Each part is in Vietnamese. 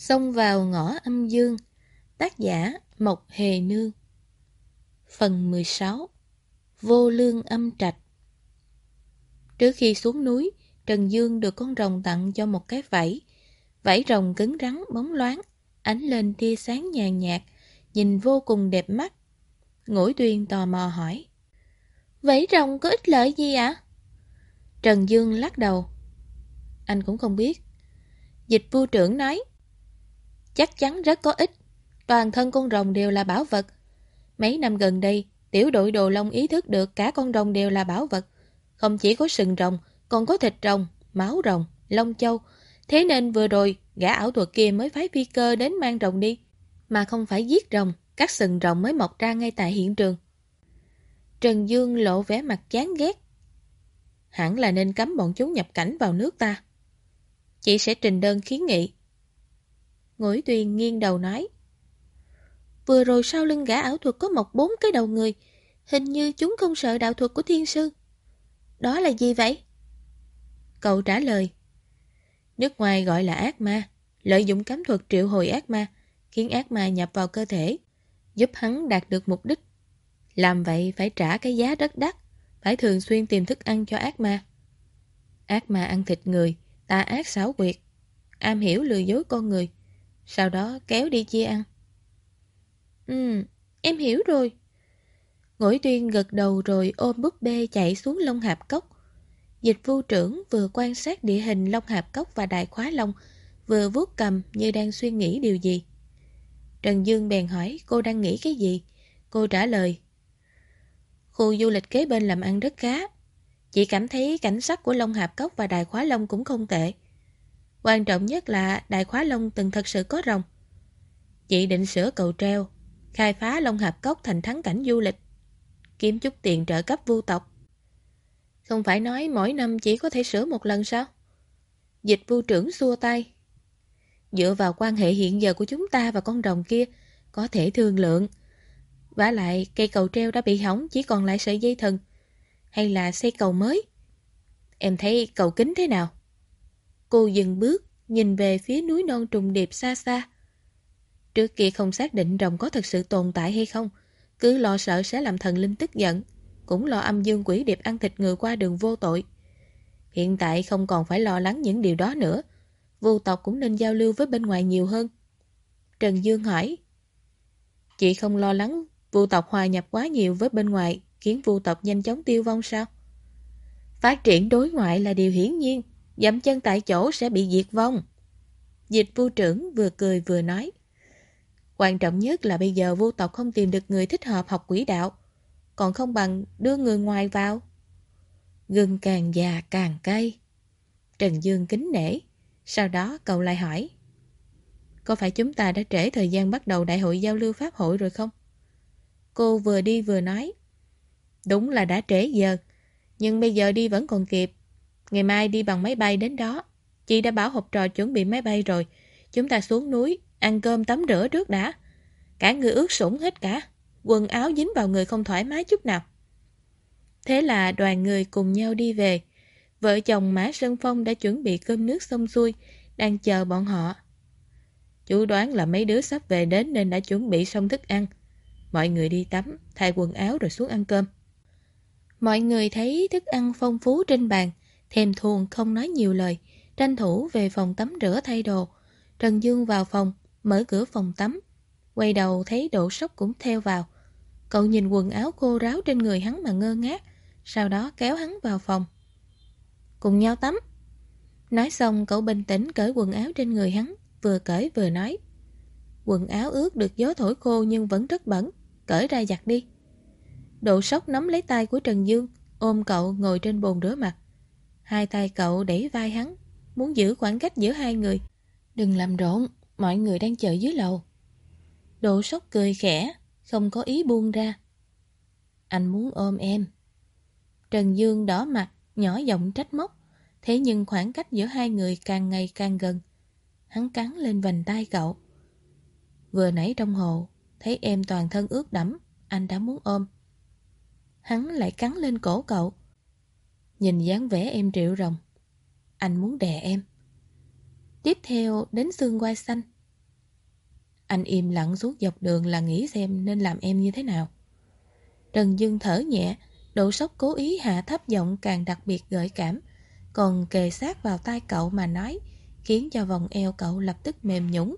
Xông vào ngõ âm dương Tác giả Mộc Hề Nương Phần 16 Vô lương âm trạch Trước khi xuống núi, Trần Dương được con rồng tặng cho một cái vảy. Vảy rồng cứng rắn, bóng loáng, ánh lên tia sáng nhàn nhạt, nhìn vô cùng đẹp mắt. Ngũi tuyên tò mò hỏi. Vảy rồng có ích lợi gì ạ? Trần Dương lắc đầu. Anh cũng không biết. Dịch vua trưởng nói. Chắc chắn rất có ích. Toàn thân con rồng đều là bảo vật. Mấy năm gần đây, tiểu đội đồ long ý thức được cả con rồng đều là bảo vật. Không chỉ có sừng rồng, còn có thịt rồng, máu rồng, lông châu. Thế nên vừa rồi, gã ảo thuật kia mới phái phi cơ đến mang rồng đi. Mà không phải giết rồng, các sừng rồng mới mọc ra ngay tại hiện trường. Trần Dương lộ vẻ mặt chán ghét. Hẳn là nên cấm bọn chúng nhập cảnh vào nước ta. Chị sẽ trình đơn kiến nghị. Ngũi tuyền nghiêng đầu nói. Vừa rồi sau lưng gã ảo thuật có mọc bốn cái đầu người. Hình như chúng không sợ đạo thuật của thiên sư. Đó là gì vậy? Cậu trả lời. Nước ngoài gọi là ác ma. Lợi dụng cấm thuật triệu hồi ác ma, khiến ác ma nhập vào cơ thể, giúp hắn đạt được mục đích. Làm vậy phải trả cái giá rất đắt, phải thường xuyên tìm thức ăn cho ác ma. Ác ma ăn thịt người, tà ác xảo quyệt, am hiểu lừa dối con người, sau đó kéo đi chia ăn. Ừ, em hiểu rồi. Ngũi tuyên gật đầu rồi ôm búp bê chạy xuống lông hạp cốc. Dịch vu trưởng vừa quan sát địa hình lông hạp cốc và đại khóa lông, vừa vuốt cầm như đang suy nghĩ điều gì. Trần Dương bèn hỏi cô đang nghĩ cái gì? Cô trả lời. Khu du lịch kế bên làm ăn rất khá. Chị cảm thấy cảnh sắc của Long Hạp Cốc và Đài Khóa Long cũng không tệ. Quan trọng nhất là đại Khóa Long từng thật sự có rồng. Chị định sửa cầu treo, khai phá Long Hạp Cốc thành thắng cảnh du lịch, kiếm chút tiền trợ cấp vu tộc. Không phải nói mỗi năm chỉ có thể sửa một lần sao? Dịch vu trưởng xua tay. Dựa vào quan hệ hiện giờ của chúng ta và con rồng kia, có thể thương lượng. vả lại, cây cầu treo đã bị hỏng chỉ còn lại sợi dây thần. Hay là xây cầu mới? Em thấy cầu kính thế nào? Cô dừng bước, nhìn về phía núi non trùng điệp xa xa. Trước kia không xác định rồng có thật sự tồn tại hay không, cứ lo sợ sẽ làm thần linh tức giận, cũng lo âm dương quỷ điệp ăn thịt người qua đường vô tội. Hiện tại không còn phải lo lắng những điều đó nữa, vô tộc cũng nên giao lưu với bên ngoài nhiều hơn. Trần Dương hỏi, Chị không lo lắng vô tộc hòa nhập quá nhiều với bên ngoài khiến vô tộc nhanh chóng tiêu vong sao? Phát triển đối ngoại là điều hiển nhiên, dậm chân tại chỗ sẽ bị diệt vong. Dịch vu trưởng vừa cười vừa nói. Quan trọng nhất là bây giờ vô tộc không tìm được người thích hợp học quỷ đạo, còn không bằng đưa người ngoài vào. Gừng càng già càng cay. Trần Dương kính nể, sau đó cậu lại hỏi. Có phải chúng ta đã trễ thời gian bắt đầu đại hội giao lưu pháp hội rồi không? Cô vừa đi vừa nói. Đúng là đã trễ giờ, nhưng bây giờ đi vẫn còn kịp. Ngày mai đi bằng máy bay đến đó. Chị đã bảo học trò chuẩn bị máy bay rồi. Chúng ta xuống núi, ăn cơm tắm rửa trước đã. Cả người ướt sũng hết cả. Quần áo dính vào người không thoải mái chút nào. Thế là đoàn người cùng nhau đi về. Vợ chồng Mã Sơn Phong đã chuẩn bị cơm nước xong xuôi, đang chờ bọn họ. Chú đoán là mấy đứa sắp về đến nên đã chuẩn bị xong thức ăn. Mọi người đi tắm, thay quần áo rồi xuống ăn cơm. Mọi người thấy thức ăn phong phú trên bàn, thèm thuồng không nói nhiều lời, tranh thủ về phòng tắm rửa thay đồ. Trần Dương vào phòng, mở cửa phòng tắm. Quay đầu thấy độ sốc cũng theo vào. Cậu nhìn quần áo khô ráo trên người hắn mà ngơ ngác, sau đó kéo hắn vào phòng. Cùng nhau tắm. Nói xong cậu bình tĩnh cởi quần áo trên người hắn, vừa cởi vừa nói. Quần áo ướt được gió thổi khô nhưng vẫn rất bẩn, cởi ra giặt đi. Độ sốc nắm lấy tay của Trần Dương, ôm cậu ngồi trên bồn rửa mặt. Hai tay cậu đẩy vai hắn, muốn giữ khoảng cách giữa hai người. Đừng làm rộn, mọi người đang chờ dưới lầu. Độ sốc cười khẽ, không có ý buông ra. Anh muốn ôm em. Trần Dương đỏ mặt, nhỏ giọng trách móc. Thế nhưng khoảng cách giữa hai người càng ngày càng gần. Hắn cắn lên vành tay cậu. Vừa nãy trong hồ, thấy em toàn thân ướt đẫm, anh đã muốn ôm. Hắn lại cắn lên cổ cậu. Nhìn dáng vẻ em triệu rồng. Anh muốn đè em. Tiếp theo đến xương quai xanh. Anh im lặng suốt dọc đường là nghĩ xem nên làm em như thế nào. Trần Dương thở nhẹ, độ sốc cố ý hạ thấp giọng càng đặc biệt gợi cảm, còn kề sát vào tai cậu mà nói, khiến cho vòng eo cậu lập tức mềm nhũng.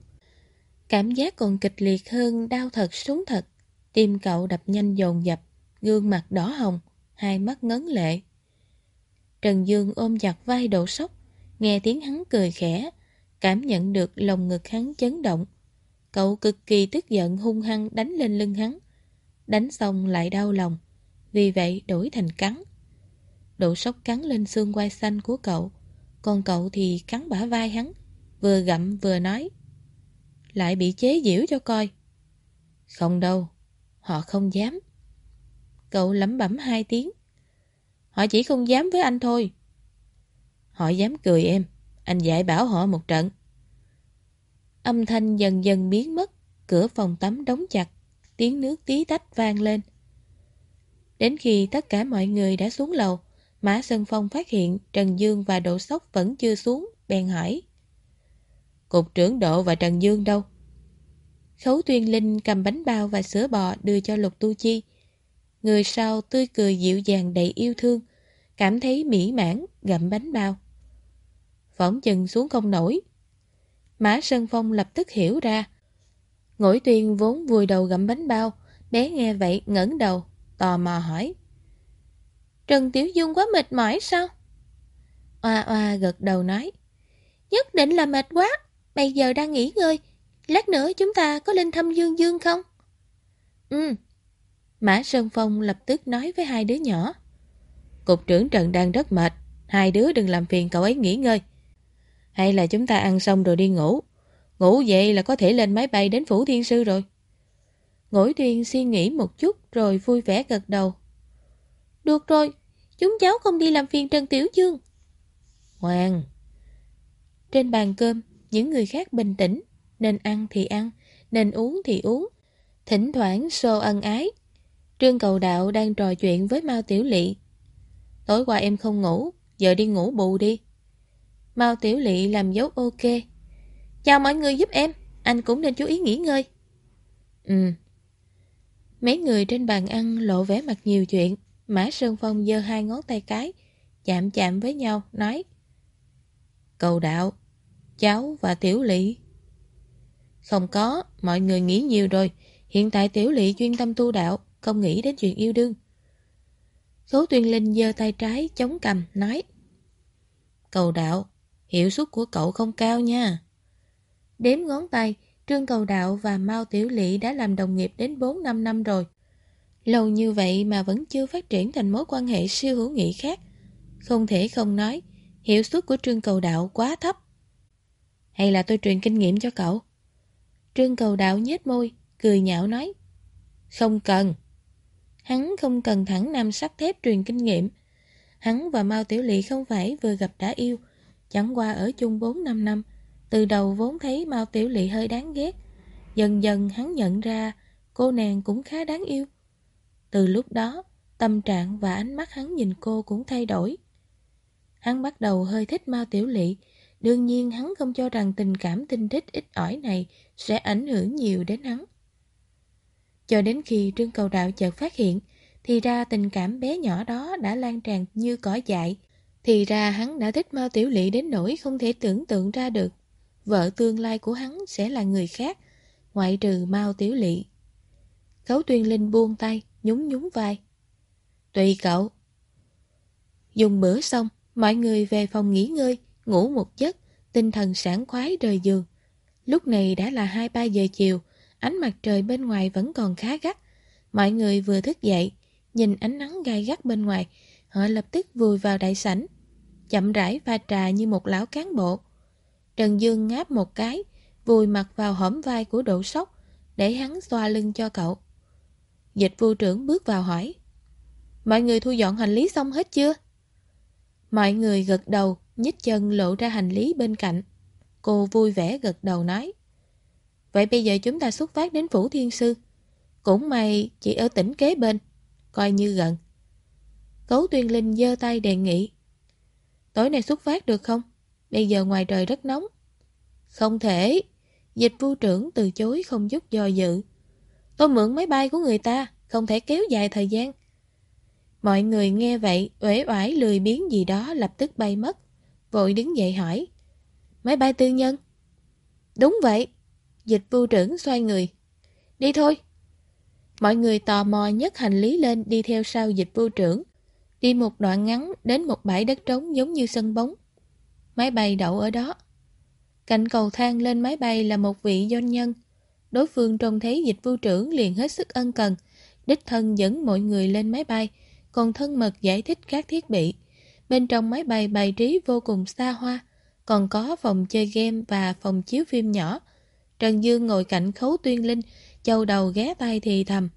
Cảm giác còn kịch liệt hơn đau thật súng thật, tim cậu đập nhanh dồn dập, gương mặt đỏ hồng, hai mắt ngấn lệ. Trần Dương ôm chặt vai đổ sốc, nghe tiếng hắn cười khẽ, cảm nhận được lòng ngực hắn chấn động. Cậu cực kỳ tức giận hung hăng đánh lên lưng hắn. Đánh xong lại đau lòng, vì vậy đổi thành cắn. Độ sốc cắn lên xương quai xanh của cậu, còn cậu thì cắn bả vai hắn, vừa gặm vừa nói. Lại bị chế giễu cho coi. Không đâu, họ không dám. Cậu lẩm bẩm hai tiếng. Họ chỉ không dám với anh thôi. Họ dám cười em, anh dạy bảo họ một trận. Âm thanh dần dần biến mất, cửa phòng tắm đóng chặt, tiếng nước tí tách vang lên. Đến khi tất cả mọi người đã xuống lầu, Mã Sơn Phong phát hiện Trần Dương và Độ Sóc vẫn chưa xuống, bèn hỏi. Cục trưởng Độ và Trần Dương đâu? Khấu Tuyên Linh cầm bánh bao và sữa bò đưa cho Lục Tu Chi. Người sau tươi cười dịu dàng đầy yêu thương, cảm thấy mỹ mãn, gặm bánh bao. Phỏng chừng xuống không nổi. Mã Sơn Phong lập tức hiểu ra. Ngỗi Tuyên vốn vùi đầu gặm bánh bao, bé nghe vậy ngẩng đầu, tò mò hỏi. Trần Tiểu Dung quá mệt mỏi sao? Oa oa gật đầu nói. Nhất định là mệt quá, bây giờ đang nghỉ ngơi. Lát nữa chúng ta có lên thăm Dương Dương không? Ừ. Mã Sơn Phong lập tức nói với hai đứa nhỏ. Cục trưởng Trần đang rất mệt, hai đứa đừng làm phiền cậu ấy nghỉ ngơi. Hay là chúng ta ăn xong rồi đi ngủ. Ngủ vậy là có thể lên máy bay đến Phủ Thiên Sư rồi. Ngỗi Tuyên suy nghĩ một chút rồi vui vẻ gật đầu. Được rồi, chúng cháu không đi làm phiền Trần Tiểu Dương. Hoàng! Trên bàn cơm, những người khác bình tĩnh, nên ăn thì ăn, nên uống thì uống. Thỉnh thoảng xô ân ái. Trương Cầu Đạo đang trò chuyện với Mao Tiểu Lị. Tối qua em không ngủ, giờ đi ngủ bù đi. Mao Tiểu Lị làm dấu ok. Chào mọi người giúp em, anh cũng nên chú ý nghỉ ngơi. Ừ. Mấy người trên bàn ăn lộ vẻ mặt nhiều chuyện. Mã Sơn Phong giơ hai ngón tay cái, chạm chạm với nhau, nói Cầu đạo, cháu và Tiểu Lị. Không có, mọi người nghĩ nhiều rồi. Hiện tại Tiểu Lị chuyên tâm tu đạo, không nghĩ đến chuyện yêu đương. Khấu Tuyên Linh giơ tay trái chống cầm, nói Cầu đạo, hiệu suất của cậu không cao nha. Đếm ngón tay, Trương Cầu Đạo và Mao Tiểu Lị đã làm đồng nghiệp đến 4-5 năm rồi. Lâu như vậy mà vẫn chưa phát triển thành mối quan hệ siêu hữu nghị khác. Không thể không nói, hiệu suất của Trương Cầu Đạo quá thấp. Hay là tôi truyền kinh nghiệm cho cậu? Trương Cầu Đạo nhếch môi, cười nhạo nói. Không cần. Hắn không cần thẳng nam sắt thép truyền kinh nghiệm. Hắn và Mao Tiểu Lị không phải vừa gặp đã yêu, chẳng qua ở chung 4-5 năm. Từ đầu vốn thấy Mao Tiểu Lị hơi đáng ghét. Dần dần hắn nhận ra cô nàng cũng khá đáng yêu. Từ lúc đó, tâm trạng và ánh mắt hắn nhìn cô cũng thay đổi. Hắn bắt đầu hơi thích Mao Tiểu Lị, đương nhiên hắn không cho rằng tình cảm tinh thích ít ỏi này sẽ ảnh hưởng nhiều đến hắn. Cho đến khi Trương Cầu Đạo chợt phát hiện, thì ra tình cảm bé nhỏ đó đã lan tràn như cỏ dại, thì ra hắn đã thích Mao Tiểu Lị đến nỗi không thể tưởng tượng ra được. Vợ tương lai của hắn sẽ là người khác, ngoại trừ Mao Tiểu Lị. Khấu Tuyên Linh buông tay, nhún nhún vai. Tùy cậu. Dùng bữa xong, mọi người về phòng nghỉ ngơi, ngủ một giấc, tinh thần sảng khoái rời giường. Lúc này đã là 2-3 giờ chiều, ánh mặt trời bên ngoài vẫn còn khá gắt. Mọi người vừa thức dậy, nhìn ánh nắng gai gắt bên ngoài, họ lập tức vùi vào đại sảnh, chậm rãi pha trà như một lão cán bộ. Trần Dương ngáp một cái, vùi mặt vào hõm vai của độ sốc, để hắn xoa lưng cho cậu. Dịch vụ trưởng bước vào hỏi. Mọi người thu dọn hành lý xong hết chưa? Mọi người gật đầu, nhích chân lộ ra hành lý bên cạnh. Cô vui vẻ gật đầu nói. Vậy bây giờ chúng ta xuất phát đến Phủ Thiên Sư. Cũng may chỉ ở tỉnh kế bên, coi như gần. Cấu Tuyên Linh giơ tay đề nghị. Tối nay xuất phát được không? Bây giờ ngoài trời rất nóng. Không thể. Dịch vu trưởng từ chối không chút do dự. Tôi mượn máy bay của người ta, không thể kéo dài thời gian. Mọi người nghe vậy, uể oải lười biếng gì đó lập tức bay mất. Vội đứng dậy hỏi. Máy bay tư nhân? Đúng vậy. Dịch vu trưởng xoay người. Đi thôi. Mọi người tò mò nhấc hành lý lên đi theo sau dịch vu trưởng. Đi một đoạn ngắn đến một bãi đất trống giống như sân bóng. Máy bay đậu ở đó. Cạnh cầu thang lên máy bay là một vị doanh nhân. Đối phương trông thấy dịch vu trưởng liền hết sức ân cần, đích thân dẫn mọi người lên máy bay, còn thân mật giải thích các thiết bị. Bên trong máy bay bày trí vô cùng xa hoa, còn có phòng chơi game và phòng chiếu phim nhỏ. Trần Dương ngồi cạnh khấu tuyên linh, châu đầu ghé tay thì thầm.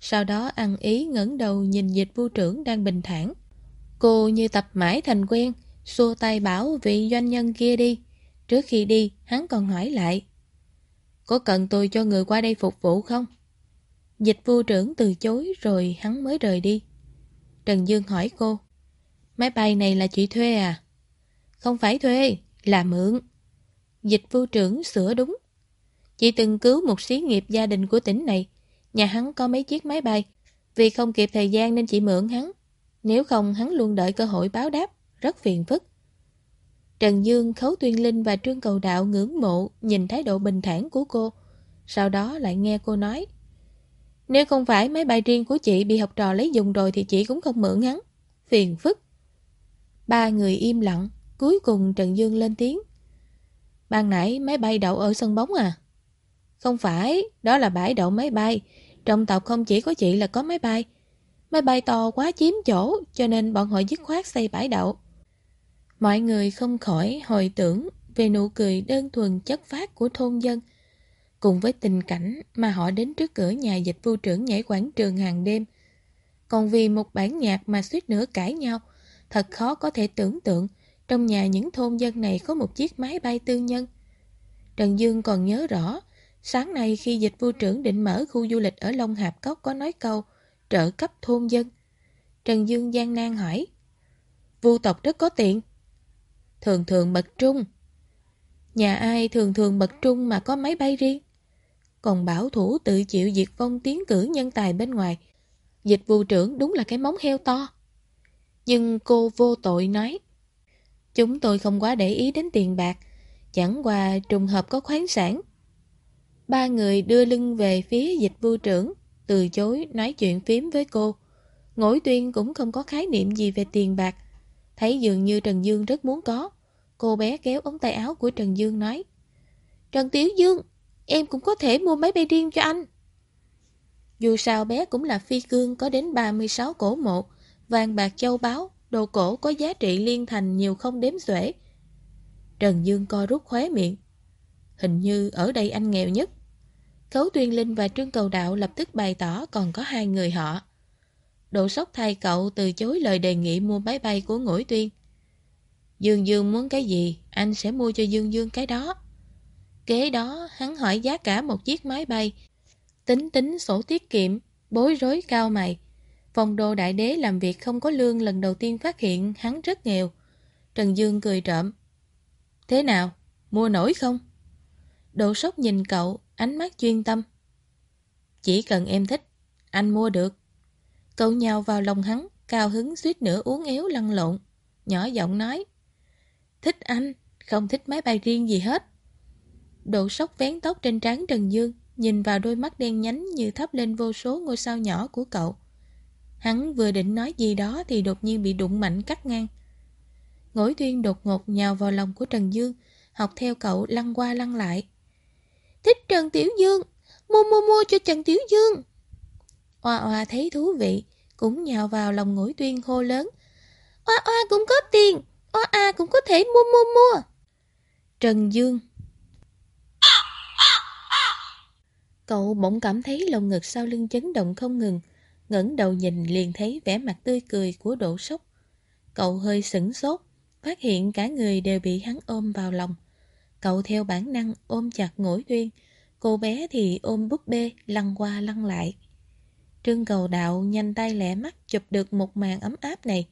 Sau đó ăn ý ngẩng đầu nhìn dịch vu trưởng đang bình thản. Cô như tập mãi thành quen, xua tay bảo vị doanh nhân kia đi. Trước khi đi, hắn còn hỏi lại. Có cần tôi cho người qua đây phục vụ không? Dịch vu trưởng từ chối rồi hắn mới rời đi. Trần Dương hỏi cô. Máy bay này là chị thuê à? Không phải thuê, là mượn. Dịch vu trưởng sửa đúng. Chị từng cứu một xí nghiệp gia đình của tỉnh này. Nhà hắn có mấy chiếc máy bay. Vì không kịp thời gian nên chị mượn hắn. Nếu không hắn luôn đợi cơ hội báo đáp, rất phiền phức. Trần Dương, Khấu Tuyên Linh và Trương Cầu Đạo ngưỡng mộ nhìn thái độ bình thản của cô. Sau đó lại nghe cô nói Nếu không phải máy bay riêng của chị bị học trò lấy dùng rồi thì chị cũng không mượn hắn. Phiền phức. Ba người im lặng, cuối cùng Trần Dương lên tiếng. Ban nãy máy bay đậu ở sân bóng à? Không phải, đó là bãi đậu máy bay. Trong tộc không chỉ có chị là có máy bay. Máy bay to quá chiếm chỗ, cho nên bọn họ dứt khoát xây bãi đậu. Mọi người không khỏi hồi tưởng về nụ cười đơn thuần chất phát của thôn dân, cùng với tình cảnh mà họ đến trước cửa nhà dịch vụ trưởng nhảy quảng trường hàng đêm. Còn vì một bản nhạc mà suýt nữa cãi nhau, thật khó có thể tưởng tượng trong nhà những thôn dân này có một chiếc máy bay tư nhân. Trần Dương còn nhớ rõ, sáng nay khi dịch vụ trưởng định mở khu du lịch ở Long Hạp Cốc có nói câu trợ cấp thôn dân. Trần Dương gian nan hỏi, Vu tộc rất có tiền, thường thường bậc trung. Nhà ai thường thường bậc trung mà có máy bay riêng? Còn bảo thủ tự chịu diệt vong tiến cử nhân tài bên ngoài. Dịch vụ trưởng đúng là cái móng heo to. Nhưng cô vô tội nói. Chúng tôi không quá để ý đến tiền bạc, chẳng qua trùng hợp có khoáng sản. Ba người đưa lưng về phía dịch vụ trưởng, từ chối nói chuyện phím với cô. Ngỗi tuyên cũng không có khái niệm gì về tiền bạc, Thấy dường như Trần Dương rất muốn có. Cô bé kéo ống tay áo của Trần Dương nói. Trần Tiểu Dương, em cũng có thể mua máy bay riêng cho anh. Dù sao bé cũng là phi cương có đến 36 cổ mộ, vàng bạc châu báu, đồ cổ có giá trị liên thành nhiều không đếm xuể. Trần Dương co rút khóe miệng. Hình như ở đây anh nghèo nhất. Khấu Tuyên Linh và Trương Cầu Đạo lập tức bày tỏ còn có hai người họ. Độ sốc thay cậu từ chối lời đề nghị mua máy bay của Ngũi Tuyên. Dương Dương muốn cái gì, anh sẽ mua cho Dương Dương cái đó. Kế đó, hắn hỏi giá cả một chiếc máy bay. Tính tính sổ tiết kiệm, bối rối cao mày. Phòng đồ đại đế làm việc không có lương lần đầu tiên phát hiện hắn rất nghèo. Trần Dương cười trộm. Thế nào, mua nổi không? Độ sốc nhìn cậu, ánh mắt chuyên tâm. Chỉ cần em thích, anh mua được. Cậu nhào vào lòng hắn, cao hứng suýt nữa uống éo lăn lộn. Nhỏ giọng nói. Thích anh, không thích máy bay riêng gì hết. Độ sốc vén tóc trên trán Trần Dương, nhìn vào đôi mắt đen nhánh như thắp lên vô số ngôi sao nhỏ của cậu. Hắn vừa định nói gì đó thì đột nhiên bị đụng mạnh cắt ngang. Ngỗi tuyên đột ngột nhào vào lòng của Trần Dương, học theo cậu lăn qua lăn lại. Thích Trần Tiểu Dương, mua mua mua cho Trần Tiểu Dương. Oa oa thấy thú vị, cũng nhào vào lòng ngũi tuyên hô lớn. Oa oa cũng có tiền, oa oa cũng có thể mua mua mua. Trần Dương Cậu bỗng cảm thấy lồng ngực sau lưng chấn động không ngừng, ngẩng đầu nhìn liền thấy vẻ mặt tươi cười của độ sốc. Cậu hơi sửng sốt, phát hiện cả người đều bị hắn ôm vào lòng. Cậu theo bản năng ôm chặt ngũi tuyên, cô bé thì ôm búp bê lăn qua lăn lại. Trương cầu đạo nhanh tay lẻ mắt chụp được một màn ấm áp này.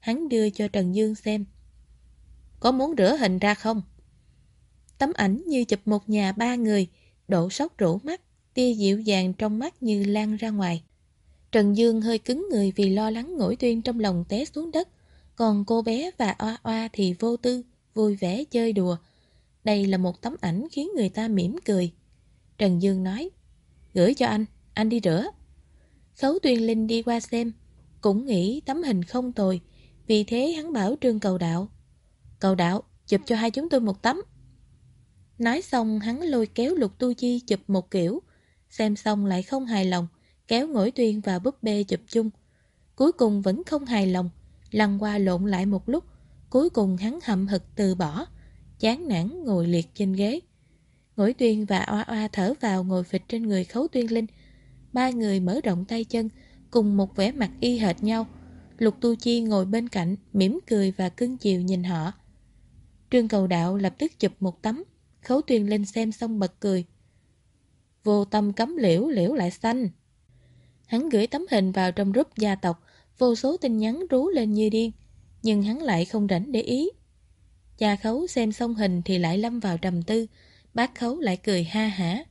Hắn đưa cho Trần Dương xem. Có muốn rửa hình ra không? Tấm ảnh như chụp một nhà ba người, độ sốc rủ mắt, tia dịu dàng trong mắt như lan ra ngoài. Trần Dương hơi cứng người vì lo lắng ngỗi tuyên trong lòng té xuống đất, còn cô bé và Oa Oa thì vô tư, vui vẻ chơi đùa. Đây là một tấm ảnh khiến người ta mỉm cười. Trần Dương nói, gửi cho anh, anh đi rửa. Khấu Tuyên Linh đi qua xem, cũng nghĩ tấm hình không tồi, vì thế hắn bảo Trương Cầu Đạo. Cầu Đạo, chụp cho hai chúng tôi một tấm. Nói xong hắn lôi kéo Lục Tu Chi chụp một kiểu, xem xong lại không hài lòng, kéo ngỗi tuyên và búp bê chụp chung. Cuối cùng vẫn không hài lòng, lăn qua lộn lại một lúc, cuối cùng hắn hậm hực từ bỏ, chán nản ngồi liệt trên ghế. Ngỗi tuyên và oa oa thở vào ngồi phịch trên người khấu tuyên linh. Ba người mở rộng tay chân, cùng một vẻ mặt y hệt nhau. Lục Tu Chi ngồi bên cạnh, mỉm cười và cưng chiều nhìn họ. Trương cầu đạo lập tức chụp một tấm, khấu tuyên linh xem xong bật cười. Vô tâm cấm liễu, liễu lại xanh. Hắn gửi tấm hình vào trong group gia tộc, vô số tin nhắn rú lên như điên, nhưng hắn lại không rảnh để ý. Cha khấu xem xong hình thì lại lâm vào trầm tư, bác khấu lại cười ha hả.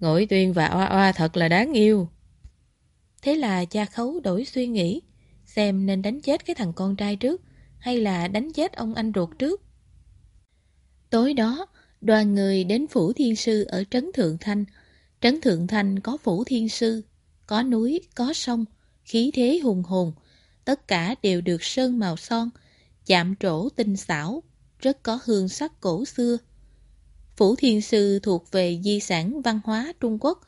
Ngỗi tuyên và oa oa thật là đáng yêu. Thế là cha khấu đổi suy nghĩ, xem nên đánh chết cái thằng con trai trước, hay là đánh chết ông anh ruột trước. Tối đó, đoàn người đến Phủ Thiên Sư ở Trấn Thượng Thanh. Trấn Thượng Thanh có Phủ Thiên Sư, có núi, có sông, khí thế hùng hồn. Tất cả đều được sơn màu son, chạm trổ tinh xảo, rất có hương sắc cổ xưa. Phủ Thiên Sư thuộc về di sản văn hóa Trung Quốc.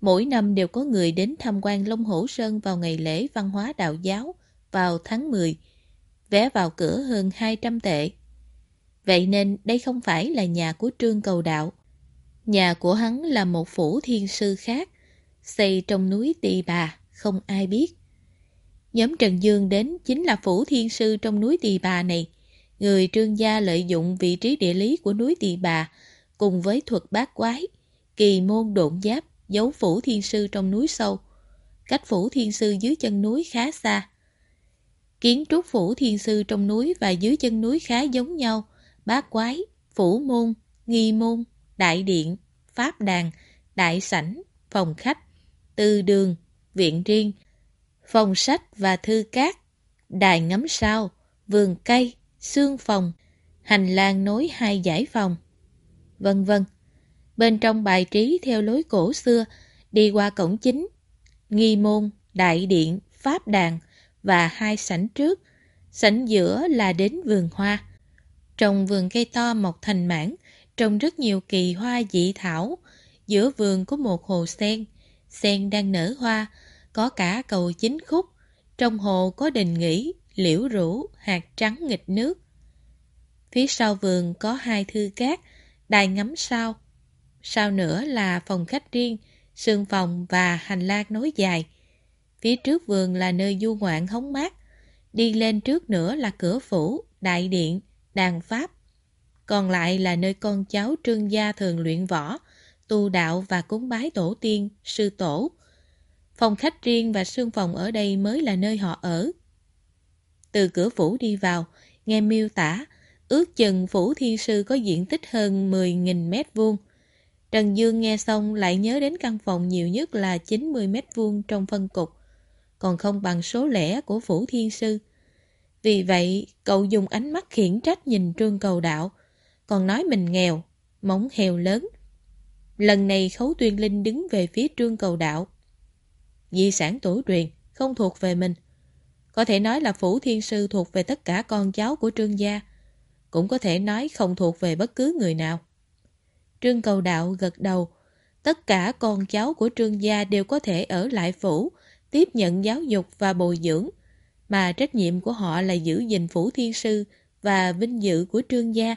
Mỗi năm đều có người đến tham quan Long Hổ Sơn vào ngày lễ văn hóa đạo giáo vào tháng 10. Vé vào cửa hơn 200 tệ. Vậy nên đây không phải là nhà của Trương Cầu Đạo. Nhà của hắn là một phủ thiên sư khác, xây trong núi Tỳ Bà, không ai biết. Nhóm Trần Dương đến chính là phủ thiên sư trong núi Tỳ Bà này. Người trương gia lợi dụng vị trí địa lý của núi Tỳ Bà cùng với thuật bát quái, kỳ môn độn giáp, giấu phủ thiên sư trong núi sâu. Cách phủ thiên sư dưới chân núi khá xa. Kiến trúc phủ thiên sư trong núi và dưới chân núi khá giống nhau, bát quái, phủ môn, nghi môn, đại điện, pháp đàn, đại sảnh, phòng khách, tư đường, viện riêng, phòng sách và thư cát, đài ngắm sao, vườn cây, xương phòng, hành lang nối hai giải phòng, vân vân. Bên trong bài trí theo lối cổ xưa, đi qua cổng chính, nghi môn, đại điện, pháp đàn và hai sảnh trước, sảnh giữa là đến vườn hoa. Trồng vườn cây to mọc thành mảng, trồng rất nhiều kỳ hoa dị thảo. Giữa vườn có một hồ sen, sen đang nở hoa, có cả cầu chính khúc. Trong hồ có đình nghỉ, liễu rũ hạt trắng nghịch nước. Phía sau vườn có hai thư cát, đài ngắm sao. Sau nữa là phòng khách riêng, sương phòng và hành lang nối dài. Phía trước vườn là nơi du ngoạn hóng mát. Đi lên trước nữa là cửa phủ, đại điện, đàn pháp. Còn lại là nơi con cháu trương gia thường luyện võ, tu đạo và cúng bái tổ tiên, sư tổ. Phòng khách riêng và sương phòng ở đây mới là nơi họ ở. Từ cửa phủ đi vào, nghe miêu tả, ước chừng phủ thiên sư có diện tích hơn 10.000 mét vuông. Trần Dương nghe xong lại nhớ đến căn phòng nhiều nhất là 90 mét vuông trong phân cục, còn không bằng số lẻ của phủ thiên sư. Vì vậy, cậu dùng ánh mắt khiển trách nhìn Trương Cầu Đạo, còn nói mình nghèo, móng heo lớn. Lần này Khấu Tuyên Linh đứng về phía Trương Cầu Đạo. Di sản tổ truyền, không thuộc về mình. Có thể nói là Phủ Thiên Sư thuộc về tất cả con cháu của Trương gia, cũng có thể nói không thuộc về bất cứ người nào. Trương Cầu Đạo gật đầu, tất cả con cháu của Trương gia đều có thể ở lại phủ, tiếp nhận giáo dục và bồi dưỡng, mà trách nhiệm của họ là giữ gìn phủ thiên sư và vinh dự của trương gia.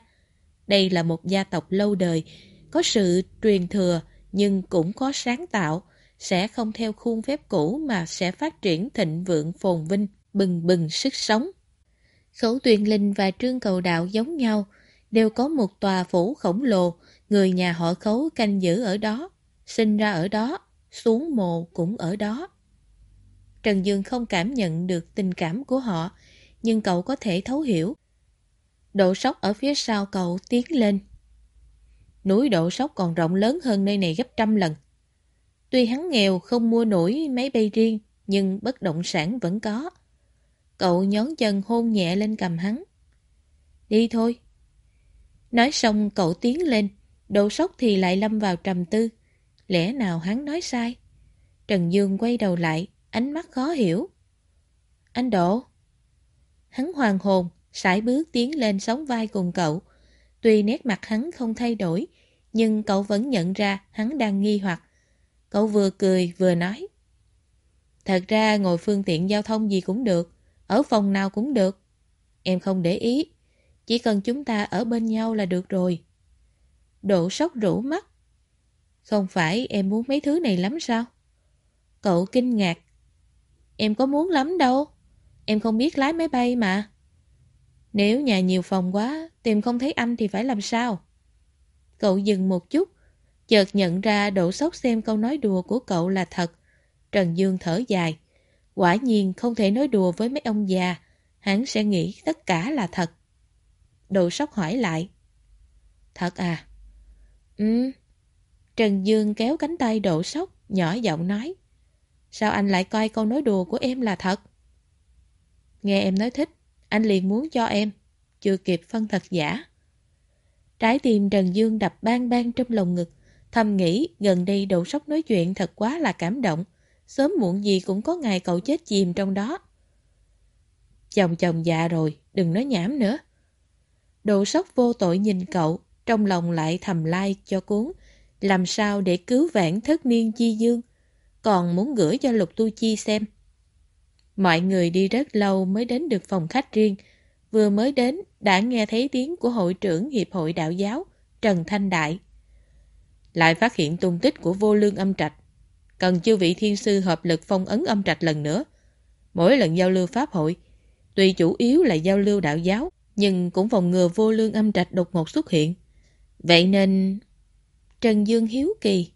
Đây là một gia tộc lâu đời, có sự truyền thừa nhưng cũng có sáng tạo, sẽ không theo khuôn phép cũ mà sẽ phát triển thịnh vượng phồn vinh, bừng bừng sức sống. Khẩu Tuyền Linh và Trương Cầu Đạo giống nhau, đều có một tòa phủ khổng lồ, người nhà họ khấu canh giữ ở đó, sinh ra ở đó, xuống mồ cũng ở đó. Trần Dương không cảm nhận được tình cảm của họ, nhưng cậu có thể thấu hiểu. Độ sốc ở phía sau cậu tiến lên. Núi độ sóc còn rộng lớn hơn nơi này gấp trăm lần. Tuy hắn nghèo không mua nổi máy bay riêng, nhưng bất động sản vẫn có. Cậu nhón chân hôn nhẹ lên cầm hắn. Đi thôi. Nói xong cậu tiến lên, độ sốc thì lại lâm vào trầm tư. Lẽ nào hắn nói sai? Trần Dương quay đầu lại, ánh mắt khó hiểu. Anh Độ. Hắn hoàng hồn, sải bước tiến lên sóng vai cùng cậu. Tuy nét mặt hắn không thay đổi, nhưng cậu vẫn nhận ra hắn đang nghi hoặc. Cậu vừa cười vừa nói. Thật ra ngồi phương tiện giao thông gì cũng được, ở phòng nào cũng được. Em không để ý, chỉ cần chúng ta ở bên nhau là được rồi. Độ sốc rũ mắt. Không phải em muốn mấy thứ này lắm sao? Cậu kinh ngạc. Em có muốn lắm đâu. Em không biết lái máy bay mà. Nếu nhà nhiều phòng quá, tìm không thấy anh thì phải làm sao? Cậu dừng một chút, chợt nhận ra độ sốc xem câu nói đùa của cậu là thật. Trần Dương thở dài. Quả nhiên không thể nói đùa với mấy ông già, hắn sẽ nghĩ tất cả là thật. Đồ sóc hỏi lại. Thật à? Ừ. Trần Dương kéo cánh tay độ sóc, nhỏ giọng nói. Sao anh lại coi câu nói đùa của em là thật? Nghe em nói thích, anh liền muốn cho em. Chưa kịp phân thật giả. Trái tim Trần Dương đập bang bang trong lồng ngực. Thầm nghĩ gần đây độ sóc nói chuyện thật quá là cảm động. Sớm muộn gì cũng có ngày cậu chết chìm trong đó. Chồng chồng già rồi, đừng nói nhảm nữa. đồ sốc vô tội nhìn cậu, trong lòng lại thầm lai cho cuốn. Làm sao để cứu vãn thất niên chi dương? Còn muốn gửi cho Lục Tu Chi xem. Mọi người đi rất lâu mới đến được phòng khách riêng. Vừa mới đến, đã nghe thấy tiếng của hội trưởng Hiệp hội Đạo giáo, Trần Thanh Đại. Lại phát hiện tung tích của vô lương âm trạch. Cần chư vị thiên sư hợp lực phong ấn âm trạch lần nữa. Mỗi lần giao lưu pháp hội, tuy chủ yếu là giao lưu đạo giáo, nhưng cũng phòng ngừa vô lương âm trạch đột ngột xuất hiện. Vậy nên... Trần Dương hiếu kỳ.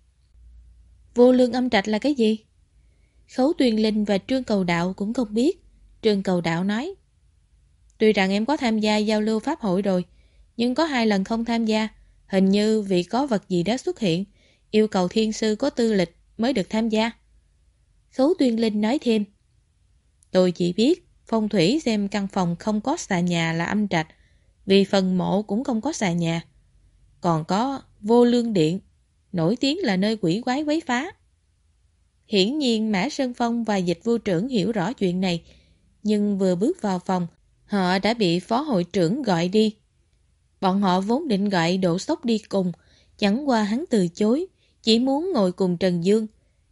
Vô lương âm trạch là cái gì? Khấu Tuyền Linh và Trương Cầu Đạo cũng không biết. Trương Cầu Đạo nói. Tuy rằng em có tham gia giao lưu pháp hội rồi, nhưng có hai lần không tham gia. Hình như vì có vật gì đó xuất hiện, yêu cầu thiên sư có tư lịch mới được tham gia. Khấu Tuyên Linh nói thêm. Tôi chỉ biết phong thủy xem căn phòng không có xà nhà là âm trạch, vì phần mộ cũng không có xà nhà. Còn có vô lương điện, nổi tiếng là nơi quỷ quái quấy phá. Hiển nhiên Mã Sơn Phong và dịch vu trưởng hiểu rõ chuyện này, nhưng vừa bước vào phòng, họ đã bị phó hội trưởng gọi đi. Bọn họ vốn định gọi đổ sốc đi cùng, chẳng qua hắn từ chối, chỉ muốn ngồi cùng Trần Dương.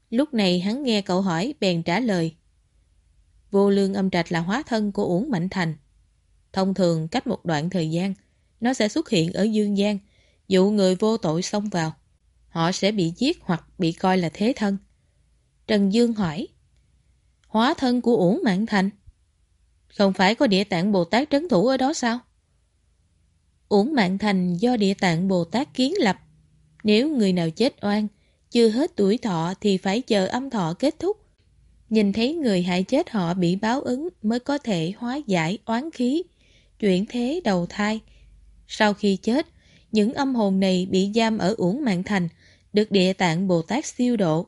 Lúc này hắn nghe cậu hỏi, bèn trả lời. Vô lương âm trạch là hóa thân của Uổng Mạnh Thành. Thông thường cách một đoạn thời gian, nó sẽ xuất hiện ở Dương gian, dụ người vô tội xông vào. Họ sẽ bị giết hoặc bị coi là thế thân. Trần Dương hỏi, hóa thân của Uổng Mạnh Thành? Không phải có địa tạng Bồ Tát trấn thủ ở đó sao? Uổng Mạng Thành do địa tạng Bồ Tát kiến lập. Nếu người nào chết oan, chưa hết tuổi thọ thì phải chờ âm thọ kết thúc. Nhìn thấy người hại chết họ bị báo ứng mới có thể hóa giải oán khí, chuyển thế đầu thai. Sau khi chết, những âm hồn này bị giam ở Uổng Mạng Thành, được địa tạng Bồ Tát siêu độ.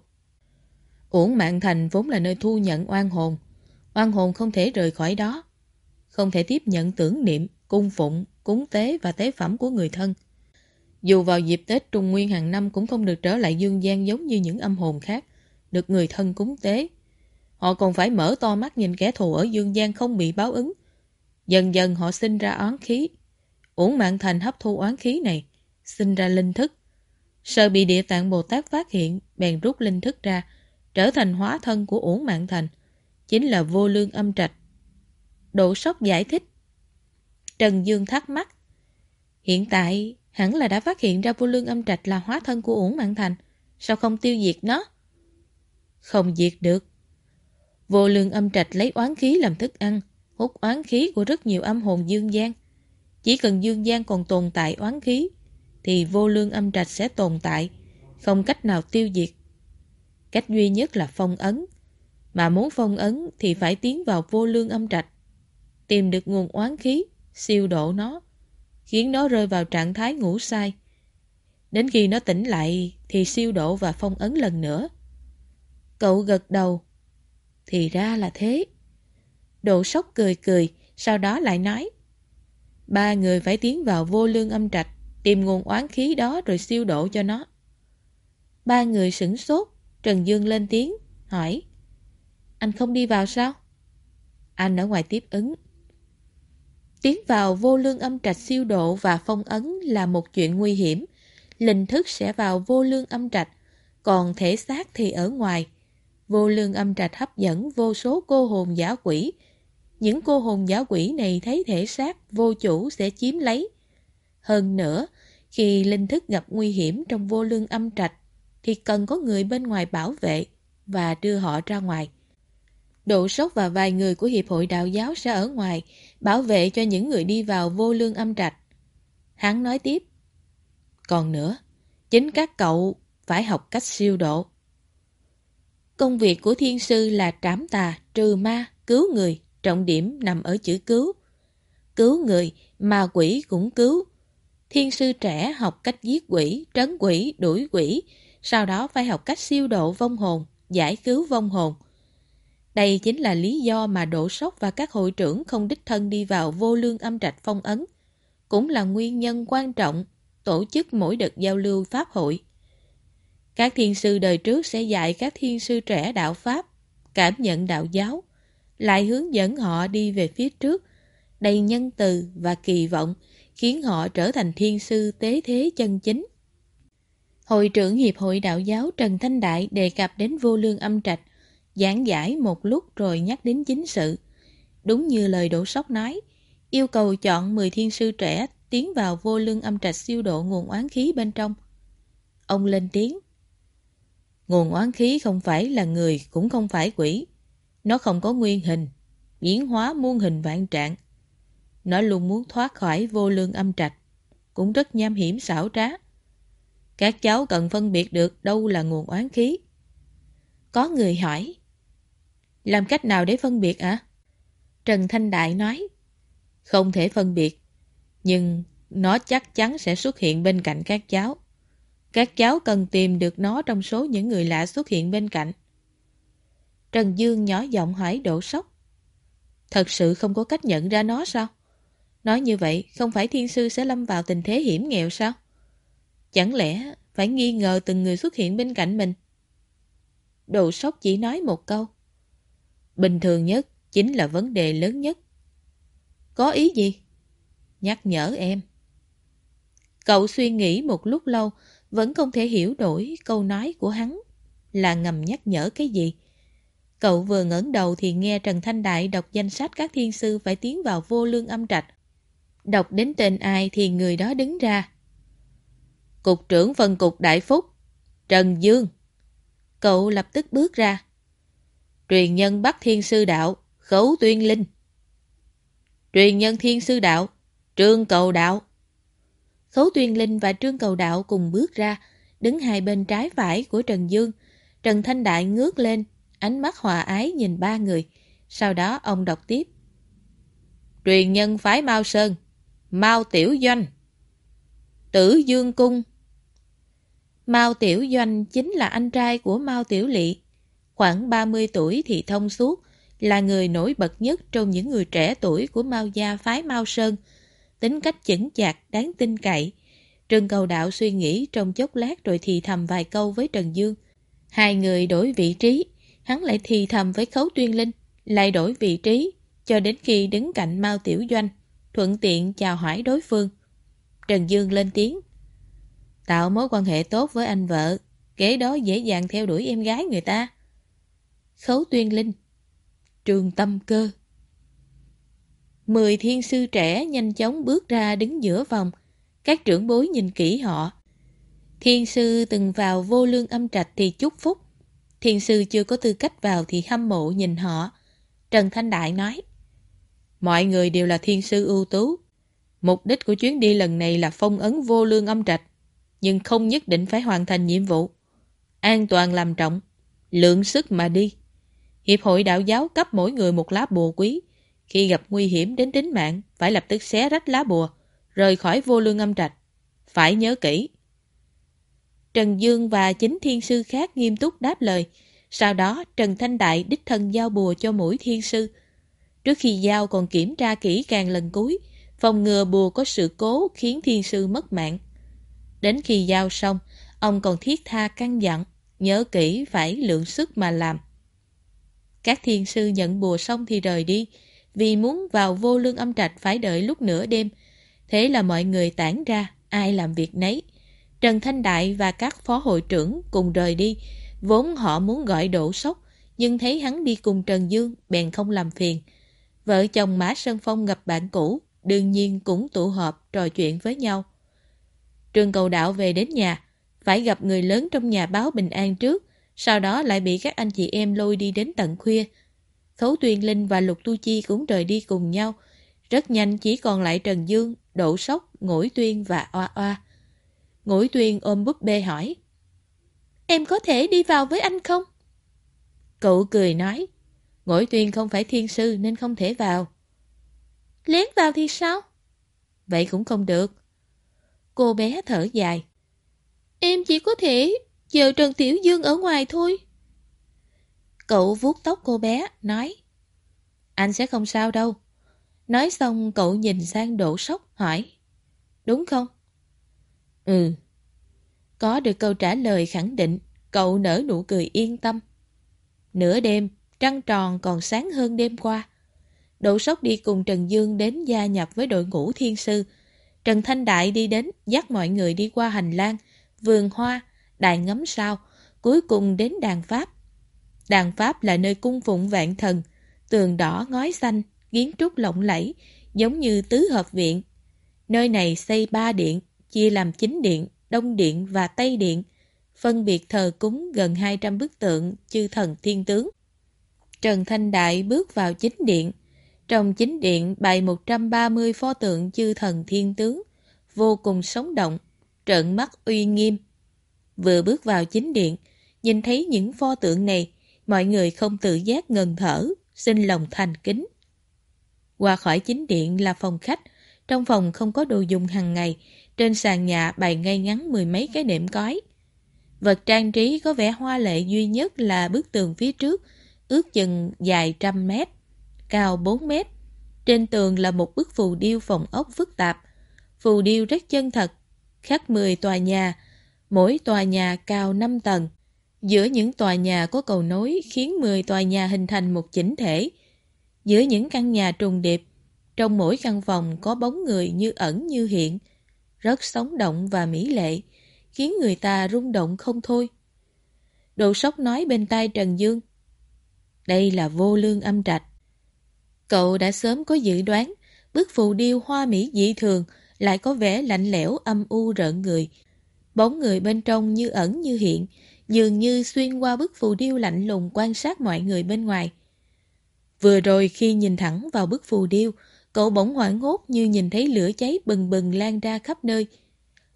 Uổng Mạng Thành vốn là nơi thu nhận oan hồn. Oan hồn không thể rời khỏi đó. Không thể tiếp nhận tưởng niệm, cung phụng, cúng tế và tế phẩm của người thân. Dù vào dịp Tết Trung Nguyên hàng năm cũng không được trở lại dương gian giống như những âm hồn khác, được người thân cúng tế. Họ còn phải mở to mắt nhìn kẻ thù ở dương gian không bị báo ứng. Dần dần họ sinh ra oán khí. Uổng mạng thành hấp thu oán khí này, sinh ra linh thức. Sợ bị địa tạng Bồ Tát phát hiện, bèn rút linh thức ra, trở thành hóa thân của uổng mạng thành, chính là vô lương âm trạch. Độ sốc giải thích. Trần Dương thắc mắc. Hiện tại, hẳn là đã phát hiện ra vô lương âm trạch là hóa thân của Uổng Mạng Thành. Sao không tiêu diệt nó? Không diệt được. Vô lương âm trạch lấy oán khí làm thức ăn, hút oán khí của rất nhiều âm hồn dương gian. Chỉ cần dương gian còn tồn tại oán khí, thì vô lương âm trạch sẽ tồn tại, không cách nào tiêu diệt. Cách duy nhất là phong ấn. Mà muốn phong ấn thì phải tiến vào vô lương âm trạch. Tìm được nguồn oán khí, siêu độ nó, khiến nó rơi vào trạng thái ngủ sai. Đến khi nó tỉnh lại thì siêu độ và phong ấn lần nữa. Cậu gật đầu. Thì ra là thế. Độ sốc cười cười, sau đó lại nói. Ba người phải tiến vào vô lương âm trạch, tìm nguồn oán khí đó rồi siêu độ cho nó. Ba người sửng sốt, Trần Dương lên tiếng, hỏi. Anh không đi vào sao? Anh ở ngoài tiếp ứng. Tiến vào vô lương âm trạch siêu độ và phong ấn là một chuyện nguy hiểm. Linh thức sẽ vào vô lương âm trạch, còn thể xác thì ở ngoài. Vô lương âm trạch hấp dẫn vô số cô hồn giả quỷ. Những cô hồn giả quỷ này thấy thể xác vô chủ sẽ chiếm lấy. Hơn nữa, khi linh thức gặp nguy hiểm trong vô lương âm trạch, thì cần có người bên ngoài bảo vệ và đưa họ ra ngoài. Độ sốc và vài người của Hiệp hội Đạo giáo sẽ ở ngoài, bảo vệ cho những người đi vào vô lương âm trạch. Hắn nói tiếp. Còn nữa, chính các cậu phải học cách siêu độ. Công việc của thiên sư là trảm tà, trừ ma, cứu người, trọng điểm nằm ở chữ cứu. Cứu người, mà quỷ cũng cứu. Thiên sư trẻ học cách giết quỷ, trấn quỷ, đuổi quỷ, sau đó phải học cách siêu độ vong hồn, giải cứu vong hồn. Đây chính là lý do mà Đỗ Sóc và các hội trưởng không đích thân đi vào vô lương âm trạch phong ấn. Cũng là nguyên nhân quan trọng tổ chức mỗi đợt giao lưu Pháp hội. Các thiên sư đời trước sẽ dạy các thiên sư trẻ đạo Pháp, cảm nhận đạo giáo, lại hướng dẫn họ đi về phía trước, đầy nhân từ và kỳ vọng, khiến họ trở thành thiên sư tế thế chân chính. Hội trưởng Hiệp hội Đạo giáo Trần Thanh Đại đề cập đến vô lương âm trạch, giảng giải một lúc rồi nhắc đến chính sự. Đúng như lời Đỗ Sóc nói, yêu cầu chọn 10 thiên sư trẻ tiến vào vô lương âm trạch siêu độ nguồn oán khí bên trong. Ông lên tiếng. Nguồn oán khí không phải là người, cũng không phải quỷ. Nó không có nguyên hình, diễn hóa muôn hình vạn trạng. Nó luôn muốn thoát khỏi vô lương âm trạch, cũng rất nham hiểm xảo trá. Các cháu cần phân biệt được đâu là nguồn oán khí. Có người hỏi, làm cách nào để phân biệt ạ? À? Trần Thanh Đại nói, không thể phân biệt, nhưng nó chắc chắn sẽ xuất hiện bên cạnh các cháu. Các cháu cần tìm được nó trong số những người lạ xuất hiện bên cạnh. Trần Dương nhỏ giọng hỏi Đỗ Sóc. Thật sự không có cách nhận ra nó sao? Nói như vậy, không phải thiên sư sẽ lâm vào tình thế hiểm nghèo sao? Chẳng lẽ phải nghi ngờ từng người xuất hiện bên cạnh mình? Đồ sóc chỉ nói một câu. Bình thường nhất chính là vấn đề lớn nhất. Có ý gì? Nhắc nhở em. Cậu suy nghĩ một lúc lâu, vẫn không thể hiểu đổi câu nói của hắn. Là ngầm nhắc nhở cái gì? Cậu vừa ngẩng đầu thì nghe Trần Thanh Đại đọc danh sách các thiên sư phải tiến vào vô lương âm trạch. Đọc đến tên ai thì người đó đứng ra. Cục trưởng phân cục Đại Phúc, Trần Dương. Cậu lập tức bước ra. Truyền nhân Bắc Thiên Sư Đạo, Khấu Tuyên Linh. Truyền nhân Thiên Sư Đạo, Trương Cầu Đạo. Khấu Tuyên Linh và Trương Cầu Đạo cùng bước ra, đứng hai bên trái phải của Trần Dương. Trần Thanh Đại ngước lên, ánh mắt hòa ái nhìn ba người. Sau đó ông đọc tiếp. Truyền nhân phái Mao Sơn, Mao Tiểu Doanh. Tử Dương Cung Mao Tiểu Doanh chính là anh trai của Mao Tiểu Lị. Khoảng 30 tuổi thì thông suốt, là người nổi bật nhất trong những người trẻ tuổi của Mao gia phái Mao Sơn. Tính cách chững chạc, đáng tin cậy. Trần Cầu Đạo suy nghĩ trong chốc lát rồi thì thầm vài câu với Trần Dương. Hai người đổi vị trí, hắn lại thì thầm với Khấu Tuyên Linh, lại đổi vị trí, cho đến khi đứng cạnh Mao Tiểu Doanh, thuận tiện chào hỏi đối phương. Trần Dương lên tiếng. Tạo mối quan hệ tốt với anh vợ, kế đó dễ dàng theo đuổi em gái người ta. Khấu Tuyên Linh Trường Tâm Cơ Mười thiên sư trẻ nhanh chóng bước ra đứng giữa vòng. Các trưởng bối nhìn kỹ họ. Thiên sư từng vào vô lương âm trạch thì chúc phúc. Thiên sư chưa có tư cách vào thì hâm mộ nhìn họ. Trần Thanh Đại nói Mọi người đều là thiên sư ưu tú. Mục đích của chuyến đi lần này là phong ấn vô lương âm trạch nhưng không nhất định phải hoàn thành nhiệm vụ. An toàn làm trọng, lượng sức mà đi. Hiệp hội đạo giáo cấp mỗi người một lá bùa quý. Khi gặp nguy hiểm đến tính mạng, phải lập tức xé rách lá bùa, rời khỏi vô lương âm trạch. Phải nhớ kỹ. Trần Dương và chính thiên sư khác nghiêm túc đáp lời. Sau đó Trần Thanh Đại đích thân giao bùa cho mỗi thiên sư. Trước khi giao còn kiểm tra kỹ càng lần cuối, phòng ngừa bùa có sự cố khiến thiên sư mất mạng. Đến khi giao xong, ông còn thiết tha căn dặn, nhớ kỹ phải lượng sức mà làm. Các thiền sư nhận bùa xong thì rời đi, vì muốn vào vô lương âm trạch phải đợi lúc nửa đêm. Thế là mọi người tản ra, ai làm việc nấy. Trần Thanh Đại và các phó hội trưởng cùng rời đi, vốn họ muốn gọi đổ sốc, nhưng thấy hắn đi cùng Trần Dương, bèn không làm phiền. Vợ chồng Mã Sơn Phong gặp bạn cũ, đương nhiên cũng tụ họp trò chuyện với nhau. Trường cầu đạo về đến nhà, phải gặp người lớn trong nhà báo bình an trước, sau đó lại bị các anh chị em lôi đi đến tận khuya. Khấu Tuyên Linh và Lục Tu Chi cũng rời đi cùng nhau. Rất nhanh chỉ còn lại Trần Dương, Đỗ Sóc, Ngũi Tuyên và Oa Oa. Ngũi Tuyên ôm búp bê hỏi. Em có thể đi vào với anh không? Cậu cười nói. Ngũi Tuyên không phải thiên sư nên không thể vào. Lén vào thì sao? Vậy cũng không được. Cô bé thở dài. Em chỉ có thể chờ Trần Tiểu Dương ở ngoài thôi. Cậu vuốt tóc cô bé, nói Anh sẽ không sao đâu. Nói xong cậu nhìn sang độ sốc, hỏi Đúng không? Ừ. Có được câu trả lời khẳng định, cậu nở nụ cười yên tâm. Nửa đêm, trăng tròn còn sáng hơn đêm qua. Độ sốc đi cùng Trần Dương đến gia nhập với đội ngũ thiên sư. Trần Thanh Đại đi đến, dắt mọi người đi qua hành lang, vườn hoa, đài ngắm sao, cuối cùng đến đàn Pháp. Đàn Pháp là nơi cung phụng vạn thần, tường đỏ ngói xanh, kiến trúc lộng lẫy, giống như tứ hợp viện. Nơi này xây ba điện, chia làm chính điện, đông điện và tây điện, phân biệt thờ cúng gần 200 bức tượng chư thần thiên tướng. Trần Thanh Đại bước vào chính điện. Trong chính điện bày 130 pho tượng chư thần thiên tướng, vô cùng sống động, trợn mắt uy nghiêm. Vừa bước vào chính điện, nhìn thấy những pho tượng này, mọi người không tự giác ngần thở, xin lòng thành kính. Qua khỏi chính điện là phòng khách, trong phòng không có đồ dùng hàng ngày, trên sàn nhà bày ngay ngắn mười mấy cái nệm cói. Vật trang trí có vẻ hoa lệ duy nhất là bức tường phía trước, ước chừng dài trăm mét, cao bốn mét. Trên tường là một bức phù điêu phòng ốc phức tạp. Phù điêu rất chân thật, khắc 10 tòa nhà, mỗi tòa nhà cao 5 tầng. Giữa những tòa nhà có cầu nối khiến 10 tòa nhà hình thành một chỉnh thể. Giữa những căn nhà trùng điệp, trong mỗi căn phòng có bóng người như ẩn như hiện, rất sống động và mỹ lệ, khiến người ta rung động không thôi. đồ sốc nói bên tai Trần Dương. Đây là vô lương âm trạch. Cậu đã sớm có dự đoán, bức phù điêu hoa mỹ dị thường lại có vẻ lạnh lẽo âm u rợn người. Bóng người bên trong như ẩn như hiện, dường như xuyên qua bức phù điêu lạnh lùng quan sát mọi người bên ngoài. Vừa rồi khi nhìn thẳng vào bức phù điêu, cậu bỗng hoảng hốt như nhìn thấy lửa cháy bừng bừng lan ra khắp nơi.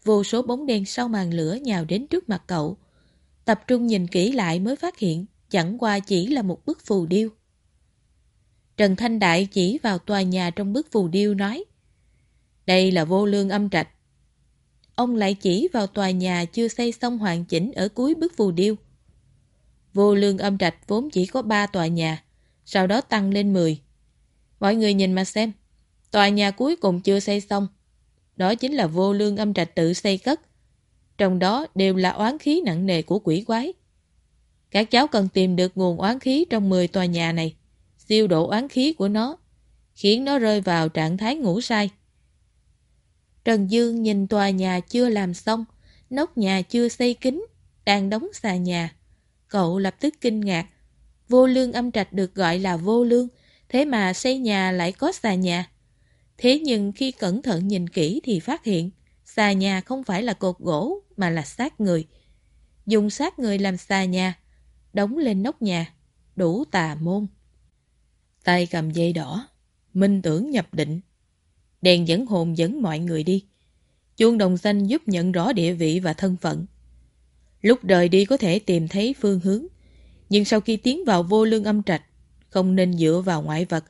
Vô số bóng đen sau màn lửa nhào đến trước mặt cậu. Tập trung nhìn kỹ lại mới phát hiện chẳng qua chỉ là một bức phù điêu. Trần Thanh Đại chỉ vào tòa nhà trong bức phù điêu nói Đây là vô lương âm trạch, ông lại chỉ vào tòa nhà chưa xây xong hoàn chỉnh ở cuối bức phù điêu. Vô lương âm trạch vốn chỉ có 3 tòa nhà, sau đó tăng lên 10. Mọi người nhìn mà xem, tòa nhà cuối cùng chưa xây xong. Đó chính là vô lương âm trạch tự xây cất. Trong đó đều là oán khí nặng nề của quỷ quái. Các cháu cần tìm được nguồn oán khí trong 10 tòa nhà này, siêu độ oán khí của nó, khiến nó rơi vào trạng thái ngủ say. Trần Dương nhìn tòa nhà chưa làm xong, nóc nhà chưa xây kín, đang đóng xà nhà. Cậu lập tức kinh ngạc. Vô lương âm trạch được gọi là vô lương, thế mà xây nhà lại có xà nhà. Thế nhưng khi cẩn thận nhìn kỹ thì phát hiện, xà nhà không phải là cột gỗ mà là xác người. Dùng xác người làm xà nhà, đóng lên nóc nhà, đủ tà môn. Tay cầm dây đỏ, minh tưởng nhập định, Đèn dẫn hồn dẫn mọi người đi. Chuông đồng xanh giúp nhận rõ địa vị và thân phận. Lúc rời đi có thể tìm thấy phương hướng, nhưng sau khi tiến vào vô lương âm trạch, không nên dựa vào ngoại vật,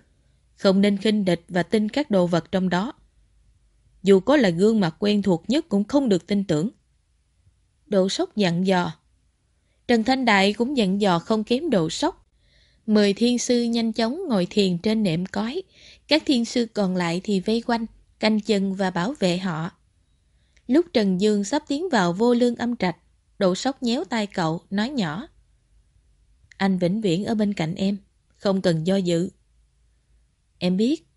không nên khinh địch và tin các đồ vật trong đó. Dù có là gương mặt quen thuộc nhất cũng không được tin tưởng. Độ sốc dặn dò. Trần Thanh Đại cũng dặn dò không kém độ sốc. Mười thiên sư nhanh chóng ngồi thiền trên nệm cói. Các thiên sư còn lại thì vây quanh, canh chừng và bảo vệ họ. Lúc Trần Dương sắp tiến vào vô lương âm trạch, độ sốc nhéo tay cậu, nói nhỏ. Anh vĩnh viễn ở bên cạnh em, không cần do dự. Em biết.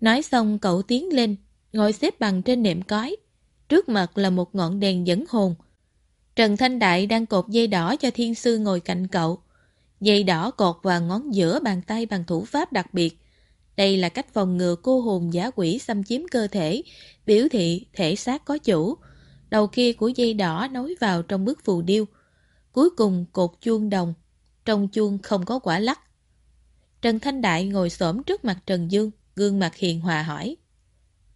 Nói xong cậu tiến lên, ngồi xếp bằng trên nệm cói. Trước mặt là một ngọn đèn dẫn hồn. Trần Thanh Đại đang cột dây đỏ cho thiên sư ngồi cạnh cậu. Dây đỏ cột vào ngón giữa bàn tay bằng thủ pháp đặc biệt. Đây là cách phòng ngừa cô hồn giả quỷ xâm chiếm cơ thể, biểu thị thể xác có chủ. Đầu kia của dây đỏ nối vào trong bức phù điêu. Cuối cùng cột chuông đồng. Trong chuông không có quả lắc. Trần Thanh Đại ngồi xổm trước mặt Trần Dương, gương mặt hiền hòa hỏi.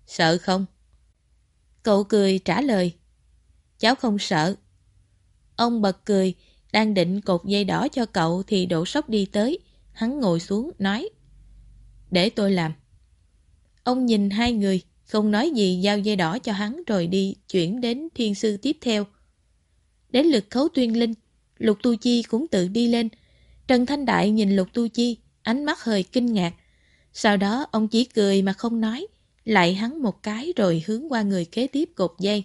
Sợ không? Cậu cười trả lời. Cháu không sợ. Ông bật cười, đang định cột dây đỏ cho cậu thì đổ sốc đi tới. Hắn ngồi xuống, nói. Để tôi làm. Ông nhìn hai người, không nói gì giao dây đỏ cho hắn rồi đi chuyển đến thiên sư tiếp theo. Đến lượt khấu tuyên linh, Lục Tu Chi cũng tự đi lên. Trần Thanh Đại nhìn Lục Tu Chi, ánh mắt hơi kinh ngạc. Sau đó ông chỉ cười mà không nói, lại hắn một cái rồi hướng qua người kế tiếp cột dây.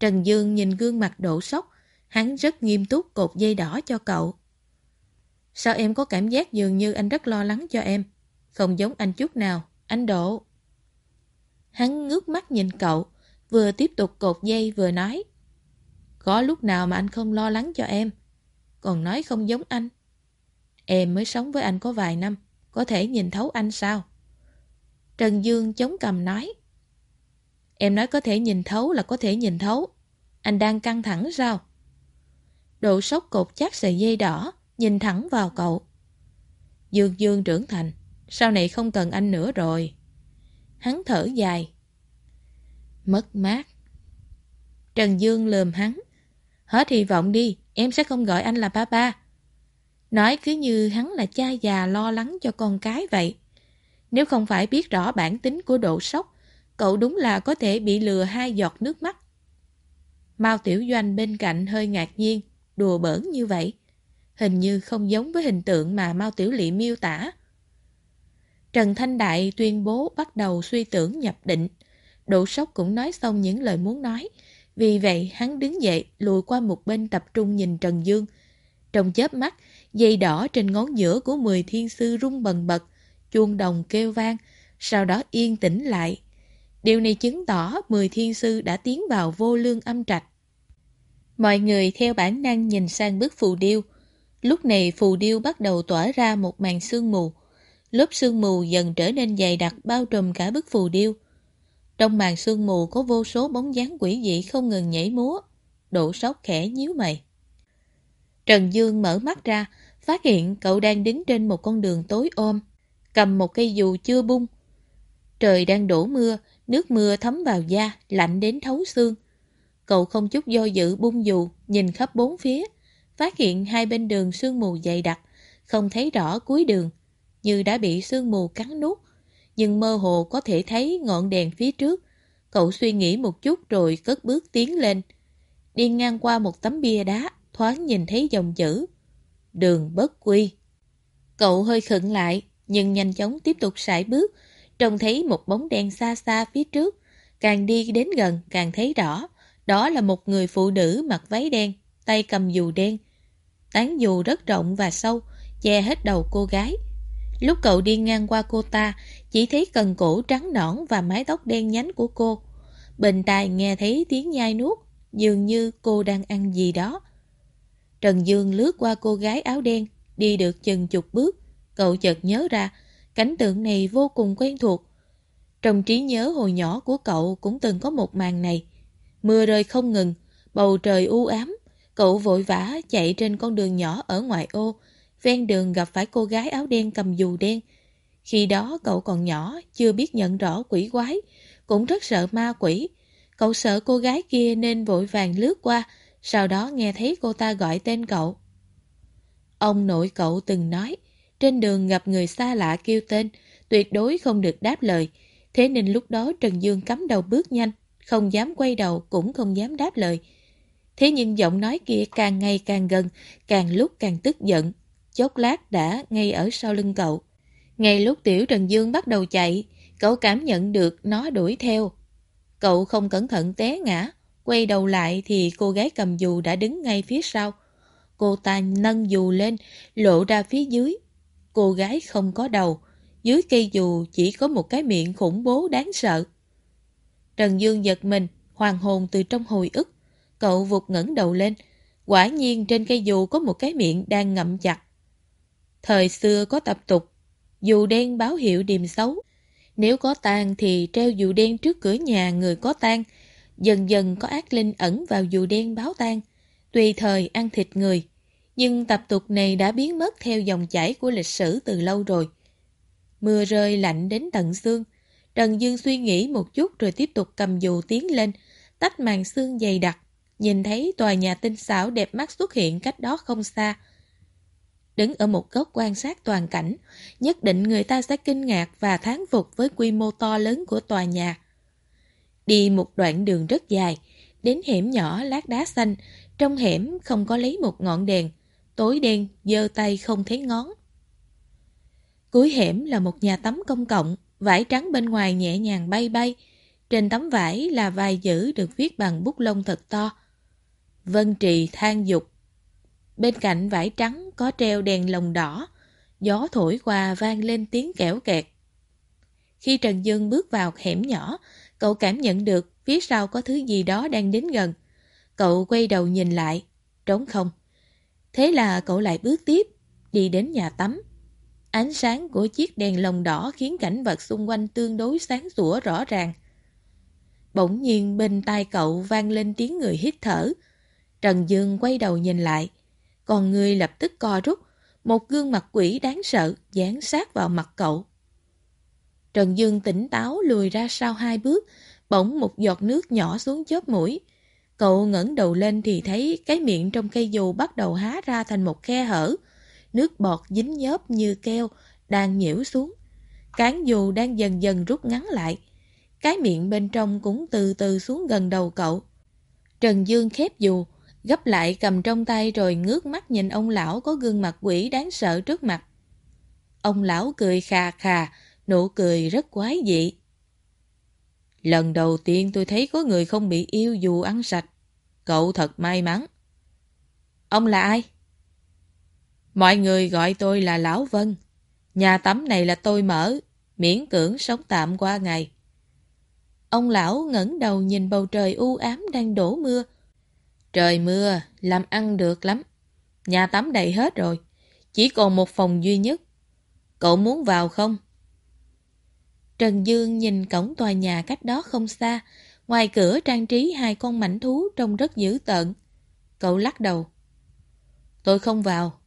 Trần Dương nhìn gương mặt độ sốc, hắn rất nghiêm túc cột dây đỏ cho cậu. Sao em có cảm giác dường như anh rất lo lắng cho em? Không giống anh chút nào, anh Độ. Hắn ngước mắt nhìn cậu, vừa tiếp tục cột dây vừa nói. Có lúc nào mà anh không lo lắng cho em, còn nói không giống anh. Em mới sống với anh có vài năm, có thể nhìn thấu anh sao? Trần Dương chống cầm nói. Em nói có thể nhìn thấu là có thể nhìn thấu. Anh đang căng thẳng sao? Độ sốc cột chắc sợi dây đỏ, nhìn thẳng vào cậu. Dương Dương trưởng thành, sau này không cần anh nữa rồi. Hắn thở dài. Mất mát. Trần Dương lườm hắn. Hết hy vọng đi, em sẽ không gọi anh là ba ba. Nói cứ như hắn là cha già lo lắng cho con cái vậy. Nếu không phải biết rõ bản tính của độ sốc, cậu đúng là có thể bị lừa hai giọt nước mắt. Mao Tiểu Doanh bên cạnh hơi ngạc nhiên, đùa bỡn như vậy. Hình như không giống với hình tượng mà Mao Tiểu Lị miêu tả. Trần Thanh Đại tuyên bố bắt đầu suy tưởng nhập định. Đỗ Sóc cũng nói xong những lời muốn nói. Vì vậy hắn đứng dậy lùi qua một bên tập trung nhìn Trần Dương. Trong chớp mắt, dây đỏ trên ngón giữa của mười thiên sư rung bần bật, chuông đồng kêu vang, sau đó yên tĩnh lại. Điều này chứng tỏ mười thiên sư đã tiến vào vô lương âm trạch. Mọi người theo bản năng nhìn sang bức phù điêu. Lúc này phù điêu bắt đầu tỏa ra một màn sương mù. Lớp sương mù dần trở nên dày đặc bao trùm cả bức phù điêu. Trong màn sương mù có vô số bóng dáng quỷ dị không ngừng nhảy múa. đổ sóc khẽ nhíu mày. Trần Dương mở mắt ra, phát hiện cậu đang đứng trên một con đường tối ôm, cầm một cây dù chưa bung. Trời đang đổ mưa, nước mưa thấm vào da, lạnh đến thấu xương. Cậu không chút do dự bung dù, nhìn khắp bốn phía, phát hiện hai bên đường sương mù dày đặc, không thấy rõ cuối đường, như đã bị sương mù cắn nuốt, nhưng mơ hồ có thể thấy ngọn đèn phía trước. Cậu suy nghĩ một chút rồi cất bước tiến lên. Đi ngang qua một tấm bia đá, thoáng nhìn thấy dòng chữ Đường bất quy. Cậu hơi khựng lại, nhưng nhanh chóng tiếp tục sải bước, trông thấy một bóng đen xa xa phía trước. Càng đi đến gần càng thấy rõ, đó là một người phụ nữ mặc váy đen, tay cầm dù đen. Tán dù rất rộng và sâu, che hết đầu cô gái. Lúc cậu đi ngang qua cô ta, chỉ thấy cần cổ trắng nõn và mái tóc đen nhánh của cô. Bình tài nghe thấy tiếng nhai nuốt, dường như cô đang ăn gì đó. Trần Dương lướt qua cô gái áo đen, đi được chừng chục bước. Cậu chợt nhớ ra, cảnh tượng này vô cùng quen thuộc. Trong trí nhớ hồi nhỏ của cậu cũng từng có một màn này. Mưa rơi không ngừng, bầu trời u ám. Cậu vội vã chạy trên con đường nhỏ ở ngoại ô. Ven đường gặp phải cô gái áo đen cầm dù đen. Khi đó cậu còn nhỏ, chưa biết nhận rõ quỷ quái, cũng rất sợ ma quỷ. Cậu sợ cô gái kia nên vội vàng lướt qua, sau đó nghe thấy cô ta gọi tên cậu. Ông nội cậu từng nói, trên đường gặp người xa lạ kêu tên, tuyệt đối không được đáp lời. Thế nên lúc đó Trần Dương cắm đầu bước nhanh, không dám quay đầu cũng không dám đáp lời. Thế nhưng giọng nói kia càng ngày càng gần, càng lúc càng tức giận. Chốc lát đã ngay ở sau lưng cậu. Ngay lúc Tiểu Trần Dương bắt đầu chạy, cậu cảm nhận được nó đuổi theo. Cậu không cẩn thận té ngã, quay đầu lại thì cô gái cầm dù đã đứng ngay phía sau. Cô ta nâng dù lên, lộ ra phía dưới. Cô gái không có đầu, dưới cây dù chỉ có một cái miệng khủng bố đáng sợ. Trần Dương giật mình, hoàng hồn từ trong hồi ức. Cậu vụt ngẩng đầu lên. Quả nhiên trên cây dù có một cái miệng đang ngậm chặt. Thời xưa có tập tục, dù đen báo hiệu điềm xấu. Nếu có tang thì treo dù đen trước cửa nhà người có tang. Dần dần có ác linh ẩn vào dù đen báo tang, tùy thời ăn thịt người. Nhưng tập tục này đã biến mất theo dòng chảy của lịch sử từ lâu rồi. Mưa rơi lạnh đến tận xương. Trần Dương suy nghĩ một chút rồi tiếp tục cầm dù tiến lên, tách màn xương dày đặc. Nhìn thấy tòa nhà tinh xảo đẹp mắt xuất hiện cách đó không xa. Đứng ở một góc quan sát toàn cảnh, nhất định người ta sẽ kinh ngạc và thán phục với quy mô to lớn của tòa nhà. Đi một đoạn đường rất dài, đến hẻm nhỏ lát đá xanh, trong hẻm không có lấy một ngọn đèn, tối đen, dơ tay không thấy ngón. Cuối hẻm là một nhà tắm công cộng, vải trắng bên ngoài nhẹ nhàng bay bay. Trên tấm vải là vài chữ được viết bằng bút lông thật to. Vân trì than dục. Bên cạnh vải trắng có treo đèn lồng đỏ, gió thổi qua vang lên tiếng kẽo kẹt. Khi Trần Dương bước vào hẻm nhỏ, cậu cảm nhận được phía sau có thứ gì đó đang đến gần. Cậu quay đầu nhìn lại, trống không. Thế là cậu lại bước tiếp, đi đến nhà tắm. Ánh sáng của chiếc đèn lồng đỏ khiến cảnh vật xung quanh tương đối sáng sủa rõ ràng. Bỗng nhiên bên tai cậu vang lên tiếng người hít thở. Trần Dương quay đầu nhìn lại. Còn người lập tức co rút. Một gương mặt quỷ đáng sợ dán sát vào mặt cậu. Trần Dương tỉnh táo lùi ra sau hai bước. Bỗng một giọt nước nhỏ xuống chóp mũi. Cậu ngẩng đầu lên thì thấy cái miệng trong cây dù bắt đầu há ra thành một khe hở nước bọt dính nhớp như keo, đang nhiễu xuống. Cán dù đang dần dần rút ngắn lại. Cái miệng bên trong cũng từ từ xuống gần đầu cậu. Trần Dương khép dù, gấp lại cầm trong tay rồi ngước mắt nhìn ông lão có gương mặt quỷ đáng sợ trước mặt. Ông lão cười khà khà, nụ cười rất quái dị. Lần đầu tiên tôi thấy có người không bị yêu dù ăn sạch. Cậu thật may mắn. Ông là ai? Mọi người gọi tôi là Lão Vân. Nhà tắm này là tôi mở, miễn cưỡng sống tạm qua ngày. Ông lão ngẩng đầu nhìn bầu trời u ám đang đổ mưa. Trời mưa, làm ăn được lắm. Nhà tắm đầy hết rồi, chỉ còn một phòng duy nhất. Cậu muốn vào không? Trần Dương nhìn cổng tòa nhà cách đó không xa, ngoài cửa trang trí hai con mảnh thú trông rất dữ tợn. Cậu lắc đầu. Tôi không vào.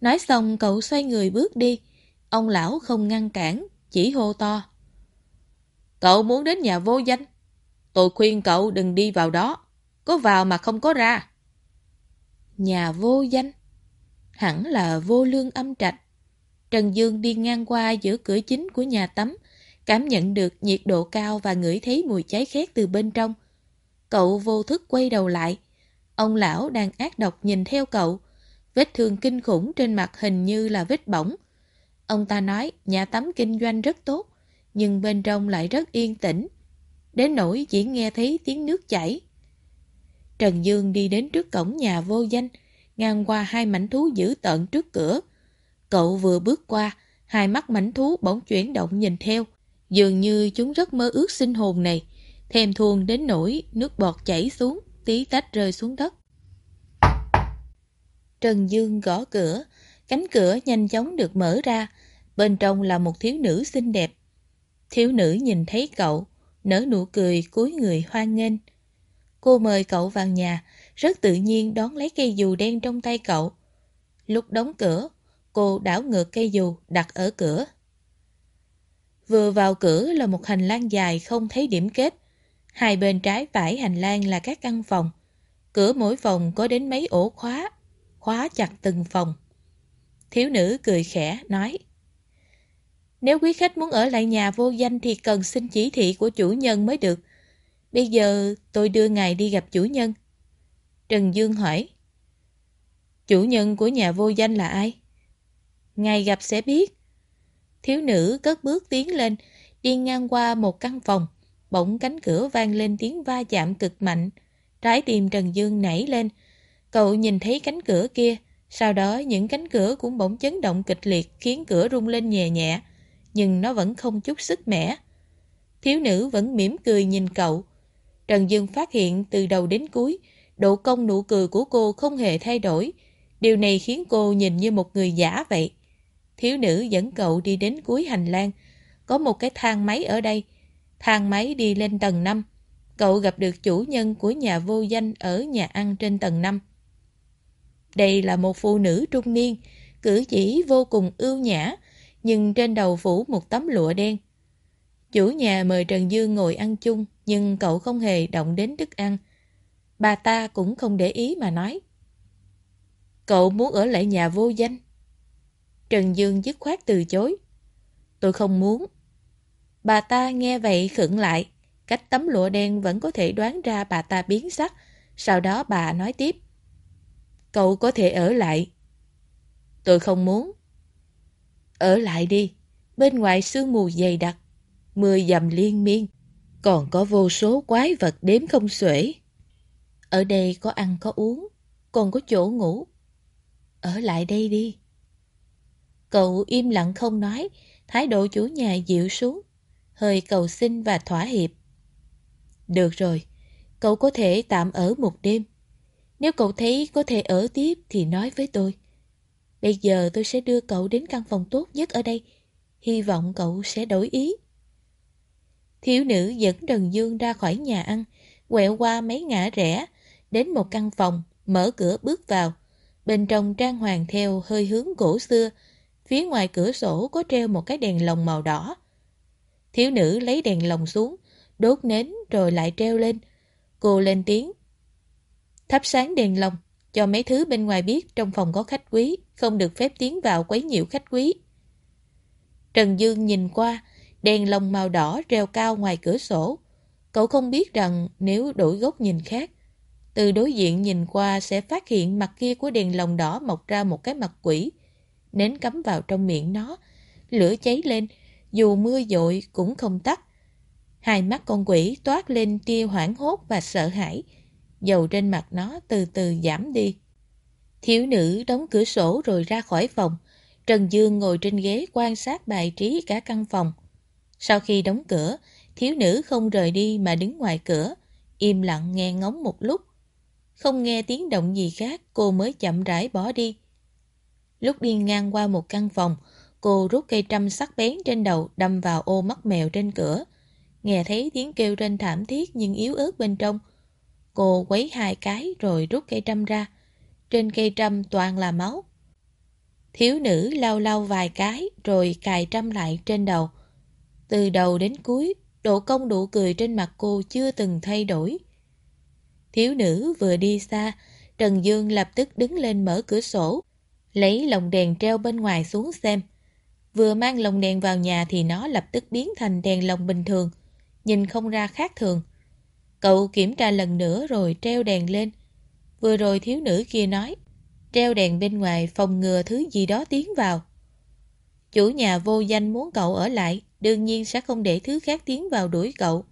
Nói xong cậu xoay người bước đi. Ông lão không ngăn cản, chỉ hô to. Cậu muốn đến nhà vô danh. Tôi khuyên cậu đừng đi vào đó. Có vào mà không có ra. Nhà vô danh. Hẳn là vô lương âm trạch. Trần Dương đi ngang qua giữa cửa chính của nhà tắm, cảm nhận được nhiệt độ cao và ngửi thấy mùi cháy khét từ bên trong. Cậu vô thức quay đầu lại. Ông lão đang ác độc nhìn theo cậu, Vết thương kinh khủng trên mặt hình như là vết bỏng. Ông ta nói nhà tắm kinh doanh rất tốt, nhưng bên trong lại rất yên tĩnh. Đến nỗi chỉ nghe thấy tiếng nước chảy. Trần Dương đi đến trước cổng nhà vô danh, ngang qua hai mảnh thú dữ tợn trước cửa. Cậu vừa bước qua, hai mắt mảnh thú bỗng chuyển động nhìn theo. Dường như chúng rất mơ ước sinh hồn này, thèm thuồng đến nỗi nước bọt chảy xuống, tí tách rơi xuống đất. Trần Dương gõ cửa, cánh cửa nhanh chóng được mở ra, bên trong là một thiếu nữ xinh đẹp. Thiếu nữ nhìn thấy cậu, nở nụ cười cúi người hoan nghênh. Cô mời cậu vào nhà, rất tự nhiên đón lấy cây dù đen trong tay cậu. Lúc đóng cửa, cô đảo ngược cây dù đặt ở cửa. Vừa vào cửa là một hành lang dài không thấy điểm kết. Hai bên trái phải hành lang là các căn phòng. Cửa mỗi phòng có đến mấy ổ khóa khóa chặt từng phòng. Thiếu nữ cười khẽ, nói Nếu quý khách muốn ở lại nhà vô danh thì cần xin chỉ thị của chủ nhân mới được. Bây giờ tôi đưa ngài đi gặp chủ nhân. Trần Dương hỏi. Chủ nhân của nhà vô danh là ai? Ngài gặp sẽ biết. Thiếu nữ cất bước tiến lên, đi ngang qua một căn phòng. Bỗng cánh cửa vang lên tiếng va chạm cực mạnh. Trái tim Trần Dương nảy lên. Cậu nhìn thấy cánh cửa kia. Sau đó những cánh cửa cũng bỗng chấn động kịch liệt khiến cửa rung lên nhẹ nhẹ. Nhưng nó vẫn không chút sức mẻ. Thiếu nữ vẫn mỉm cười nhìn cậu. Trần Dương phát hiện từ đầu đến cuối, độ công nụ cười của cô không hề thay đổi. Điều này khiến cô nhìn như một người giả vậy. Thiếu nữ dẫn cậu đi đến cuối hành lang. Có một cái thang máy ở đây. Thang máy đi lên tầng 5. Cậu gặp được chủ nhân của nhà vô danh ở nhà ăn trên tầng 5. Đây là một phụ nữ trung niên, cử chỉ vô cùng ưu nhã, nhưng trên đầu phủ một tấm lụa đen. Chủ nhà mời Trần Dương ngồi ăn chung, nhưng cậu không hề động đến thức ăn. Bà ta cũng không để ý mà nói. Cậu muốn ở lại nhà vô danh. Trần Dương dứt khoát từ chối. Tôi không muốn. Bà ta nghe vậy khựng lại. Cách tấm lụa đen vẫn có thể đoán ra bà ta biến sắc. Sau đó bà nói tiếp. Cậu có thể ở lại. Tôi không muốn. Ở lại đi. Bên ngoài sương mù dày đặc. Mưa dầm liên miên. Còn có vô số quái vật đếm không xuể. Ở đây có ăn có uống. Còn có chỗ ngủ. Ở lại đây đi. Cậu im lặng không nói, thái độ chủ nhà dịu xuống, hơi cầu xin và thỏa hiệp. Được rồi, cậu có thể tạm ở một đêm. Nếu cậu thấy có thể ở tiếp thì nói với tôi. Bây giờ tôi sẽ đưa cậu đến căn phòng tốt nhất ở đây. Hy vọng cậu sẽ đổi ý. Thiếu nữ dẫn Trần Dương ra khỏi nhà ăn, quẹo qua mấy ngã rẽ, đến một căn phòng, mở cửa bước vào. Bên trong trang hoàng theo hơi hướng cổ xưa, Phía ngoài cửa sổ có treo một cái đèn lồng màu đỏ. Thiếu nữ lấy đèn lồng xuống, đốt nến rồi lại treo lên. Cô lên tiếng. Thắp sáng đèn lồng, cho mấy thứ bên ngoài biết trong phòng có khách quý, không được phép tiến vào quấy nhiễu khách quý. Trần Dương nhìn qua, đèn lồng màu đỏ treo cao ngoài cửa sổ. Cậu không biết rằng nếu đổi góc nhìn khác, từ đối diện nhìn qua sẽ phát hiện mặt kia của đèn lồng đỏ mọc ra một cái mặt quỷ, nến cắm vào trong miệng nó. Lửa cháy lên, dù mưa dội cũng không tắt. Hai mắt con quỷ toát lên tia hoảng hốt và sợ hãi. Dầu trên mặt nó từ từ giảm đi. Thiếu nữ đóng cửa sổ rồi ra khỏi phòng. Trần Dương ngồi trên ghế quan sát bài trí cả căn phòng. Sau khi đóng cửa, thiếu nữ không rời đi mà đứng ngoài cửa, im lặng nghe ngóng một lúc. Không nghe tiếng động gì khác, cô mới chậm rãi bỏ đi. Lúc đi ngang qua một căn phòng, cô rút cây trăm sắc bén trên đầu đâm vào ô mắt mèo trên cửa. Nghe thấy tiếng kêu trên thảm thiết nhưng yếu ớt bên trong. Cô quấy hai cái rồi rút cây trăm ra. Trên cây trăm toàn là máu. Thiếu nữ lau lau vài cái rồi cài trăm lại trên đầu. Từ đầu đến cuối, độ công độ cười trên mặt cô chưa từng thay đổi. Thiếu nữ vừa đi xa, Trần Dương lập tức đứng lên mở cửa sổ, lấy lồng đèn treo bên ngoài xuống xem. Vừa mang lồng đèn vào nhà thì nó lập tức biến thành đèn lồng bình thường, nhìn không ra khác thường. Cậu kiểm tra lần nữa rồi treo đèn lên. Vừa rồi thiếu nữ kia nói, treo đèn bên ngoài phòng ngừa thứ gì đó tiến vào. Chủ nhà vô danh muốn cậu ở lại, đương nhiên sẽ không để thứ khác tiến vào đuổi cậu.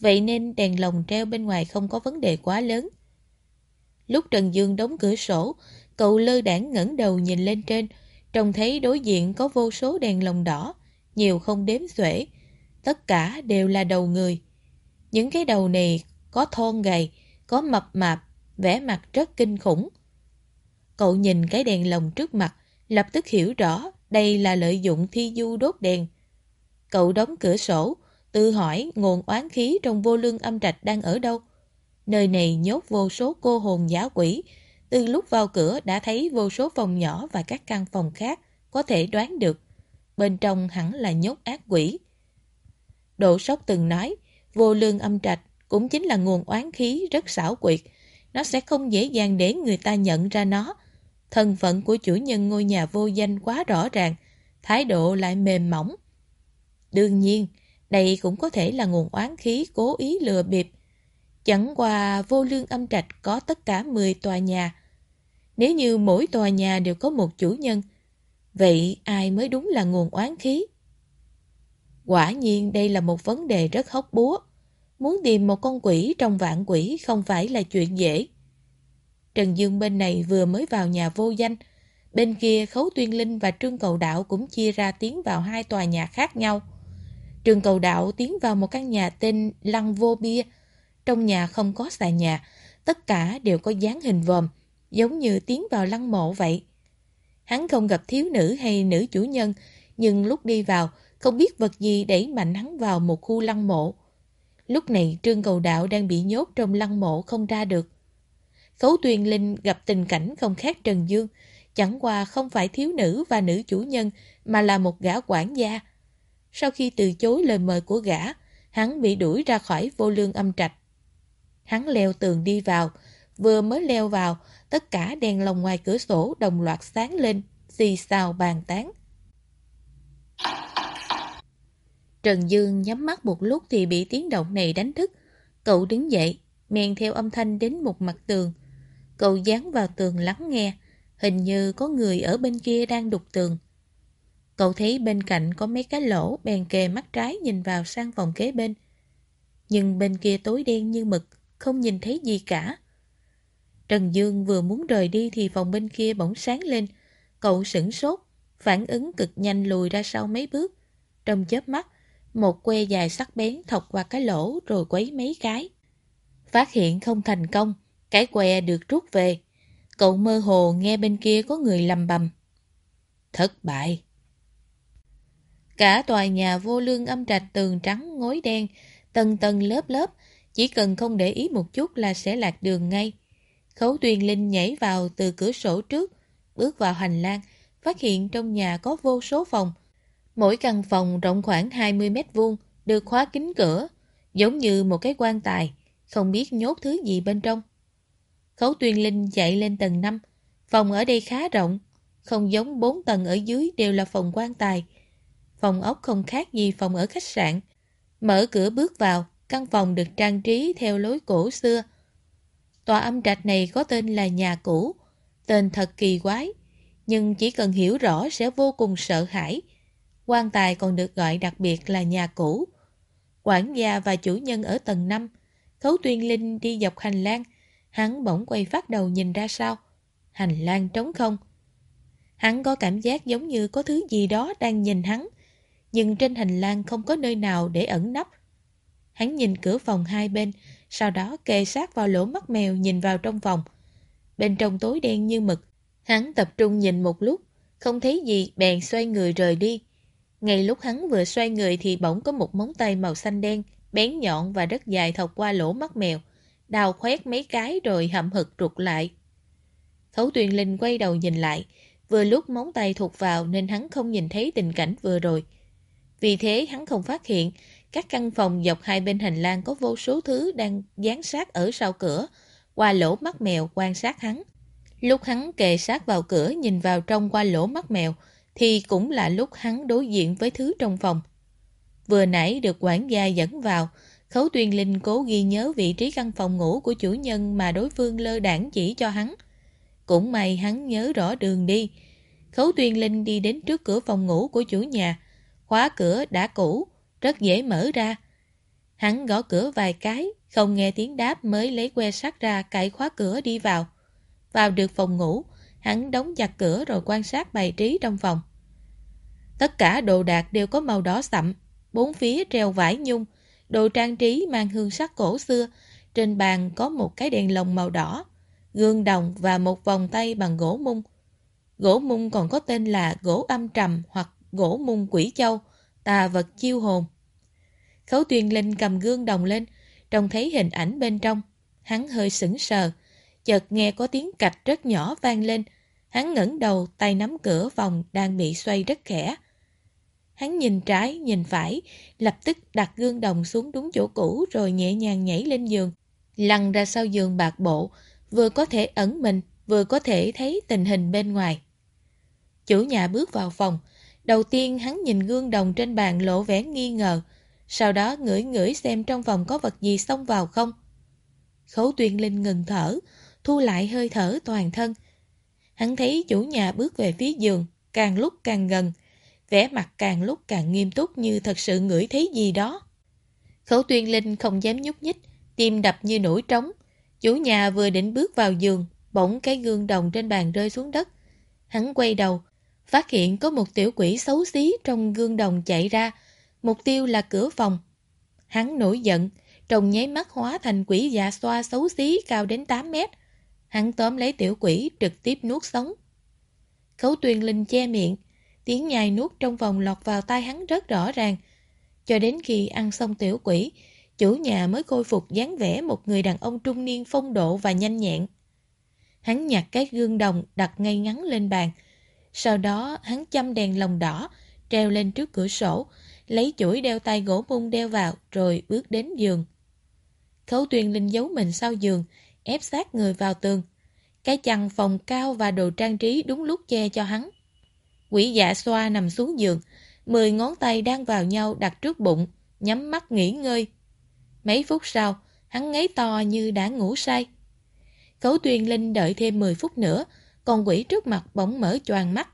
Vậy nên đèn lồng treo bên ngoài không có vấn đề quá lớn. Lúc Trần Dương đóng cửa sổ, Cậu lơ đảng ngẩng đầu nhìn lên trên, trông thấy đối diện có vô số đèn lồng đỏ, nhiều không đếm xuể. Tất cả đều là đầu người. Những cái đầu này có thon gầy, có mập mạp, vẻ mặt rất kinh khủng. Cậu nhìn cái đèn lồng trước mặt, lập tức hiểu rõ đây là lợi dụng thi du đốt đèn. Cậu đóng cửa sổ, tự hỏi nguồn oán khí trong vô lương âm trạch đang ở đâu. Nơi này nhốt vô số cô hồn giả quỷ, từ lúc vào cửa đã thấy vô số phòng nhỏ và các căn phòng khác, có thể đoán được. Bên trong hẳn là nhốt ác quỷ. Độ sốc từng nói, vô lương âm trạch cũng chính là nguồn oán khí rất xảo quyệt. Nó sẽ không dễ dàng để người ta nhận ra nó. Thân phận của chủ nhân ngôi nhà vô danh quá rõ ràng, thái độ lại mềm mỏng. Đương nhiên, đây cũng có thể là nguồn oán khí cố ý lừa bịp. Chẳng qua vô lương âm trạch có tất cả 10 tòa nhà. Nếu như mỗi tòa nhà đều có một chủ nhân, vậy ai mới đúng là nguồn oán khí? Quả nhiên đây là một vấn đề rất hóc búa. Muốn tìm một con quỷ trong vạn quỷ không phải là chuyện dễ. Trần Dương bên này vừa mới vào nhà vô danh, bên kia Khấu Tuyên Linh và Trương Cầu Đạo cũng chia ra tiến vào hai tòa nhà khác nhau. Trương Cầu Đạo tiến vào một căn nhà tên Lăng Vô Bia. Trong nhà không có xà nhà, tất cả đều có dáng hình vòm, giống như tiến vào lăng mộ vậy. Hắn không gặp thiếu nữ hay nữ chủ nhân, nhưng lúc đi vào, không biết vật gì đẩy mạnh hắn vào một khu lăng mộ. Lúc này Trương Cầu Đạo đang bị nhốt trong lăng mộ không ra được. Khấu Tuyền Linh gặp tình cảnh không khác Trần Dương, chẳng qua không phải thiếu nữ và nữ chủ nhân mà là một gã quản gia. Sau khi từ chối lời mời của gã, hắn bị đuổi ra khỏi vô lương âm trạch. Hắn leo tường đi vào, vừa mới leo vào, tất cả đèn lồng ngoài cửa sổ đồng loạt sáng lên, xì xào bàn tán. Trần Dương nhắm mắt một lúc thì bị tiếng động này đánh thức. Cậu đứng dậy, men theo âm thanh đến một mặt tường. Cậu dán vào tường lắng nghe, hình như có người ở bên kia đang đục tường. Cậu thấy bên cạnh có mấy cái lỗ bèn kề mắt trái nhìn vào sang phòng kế bên. Nhưng bên kia tối đen như mực, không nhìn thấy gì cả. Trần Dương vừa muốn rời đi thì phòng bên kia bỗng sáng lên. Cậu sửng sốt, phản ứng cực nhanh lùi ra sau mấy bước. Trong chớp mắt, một que dài sắc bén thọc qua cái lỗ rồi quấy mấy cái. Phát hiện không thành công, cái que được rút về. Cậu mơ hồ nghe bên kia có người lầm bầm. Thất bại. Cả tòa nhà vô lương âm trạch tường trắng ngói đen, tầng tầng lớp lớp, chỉ cần không để ý một chút là sẽ lạc đường ngay. Khấu tuyền linh nhảy vào từ cửa sổ trước, bước vào hành lang, phát hiện trong nhà có vô số phòng. Mỗi căn phòng rộng khoảng 20 mét vuông, được khóa kín cửa, giống như một cái quan tài, không biết nhốt thứ gì bên trong. Khấu Tuyên Linh chạy lên tầng 5. Phòng ở đây khá rộng, không giống 4 tầng ở dưới đều là phòng quan tài. Phòng ốc không khác gì phòng ở khách sạn. Mở cửa bước vào, căn phòng được trang trí theo lối cổ xưa. Tòa âm trạch này có tên là nhà cũ, tên thật kỳ quái, nhưng chỉ cần hiểu rõ sẽ vô cùng sợ hãi. Quan tài còn được gọi đặc biệt là nhà cũ. Quản gia và chủ nhân ở tầng 5, Khấu Tuyên Linh đi dọc hành lang, hắn bỗng quay phát đầu nhìn ra sau. Hành lang trống không. Hắn có cảm giác giống như có thứ gì đó đang nhìn hắn, nhưng trên hành lang không có nơi nào để ẩn nấp. Hắn nhìn cửa phòng hai bên, sau đó kề sát vào lỗ mắt mèo nhìn vào trong phòng. Bên trong tối đen như mực, hắn tập trung nhìn một lúc, không thấy gì bèn xoay người rời đi. Ngay lúc hắn vừa xoay người thì bỗng có một móng tay màu xanh đen, bén nhọn và rất dài thọc qua lỗ mắt mèo, đào khoét mấy cái rồi hậm hực rụt lại. Khấu tuyền linh quay đầu nhìn lại, vừa lúc móng tay thụt vào nên hắn không nhìn thấy tình cảnh vừa rồi. Vì thế hắn không phát hiện, các căn phòng dọc hai bên hành lang có vô số thứ đang dán sát ở sau cửa, qua lỗ mắt mèo quan sát hắn. Lúc hắn kề sát vào cửa nhìn vào trong qua lỗ mắt mèo, thì cũng là lúc hắn đối diện với thứ trong phòng. Vừa nãy được quản gia dẫn vào, Khấu Tuyên Linh cố ghi nhớ vị trí căn phòng ngủ của chủ nhân mà đối phương lơ đảng chỉ cho hắn. Cũng may hắn nhớ rõ đường đi. Khấu Tuyên Linh đi đến trước cửa phòng ngủ của chủ nhà. Khóa cửa đã cũ, rất dễ mở ra. Hắn gõ cửa vài cái, không nghe tiếng đáp mới lấy que sắt ra cạy khóa cửa đi vào. Vào được phòng ngủ, hắn đóng chặt cửa rồi quan sát bài trí trong phòng. Tất cả đồ đạc đều có màu đỏ sậm, bốn phía treo vải nhung, đồ trang trí mang hương sắc cổ xưa. Trên bàn có một cái đèn lồng màu đỏ, gương đồng và một vòng tay bằng gỗ mung. Gỗ mung còn có tên là gỗ âm trầm hoặc gỗ mung quỷ châu, tà vật chiêu hồn. Khấu tuyên linh cầm gương đồng lên, trông thấy hình ảnh bên trong. Hắn hơi sững sờ, chợt nghe có tiếng cạch rất nhỏ vang lên. Hắn ngẩng đầu, tay nắm cửa phòng đang bị xoay rất khẽ. Hắn nhìn trái, nhìn phải, lập tức đặt gương đồng xuống đúng chỗ cũ rồi nhẹ nhàng nhảy lên giường. Lăn ra sau giường bạc bộ, vừa có thể ẩn mình, vừa có thể thấy tình hình bên ngoài. Chủ nhà bước vào phòng. Đầu tiên hắn nhìn gương đồng trên bàn lộ vẻ nghi ngờ, sau đó ngửi ngửi xem trong phòng có vật gì xông vào không. Khấu tuyên linh ngừng thở, thu lại hơi thở toàn thân. Hắn thấy chủ nhà bước về phía giường, càng lúc càng gần, vẻ mặt càng lúc càng nghiêm túc như thật sự ngửi thấy gì đó. Khấu tuyên linh không dám nhúc nhích, tim đập như nổi trống. Chủ nhà vừa định bước vào giường, bỗng cái gương đồng trên bàn rơi xuống đất. Hắn quay đầu, phát hiện có một tiểu quỷ xấu xí trong gương đồng chạy ra. Mục tiêu là cửa phòng. Hắn nổi giận, trồng nháy mắt hóa thành quỷ dạ xoa xấu xí cao đến 8 mét. Hắn tóm lấy tiểu quỷ trực tiếp nuốt sống. Khấu tuyên linh che miệng, tiếng nhai nuốt trong vòng lọt vào tai hắn rất rõ ràng. Cho đến khi ăn xong tiểu quỷ, chủ nhà mới khôi phục dáng vẻ một người đàn ông trung niên phong độ và nhanh nhẹn. Hắn nhặt cái gương đồng đặt ngay ngắn lên bàn. Sau đó hắn châm đèn lồng đỏ, treo lên trước cửa sổ, lấy chuỗi đeo tay gỗ mung đeo vào rồi bước đến giường. Khấu tuyên linh giấu mình sau giường, ép sát người vào tường. Cái chăn phòng cao và đồ trang trí đúng lúc che cho hắn. Quỷ dạ xoa nằm xuống giường, mười ngón tay đang vào nhau đặt trước bụng, nhắm mắt nghỉ ngơi. Mấy phút sau, hắn ngáy to như đã ngủ say. Khấu tuyên linh đợi thêm 10 phút nữa, con quỷ trước mặt bỗng mở choàng mắt,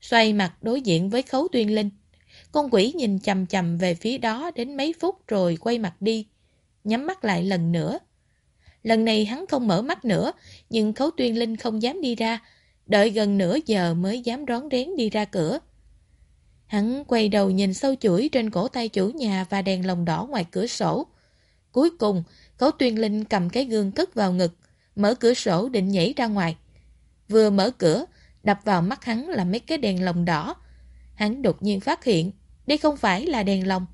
xoay mặt đối diện với khấu tuyên linh. Con quỷ nhìn chầm chầm về phía đó đến mấy phút rồi quay mặt đi, nhắm mắt lại lần nữa. Lần này hắn không mở mắt nữa, nhưng khấu tuyên linh không dám đi ra, đợi gần nửa giờ mới dám rón rén đi ra cửa. Hắn quay đầu nhìn sâu chuỗi trên cổ tay chủ nhà và đèn lồng đỏ ngoài cửa sổ. Cuối cùng, Cố tuyên linh cầm cái gương cất vào ngực, mở cửa sổ định nhảy ra ngoài. Vừa mở cửa, đập vào mắt hắn là mấy cái đèn lồng đỏ. Hắn đột nhiên phát hiện, đây không phải là đèn lồng,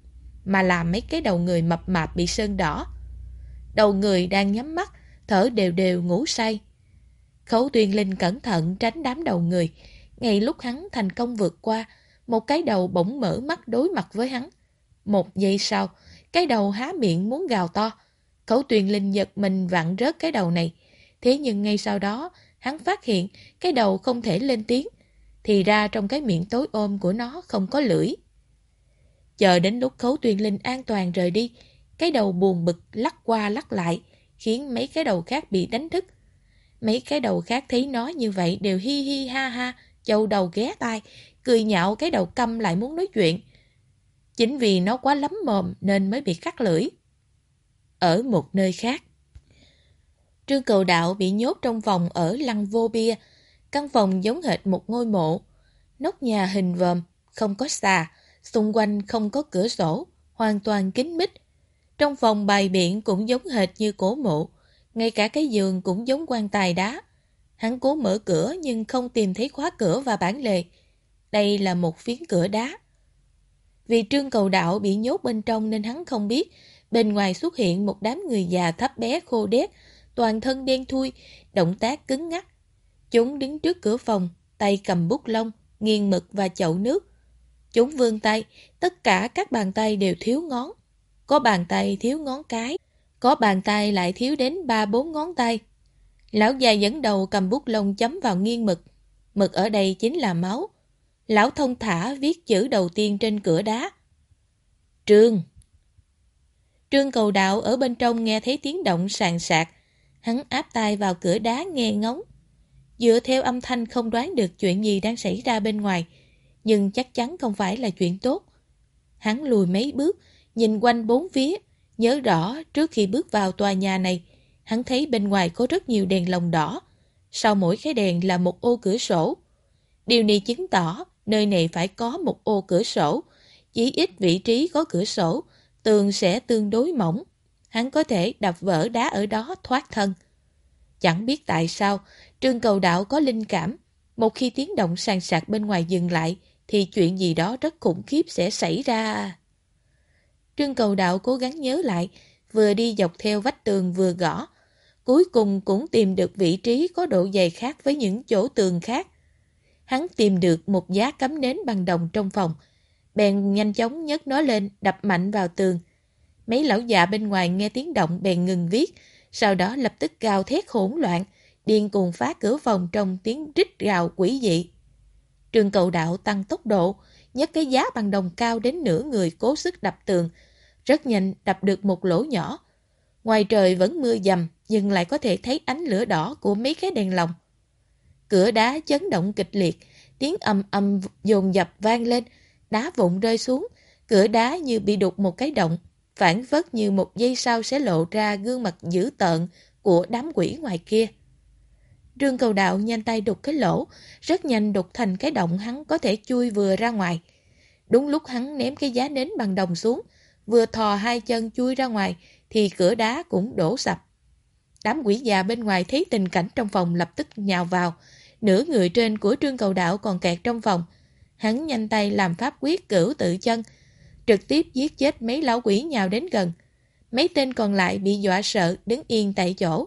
mà là mấy cái đầu người mập mạp bị sơn đỏ. Đầu người đang nhắm mắt, thở đều đều ngủ say. Khấu tuyên linh cẩn thận tránh đám đầu người. Ngay lúc hắn thành công vượt qua, một cái đầu bỗng mở mắt đối mặt với hắn. Một giây sau, cái đầu há miệng muốn gào to. Khấu tuyên linh giật mình vặn rớt cái đầu này. Thế nhưng ngay sau đó, hắn phát hiện cái đầu không thể lên tiếng. Thì ra trong cái miệng tối ôm của nó không có lưỡi. Chờ đến lúc khấu tuyên linh an toàn rời đi, cái đầu buồn bực lắc qua lắc lại, khiến mấy cái đầu khác bị đánh thức. Mấy cái đầu khác thấy nó như vậy đều hi hi ha ha, châu đầu ghé tai, cười nhạo cái đầu câm lại muốn nói chuyện. Chính vì nó quá lắm mồm nên mới bị cắt lưỡi. Ở một nơi khác. Trương cầu đạo bị nhốt trong phòng ở lăng vô bia. Căn phòng giống hệt một ngôi mộ. Nóc nhà hình vòm, không có xà, xung quanh không có cửa sổ, hoàn toàn kín mít. Trong phòng bài biện cũng giống hệt như cổ mộ, ngay cả cái giường cũng giống quan tài đá. Hắn cố mở cửa nhưng không tìm thấy khóa cửa và bản lề. Đây là một phiến cửa đá. Vì trương cầu đạo bị nhốt bên trong nên hắn không biết. Bên ngoài xuất hiện một đám người già thấp bé khô đét, toàn thân đen thui, động tác cứng ngắc. Chúng đứng trước cửa phòng, tay cầm bút lông, nghiêng mực và chậu nước. Chúng vươn tay, tất cả các bàn tay đều thiếu ngón. Có bàn tay thiếu ngón cái, có bàn tay lại thiếu đến ba bốn ngón tay. Lão già dẫn đầu cầm bút lông chấm vào nghiêng mực. Mực ở đây chính là máu. Lão thông thả viết chữ đầu tiên trên cửa đá. Trương. Trương cầu đạo ở bên trong nghe thấy tiếng động sàn sạc. Hắn áp tay vào cửa đá nghe ngóng. Dựa theo âm thanh không đoán được chuyện gì đang xảy ra bên ngoài. Nhưng chắc chắn không phải là chuyện tốt. Hắn lùi mấy bước, nhìn quanh bốn phía. Nhớ rõ trước khi bước vào tòa nhà này, hắn thấy bên ngoài có rất nhiều đèn lồng đỏ. Sau mỗi cái đèn là một ô cửa sổ. Điều này chứng tỏ nơi này phải có một ô cửa sổ. Chỉ ít vị trí có cửa sổ, tường sẽ tương đối mỏng. Hắn có thể đập vỡ đá ở đó thoát thân. Chẳng biết tại sao, trương cầu đạo có linh cảm. Một khi tiếng động sàn sạc bên ngoài dừng lại, thì chuyện gì đó rất khủng khiếp sẽ xảy ra. Trương cầu đạo cố gắng nhớ lại, vừa đi dọc theo vách tường vừa gõ. Cuối cùng cũng tìm được vị trí có độ dày khác với những chỗ tường khác. Hắn tìm được một giá cắm nến bằng đồng trong phòng. Bèn nhanh chóng nhấc nó lên, đập mạnh vào tường. Mấy lão già bên ngoài nghe tiếng động bèn ngừng viết, sau đó lập tức gào thét hỗn loạn, điên cuồng phá cửa phòng trong tiếng rít gào quỷ dị. Trường cầu đạo tăng tốc độ, nhấc cái giá bằng đồng cao đến nửa người cố sức đập tường, rất nhanh đập được một lỗ nhỏ. Ngoài trời vẫn mưa dầm, nhưng lại có thể thấy ánh lửa đỏ của mấy cái đèn lồng. Cửa đá chấn động kịch liệt, tiếng ầm ầm dồn dập vang lên, đá vụn rơi xuống, cửa đá như bị đục một cái động, phản phất như một giây sau sẽ lộ ra gương mặt dữ tợn của đám quỷ ngoài kia. Trương cầu đạo nhanh tay đục cái lỗ, rất nhanh đục thành cái động hắn có thể chui vừa ra ngoài. Đúng lúc hắn ném cái giá nến bằng đồng xuống, vừa thò hai chân chui ra ngoài, thì cửa đá cũng đổ sập. Đám quỷ già bên ngoài thấy tình cảnh trong phòng lập tức nhào vào. Nửa người trên của trương cầu đạo còn kẹt trong phòng. Hắn nhanh tay làm pháp quyết cửu tự chân, trực tiếp giết chết mấy lão quỷ nhào đến gần. Mấy tên còn lại bị dọa sợ đứng yên tại chỗ.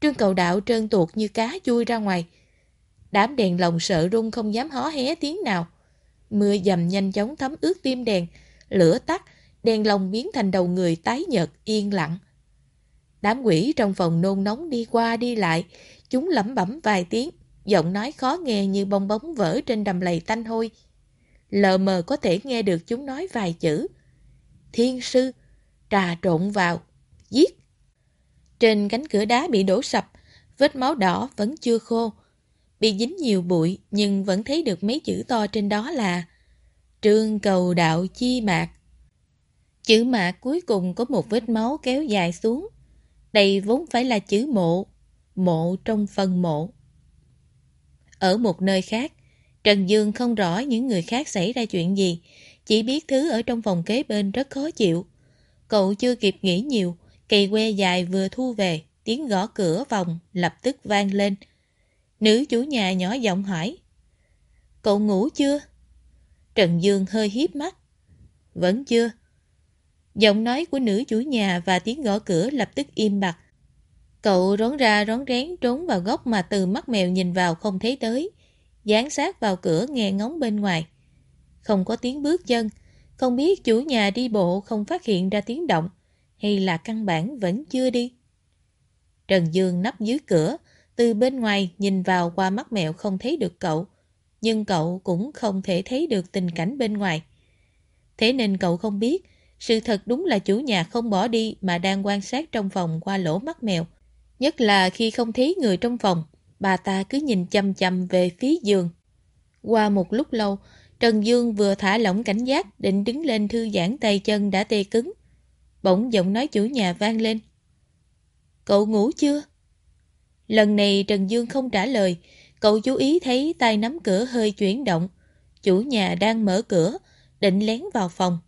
Trương cầu đạo trơn tuột như cá chui ra ngoài. Đám đèn lồng sợ rung không dám hó hé tiếng nào. Mưa dầm nhanh chóng thấm ướt tim đèn, lửa tắt, đèn lồng biến thành đầu người tái nhợt, yên lặng. Đám quỷ trong phòng nôn nóng đi qua đi lại, chúng lẩm bẩm vài tiếng, giọng nói khó nghe như bong bóng vỡ trên đầm lầy tanh hôi. Lờ mờ có thể nghe được chúng nói vài chữ. Thiên sư, trà trộn vào, giết. Trên cánh cửa đá bị đổ sập, vết máu đỏ vẫn chưa khô. Bị dính nhiều bụi nhưng vẫn thấy được mấy chữ to trên đó là Trương cầu đạo chi mạc. Chữ mạ cuối cùng có một vết máu kéo dài xuống. Đây vốn phải là chữ mộ, mộ trong phần mộ. Ở một nơi khác, Trần Dương không rõ những người khác xảy ra chuyện gì, chỉ biết thứ ở trong phòng kế bên rất khó chịu. Cậu chưa kịp nghĩ nhiều, cây que dài vừa thu về, tiếng gõ cửa phòng lập tức vang lên. Nữ chủ nhà nhỏ giọng hỏi. Cậu ngủ chưa? Trần Dương hơi hiếp mắt. Vẫn chưa. Giọng nói của nữ chủ nhà và tiếng gõ cửa lập tức im bặt. Cậu rón ra rón rén trốn vào góc mà từ mắt mèo nhìn vào không thấy tới. Dán sát vào cửa nghe ngóng bên ngoài. Không có tiếng bước chân. Không biết chủ nhà đi bộ không phát hiện ra tiếng động. Hay là căn bản vẫn chưa đi. Trần Dương nấp dưới cửa. Từ bên ngoài nhìn vào qua mắt mèo không thấy được cậu. Nhưng cậu cũng không thể thấy được tình cảnh bên ngoài. Thế nên cậu không biết sự thật đúng là chủ nhà không bỏ đi mà đang quan sát trong phòng qua lỗ mắt mèo. Nhất là khi không thấy người trong phòng, bà ta cứ nhìn chăm chăm về phía giường. Qua một lúc lâu, Trần Dương vừa thả lỏng cảnh giác định đứng lên thư giãn tay chân đã tê cứng. Bỗng giọng nói chủ nhà vang lên. Cậu ngủ chưa? Lần này Trần Dương không trả lời, cậu chú ý thấy tay nắm cửa hơi chuyển động. Chủ nhà đang mở cửa, định lén vào phòng.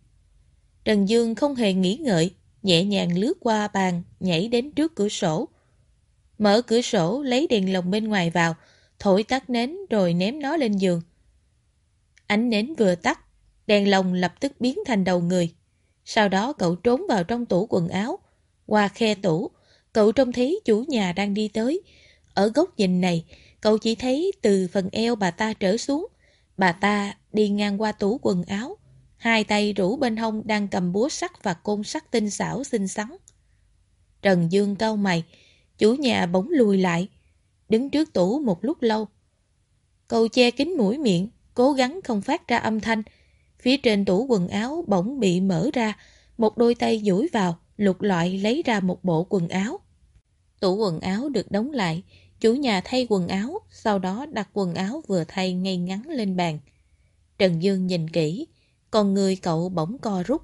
Trần Dương không hề nghĩ ngợi, nhẹ nhàng lướt qua bàn, nhảy đến trước cửa sổ. Mở cửa sổ, lấy đèn lồng bên ngoài vào, thổi tắt nến rồi ném nó lên giường. Ánh nến vừa tắt, đèn lồng lập tức biến thành đầu người. Sau đó cậu trốn vào trong tủ quần áo. Qua khe tủ, cậu trông thấy chủ nhà đang đi tới. Ở góc nhìn này, cậu chỉ thấy từ phần eo bà ta trở xuống. Bà ta đi ngang qua tủ quần áo, Hai tay rủ bên hông đang cầm búa sắt và côn sắt tinh xảo xinh xắn. Trần Dương cau mày, chủ nhà bỗng lùi lại, đứng trước tủ một lúc lâu. Cậu che kín mũi miệng, cố gắng không phát ra âm thanh. Phía trên tủ quần áo bỗng bị mở ra, một đôi tay duỗi vào, lục loại lấy ra một bộ quần áo. Tủ quần áo được đóng lại, chủ nhà thay quần áo, sau đó đặt quần áo vừa thay ngay ngắn lên bàn. Trần Dương nhìn kỹ, còn người cậu bỗng co rút.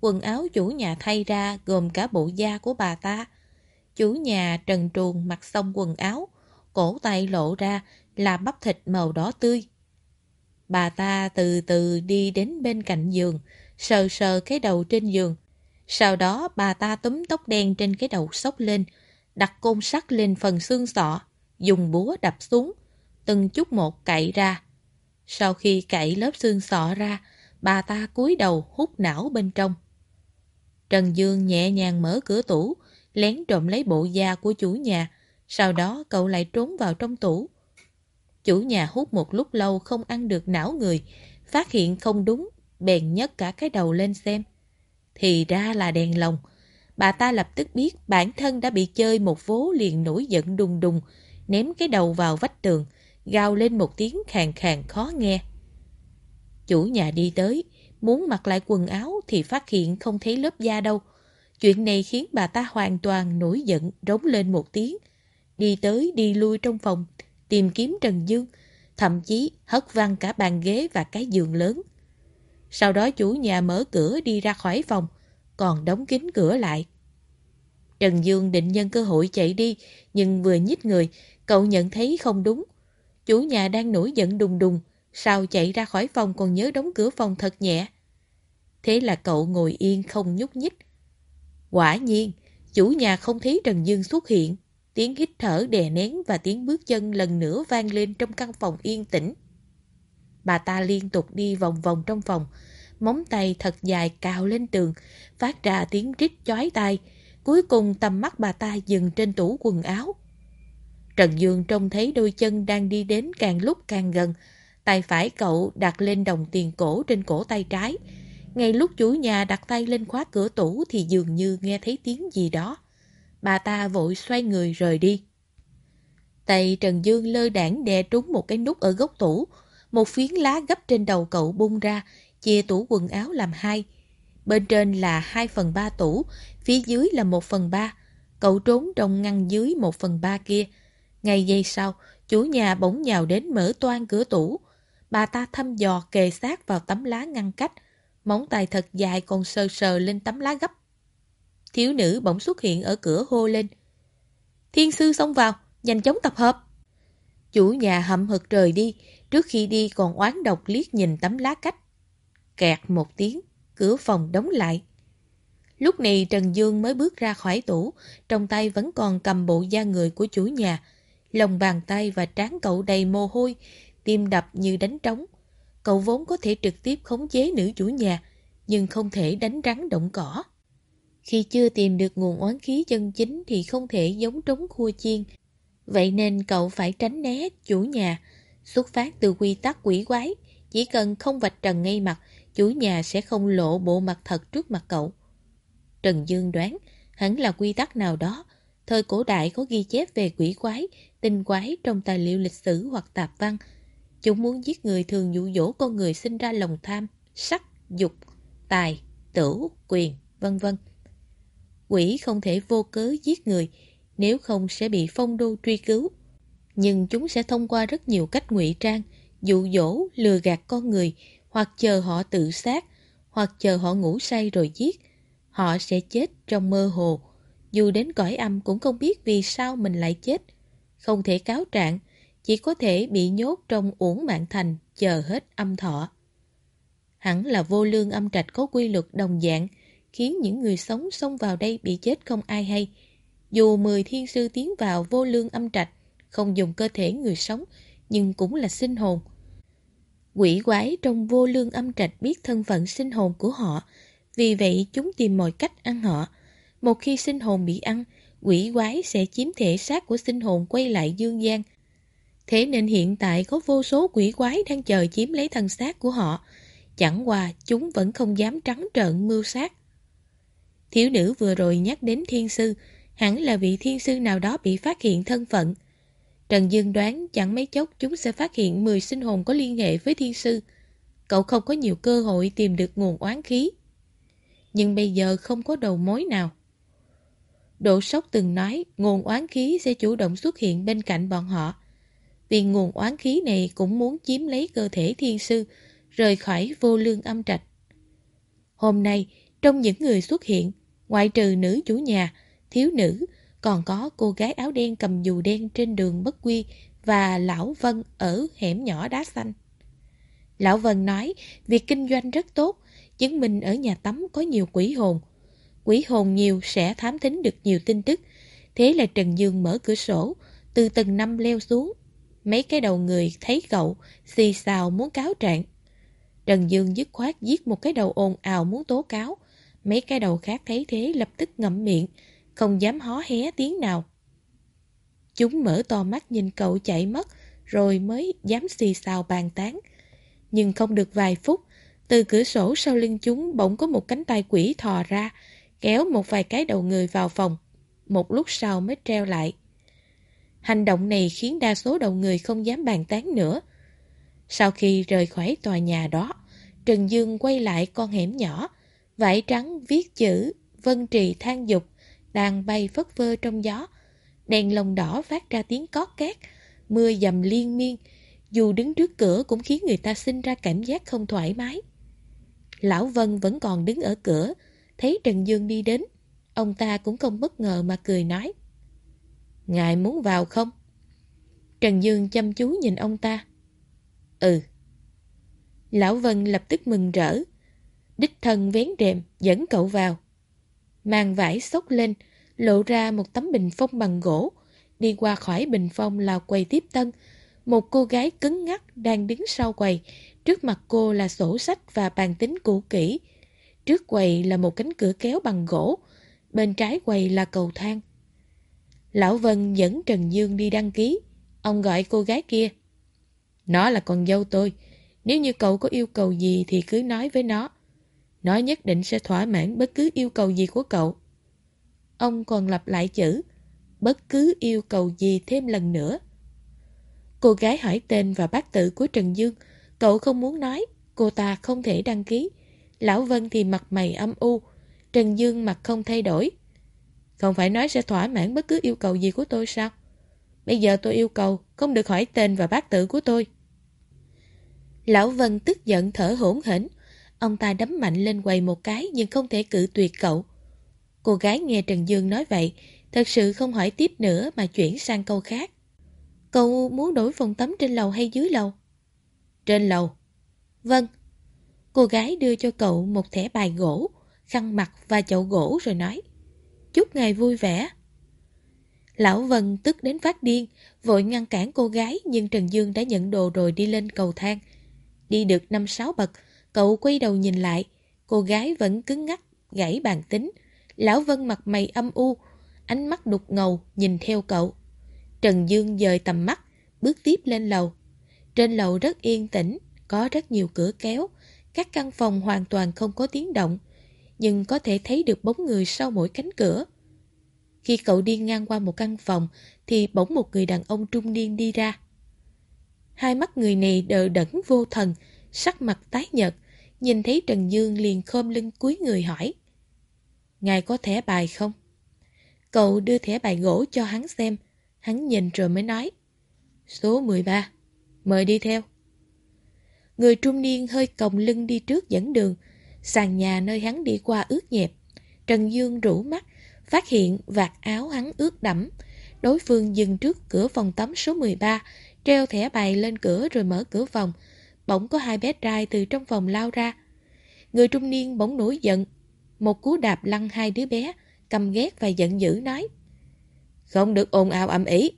Quần áo chủ nhà thay ra gồm cả bộ da của bà ta. Chủ nhà trần truồng mặc xong quần áo, cổ tay lộ ra là bắp thịt màu đỏ tươi. Bà ta từ từ đi đến bên cạnh giường, sờ sờ cái đầu trên giường. Sau đó bà ta túm tóc đen trên cái đầu sốc lên, đặt côn sắt lên phần xương sọ, dùng búa đập xuống, từng chút một cậy ra. Sau khi cậy lớp xương sọ ra, bà ta cúi đầu hút não bên trong. Trần Dương nhẹ nhàng mở cửa tủ, lén trộm lấy bộ da của chủ nhà, sau đó cậu lại trốn vào trong tủ. Chủ nhà hút một lúc lâu không ăn được não người, phát hiện không đúng, bèn nhấc cả cái đầu lên xem. Thì ra là đèn lồng. Bà ta lập tức biết bản thân đã bị chơi một vố liền nổi giận đùng đùng, ném cái đầu vào vách tường, gào lên một tiếng khàn khàn khó nghe. Chủ nhà đi tới, muốn mặc lại quần áo thì phát hiện không thấy lớp da đâu. Chuyện này khiến bà ta hoàn toàn nổi giận, rống lên một tiếng. Đi tới đi lui trong phòng, tìm kiếm Trần Dương, thậm chí hất văng cả bàn ghế và cái giường lớn. Sau đó chủ nhà mở cửa đi ra khỏi phòng, còn đóng kín cửa lại. Trần Dương định nhân cơ hội chạy đi, nhưng vừa nhích người, cậu nhận thấy không đúng. Chủ nhà đang nổi giận đùng đùng, sao chạy ra khỏi phòng còn nhớ đóng cửa phòng thật nhẹ. Thế là cậu ngồi yên không nhúc nhích. Quả nhiên, chủ nhà không thấy Trần Dương xuất hiện. Tiếng hít thở đè nén và tiếng bước chân lần nữa vang lên trong căn phòng yên tĩnh. Bà ta liên tục đi vòng vòng trong phòng, móng tay thật dài cào lên tường, phát ra tiếng rít chói tai. Cuối cùng tầm mắt bà ta dừng trên tủ quần áo. Trần Dương trông thấy đôi chân đang đi đến càng lúc càng gần. Tay phải cậu đặt lên đồng tiền cổ trên cổ tay trái. Ngay lúc chủ nhà đặt tay lên khóa cửa tủ thì dường như nghe thấy tiếng gì đó. Bà ta vội xoay người rời đi. Tay Trần Dương lơ đảng đè trúng một cái nút ở góc tủ. Một phiến lá gấp trên đầu cậu bung ra, chia tủ quần áo làm hai. Bên trên là 2 phần 3 tủ, phía dưới là 1 phần 3. Cậu trốn trong ngăn dưới 1 phần 3 kia. Ngay giây sau, chủ nhà bỗng nhào đến mở toan cửa tủ. Bà ta thăm dò kề sát vào tấm lá ngăn cách. Móng tay thật dài còn sờ sờ lên tấm lá gấp. Thiếu nữ bỗng xuất hiện ở cửa hô lên. Thiên sư xông vào, nhanh chóng tập hợp. Chủ nhà hậm hực rời đi, trước khi đi còn oán độc liếc nhìn tấm lá cách. Kẹt một tiếng, cửa phòng đóng lại. Lúc này Trần Dương mới bước ra khỏi tủ, trong tay vẫn còn cầm bộ da người của chủ nhà. Lòng bàn tay và trán cậu đầy mồ hôi, tim đập như đánh trống. Cậu vốn có thể trực tiếp khống chế nữ chủ nhà, nhưng không thể đánh rắn động cỏ. Khi chưa tìm được nguồn oán khí chân chính thì không thể giống trống khua chiên. Vậy nên cậu phải tránh né chủ nhà, xuất phát từ quy tắc quỷ quái. Chỉ cần không vạch trần ngay mặt, chủ nhà sẽ không lộ bộ mặt thật trước mặt cậu. Trần Dương đoán, hẳn là quy tắc nào đó. Thời cổ đại có ghi chép về quỷ quái, tinh quái trong tài liệu lịch sử hoặc tạp văn. Chúng muốn giết người thường dụ dỗ con người sinh ra lòng tham, sắc, dục, tài, tửu, quyền, vân vân. Quỷ không thể vô cớ giết người, nếu không sẽ bị phong đô truy cứu. Nhưng chúng sẽ thông qua rất nhiều cách ngụy trang, dụ dỗ, lừa gạt con người, hoặc chờ họ tự sát, hoặc chờ họ ngủ say rồi giết. Họ sẽ chết trong mơ hồ, dù đến cõi âm cũng không biết vì sao mình lại chết. Không thể cáo trạng, chỉ có thể bị nhốt trong uổng mạng thành chờ hết âm thọ. Hẳn là vô lương âm trạch có quy luật đồng dạng, khiến những người sống xông vào đây bị chết không ai hay. Dù 10 thiên sư tiến vào vô lương âm trạch, không dùng cơ thể người sống, nhưng cũng là sinh hồn. Quỷ quái trong vô lương âm trạch biết thân phận sinh hồn của họ, vì vậy chúng tìm mọi cách ăn họ. Một khi sinh hồn bị ăn, quỷ quái sẽ chiếm thể xác của sinh hồn quay lại dương gian. Thế nên hiện tại có vô số quỷ quái đang chờ chiếm lấy thân xác của họ. Chẳng qua chúng vẫn không dám trắng trợn mưu sát. Thiếu nữ vừa rồi nhắc đến thiên sư, hẳn là vị thiên sư nào đó bị phát hiện thân phận. Trần Dương đoán chẳng mấy chốc chúng sẽ phát hiện 10 sinh hồn có liên hệ với thiên sư. Cậu không có nhiều cơ hội tìm được nguồn oán khí. Nhưng bây giờ không có đầu mối nào. Độ sốc từng nói nguồn oán khí sẽ chủ động xuất hiện bên cạnh bọn họ. Vì nguồn oán khí này cũng muốn chiếm lấy cơ thể thiên sư, rời khỏi vô lương âm trạch. Hôm nay, trong những người xuất hiện, ngoại trừ nữ chủ nhà, thiếu nữ, còn có cô gái áo đen cầm dù đen trên đường Bất Quy và Lão Vân ở hẻm nhỏ đá xanh. Lão Vân nói, việc kinh doanh rất tốt, chứng minh ở nhà tắm có nhiều quỷ hồn. Quỷ hồn nhiều sẽ thám thính được nhiều tin tức. Thế là Trần Dương mở cửa sổ, từ tầng năm leo xuống. Mấy cái đầu người thấy cậu, xì xào muốn cáo trạng. Trần Dương dứt khoát giết một cái đầu ồn ào muốn tố cáo. Mấy cái đầu khác thấy thế lập tức ngậm miệng, không dám hó hé tiếng nào. Chúng mở to mắt nhìn cậu chạy mất, rồi mới dám xì xào bàn tán. Nhưng không được vài phút, từ cửa sổ sau lưng chúng bỗng có một cánh tay quỷ thò ra, kéo một vài cái đầu người vào phòng. Một lúc sau mới treo lại. Hành động này khiến đa số đầu người không dám bàn tán nữa. Sau khi rời khỏi tòa nhà đó, Trần Dương quay lại con hẻm nhỏ, vải trắng viết chữ vân trì than dục, đang bay phất phơ trong gió. Đèn lồng đỏ phát ra tiếng cót két, mưa dầm liên miên. Dù đứng trước cửa cũng khiến người ta sinh ra cảm giác không thoải mái. Lão Vân vẫn còn đứng ở cửa, thấy Trần Dương đi đến. Ông ta cũng không bất ngờ mà cười nói. Ngài muốn vào không? Trần Dương chăm chú nhìn ông ta. Ừ. Lão Vân lập tức mừng rỡ. Đích thân vén rèm dẫn cậu vào. Màn vải xốc lên, lộ ra một tấm bình phong bằng gỗ. Đi qua khỏi bình phong là quầy tiếp tân. Một cô gái cứng ngắc đang đứng sau quầy. Trước mặt cô là sổ sách và bàn tính cũ kỹ. Trước quầy là một cánh cửa kéo bằng gỗ. Bên trái quầy là cầu thang. Lão Vân dẫn Trần Dương đi đăng ký. Ông gọi cô gái kia. Nó là con dâu tôi. Nếu như cậu có yêu cầu gì thì cứ nói với nó. Nó nhất định sẽ thỏa mãn bất cứ yêu cầu gì của cậu. Ông còn lặp lại chữ bất cứ yêu cầu gì thêm lần nữa. Cô gái hỏi tên và bác tự của Trần Dương. Cậu không muốn nói, cô ta không thể đăng ký. Lão Vân thì mặt mày âm u, Trần Dương mặt không thay đổi. Không phải nói sẽ thỏa mãn bất cứ yêu cầu gì của tôi sao? Bây giờ tôi yêu cầu không được hỏi tên và bác tự của tôi. Lão Vân tức giận thở hổn hển. Ông ta đấm mạnh lên quầy một cái nhưng không thể cự tuyệt cậu. Cô gái nghe Trần Dương nói vậy, thật sự không hỏi tiếp nữa mà chuyển sang câu khác. Cậu muốn đổi phòng tắm trên lầu hay dưới lầu? Trên lầu. Vâng. Cô gái đưa cho cậu một thẻ bài gỗ, khăn mặt và chậu gỗ rồi nói. Chúc ngài vui vẻ. Lão Vân tức đến phát điên, vội ngăn cản cô gái nhưng Trần Dương đã nhận đồ rồi đi lên cầu thang. Đi được năm sáu bậc, cậu quay đầu nhìn lại, cô gái vẫn cứng ngắc, gãy bàn tính. Lão Vân mặt mày âm u, ánh mắt đục ngầu nhìn theo cậu. Trần Dương dời tầm mắt, bước tiếp lên lầu. Trên lầu rất yên tĩnh, có rất nhiều cửa kéo, các căn phòng hoàn toàn không có tiếng động, nhưng có thể thấy được bóng người sau mỗi cánh cửa. Khi cậu đi ngang qua một căn phòng thì bỗng một người đàn ông trung niên đi ra. Hai mắt người này đờ đẫn vô thần, sắc mặt tái nhợt, nhìn thấy Trần Dương liền khom lưng cúi người hỏi. Ngài có thẻ bài không? Cậu đưa thẻ bài gỗ cho hắn xem, hắn nhìn rồi mới nói. Số 13, mời đi theo. Người trung niên hơi còng lưng đi trước dẫn đường, sàn nhà nơi hắn đi qua ướt nhẹp. Trần Dương rủ mắt, phát hiện vạt áo hắn ướt đẫm. Đối phương dừng trước cửa phòng tắm số 13, treo thẻ bài lên cửa rồi mở cửa phòng. Bỗng có hai bé trai từ trong phòng lao ra. Người trung niên bỗng nổi giận. Một cú đạp lăn hai đứa bé, căm ghét và giận dữ nói. Không được ồn ào ầm ĩ.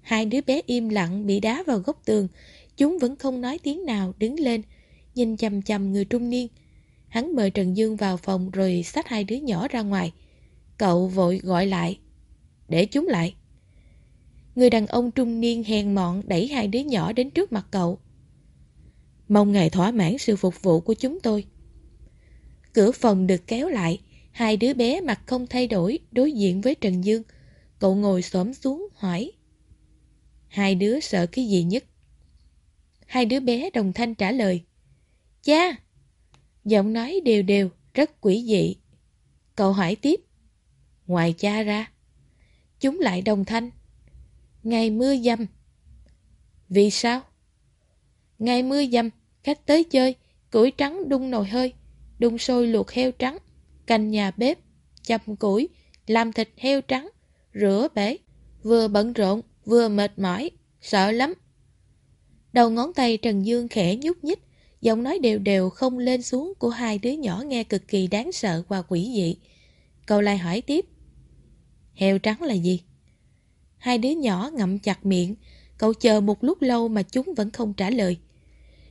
Hai đứa bé im lặng bị đá vào góc tường. Chúng vẫn không nói tiếng nào đứng lên, nhìn chầm chầm người trung niên. Hắn mời Trần Dương vào phòng rồi xách hai đứa nhỏ ra ngoài. Cậu vội gọi lại. Để chúng lại. Người đàn ông trung niên hèn mọn đẩy hai đứa nhỏ đến trước mặt cậu. Mong ngài thỏa mãn sự phục vụ của chúng tôi. Cửa phòng được kéo lại, hai đứa bé mặt không thay đổi đối diện với Trần Dương. Cậu ngồi xổm xuống hỏi. Hai đứa sợ cái gì nhất? Hai đứa bé đồng thanh trả lời. Cha! Giọng nói đều đều, rất quỷ dị. Cậu hỏi tiếp. Ngoài cha ra, chúng lại đồng thanh. Ngày mưa dầm. Vì sao? Ngày mưa dầm, khách tới chơi, củi trắng đun nồi hơi, đun sôi luộc heo trắng, canh nhà bếp, chăm củi, làm thịt heo trắng, rửa bể, vừa bận rộn, vừa mệt mỏi, sợ lắm. Đầu ngón tay Trần Dương khẽ nhúc nhích, giọng nói đều đều không lên xuống của hai đứa nhỏ nghe cực kỳ đáng sợ và quỷ dị. Cậu lại hỏi tiếp. Heo trắng là gì? Hai đứa nhỏ ngậm chặt miệng, cậu chờ một lúc lâu mà chúng vẫn không trả lời.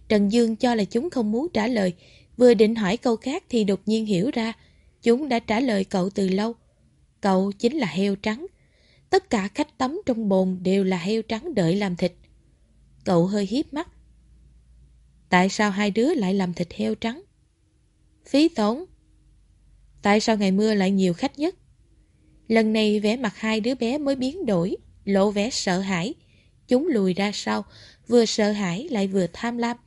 Trần Dương cho là chúng không muốn trả lời, vừa định hỏi câu khác thì đột nhiên hiểu ra, chúng đã trả lời cậu từ lâu. Cậu chính là heo trắng. Tất cả khách tắm trong bồn đều là heo trắng đợi làm thịt. Cậu hơi hiếp mắt. Tại sao hai đứa lại làm thịt heo trắng? Phí tổn. Tại sao ngày mưa lại nhiều khách nhất? Lần này vẻ mặt hai đứa bé mới biến đổi, lộ vẻ sợ hãi. Chúng lùi ra sau, vừa sợ hãi lại vừa tham lam.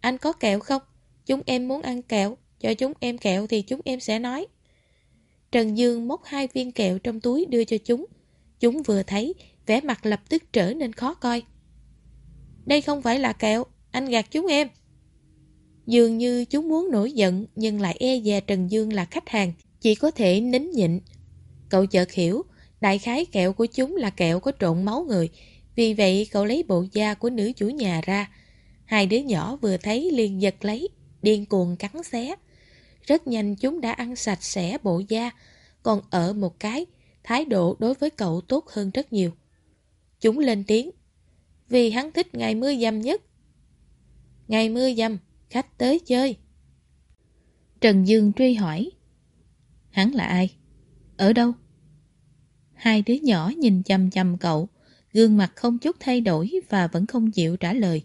Anh có kẹo không? Chúng em muốn ăn kẹo. cho chúng em kẹo thì chúng em sẽ nói. Trần Dương móc hai viên kẹo trong túi đưa cho chúng. Chúng vừa thấy, vẻ mặt lập tức trở nên khó coi. Đây không phải là kẹo, anh gạt chúng em. Dường như chúng muốn nổi giận nhưng lại e dè Trần Dương là khách hàng, chỉ có thể nín nhịn. Cậu chợt hiểu, đại khái kẹo của chúng là kẹo có trộn máu người, vì vậy cậu lấy bộ da của nữ chủ nhà ra. Hai đứa nhỏ vừa thấy liền giật lấy, điên cuồng cắn xé. Rất nhanh chúng đã ăn sạch sẽ bộ da, còn ở một cái, thái độ đối với cậu tốt hơn rất nhiều. Chúng lên tiếng, vì hắn thích ngày mưa dầm nhất. Ngày mưa dầm, khách tới chơi. Trần Dương truy hỏi, hắn là ai? Ở đâu? Hai đứa nhỏ nhìn chăm chăm cậu, gương mặt không chút thay đổi và vẫn không chịu trả lời.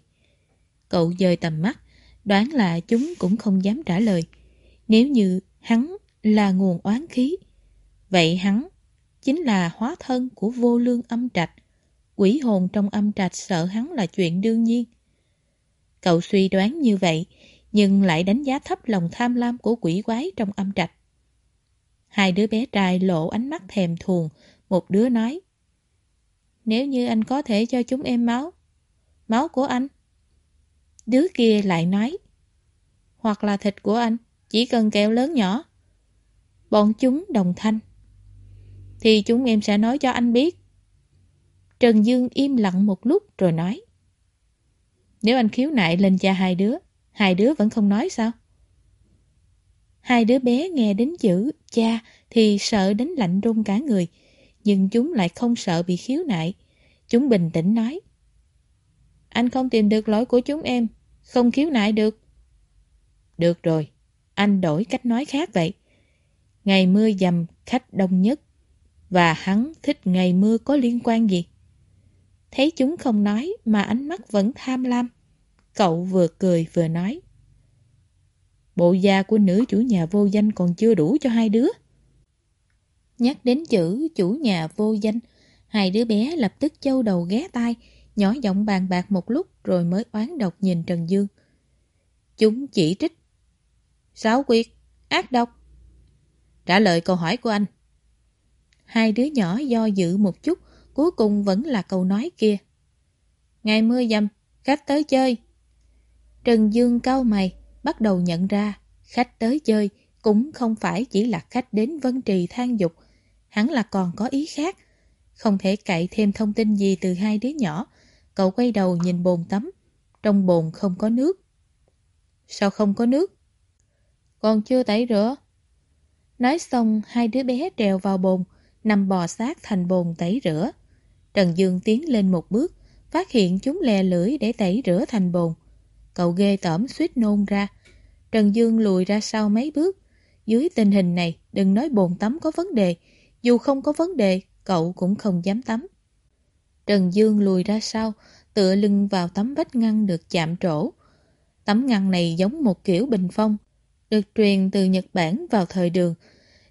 Cậu dời tầm mắt, đoán là chúng cũng không dám trả lời. Nếu như hắn là nguồn oán khí, vậy hắn chính là hóa thân của vô lương âm trạch. Quỷ hồn trong âm trạch sợ hắn là chuyện đương nhiên. Cậu suy đoán như vậy, nhưng lại đánh giá thấp lòng tham lam của quỷ quái trong âm trạch. Hai đứa bé trai lộ ánh mắt thèm thuồng, một đứa nói Nếu như anh có thể cho chúng em máu, máu của anh. Đứa kia lại nói Hoặc là thịt của anh, chỉ cần kẹo lớn nhỏ. Bọn chúng đồng thanh. Thì chúng em sẽ nói cho anh biết. Trần Dương im lặng một lúc rồi nói. Nếu anh khiếu nại lên cha hai đứa, hai đứa vẫn không nói sao? Hai đứa bé nghe đến chữ cha thì sợ đến lạnh run cả người, nhưng chúng lại không sợ bị khiếu nại. Chúng bình tĩnh nói. Anh không tìm được lỗi của chúng em, không khiếu nại được. Được rồi, anh đổi cách nói khác vậy. Ngày mưa dầm khách đông nhất, và hắn thích ngày mưa có liên quan gì? Thấy chúng không nói mà ánh mắt vẫn tham lam. Cậu vừa cười vừa nói. Bộ da của nữ chủ nhà vô danh còn chưa đủ cho hai đứa. Nhắc đến chữ chủ nhà vô danh, hai đứa bé lập tức châu đầu ghé tai, nhỏ giọng bàn bạc một lúc rồi mới oán độc nhìn Trần Dương. Chúng chỉ trích. Sáu quyệt, ác độc. Trả lời câu hỏi của anh. Hai đứa nhỏ do dự một chút, cuối cùng vẫn là câu nói kia. Ngày mưa dầm, khách tới chơi. Trần Dương cau mày, bắt đầu nhận ra khách tới chơi cũng không phải chỉ là khách đến Vân Trì than dục, hắn là còn có ý khác. Không thể cậy thêm thông tin gì từ hai đứa nhỏ, cậu quay đầu nhìn bồn tắm, trong bồn không có nước. Sao không có nước? Còn chưa tẩy rửa. Nói xong, hai đứa bé trèo vào bồn, nằm bò sát thành bồn tẩy rửa. Trần Dương tiến lên một bước, phát hiện chúng lè lưỡi để tẩy rửa thành bồn. Cậu ghê tởm suýt nôn ra. Trần Dương lùi ra sau mấy bước. Dưới tình hình này, đừng nói bồn tắm có vấn đề. Dù không có vấn đề, cậu cũng không dám tắm. Trần Dương lùi ra sau, tựa lưng vào tấm vách ngăn được chạm trổ. Tấm ngăn này giống một kiểu bình phong, được truyền từ Nhật Bản vào thời đường.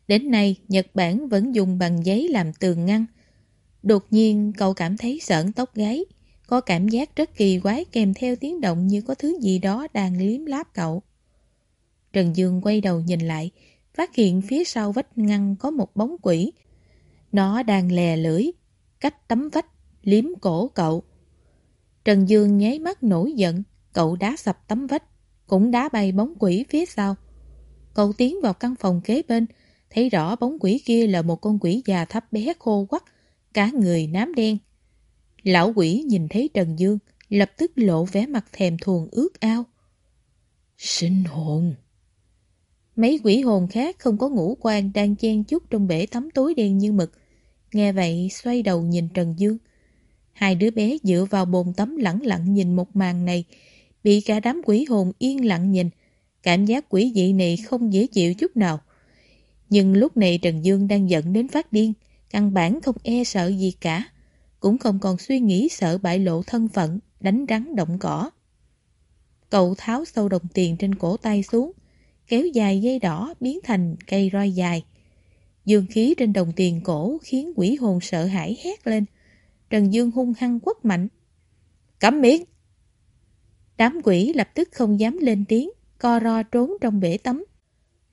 Đến nay, Nhật Bản vẫn dùng bằng giấy làm tường ngăn. Đột nhiên, cậu cảm thấy sợn tóc gáy, có cảm giác rất kỳ quái kèm theo tiếng động như có thứ gì đó đang liếm láp cậu. Trần Dương quay đầu nhìn lại, phát hiện phía sau vách ngăn có một bóng quỷ. Nó đang lè lưỡi, cách tấm vách, liếm cổ cậu. Trần Dương nháy mắt nổi giận, cậu đá sập tấm vách, cũng đá bay bóng quỷ phía sau. Cậu tiến vào căn phòng kế bên, thấy rõ bóng quỷ kia là một con quỷ già thấp bé khô quắc, cả người nám đen. Lão quỷ nhìn thấy Trần Dương, lập tức lộ vẻ mặt thèm thuồng ước ao. Sinh hồn! Mấy quỷ hồn khác không có ngũ quan đang chen chút trong bể tắm tối đen như mực. Nghe vậy xoay đầu nhìn Trần Dương. Hai đứa bé dựa vào bồn tắm lẳng lặng nhìn một màn này, bị cả đám quỷ hồn yên lặng nhìn. Cảm giác quỷ dị này không dễ chịu chút nào. Nhưng lúc này Trần Dương đang giận đến phát điên, căn bản không e sợ gì cả, cũng không còn suy nghĩ sợ bại lộ thân phận, đánh rắn động cỏ. Cậu tháo sâu đồng tiền trên cổ tay xuống, kéo dài dây đỏ biến thành cây roi dài. Dương khí trên đồng tiền cổ khiến quỷ hồn sợ hãi hét lên. Trần Dương hung hăng quất mạnh. Cấm miệng! Đám quỷ lập tức không dám lên tiếng, co ro trốn trong bể tắm.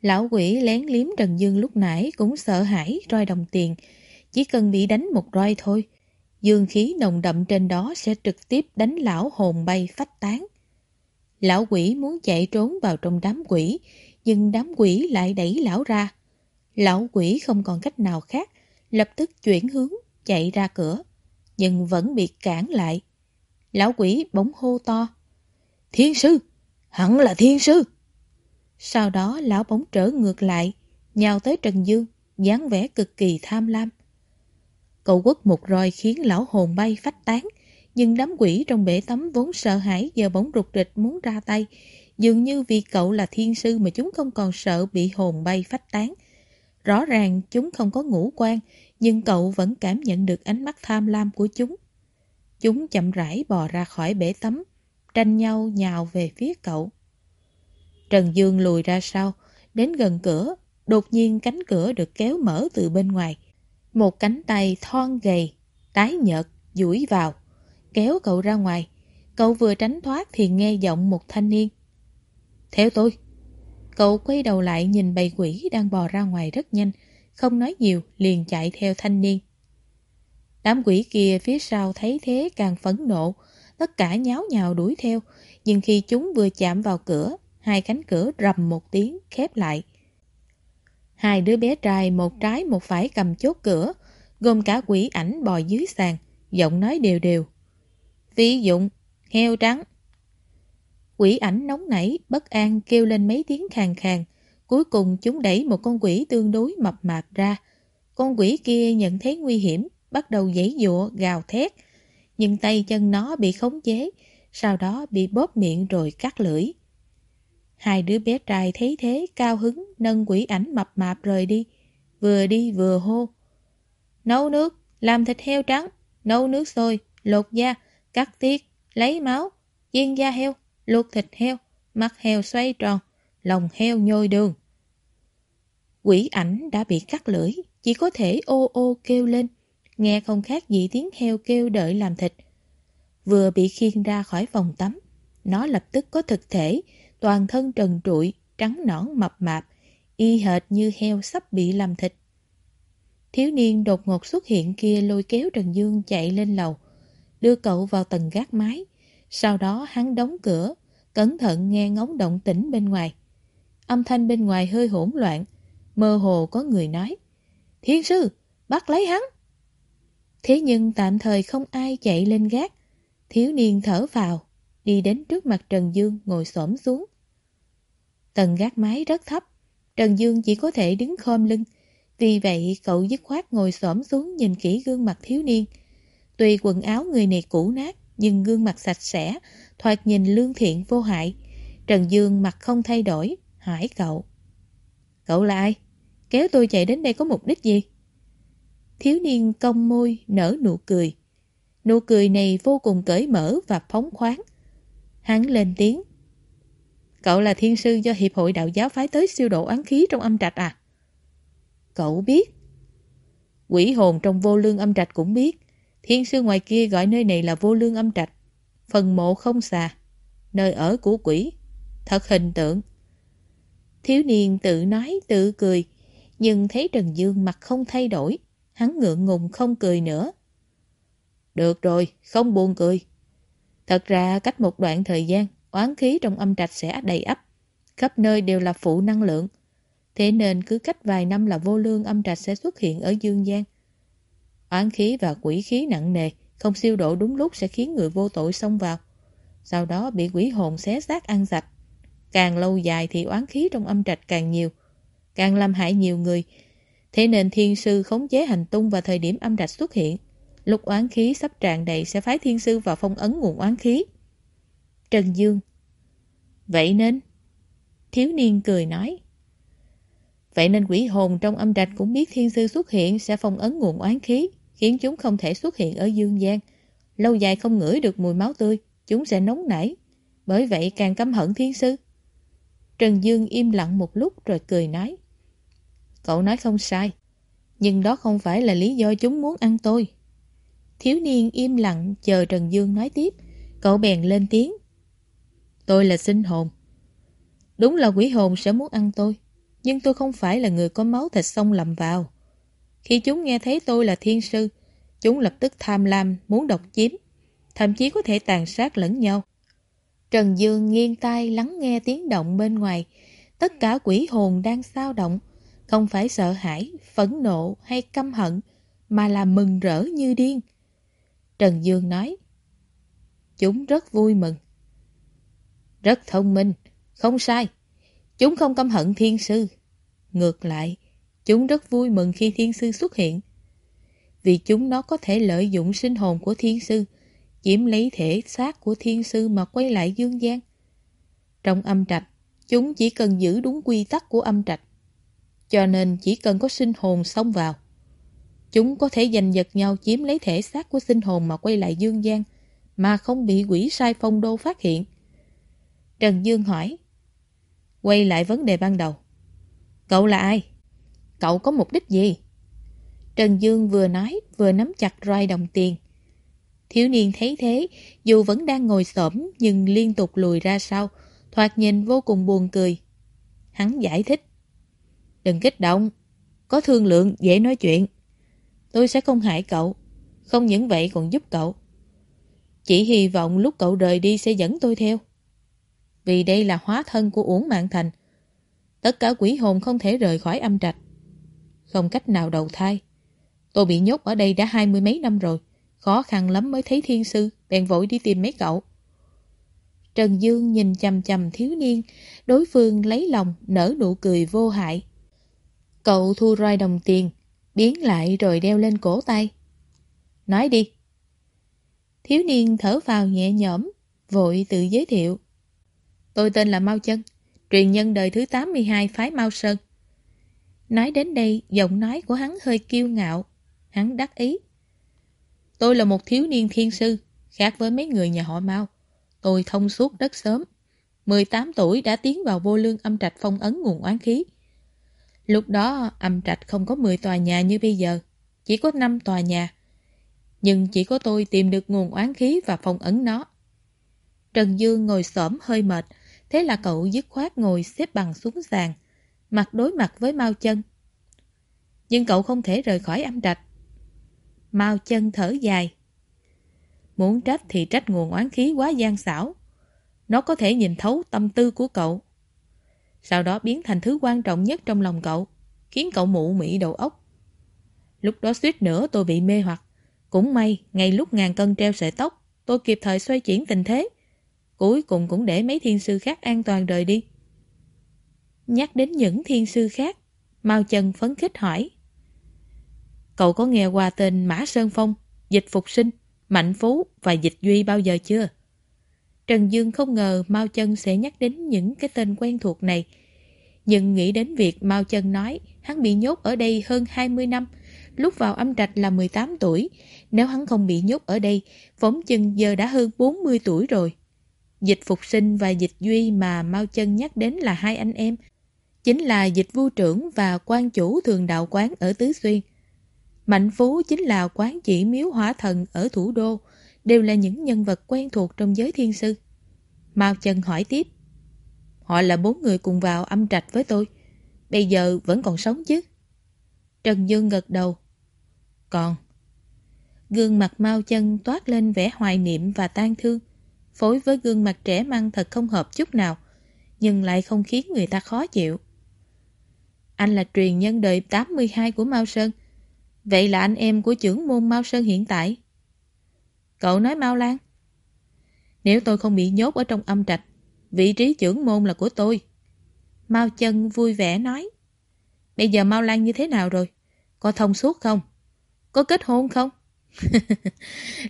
Lão quỷ lén liếm Trần Dương lúc nãy cũng sợ hãi roi đồng tiền. Chỉ cần bị đánh một roi thôi. Dương khí nồng đậm trên đó sẽ trực tiếp đánh lão hồn bay phách tán. Lão quỷ muốn chạy trốn vào trong đám quỷ, nhưng đám quỷ lại đẩy lão ra. Lão quỷ không còn cách nào khác, lập tức chuyển hướng, chạy ra cửa, nhưng vẫn bị cản lại. Lão quỷ bỗng hô to. Thiên sư! Hẳn là thiên sư! Sau đó lão bỗng trở ngược lại, nhào tới Trần Dương, dáng vẻ cực kỳ tham lam. Cậu quất một roi khiến lão hồn bay phách tán, nhưng đám quỷ trong bể tắm vốn sợ hãi giờ bỗng rụt rịch muốn ra tay. Dường như vì cậu là thiên sư mà chúng không còn sợ bị hồn bay phách tán. Rõ ràng chúng không có ngũ quan, nhưng cậu vẫn cảm nhận được ánh mắt tham lam của chúng. Chúng chậm rãi bò ra khỏi bể tắm, tranh nhau nhào về phía cậu. Trần Dương lùi ra sau, đến gần cửa, đột nhiên cánh cửa được kéo mở từ bên ngoài. Một cánh tay thon gầy, tái nhợt, duỗi vào, kéo cậu ra ngoài. Cậu vừa tránh thoát thì nghe giọng một thanh niên. Theo tôi. Cậu quay đầu lại nhìn bầy quỷ đang bò ra ngoài rất nhanh, không nói nhiều liền chạy theo thanh niên. Đám quỷ kia phía sau thấy thế càng phẫn nộ, tất cả nháo nhào đuổi theo, nhưng khi chúng vừa chạm vào cửa, hai cánh cửa rầm một tiếng khép lại. Hai đứa bé trai một trái một phải cầm chốt cửa, gồm cả quỷ ảnh bò dưới sàn, giọng nói đều đều. Ví dụng, heo trắng. Quỷ ảnh nóng nảy, bất an kêu lên mấy tiếng khàn khàn. Cuối cùng chúng đẩy một con quỷ tương đối mập mạp ra. Con quỷ kia nhận thấy nguy hiểm, bắt đầu giãy dụa, gào thét. Nhưng tay chân nó bị khống chế, sau đó bị bóp miệng rồi cắt lưỡi. Hai đứa bé trai thấy thế cao hứng nâng quỷ ảnh mập mạp rời đi. Vừa đi vừa hô. Nấu nước, làm thịt heo trắng, nấu nước sôi, lột da, cắt tiết, lấy máu, chiên da heo, luộc thịt heo, mặt heo xoay tròn, lòng heo nhôi đường. Quỷ ảnh đã bị cắt lưỡi, chỉ có thể ô ô kêu lên, nghe không khác gì tiếng heo kêu đợi làm thịt. Vừa bị khiêng ra khỏi phòng tắm, nó lập tức có thực thể, toàn thân trần trụi, trắng nõn mập mạp, y hệt như heo sắp bị làm thịt. Thiếu niên đột ngột xuất hiện kia lôi kéo Trần Dương chạy lên lầu, đưa cậu vào tầng gác mái. Sau đó hắn đóng cửa, cẩn thận nghe ngóng động tĩnh bên ngoài. Âm thanh bên ngoài hơi hỗn loạn, mơ hồ có người nói. Thiên sư, bắt lấy hắn! Thế nhưng tạm thời không ai chạy lên gác. Thiếu niên thở vào, đi đến trước mặt Trần Dương ngồi xổm xuống. Tầng gác mái rất thấp, Trần Dương chỉ có thể đứng khom lưng. Vì vậy cậu dứt khoát ngồi xổm xuống nhìn kỹ gương mặt thiếu niên. Tuy quần áo người này cũ nát, nhưng gương mặt sạch sẽ, thoạt nhìn lương thiện vô hại. Trần Dương mặt không thay đổi, hỏi cậu. Cậu là ai? Kéo tôi chạy đến đây có mục đích gì? Thiếu niên cong môi, nở nụ cười. Nụ cười này vô cùng cởi mở và phóng khoáng. Hắn lên tiếng. Cậu là thiên sư do Hiệp hội Đạo giáo phái tới siêu độ oán khí trong âm trạch à? Cậu biết. Quỷ hồn trong vô lương âm trạch cũng biết. Thiên sư ngoài kia gọi nơi này là vô lương âm trạch. Phần mộ không xà. Nơi ở của quỷ. Thật hình tượng. Thiếu niên tự nói tự cười. Nhưng thấy Trần Dương mặt không thay đổi. Hắn ngượng ngùng không cười nữa. Được rồi, không buồn cười. Thật ra cách một đoạn thời gian, oán khí trong âm trạch sẽ đầy ấp, Khắp nơi đều là phụ năng lượng. Thế nên cứ cách vài năm là vô lương âm trạch sẽ xuất hiện ở dương gian. Oán khí và quỷ khí nặng nề, không siêu độ đúng lúc sẽ khiến người vô tội xông vào. Sau đó bị quỷ hồn xé xác ăn sạch. Càng lâu dài thì oán khí trong âm trạch càng nhiều, càng làm hại nhiều người. Thế nên thiên sư khống chế hành tung vào thời điểm âm trạch xuất hiện. Lúc oán khí sắp tràn đầy sẽ phái thiên sư vào phong ấn nguồn oán khí. Trần Dương Vậy nên Thiếu niên cười nói Vậy nên quỷ hồn trong âm trạch cũng biết thiên sư xuất hiện sẽ phong ấn nguồn oán khí khiến chúng không thể xuất hiện ở dương gian. Lâu dài không ngửi được mùi máu tươi, chúng sẽ nóng nảy. Bởi vậy càng căm hận thiên sư. Trần Dương im lặng một lúc rồi cười nói. Cậu nói không sai, nhưng đó không phải là lý do chúng muốn ăn tôi. Thiếu niên im lặng chờ Trần Dương nói tiếp, cậu bèn lên tiếng. Tôi là sinh hồn. Đúng là quỷ hồn sẽ muốn ăn tôi, nhưng tôi không phải là người có máu thịt sông lầm vào. Khi chúng nghe thấy tôi là thiên sư, chúng lập tức tham lam, muốn độc chiếm, thậm chí có thể tàn sát lẫn nhau. Trần Dương nghiêng tai lắng nghe tiếng động bên ngoài. Tất cả quỷ hồn đang sao động, không phải sợ hãi, phẫn nộ hay căm hận, mà là mừng rỡ như điên. Trần Dương nói, Chúng rất vui mừng. Rất thông minh, không sai. Chúng không căm hận thiên sư. Ngược lại, chúng rất vui mừng khi thiên sư xuất hiện. Vì chúng nó có thể lợi dụng sinh hồn của thiên sư, chiếm lấy thể xác của thiên sư mà quay lại dương gian. Trong âm trạch, chúng chỉ cần giữ đúng quy tắc của âm trạch. Cho nên chỉ cần có sinh hồn xông vào. Chúng có thể giành giật nhau chiếm lấy thể xác của sinh hồn mà quay lại dương gian, mà không bị quỷ sai phong đô phát hiện. Trần Dương hỏi, quay lại vấn đề ban đầu. Cậu là ai? Cậu có mục đích gì? Trần Dương vừa nói vừa nắm chặt roi đồng tiền. Thiếu niên thấy thế, dù vẫn đang ngồi xổm nhưng liên tục lùi ra sau, thoạt nhìn vô cùng buồn cười. Hắn giải thích. Đừng kích động, có thương lượng dễ nói chuyện. Tôi sẽ không hại cậu, không những vậy còn giúp cậu. Chỉ hy vọng lúc cậu rời đi sẽ dẫn tôi theo. Vì đây là hóa thân của Uống Mạng Thành. Tất cả quỷ hồn không thể rời khỏi âm trạch. Không cách nào đầu thai. Tôi bị nhốt ở đây đã hai mươi mấy năm rồi. Khó khăn lắm mới thấy thiên sư, bèn vội đi tìm mấy cậu. Trần Dương nhìn chầm chầm thiếu niên, đối phương lấy lòng, nở nụ cười vô hại. Cậu thu roi đồng tiền, biến lại rồi đeo lên cổ tay. Nói đi. Thiếu niên thở vào nhẹ nhõm, vội tự giới thiệu. Tôi tên là Mao Chân, truyền nhân đời thứ 82 phái Mao Sơn. Nói đến đây, giọng nói của hắn hơi kiêu ngạo. Hắn đắc ý. Tôi là một thiếu niên thiên sư, khác với mấy người nhà họ Mao. Tôi thông suốt rất sớm. 18 tuổi đã tiến vào vô lương âm trạch phong ấn nguồn oán khí. Lúc đó âm trạch không có 10 tòa nhà như bây giờ, chỉ có 5 tòa nhà. Nhưng chỉ có tôi tìm được nguồn oán khí và phong ấn nó. Trần Dương ngồi xổm hơi mệt, thế là cậu dứt khoát ngồi xếp bằng xuống sàn, mặt đối mặt với Mao Chân. Nhưng cậu không thể rời khỏi âm trạch. Mao Chân thở dài. Muốn trách thì trách nguồn oán khí quá gian xảo. Nó có thể nhìn thấu tâm tư của cậu. Sau đó biến thành thứ quan trọng nhất trong lòng cậu, khiến cậu mụ mị đầu óc. Lúc đó suýt nữa tôi bị mê hoặc. Cũng may, ngay lúc ngàn cân treo sợi tóc, tôi kịp thời xoay chuyển tình thế. Cuối cùng cũng để mấy thiên sư khác an toàn rời đi. Nhắc đến những thiên sư khác, Mao Trần phấn khích hỏi. Cậu có nghe qua tên Mã Sơn Phong, Dịch Phục Sinh, Mạnh Phú và Dịch Duy bao giờ chưa? Trần Dương không ngờ Mao Chân sẽ nhắc đến những cái tên quen thuộc này. Nhưng nghĩ đến việc Mao Chân nói hắn bị nhốt ở đây hơn 20 năm, lúc vào âm trạch là 18 tuổi. Nếu hắn không bị nhốt ở đây, phóng chừng giờ đã hơn 40 tuổi rồi. Dịch Phục Sinh và Dịch Duy mà Mao Chân nhắc đến là hai anh em. Chính là Dịch Vu Trưởng và quan chủ thường đạo quán ở Tứ Xuyên. Mạnh Phú chính là quán chỉ miếu hỏa thần ở thủ đô, đều là những nhân vật quen thuộc trong giới thiên sư. Mao Chân hỏi tiếp. Họ là bốn người cùng vào âm trạch với tôi. Bây giờ vẫn còn sống chứ? Trần Dương gật đầu. Còn. Gương mặt Mao Chân toát lên vẻ hoài niệm và tan thương. Phối với gương mặt trẻ măng thật không hợp chút nào, nhưng lại không khiến người ta khó chịu. Anh là truyền nhân đời 82 của Mao Sơn. Vậy là anh em của trưởng môn Mao Sơn hiện tại. Cậu nói Mao Lan. Nếu tôi không bị nhốt ở trong âm trạch, vị trí trưởng môn là của tôi. Mao Chân vui vẻ nói. Bây giờ Mao Lan như thế nào rồi? Có thông suốt không? Có kết hôn không?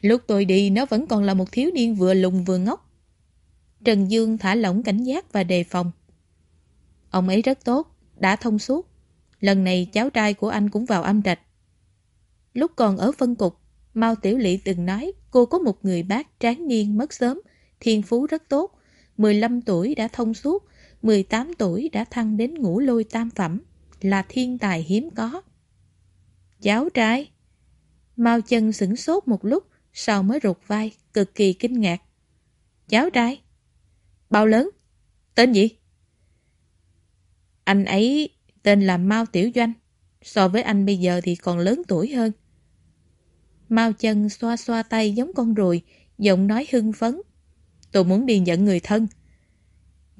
Lúc tôi đi nó vẫn còn là một thiếu niên vừa lùng vừa ngốc. Trần Dương thả lỏng cảnh giác và đề phòng. Ông ấy rất tốt, đã thông suốt. Lần này cháu trai của anh cũng vào âm trạch. Lúc còn ở phân cục, Mao Tiểu Lị từng nói cô có một người bác tráng niên mất sớm, thiên phú rất tốt, 15 tuổi đã thông suốt, 18 tuổi đã thăng đến ngũ lôi tam phẩm, là thiên tài hiếm có. Cháu trai? Mao chân sửng sốt một lúc, sau mới rụt vai, cực kỳ kinh ngạc. Cháu trai? Bao lớn? Tên gì? Anh ấy tên là Mao Tiểu Doanh. So với anh bây giờ thì còn lớn tuổi hơn. Mao chân xoa xoa tay giống con ruồi, giọng nói hưng phấn. Tôi muốn đi nhận người thân.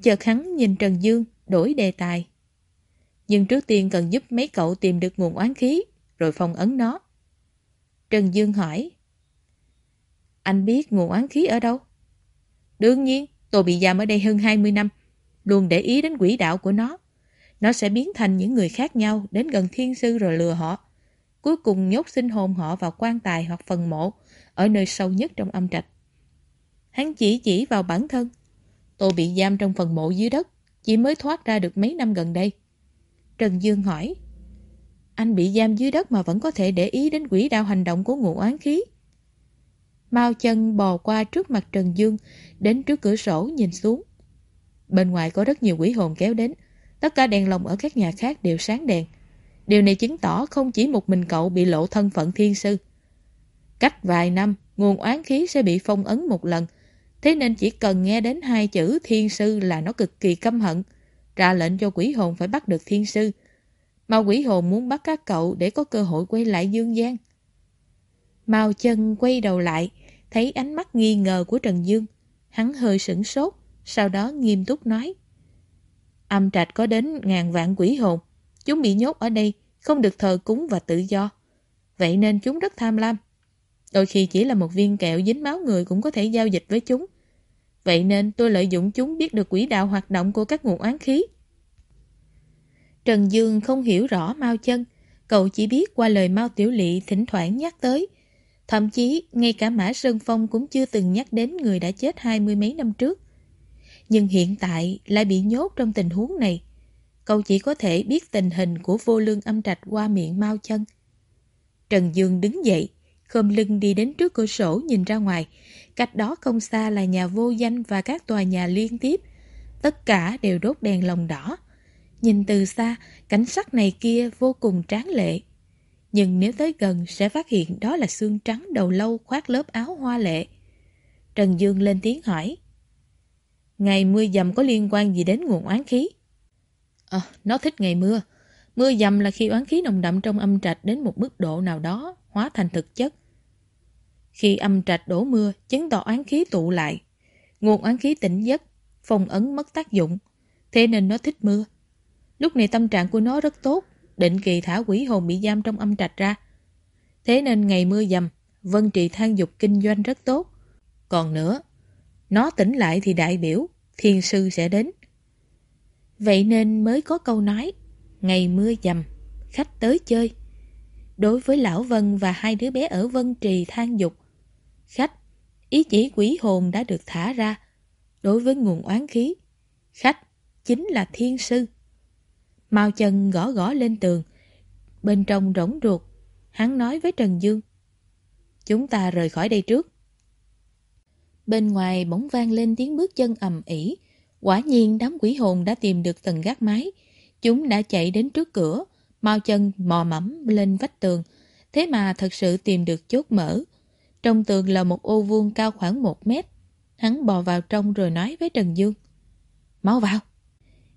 Chợt hắn nhìn Trần Dương, đổi đề tài. Nhưng trước tiên cần giúp mấy cậu tìm được nguồn oán khí, rồi phong ấn nó. Trần Dương hỏi. Anh biết nguồn oán khí ở đâu? Đương nhiên, tôi bị giam ở đây hơn 20 năm, luôn để ý đến quỹ đạo của nó. Nó sẽ biến thành những người khác nhau đến gần thiên sư rồi lừa họ. Cuối cùng nhốt sinh hồn họ vào quan tài hoặc phần mộ ở nơi sâu nhất trong âm trạch. Hắn chỉ chỉ vào bản thân. Tôi bị giam trong phần mộ dưới đất, chỉ mới thoát ra được mấy năm gần đây. Trần Dương hỏi, anh bị giam dưới đất mà vẫn có thể để ý đến quỹ đạo hành động của nguồn oán khí. Mao chân bò qua trước mặt Trần Dương, đến trước cửa sổ nhìn xuống. Bên ngoài có rất nhiều quỷ hồn kéo đến, tất cả đèn lồng ở các nhà khác đều sáng đèn. Điều này chứng tỏ không chỉ một mình cậu bị lộ thân phận thiên sư. Cách vài năm, nguồn oán khí sẽ bị phong ấn một lần, thế nên chỉ cần nghe đến hai chữ thiên sư là nó cực kỳ căm hận, ra lệnh cho quỷ hồn phải bắt được thiên sư. Mà quỷ hồn muốn bắt các cậu để có cơ hội quay lại dương gian. Mao chân quay đầu lại, thấy ánh mắt nghi ngờ của Trần Dương. Hắn hơi sửng sốt, sau đó nghiêm túc nói. Âm trạch có đến ngàn vạn quỷ hồn, chúng bị nhốt ở đây, không được thờ cúng và tự do. Vậy nên chúng rất tham lam. Đôi khi chỉ là một viên kẹo dính máu người cũng có thể giao dịch với chúng. Vậy nên tôi lợi dụng chúng biết được quỹ đạo hoạt động của các nguồn oán khí. Trần Dương không hiểu rõ Mao chân, cậu chỉ biết qua lời Mao Tiểu Lị thỉnh thoảng nhắc tới. Thậm chí, ngay cả Mã Sơn Phong cũng chưa từng nhắc đến người đã chết hai mươi mấy năm trước. Nhưng hiện tại lại bị nhốt trong tình huống này. Cậu chỉ có thể biết tình hình của vô lương âm trạch qua miệng Mao chân. Trần Dương đứng dậy, khom lưng đi đến trước cửa sổ nhìn ra ngoài. Cách đó không xa là nhà vô danh và các tòa nhà liên tiếp. Tất cả đều đốt đèn lồng đỏ. Nhìn từ xa, cảnh sắc này kia vô cùng tráng lệ. Nhưng nếu tới gần sẽ phát hiện đó là xương trắng đầu lâu khoác lớp áo hoa lệ. Trần Dương lên tiếng hỏi. Ngày mưa dầm có liên quan gì đến nguồn oán khí? À, nó thích ngày mưa. Mưa dầm là khi oán khí nồng đậm trong âm trạch đến một mức độ nào đó hóa thành thực chất. Khi âm trạch đổ mưa, chứng tỏ oán khí tụ lại. Nguồn oán khí tỉnh giấc, phong ấn mất tác dụng. Thế nên nó thích mưa. Lúc này tâm trạng của nó rất tốt, định kỳ thả quỷ hồn bị giam trong âm trạch ra. Thế nên ngày mưa dầm, Vân Trì than dục kinh doanh rất tốt. Còn nữa, nó tỉnh lại thì đại biểu, thiên sư sẽ đến. Vậy nên mới có câu nói, ngày mưa dầm, khách tới chơi. Đối với Lão Vân và hai đứa bé ở Vân Trì than dục, khách, ý chỉ quỷ hồn đã được thả ra. Đối với nguồn oán khí, khách chính là thiên sư mau chân gõ gõ lên tường. Bên trong rỗng ruột, hắn nói với Trần Dương. Chúng ta rời khỏi đây trước. Bên ngoài bỗng vang lên tiếng bước chân ầm ỉ. Quả nhiên đám quỷ hồn đã tìm được tầng gác mái. Chúng đã chạy đến trước cửa, mau chân mò mẫm lên vách tường. Thế mà thật sự tìm được chốt mở. Trong tường là một ô vuông cao khoảng một mét. Hắn bò vào trong rồi nói với Trần Dương. Mau vào!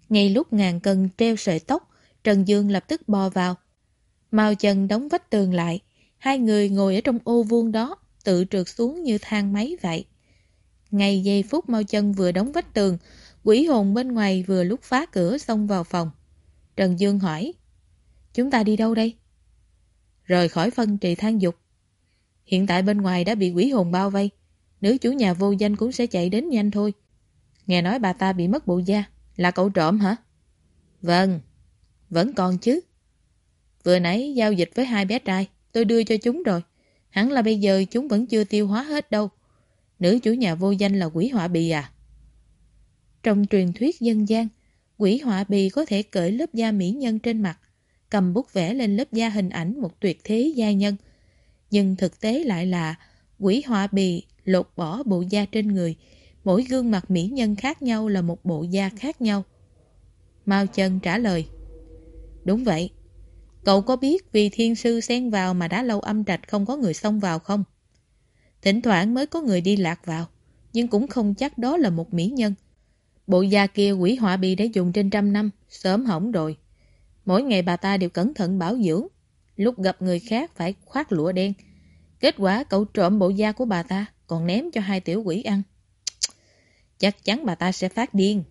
Ngay lúc ngàn cân treo sợi tóc, Trần Dương lập tức bò vào. Mao chân đóng vách tường lại, hai người ngồi ở trong ô vuông đó, tự trượt xuống như thang máy vậy. Ngay giây phút Mao chân vừa đóng vách tường, quỷ hồn bên ngoài vừa lúc phá cửa xông vào phòng. Trần Dương hỏi, chúng ta đi đâu đây? Rời khỏi phân trì than dục. Hiện tại bên ngoài đã bị quỷ hồn bao vây, nữ chủ nhà vô danh cũng sẽ chạy đến nhanh thôi. Nghe nói bà ta bị mất bộ da. Là cậu trộm hả? Vâng, vẫn còn chứ. Vừa nãy giao dịch với hai bé trai, tôi đưa cho chúng rồi. Hẳn là bây giờ chúng vẫn chưa tiêu hóa hết đâu. Nữ chủ nhà vô danh là quỷ họa bì à? Trong truyền thuyết dân gian, quỷ họa bì có thể cởi lớp da mỹ nhân trên mặt, cầm bút vẽ lên lớp da hình ảnh một tuyệt thế gia nhân. Nhưng thực tế lại là quỷ họa bì lột bỏ bộ da trên người, Mỗi gương mặt mỹ nhân khác nhau là một bộ da khác nhau. Mao chân trả lời. Đúng vậy. Cậu có biết vì thiên sư xen vào mà đã lâu âm trạch không có người xông vào không? Thỉnh thoảng mới có người đi lạc vào, nhưng cũng không chắc đó là một mỹ nhân. Bộ da kia quỷ họa bị để dùng trên trăm năm, sớm hỏng rồi. Mỗi ngày bà ta đều cẩn thận bảo dưỡng, lúc gặp người khác phải khoác lụa đen. Kết quả cậu trộm bộ da của bà ta, còn ném cho hai tiểu quỷ ăn. Chắc chắn bà ta sẽ phát điên.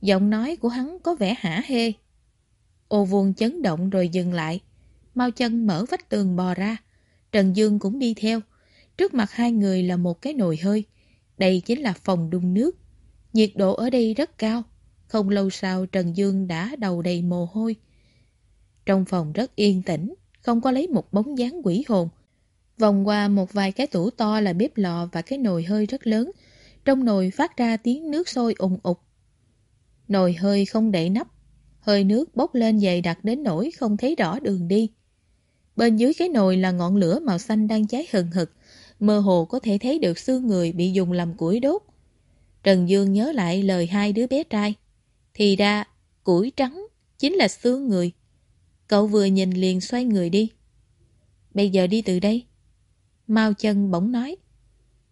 Giọng nói của hắn có vẻ hả hê. Ô vuông chấn động rồi dừng lại. Mau chân mở vách tường bò ra. Trần Dương cũng đi theo. Trước mặt hai người là một cái nồi hơi. Đây chính là phòng đun nước. Nhiệt độ ở đây rất cao. Không lâu sau Trần Dương đã đầu đầy mồ hôi. Trong phòng rất yên tĩnh, không có lấy một bóng dáng quỷ hồn. Vòng qua một vài cái tủ to là bếp lò và cái nồi hơi rất lớn. Trong nồi phát ra tiếng nước sôi ùng ục. Nồi hơi không đậy nắp, hơi nước bốc lên dày đặc đến nỗi không thấy rõ đường đi. Bên dưới cái nồi là ngọn lửa màu xanh đang cháy hừng hực, mơ hồ có thể thấy được xương người bị dùng làm củi đốt. Trần Dương nhớ lại lời hai đứa bé trai. Thì ra, củi trắng chính là xương người. Cậu vừa nhìn liền xoay người đi. Bây giờ đi từ đây. Mao chân bỗng nói.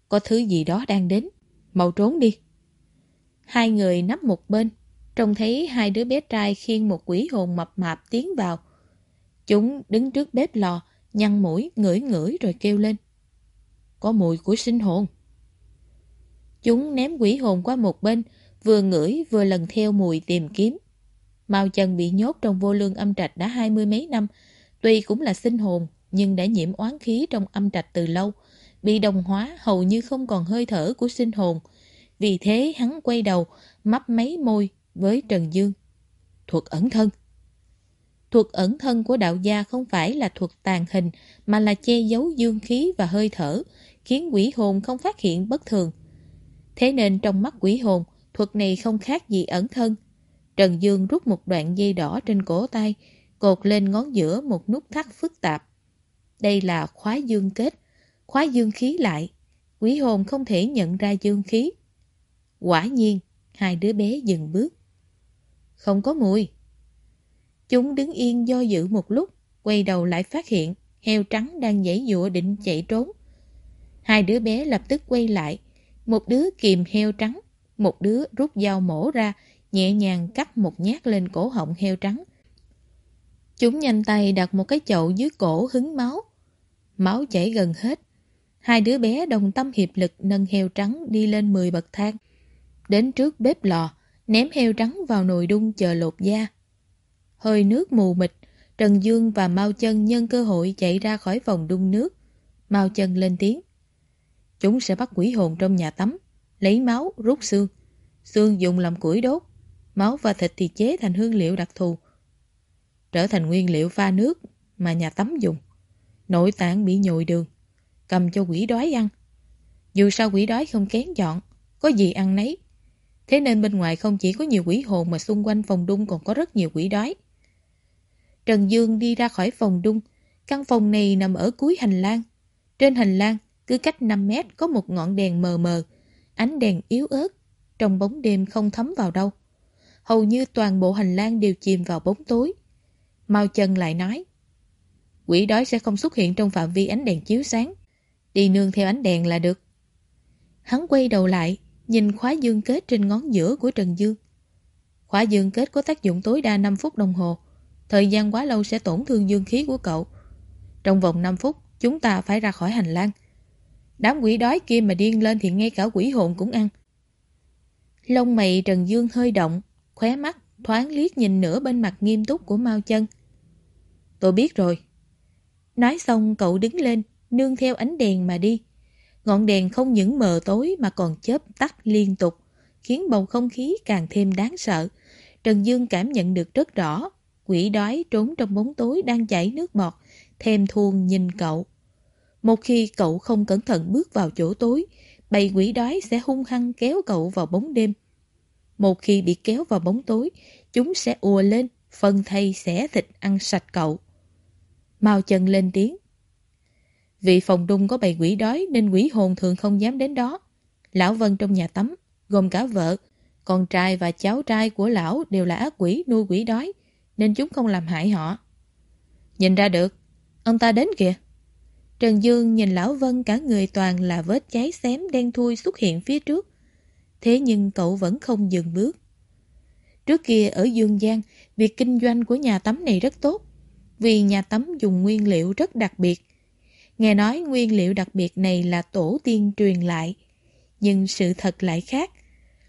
Có thứ gì đó đang đến. Mau trốn đi. Hai người nắp một bên. Trông thấy hai đứa bé trai khiêng một quỷ hồn mập mạp tiến vào. Chúng đứng trước bếp lò, nhăn mũi, ngửi ngửi rồi kêu lên. Có mùi của sinh hồn. Chúng ném quỷ hồn qua một bên, vừa ngửi vừa lần theo mùi tìm kiếm. Mao chân bị nhốt trong vô lương âm trạch đã hai mươi mấy năm, tuy cũng là sinh hồn, nhưng đã nhiễm oán khí trong âm trạch từ lâu, bị đồng hóa hầu như không còn hơi thở của sinh hồn. Vì thế hắn quay đầu, mấp mấy môi với Trần Dương. Thuật ẩn thân Thuật ẩn thân của đạo gia không phải là thuật tàn hình, mà là che giấu dương khí và hơi thở, khiến quỷ hồn không phát hiện bất thường. Thế nên trong mắt quỷ hồn, thuật này không khác gì ẩn thân. Trần Dương rút một đoạn dây đỏ trên cổ tay, cột lên ngón giữa một nút thắt phức tạp. Đây là khóa dương kết, khóa dương khí lại. quỷ hồn không thể nhận ra dương khí. Quả nhiên, hai đứa bé dừng bước. Không có mùi. Chúng đứng yên do dự một lúc, quay đầu lại phát hiện heo trắng đang giãy dụa định chạy trốn. Hai đứa bé lập tức quay lại, một đứa kìm heo trắng, một đứa rút dao mổ ra, nhẹ nhàng cắt một nhát lên cổ họng heo trắng. Chúng nhanh tay đặt một cái chậu dưới cổ hứng máu. Máu chảy gần hết. Hai đứa bé đồng tâm hiệp lực nâng heo trắng đi lên 10 bậc thang. Đến trước bếp lò, ném heo trắng vào nồi đun chờ lột da. Hơi nước mù mịt, Trần Dương và Mao Chân nhân cơ hội chạy ra khỏi phòng đun nước. Mao Chân lên tiếng. Chúng sẽ bắt quỷ hồn trong nhà tắm, lấy máu, rút xương. Xương dùng làm củi đốt, máu và thịt thì chế thành hương liệu đặc thù. Trở thành nguyên liệu pha nước mà nhà tắm dùng. Nội tạng bị nhồi đường, cầm cho quỷ đói ăn. Dù sao quỷ đói không kén chọn, có gì ăn nấy. Thế nên bên ngoài không chỉ có nhiều quỷ hồn mà xung quanh phòng đung còn có rất nhiều quỷ đói. Trần Dương đi ra khỏi phòng đung. Căn phòng này nằm ở cuối hành lang. Trên hành lang, cứ cách 5 mét có một ngọn đèn mờ mờ. Ánh đèn yếu ớt, trong bóng đêm không thấm vào đâu. Hầu như toàn bộ hành lang đều chìm vào bóng tối. Mao chân lại nói. Quỷ đói sẽ không xuất hiện trong phạm vi ánh đèn chiếu sáng. Đi nương theo ánh đèn là được. Hắn quay đầu lại, nhìn khóa dương kết trên ngón giữa của Trần Dương. Khóa dương kết có tác dụng tối đa 5 phút đồng hồ. Thời gian quá lâu sẽ tổn thương dương khí của cậu. Trong vòng 5 phút, chúng ta phải ra khỏi hành lang. Đám quỷ đói kia mà điên lên thì ngay cả quỷ hồn cũng ăn. Lông mày Trần Dương hơi động, khóe mắt thoáng liếc nhìn nửa bên mặt nghiêm túc của Mao Chân. Tôi biết rồi. Nói xong cậu đứng lên, nương theo ánh đèn mà đi. Ngọn đèn không những mờ tối mà còn chớp tắt liên tục, khiến bầu không khí càng thêm đáng sợ. Trần Dương cảm nhận được rất rõ, quỷ đói trốn trong bóng tối đang chảy nước bọt, thêm thuông nhìn cậu. Một khi cậu không cẩn thận bước vào chỗ tối, bầy quỷ đói sẽ hung hăng kéo cậu vào bóng đêm. Một khi bị kéo vào bóng tối, chúng sẽ ùa lên, phân thây xẻ thịt ăn sạch cậu. Mao chân lên tiếng. Vì phòng đung có bầy quỷ đói nên quỷ hồn thường không dám đến đó. Lão Vân trong nhà tắm, gồm cả vợ, con trai và cháu trai của lão đều là ác quỷ nuôi quỷ đói, nên chúng không làm hại họ. Nhìn ra được, ông ta đến kìa. Trần Dương nhìn Lão Vân cả người toàn là vết cháy xém đen thui xuất hiện phía trước. Thế nhưng cậu vẫn không dừng bước. Trước kia ở Dương Giang, việc kinh doanh của nhà tắm này rất tốt, vì nhà tắm dùng nguyên liệu rất đặc biệt. Nghe nói nguyên liệu đặc biệt này là tổ tiên truyền lại, nhưng sự thật lại khác.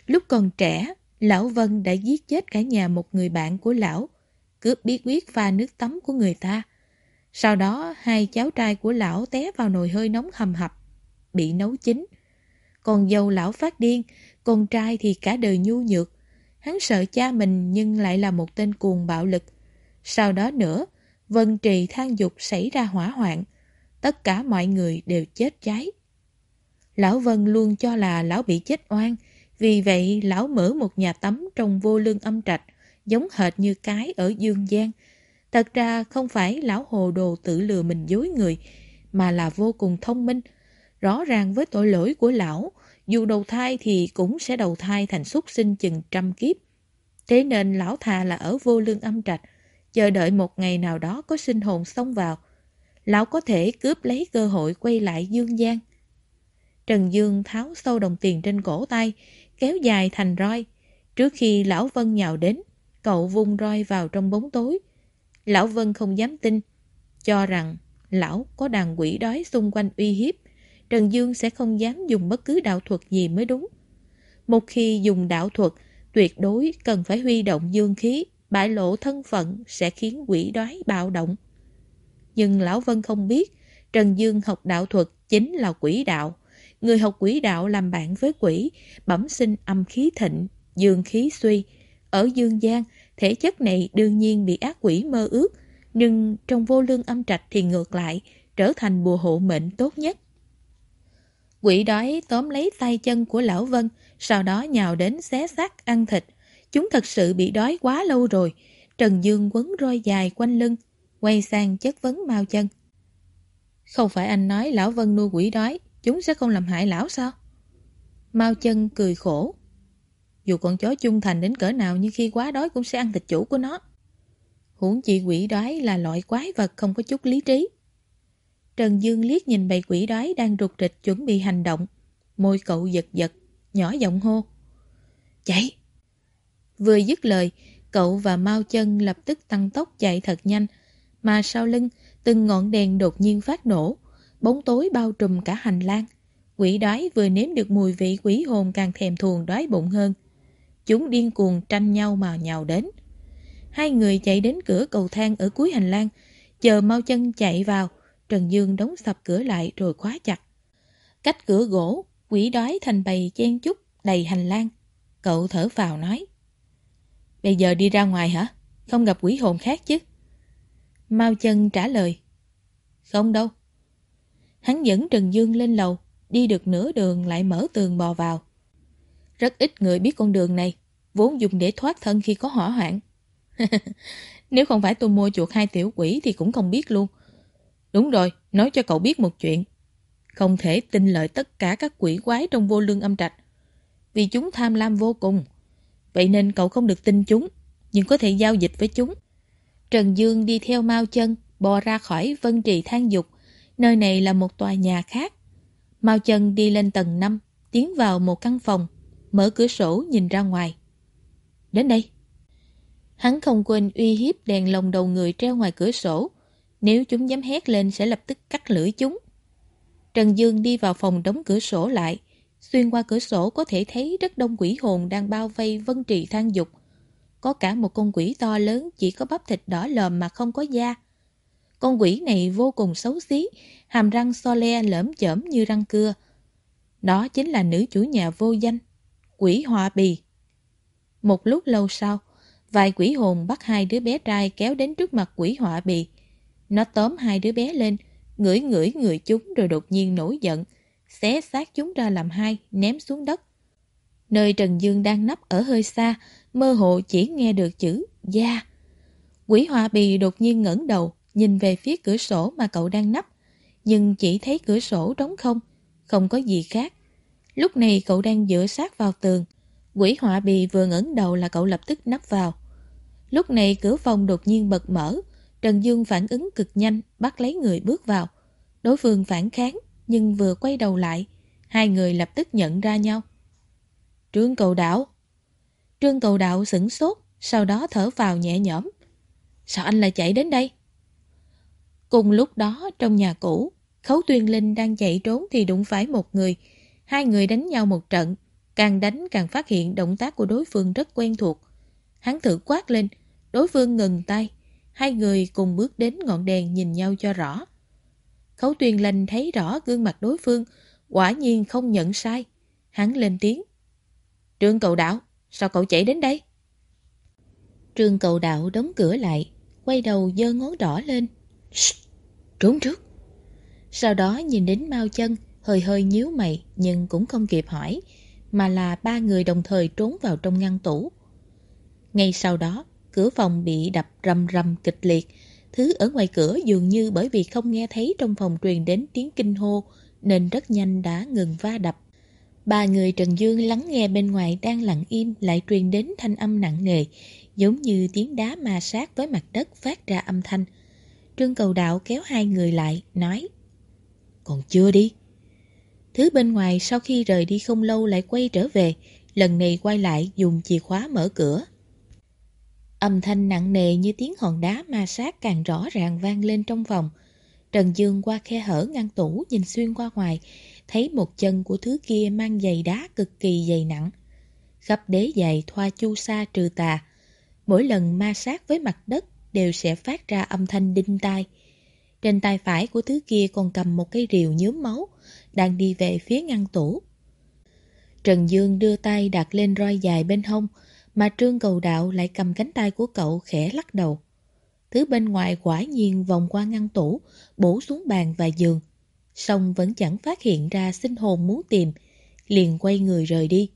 Lúc còn trẻ, Lão Vân đã giết chết cả nhà một người bạn của lão, cướp bí quyết pha nước tắm của người ta. Sau đó, hai cháu trai của lão té vào nồi hơi nóng hầm hập, bị nấu chín. Còn dâu lão phát điên, con trai thì cả đời nhu nhược. Hắn sợ cha mình nhưng lại là một tên cuồng bạo lực. Sau đó nữa, Vân Trì than dục xảy ra hỏa hoạn. Tất cả mọi người đều chết cháy. Lão Vân luôn cho là lão bị chết oan, vì vậy lão mở một nhà tắm trong vô lương âm trạch, giống hệt như cái ở Dương Giang. Thật ra không phải lão hồ đồ tự lừa mình dối người, mà là vô cùng thông minh. Rõ ràng với tội lỗi của lão, dù đầu thai thì cũng sẽ đầu thai thành xuất sinh chừng trăm kiếp. Thế nên lão thà là ở vô lương âm trạch, chờ đợi một ngày nào đó có sinh hồn xông vào. Lão có thể cướp lấy cơ hội quay lại Dương gian. Trần Dương tháo sâu đồng tiền trên cổ tay, kéo dài thành roi. Trước khi Lão Vân nhào đến, cậu vung roi vào trong bóng tối. Lão Vân không dám tin, cho rằng Lão có đàn quỷ đói xung quanh uy hiếp. Trần Dương sẽ không dám dùng bất cứ đạo thuật gì mới đúng. Một khi dùng đạo thuật, tuyệt đối cần phải huy động dương khí, bại lộ thân phận sẽ khiến quỷ đói bạo động. Nhưng Lão Vân không biết, Trần Dương học đạo thuật chính là quỷ đạo. Người học quỷ đạo làm bạn với quỷ, bẩm sinh âm khí thịnh, dương khí suy. Ở dương gian, thể chất này đương nhiên bị ác quỷ mơ ước, nhưng trong vô lương âm trạch thì ngược lại, trở thành bùa hộ mệnh tốt nhất. Quỷ đói tóm lấy tay chân của lão Vân, sau đó nhào đến xé xác ăn thịt. Chúng thật sự bị đói quá lâu rồi. Trần Dương quấn roi dài quanh lưng, quay sang chất vấn Mao chân. Không phải anh nói lão Vân nuôi quỷ đói, chúng sẽ không làm hại lão sao? Mao chân cười khổ. Dù con chó trung thành đến cỡ nào nhưng khi quá đói cũng sẽ ăn thịt chủ của nó. Huống chi quỷ đói là loại quái vật không có chút lý trí. Trần Dương liếc nhìn bầy quỷ đói đang rụt rịch chuẩn bị hành động. Môi cậu giật giật, nhỏ giọng hô. Chạy! Vừa dứt lời, cậu và Mao chân lập tức tăng tốc chạy thật nhanh, mà sau lưng từng ngọn đèn đột nhiên phát nổ, bóng tối bao trùm cả hành lang. Quỷ đói vừa nếm được mùi vị quỷ hồn càng thèm thuồng đói bụng hơn. Chúng điên cuồng tranh nhau mà nhào đến. Hai người chạy đến cửa cầu thang ở cuối hành lang, chờ mau chân chạy vào. Trần Dương đóng sập cửa lại rồi khóa chặt. Cách cửa gỗ, quỷ đói thành bầy chen chúc đầy hành lang. Cậu thở vào nói. Bây giờ đi ra ngoài hả? Không gặp quỷ hồn khác chứ? Mao chân trả lời. Không đâu. Hắn dẫn Trần Dương lên lầu, đi được nửa đường lại mở tường bò vào. Rất ít người biết con đường này, vốn dùng để thoát thân khi có hỏa hoạn. Nếu không phải tôi mua chuột hai tiểu quỷ thì cũng không biết luôn. Đúng rồi, nói cho cậu biết một chuyện. Không thể tin lợi tất cả các quỷ quái trong vô lương âm trạch. Vì chúng tham lam vô cùng. Vậy nên cậu không được tin chúng, nhưng có thể giao dịch với chúng. Trần Dương đi theo mau chân, bò ra khỏi vân trì Thang dục. Nơi này là một tòa nhà khác. Mao chân đi lên tầng 5, tiến vào một căn phòng, mở cửa sổ nhìn ra ngoài. Đến đây. Hắn không quên uy hiếp đèn lồng đầu người treo ngoài cửa sổ. Nếu chúng dám hét lên sẽ lập tức cắt lưỡi chúng. Trần Dương đi vào phòng đóng cửa sổ lại. Xuyên qua cửa sổ có thể thấy rất đông quỷ hồn đang bao vây vân trì Thang dục. Có cả một con quỷ to lớn chỉ có bắp thịt đỏ lòm mà không có da. Con quỷ này vô cùng xấu xí, hàm răng so le lởm chởm như răng cưa. Đó chính là nữ chủ nhà vô danh, quỷ họa bì. Một lúc lâu sau, vài quỷ hồn bắt hai đứa bé trai kéo đến trước mặt quỷ họa bì. Nó tóm hai đứa bé lên, ngửi ngửi người chúng rồi đột nhiên nổi giận, xé xác chúng ra làm hai, ném xuống đất. Nơi Trần Dương đang nấp ở hơi xa, mơ hồ chỉ nghe được chữ da. Quỷ Hoa bì đột nhiên ngẩng đầu, nhìn về phía cửa sổ mà cậu đang nấp, nhưng chỉ thấy cửa sổ trống không, không có gì khác. Lúc này cậu đang dựa sát vào tường, quỷ họa bì vừa ngẩng đầu là cậu lập tức nấp vào. Lúc này cửa phòng đột nhiên bật mở, Trần Dương phản ứng cực nhanh, bắt lấy người bước vào. Đối phương phản kháng, nhưng vừa quay đầu lại, hai người lập tức nhận ra nhau. Trương cầu đạo Trương cầu đạo sửng sốt, sau đó thở vào nhẹ nhõm. Sao anh lại chạy đến đây? Cùng lúc đó, trong nhà cũ, Khấu Tuyên Linh đang chạy trốn thì đụng phải một người. Hai người đánh nhau một trận, càng đánh càng phát hiện động tác của đối phương rất quen thuộc. Hắn thử quát lên, đối phương ngừng tay. Hai người cùng bước đến ngọn đèn nhìn nhau cho rõ. Khấu Tuyên Linh thấy rõ gương mặt đối phương, quả nhiên không nhận sai. Hắn lên tiếng. Trương cậu đạo, sao cậu chạy đến đây? Trương cậu đạo đóng cửa lại, quay đầu giơ ngón đỏ lên. Trốn trước. Sau đó nhìn đến Mao chân, hơi hơi nhíu mày nhưng cũng không kịp hỏi, mà là ba người đồng thời trốn vào trong ngăn tủ. Ngay sau đó, cửa phòng bị đập rầm rầm kịch liệt, thứ ở ngoài cửa dường như bởi vì không nghe thấy trong phòng truyền đến tiếng kinh hô nên rất nhanh đã ngừng va đập. Ba người Trần Dương lắng nghe bên ngoài đang lặng im lại truyền đến thanh âm nặng nề, giống như tiếng đá ma sát với mặt đất phát ra âm thanh. Trương cầu đạo kéo hai người lại, nói Còn chưa đi. Thứ bên ngoài sau khi rời đi không lâu lại quay trở về, lần này quay lại dùng chìa khóa mở cửa. Âm thanh nặng nề như tiếng hòn đá ma sát càng rõ ràng vang lên trong phòng. Trần Dương qua khe hở ngăn tủ nhìn xuyên qua ngoài, thấy một chân của thứ kia mang giày đá cực kỳ dày nặng. Khắp đế giày thoa chu sa trừ tà. Mỗi lần ma sát với mặt đất đều sẽ phát ra âm thanh đinh tai. Trên tay phải của thứ kia còn cầm một cây rìu nhớm máu, đang đi về phía ngăn tủ. Trần Dương đưa tay đặt lên roi dài bên hông, mà Trương Cầu Đạo lại cầm cánh tay của cậu khẽ lắc đầu. Thứ bên ngoài quả nhiên vòng qua ngăn tủ, bổ xuống bàn và giường. Xong vẫn chẳng phát hiện ra sinh hồn muốn tìm, liền quay người rời đi.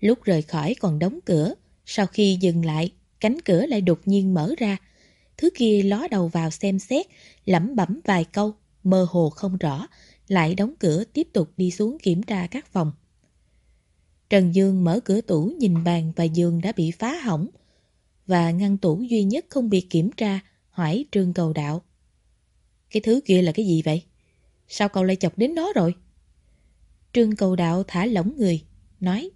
Lúc rời khỏi còn đóng cửa, sau khi dừng lại, cánh cửa lại đột nhiên mở ra. Thứ kia ló đầu vào xem xét, lẩm bẩm vài câu, mơ hồ không rõ, lại đóng cửa tiếp tục đi xuống kiểm tra các phòng. Trần Dương mở cửa tủ nhìn bàn và giường đã bị phá hỏng và ngăn tủ duy nhất không bị kiểm tra hỏi Trương Cầu Đạo. Cái thứ kia là cái gì vậy? Sao cậu lại chọc đến nó rồi? Trương Cầu Đạo thả lỏng người, nói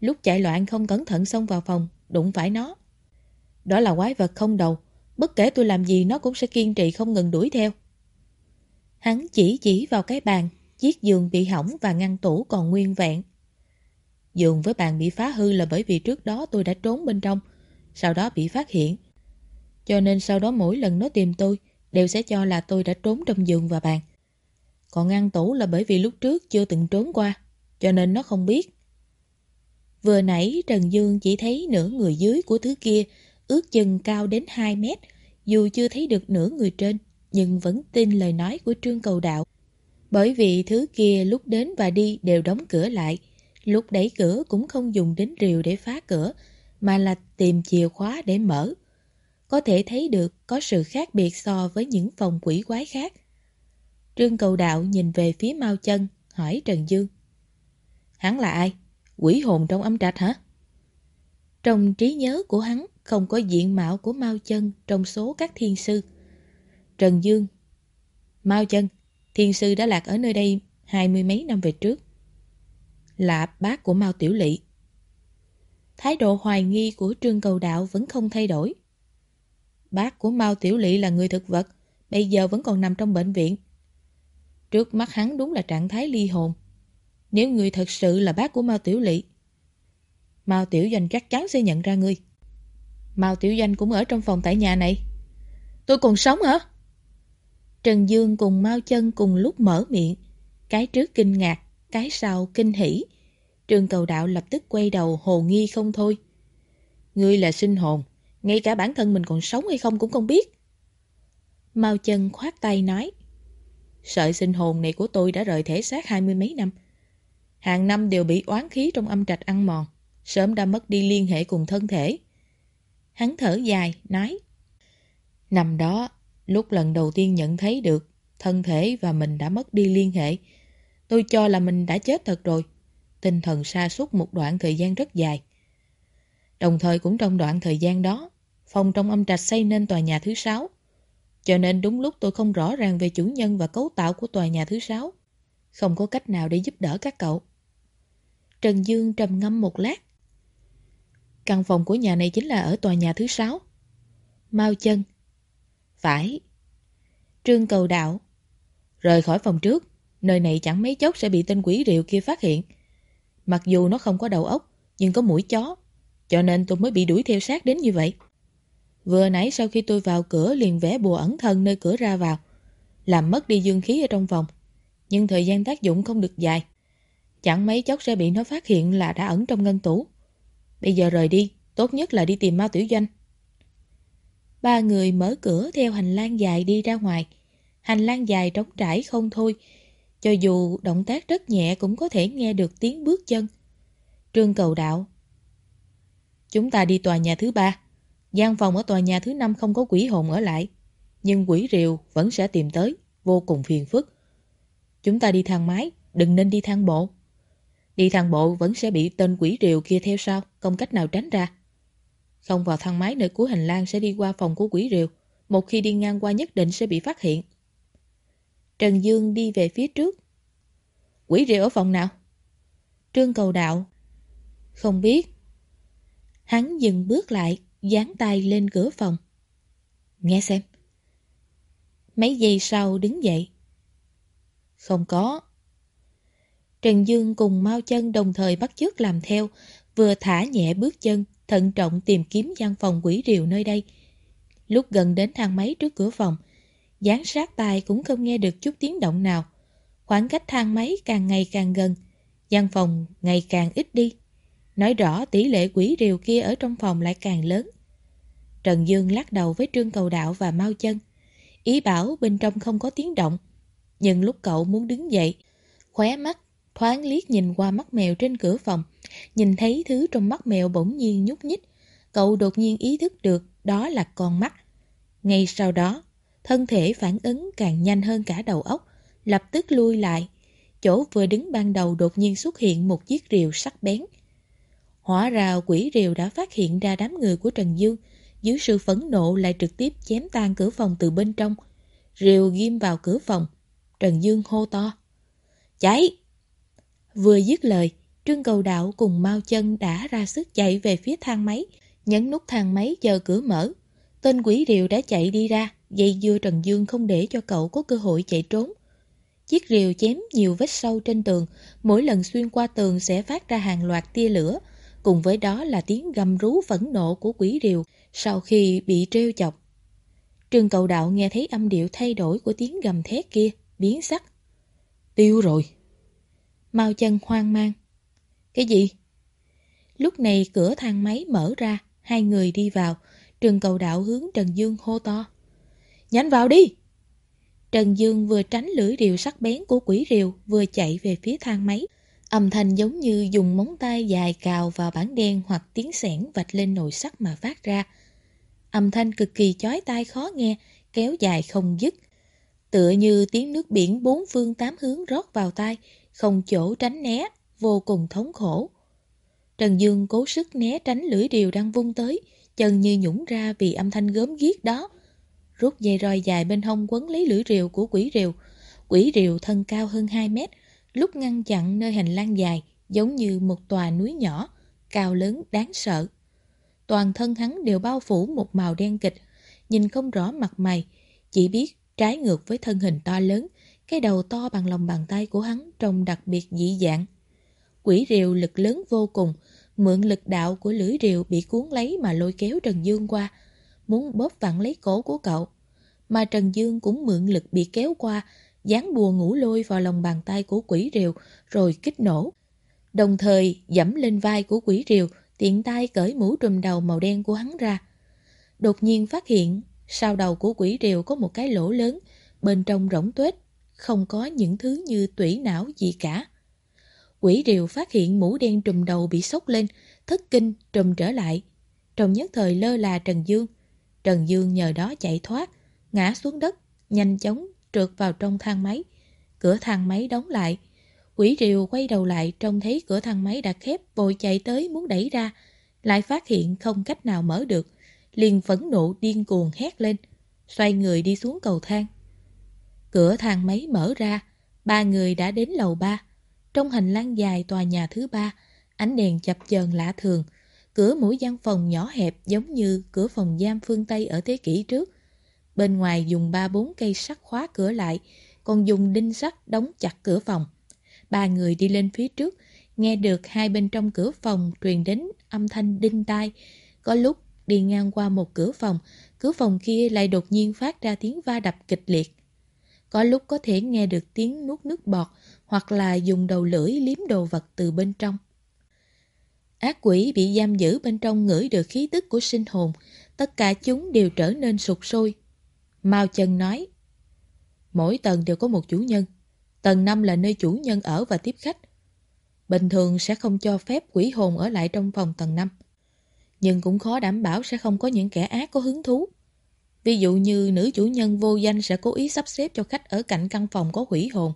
Lúc chạy loạn không cẩn thận xông vào phòng, đụng phải nó. Đó là quái vật không đầu, bất kể tôi làm gì nó cũng sẽ kiên trì không ngừng đuổi theo. Hắn chỉ chỉ vào cái bàn, chiếc giường bị hỏng và ngăn tủ còn nguyên vẹn. Giường với bàn bị phá hư là bởi vì trước đó tôi đã trốn bên trong, sau đó bị phát hiện. Cho nên sau đó mỗi lần nó tìm tôi, đều sẽ cho là tôi đã trốn trong giường và bàn. Còn ngăn tủ là bởi vì lúc trước chưa từng trốn qua, cho nên nó không biết. Vừa nãy Trần Dương chỉ thấy nửa người dưới của thứ kia, ước chừng cao đến 2 mét, dù chưa thấy được nửa người trên, nhưng vẫn tin lời nói của Trương Cầu Đạo. Bởi vì thứ kia lúc đến và đi đều đóng cửa lại, Lúc đẩy cửa cũng không dùng đến rìu để phá cửa, mà là tìm chìa khóa để mở. Có thể thấy được có sự khác biệt so với những phòng quỷ quái khác. Trương cầu đạo nhìn về phía Mao Chân, hỏi Trần Dương. Hắn là ai? Quỷ hồn trong âm trạch hả? Trong trí nhớ của hắn không có diện mạo của Mao Chân trong số các thiên sư. Trần Dương Mao Chân, thiên sư đã lạc ở nơi đây hai mươi mấy năm về trước là bác của Mao Tiểu Lị. Thái độ hoài nghi của Trương Cầu Đạo vẫn không thay đổi. Bác của Mao Tiểu Lị là người thực vật, bây giờ vẫn còn nằm trong bệnh viện. Trước mắt hắn đúng là trạng thái ly hồn. Nếu người thật sự là bác của Mao Tiểu Lị, Mao Tiểu Doanh chắc chắn sẽ nhận ra ngươi. Mao Tiểu Doanh cũng ở trong phòng tại nhà này. Tôi còn sống hả? Trần Dương cùng Mao Chân cùng lúc mở miệng, cái trước kinh ngạc, cái sau kinh hỉ. Trương cầu đạo lập tức quay đầu hồ nghi không thôi. Ngươi là sinh hồn, ngay cả bản thân mình còn sống hay không cũng không biết. Mao chân khoát tay nói. Sợi sinh hồn này của tôi đã rời thể xác hai mươi mấy năm. Hàng năm đều bị oán khí trong âm trạch ăn mòn, sớm đã mất đi liên hệ cùng thân thể. Hắn thở dài, nói. Năm đó, lúc lần đầu tiên nhận thấy được thân thể và mình đã mất đi liên hệ, Tôi cho là mình đã chết thật rồi. Tinh thần sa sút một đoạn thời gian rất dài. Đồng thời cũng trong đoạn thời gian đó, phòng trong âm trạch xây nên tòa nhà thứ sáu. Cho nên đúng lúc tôi không rõ ràng về chủ nhân và cấu tạo của tòa nhà thứ sáu. Không có cách nào để giúp đỡ các cậu. Trần Dương trầm ngâm một lát. căn phòng của nhà này chính là ở tòa nhà thứ sáu. Mau chân. Phải. Trương cầu đạo. Rời khỏi phòng trước, nơi này chẳng mấy chốc sẽ bị tên quỷ rượu kia phát hiện. Mặc dù nó không có đầu óc, nhưng có mũi chó, cho nên tôi mới bị đuổi theo sát đến như vậy. Vừa nãy sau khi tôi vào cửa liền vẽ bùa ẩn thân nơi cửa ra vào, làm mất đi dương khí ở trong phòng. Nhưng thời gian tác dụng không được dài. Chẳng mấy chốc sẽ bị nó phát hiện là đã ẩn trong ngân tủ. Bây giờ rời đi, tốt nhất là đi tìm Mao Tiểu Doanh. Ba người mở cửa theo hành lang dài đi ra ngoài. Hành lang dài trống trải không thôi. Cho dù động tác rất nhẹ cũng có thể nghe được tiếng bước chân. Trương cầu đạo. Chúng ta đi tòa nhà thứ ba gian phòng ở tòa nhà thứ năm không có quỷ hồn ở lại. Nhưng quỷ rìu vẫn sẽ tìm tới. Vô cùng phiền phức. Chúng ta đi thang máy, đừng nên đi thang bộ. Đi thang bộ vẫn sẽ bị tên quỷ rìu kia theo sau, không cách nào tránh ra. Không vào thang máy nơi cuối hành lang sẽ đi qua phòng của quỷ rìu. Một khi đi ngang qua nhất định sẽ bị phát hiện. Trần Dương đi về phía trước. Quỷ rìu ở phòng nào? Trương cầu đạo. Không biết. Hắn dừng bước lại, dán tay lên cửa phòng. Nghe xem. Mấy giây sau đứng dậy. Không có. Trần Dương cùng Mao Chân đồng thời bắt chước làm theo, vừa thả nhẹ bước chân, thận trọng tìm kiếm gian phòng quỷ rìu nơi đây. Lúc gần đến thang máy trước cửa phòng, dán sát tai cũng không nghe được chút tiếng động nào. Khoảng cách thang máy càng ngày càng gần, gian phòng ngày càng ít đi. Nói rõ tỷ lệ quỷ rìu kia ở trong phòng lại càng lớn. Trần Dương lắc đầu với Trương Cầu Đạo và Mao Chân. Ý bảo bên trong không có tiếng động. Nhưng lúc cậu muốn đứng dậy, khóe mắt thoáng liếc nhìn qua mắt mèo trên cửa phòng, nhìn thấy thứ trong mắt mèo bỗng nhiên nhúc nhích. Cậu đột nhiên ý thức được đó là con mắt. Ngay sau đó, thân thể phản ứng càng nhanh hơn cả đầu óc, lập tức lui lại. Chỗ vừa đứng ban đầu đột nhiên xuất hiện một chiếc rìu sắc bén. Hỏa rào quỷ rìu đã phát hiện ra đám người của Trần Dương, dưới sự phẫn nộ lại trực tiếp chém tan cửa phòng từ bên trong. Rìu ghim vào cửa phòng. Trần Dương hô to. Cháy! Vừa dứt lời, Trương Cầu Đạo cùng Mao Chân đã ra sức chạy về phía thang máy, nhấn nút thang máy chờ cửa mở. Tên quỷ rìu đã chạy đi ra, dây dưa Trần Dương không để cho cậu có cơ hội chạy trốn. Chiếc rìu chém nhiều vết sâu trên tường, mỗi lần xuyên qua tường sẽ phát ra hàng loạt tia lửa, cùng với đó là tiếng gầm rú phẫn nộ của quỷ điều sau khi bị trêu chọc. Trương cầu đạo nghe thấy âm điệu thay đổi của tiếng gầm thét kia, biến sắc. Tiêu rồi. Mao chân hoang mang. Cái gì? Lúc này cửa thang máy mở ra, hai người đi vào, Trương cầu đạo hướng Trần Dương hô to. Nhanh vào đi! Trần Dương vừa tránh lưỡi rìu sắc bén của quỷ rìu, vừa chạy về phía thang máy. Âm thanh giống như dùng móng tay dài cào vào bản đen hoặc tiếng sẻn vạch lên nồi sắt mà phát ra. Âm thanh cực kỳ chói tai khó nghe, kéo dài không dứt. Tựa như tiếng nước biển bốn phương tám hướng rót vào tai, không chỗ tránh né, vô cùng thống khổ. Trần Dương cố sức né tránh lưỡi điều đang vung tới, chân như nhũng ra vì âm thanh gớm ghiếc đó. Rút dây roi dài bên hông quấn lấy lưỡi rìu của quỷ rìu. Quỷ rìu thân cao hơn 2 mét, lúc ngăn chặn nơi hành lang dài, giống như một tòa núi nhỏ, cao lớn đáng sợ. Toàn thân hắn đều bao phủ một màu đen kịch, nhìn không rõ mặt mày, chỉ biết trái ngược với thân hình to lớn, cái đầu to bằng lòng bàn tay của hắn trông đặc biệt dị dạng. Quỷ rìu lực lớn vô cùng, mượn lực đạo của lưỡi rìu bị cuốn lấy mà lôi kéo Trần Dương qua, muốn bóp vặn lấy cổ của cậu. Mà Trần Dương cũng mượn lực bị kéo qua, dán bùa ngủ lôi vào lòng bàn tay của quỷ rìu rồi kích nổ. Đồng thời dẫm lên vai của quỷ rìu, tiện tay cởi mũ trùm đầu màu đen của hắn ra. Đột nhiên phát hiện, sau đầu của quỷ rìu có một cái lỗ lớn, bên trong rỗng tuếch, không có những thứ như tủy não gì cả. Quỷ rìu phát hiện mũ đen trùm đầu bị sốc lên, thất kinh trùm trở lại. Trong nhất thời lơ là Trần Dương. Trần Dương nhờ đó chạy thoát, ngã xuống đất, nhanh chóng trượt vào trong thang máy. Cửa thang máy đóng lại. Quỷ rìu quay đầu lại trông thấy cửa thang máy đã khép vội chạy tới muốn đẩy ra. Lại phát hiện không cách nào mở được. Liền phẫn nộ điên cuồng hét lên. Xoay người đi xuống cầu thang. Cửa thang máy mở ra. Ba người đã đến lầu ba. Trong hành lang dài tòa nhà thứ ba, ánh đèn chập chờn lạ thường. Cửa mỗi gian phòng nhỏ hẹp giống như cửa phòng giam phương Tây ở thế kỷ trước. Bên ngoài dùng ba bốn cây sắt khóa cửa lại, còn dùng đinh sắt đóng chặt cửa phòng. Ba người đi lên phía trước, nghe được hai bên trong cửa phòng truyền đến âm thanh đinh tai. Có lúc đi ngang qua một cửa phòng, cửa phòng kia lại đột nhiên phát ra tiếng va đập kịch liệt. Có lúc có thể nghe được tiếng nuốt nước bọt hoặc là dùng đầu lưỡi liếm đồ vật từ bên trong. Ác quỷ bị giam giữ bên trong ngửi được khí tức của sinh hồn, tất cả chúng đều trở nên sụt sôi. Mao Chân nói, mỗi tầng đều có một chủ nhân. Tầng 5 là nơi chủ nhân ở và tiếp khách. Bình thường sẽ không cho phép quỷ hồn ở lại trong phòng tầng 5. Nhưng cũng khó đảm bảo sẽ không có những kẻ ác có hứng thú. Ví dụ như nữ chủ nhân vô danh sẽ cố ý sắp xếp cho khách ở cạnh căn phòng có quỷ hồn.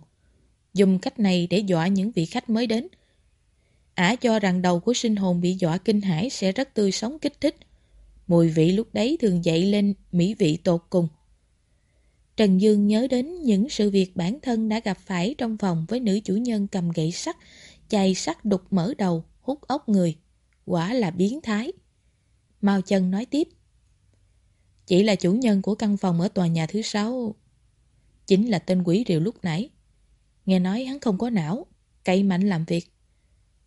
Dùng cách này để dọa những vị khách mới đến. Ả cho rằng đầu của sinh hồn bị dọa kinh hãi sẽ rất tươi sống kích thích. Mùi vị lúc đấy thường dậy lên mỹ vị tột cùng. Trần Dương nhớ đến những sự việc bản thân đã gặp phải trong phòng với nữ chủ nhân cầm gậy sắt, chày sắt đục mở đầu, hút ốc người. Quả là biến thái. Mao Chân nói tiếp. Chỉ là chủ nhân của căn phòng ở tòa nhà thứ sáu. Chính là tên quỷ rượu lúc nãy. Nghe nói hắn không có não, cậy mạnh làm việc.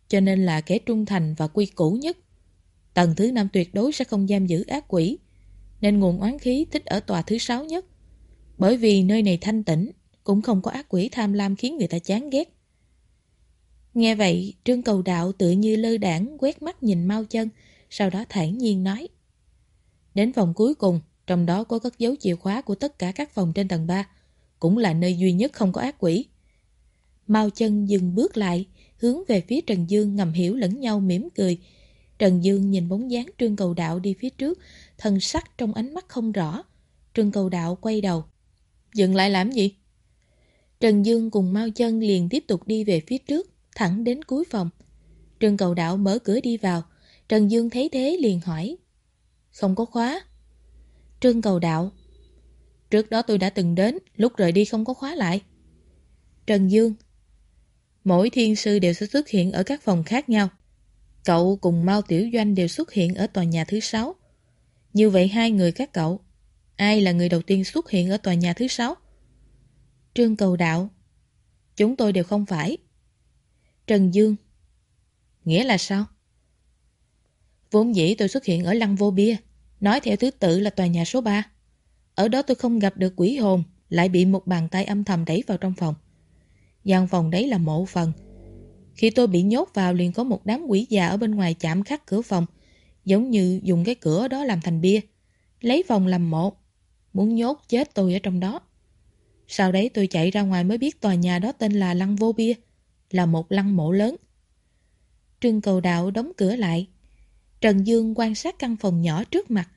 Cho nên là kẻ trung thành và quy củ nhất. Tầng thứ năm tuyệt đối sẽ không giam giữ ác quỷ. Nên nguồn oán khí thích ở tòa thứ sáu nhất. Bởi vì nơi này thanh tĩnh, cũng không có ác quỷ tham lam khiến người ta chán ghét. Nghe vậy, Trương Cầu Đạo tự như lơ đảng quét mắt nhìn mau chân, sau đó thản nhiên nói. Đến phòng cuối cùng, trong đó có cất dấu chìa khóa của tất cả các phòng trên tầng 3, cũng là nơi duy nhất không có ác quỷ. Mao chân dừng bước lại, hướng về phía Trần Dương ngầm hiểu lẫn nhau mỉm cười. Trần Dương nhìn bóng dáng Trương Cầu Đạo đi phía trước, thần sắc trong ánh mắt không rõ. Trương Cầu Đạo quay đầu. Dừng lại làm gì? Trần Dương cùng Mao chân liền tiếp tục đi về phía trước, thẳng đến cuối phòng. Trương Cầu Đạo mở cửa đi vào. Trần Dương thấy thế liền hỏi. Không có khóa. Trương Cầu Đạo. Trước đó tôi đã từng đến, lúc rời đi không có khóa lại. Trần Dương. Mỗi thiên sư đều sẽ xuất hiện ở các phòng khác nhau. Cậu cùng Mao Tiểu Doanh đều xuất hiện ở tòa nhà thứ sáu. Như vậy hai người các cậu, ai là người đầu tiên xuất hiện ở tòa nhà thứ sáu? Trương Cầu Đạo. Chúng tôi đều không phải. Trần Dương. Nghĩa là sao? Vốn dĩ tôi xuất hiện ở Lăng Vô Bia, nói theo thứ tự là tòa nhà số 3. Ở đó tôi không gặp được quỷ hồn, lại bị một bàn tay âm thầm đẩy vào trong phòng. gian phòng đấy là mộ phần. Khi tôi bị nhốt vào liền có một đám quỷ già ở bên ngoài chạm khắc cửa phòng, giống như dùng cái cửa đó làm thành bia, lấy phòng làm mộ, muốn nhốt chết tôi ở trong đó. Sau đấy tôi chạy ra ngoài mới biết tòa nhà đó tên là Lăng Vô Bia, là một lăng mộ lớn. Trương cầu đạo đóng cửa lại, Trần Dương quan sát căn phòng nhỏ trước mặt.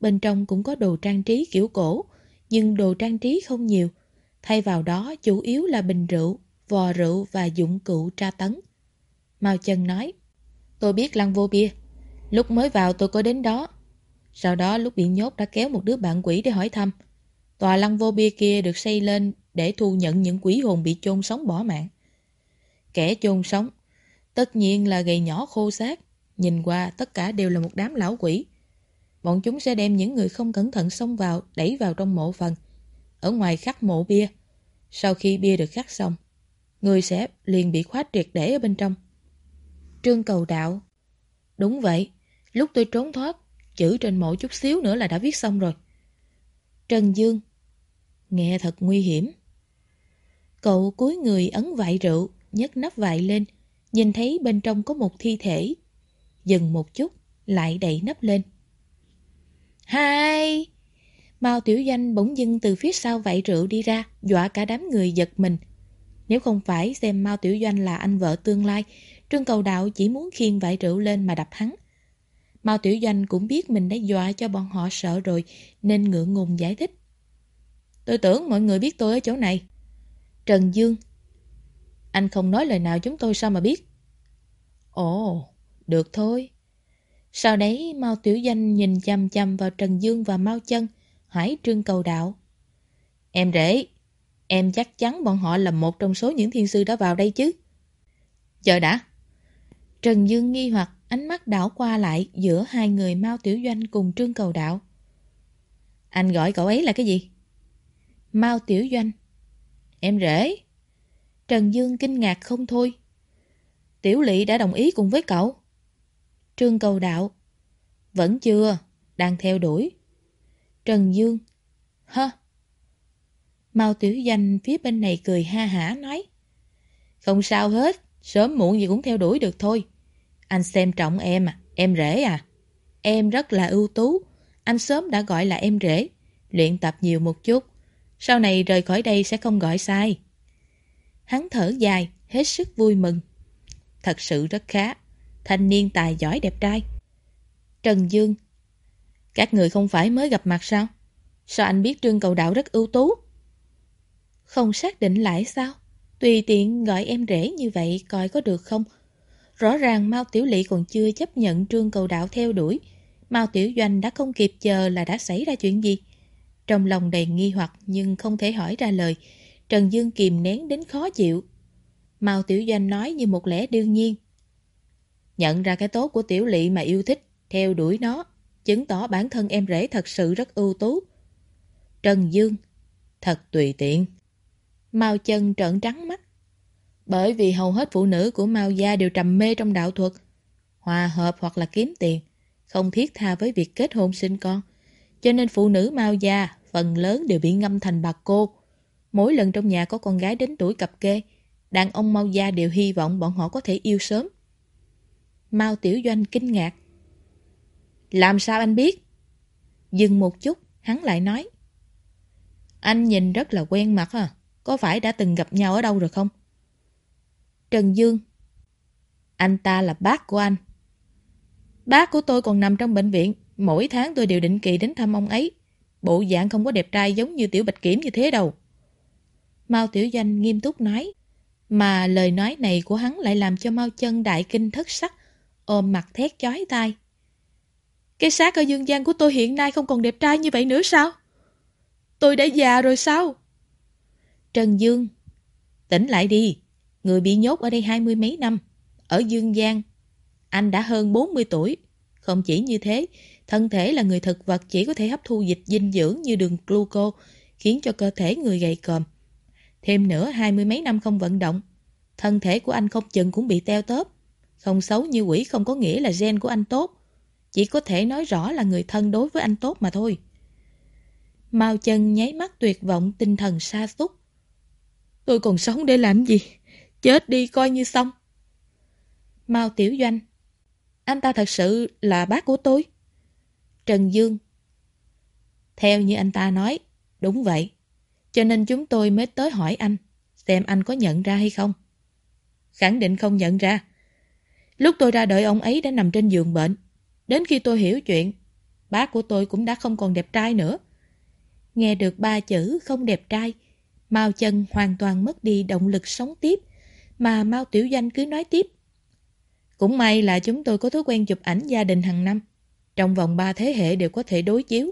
Bên trong cũng có đồ trang trí kiểu cổ, nhưng đồ trang trí không nhiều. Thay vào đó chủ yếu là bình rượu, vò rượu và dụng cụ tra tấn. Mao Trần nói, tôi biết lăng vô bia. Lúc mới vào tôi có đến đó. Sau đó lúc bị nhốt đã kéo một đứa bạn quỷ để hỏi thăm. Tòa lăng vô bia kia được xây lên để thu nhận những quỷ hồn bị chôn sống bỏ mạng. Kẻ chôn sống, tất nhiên là gầy nhỏ khô xác, Nhìn qua tất cả đều là một đám lão quỷ. Bọn chúng sẽ đem những người không cẩn thận xông vào, đẩy vào trong mộ phần. Ở ngoài khắc mộ bia. Sau khi bia được khắc xong, người sẽ liền bị khóa triệt để ở bên trong. Trương cầu đạo. Đúng vậy, lúc tôi trốn thoát, chữ trên mộ chút xíu nữa là đã viết xong rồi. Trần Dương. Nghe thật nguy hiểm. Cậu cúi người ấn vại rượu, nhấc nắp vại lên, nhìn thấy bên trong có một thi thể dừng một chút, lại đẩy nắp lên. Hai! Mao Tiểu Danh bỗng dưng từ phía sau vại rượu đi ra, dọa cả đám người giật mình. Nếu không phải xem Mao Tiểu Doanh là anh vợ tương lai, Trương Cầu Đạo chỉ muốn khiêng vải rượu lên mà đập hắn. Mao Tiểu Doanh cũng biết mình đã dọa cho bọn họ sợ rồi, nên ngượng ngùng giải thích. Tôi tưởng mọi người biết tôi ở chỗ này. Trần Dương Anh không nói lời nào chúng tôi sao mà biết? Ồ, được thôi. Sau đấy Mao Tiểu Danh nhìn chăm chăm vào Trần Dương và Mao Chân, hỏi Trương Cầu Đạo. Em rể, em chắc chắn bọn họ là một trong số những thiên sư đã vào đây chứ? Chờ đã. Trần Dương nghi hoặc ánh mắt đảo qua lại giữa hai người Mao Tiểu Doanh cùng Trương Cầu Đạo. Anh gọi cậu ấy là cái gì? Mao Tiểu Doanh. Em rể. Trần Dương kinh ngạc không thôi. Tiểu Lị đã đồng ý cùng với cậu. Trương Cầu Đạo. Vẫn chưa, đang theo đuổi. Trần Dương. Hơ. Mao Tiểu Doanh phía bên này cười ha hả nói. Không sao hết, sớm muộn gì cũng theo đuổi được thôi. Anh xem trọng em à, em rể à. Em rất là ưu tú, anh sớm đã gọi là em rể. Luyện tập nhiều một chút, sau này rời khỏi đây sẽ không gọi sai. Hắn thở dài, hết sức vui mừng. Thật sự rất khá, thanh niên tài giỏi đẹp trai. Trần Dương Các người không phải mới gặp mặt sao? Sao anh biết Trương Cầu Đạo rất ưu tú? Không xác định lại sao? Tùy tiện gọi em rể như vậy coi có được không? Rõ ràng Mao Tiểu Lị còn chưa chấp nhận Trương Cầu Đạo theo đuổi. Mao Tiểu Doanh đã không kịp chờ là đã xảy ra chuyện gì. Trong lòng đầy nghi hoặc nhưng không thể hỏi ra lời. Trần Dương kìm nén đến khó chịu. Mao Tiểu Doanh nói như một lẽ đương nhiên. Nhận ra cái tốt của Tiểu Lị mà yêu thích, theo đuổi nó, chứng tỏ bản thân em rể thật sự rất ưu tú. Trần Dương, thật tùy tiện. Mao chân trợn trắng mắt. Bởi vì hầu hết phụ nữ của Mao Gia đều trầm mê trong đạo thuật, hòa hợp hoặc là kiếm tiền, không thiết tha với việc kết hôn sinh con. Cho nên phụ nữ Mao Gia phần lớn đều bị ngâm thành bà cô. Mỗi lần trong nhà có con gái đến tuổi cặp kê, đàn ông Mao Gia đều hy vọng bọn họ có thể yêu sớm. Mao Tiểu Doanh kinh ngạc. Làm sao anh biết? Dừng một chút, hắn lại nói. Anh nhìn rất là quen mặt à, có phải đã từng gặp nhau ở đâu rồi không? Trần Dương Anh ta là bác của anh. Bác của tôi còn nằm trong bệnh viện, mỗi tháng tôi đều định kỳ đến thăm ông ấy. Bộ dạng không có đẹp trai giống như Tiểu Bạch Kiểm như thế đâu. Mao Tiểu Danh nghiêm túc nói, mà lời nói này của hắn lại làm cho Mao Chân đại kinh thất sắc, ôm mặt thét chói tai. Cái xác ở dương gian của tôi hiện nay không còn đẹp trai như vậy nữa sao? Tôi đã già rồi sao? Trần Dương Tỉnh lại đi Người bị nhốt ở đây hai mươi mấy năm. Ở Dương Giang, Anh đã hơn 40 tuổi. Không chỉ như thế, Thân thể là người thực vật chỉ có thể hấp thu dịch dinh dưỡng như đường gluco, Khiến cho cơ thể người gầy còm. Thêm nữa, hai mươi mấy năm không vận động, Thân thể của anh không chừng cũng bị teo tóp Không xấu như quỷ không có nghĩa là gen của anh tốt. Chỉ có thể nói rõ là người thân đối với anh tốt mà thôi. Mao chân nháy mắt tuyệt vọng, tinh thần sa sút. Tôi còn sống để làm gì? Chết đi coi như xong. Mao Tiểu Doanh Anh ta thật sự là bác của tôi. Trần Dương Theo như anh ta nói, đúng vậy. Cho nên chúng tôi mới tới hỏi anh, xem anh có nhận ra hay không. Khẳng định không nhận ra. Lúc tôi ra đợi ông ấy đã nằm trên giường bệnh. Đến khi tôi hiểu chuyện, bác của tôi cũng đã không còn đẹp trai nữa. Nghe được ba chữ không đẹp trai, Mao chân hoàn toàn mất đi động lực sống tiếp, mà Mao Tiểu Danh cứ nói tiếp. Cũng may là chúng tôi có thói quen chụp ảnh gia đình hàng năm. Trong vòng ba thế hệ đều có thể đối chiếu.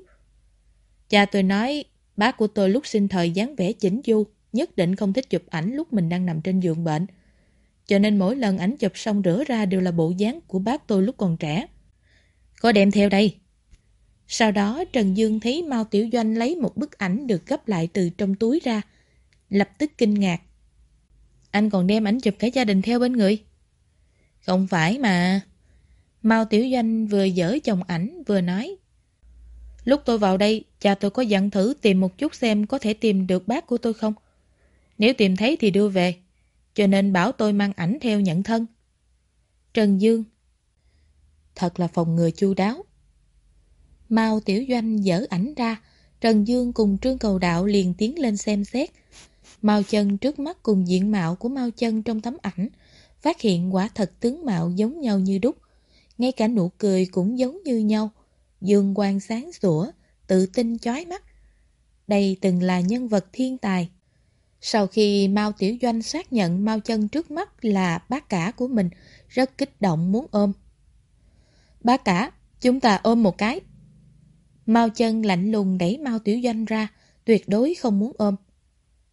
Cha tôi nói, bác của tôi lúc sinh thời dáng vẻ chỉnh chu, nhất định không thích chụp ảnh lúc mình đang nằm trên giường bệnh. Cho nên mỗi lần ảnh chụp xong rửa ra đều là bộ dáng của bác tôi lúc còn trẻ. Có đem theo đây. Sau đó Trần Dương thấy Mao Tiểu Doanh lấy một bức ảnh được gấp lại từ trong túi ra, lập tức kinh ngạc. Anh còn đem ảnh chụp cả gia đình theo bên người. Không phải mà. Mao Tiểu Doanh vừa dở chồng ảnh vừa nói. Lúc tôi vào đây, cha tôi có dặn thử tìm một chút xem có thể tìm được bác của tôi không. Nếu tìm thấy thì đưa về, cho nên bảo tôi mang ảnh theo nhận thân. Trần Dương Thật là phòng người chu đáo. Mao Tiểu Doanh dở ảnh ra, Trần Dương cùng Trương Cầu Đạo liền tiến lên xem xét. Mao chân trước mắt cùng diện mạo của Mao chân trong tấm ảnh, phát hiện quả thật tướng mạo giống nhau như đúc. Ngay cả nụ cười cũng giống như nhau, dương quang sáng sủa, tự tin chói mắt. Đây từng là nhân vật thiên tài. Sau khi Mao Tiểu Doanh xác nhận Mao chân trước mắt là bác cả của mình, rất kích động muốn ôm. Bác cả, chúng ta ôm một cái. Mao chân lạnh lùng đẩy Mao Tiểu Doanh ra, tuyệt đối không muốn ôm.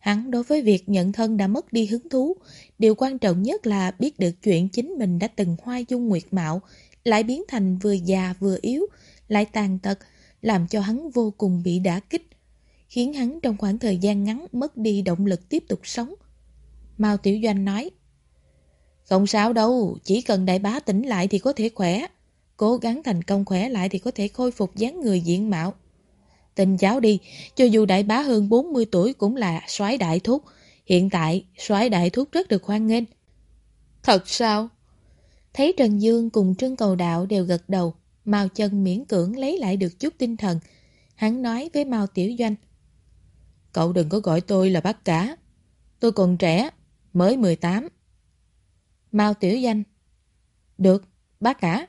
Hắn đối với việc nhận thân đã mất đi hứng thú, điều quan trọng nhất là biết được chuyện chính mình đã từng hoa dung nguyệt mạo, lại biến thành vừa già vừa yếu, lại tàn tật, làm cho hắn vô cùng bị đả kích, khiến hắn trong khoảng thời gian ngắn mất đi động lực tiếp tục sống. Mao Tiểu Doanh nói, Không sao đâu, chỉ cần đại bá tỉnh lại thì có thể khỏe, cố gắng thành công khỏe lại thì có thể khôi phục dáng người diện mạo. Tình cháu đi, cho dù đại bá hơn 40 tuổi cũng là soái đại thúc. Hiện tại, soái đại thúc rất được hoan nghênh. Thật sao? Thấy Trần Dương cùng Trương Cầu Đạo đều gật đầu, Mao chân miễn cưỡng lấy lại được chút tinh thần. Hắn nói với Mao Tiểu Doanh. Cậu đừng có gọi tôi là bác cả. Tôi còn trẻ, mới 18. Mao Tiểu Doanh. Được, bác cả.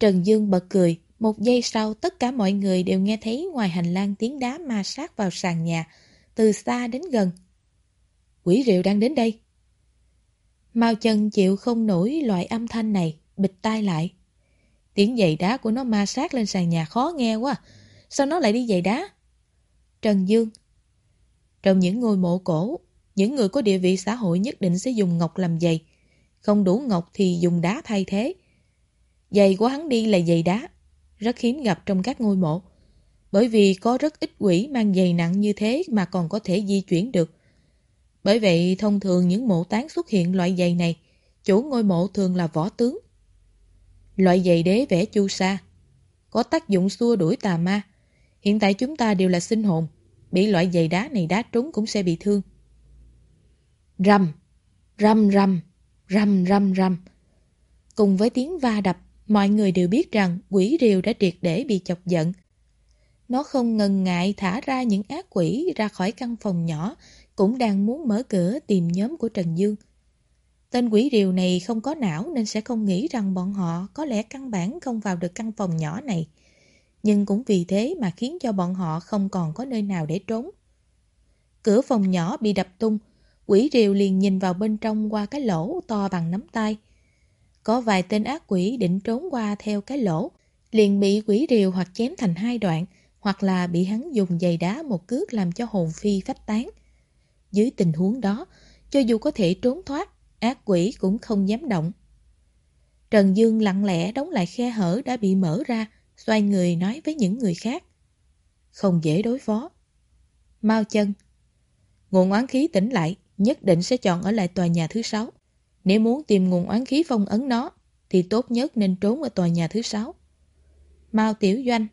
Trần Dương bật cười, một giây sau tất cả mọi người đều nghe thấy ngoài hành lang tiếng đá ma sát vào sàn nhà, từ xa đến gần. Quỷ rượu đang đến đây. Mao chân chịu không nổi loại âm thanh này, bịch tai lại. Tiếng giày đá của nó ma sát lên sàn nhà khó nghe quá. Sao nó lại đi giày đá? Trần Dương Trong những ngôi mộ cổ, những người có địa vị xã hội nhất định sẽ dùng ngọc làm giày. Không đủ ngọc thì dùng đá thay thế. Giày của hắn đi là giày đá, rất hiếm gặp trong các ngôi mộ. Bởi vì có rất ít quỷ mang giày nặng như thế mà còn có thể di chuyển được. Bởi vậy thông thường những mộ tán xuất hiện loại giày này, chủ ngôi mộ thường là võ tướng. Loại giày đế vẽ chu sa, có tác dụng xua đuổi tà ma. Hiện tại chúng ta đều là sinh hồn, bị loại giày đá này đá trúng cũng sẽ bị thương. Rầm, rầm rầm, rầm rầm rầm. Cùng với tiếng va đập, mọi người đều biết rằng quỷ rìu đã triệt để bị chọc giận. Nó không ngần ngại thả ra những ác quỷ ra khỏi căn phòng nhỏ, cũng đang muốn mở cửa tìm nhóm của Trần Dương. Tên quỷ rìu này không có não nên sẽ không nghĩ rằng bọn họ có lẽ căn bản không vào được căn phòng nhỏ này. Nhưng cũng vì thế mà khiến cho bọn họ không còn có nơi nào để trốn. Cửa phòng nhỏ bị đập tung, quỷ rìu liền nhìn vào bên trong qua cái lỗ to bằng nắm tay. Có vài tên ác quỷ định trốn qua theo cái lỗ, liền bị quỷ rìu hoặc chém thành hai đoạn, hoặc là bị hắn dùng giày đá một cước làm cho hồn phi phách tán. Dưới tình huống đó, cho dù có thể trốn thoát, ác quỷ cũng không dám động. Trần Dương lặng lẽ đóng lại khe hở đã bị mở ra, xoay người nói với những người khác. Không dễ đối phó. mau chân. Nguồn oán khí tỉnh lại, nhất định sẽ chọn ở lại tòa nhà thứ sáu. Nếu muốn tìm nguồn oán khí phong ấn nó, thì tốt nhất nên trốn ở tòa nhà thứ sáu. Mao Tiểu Doanh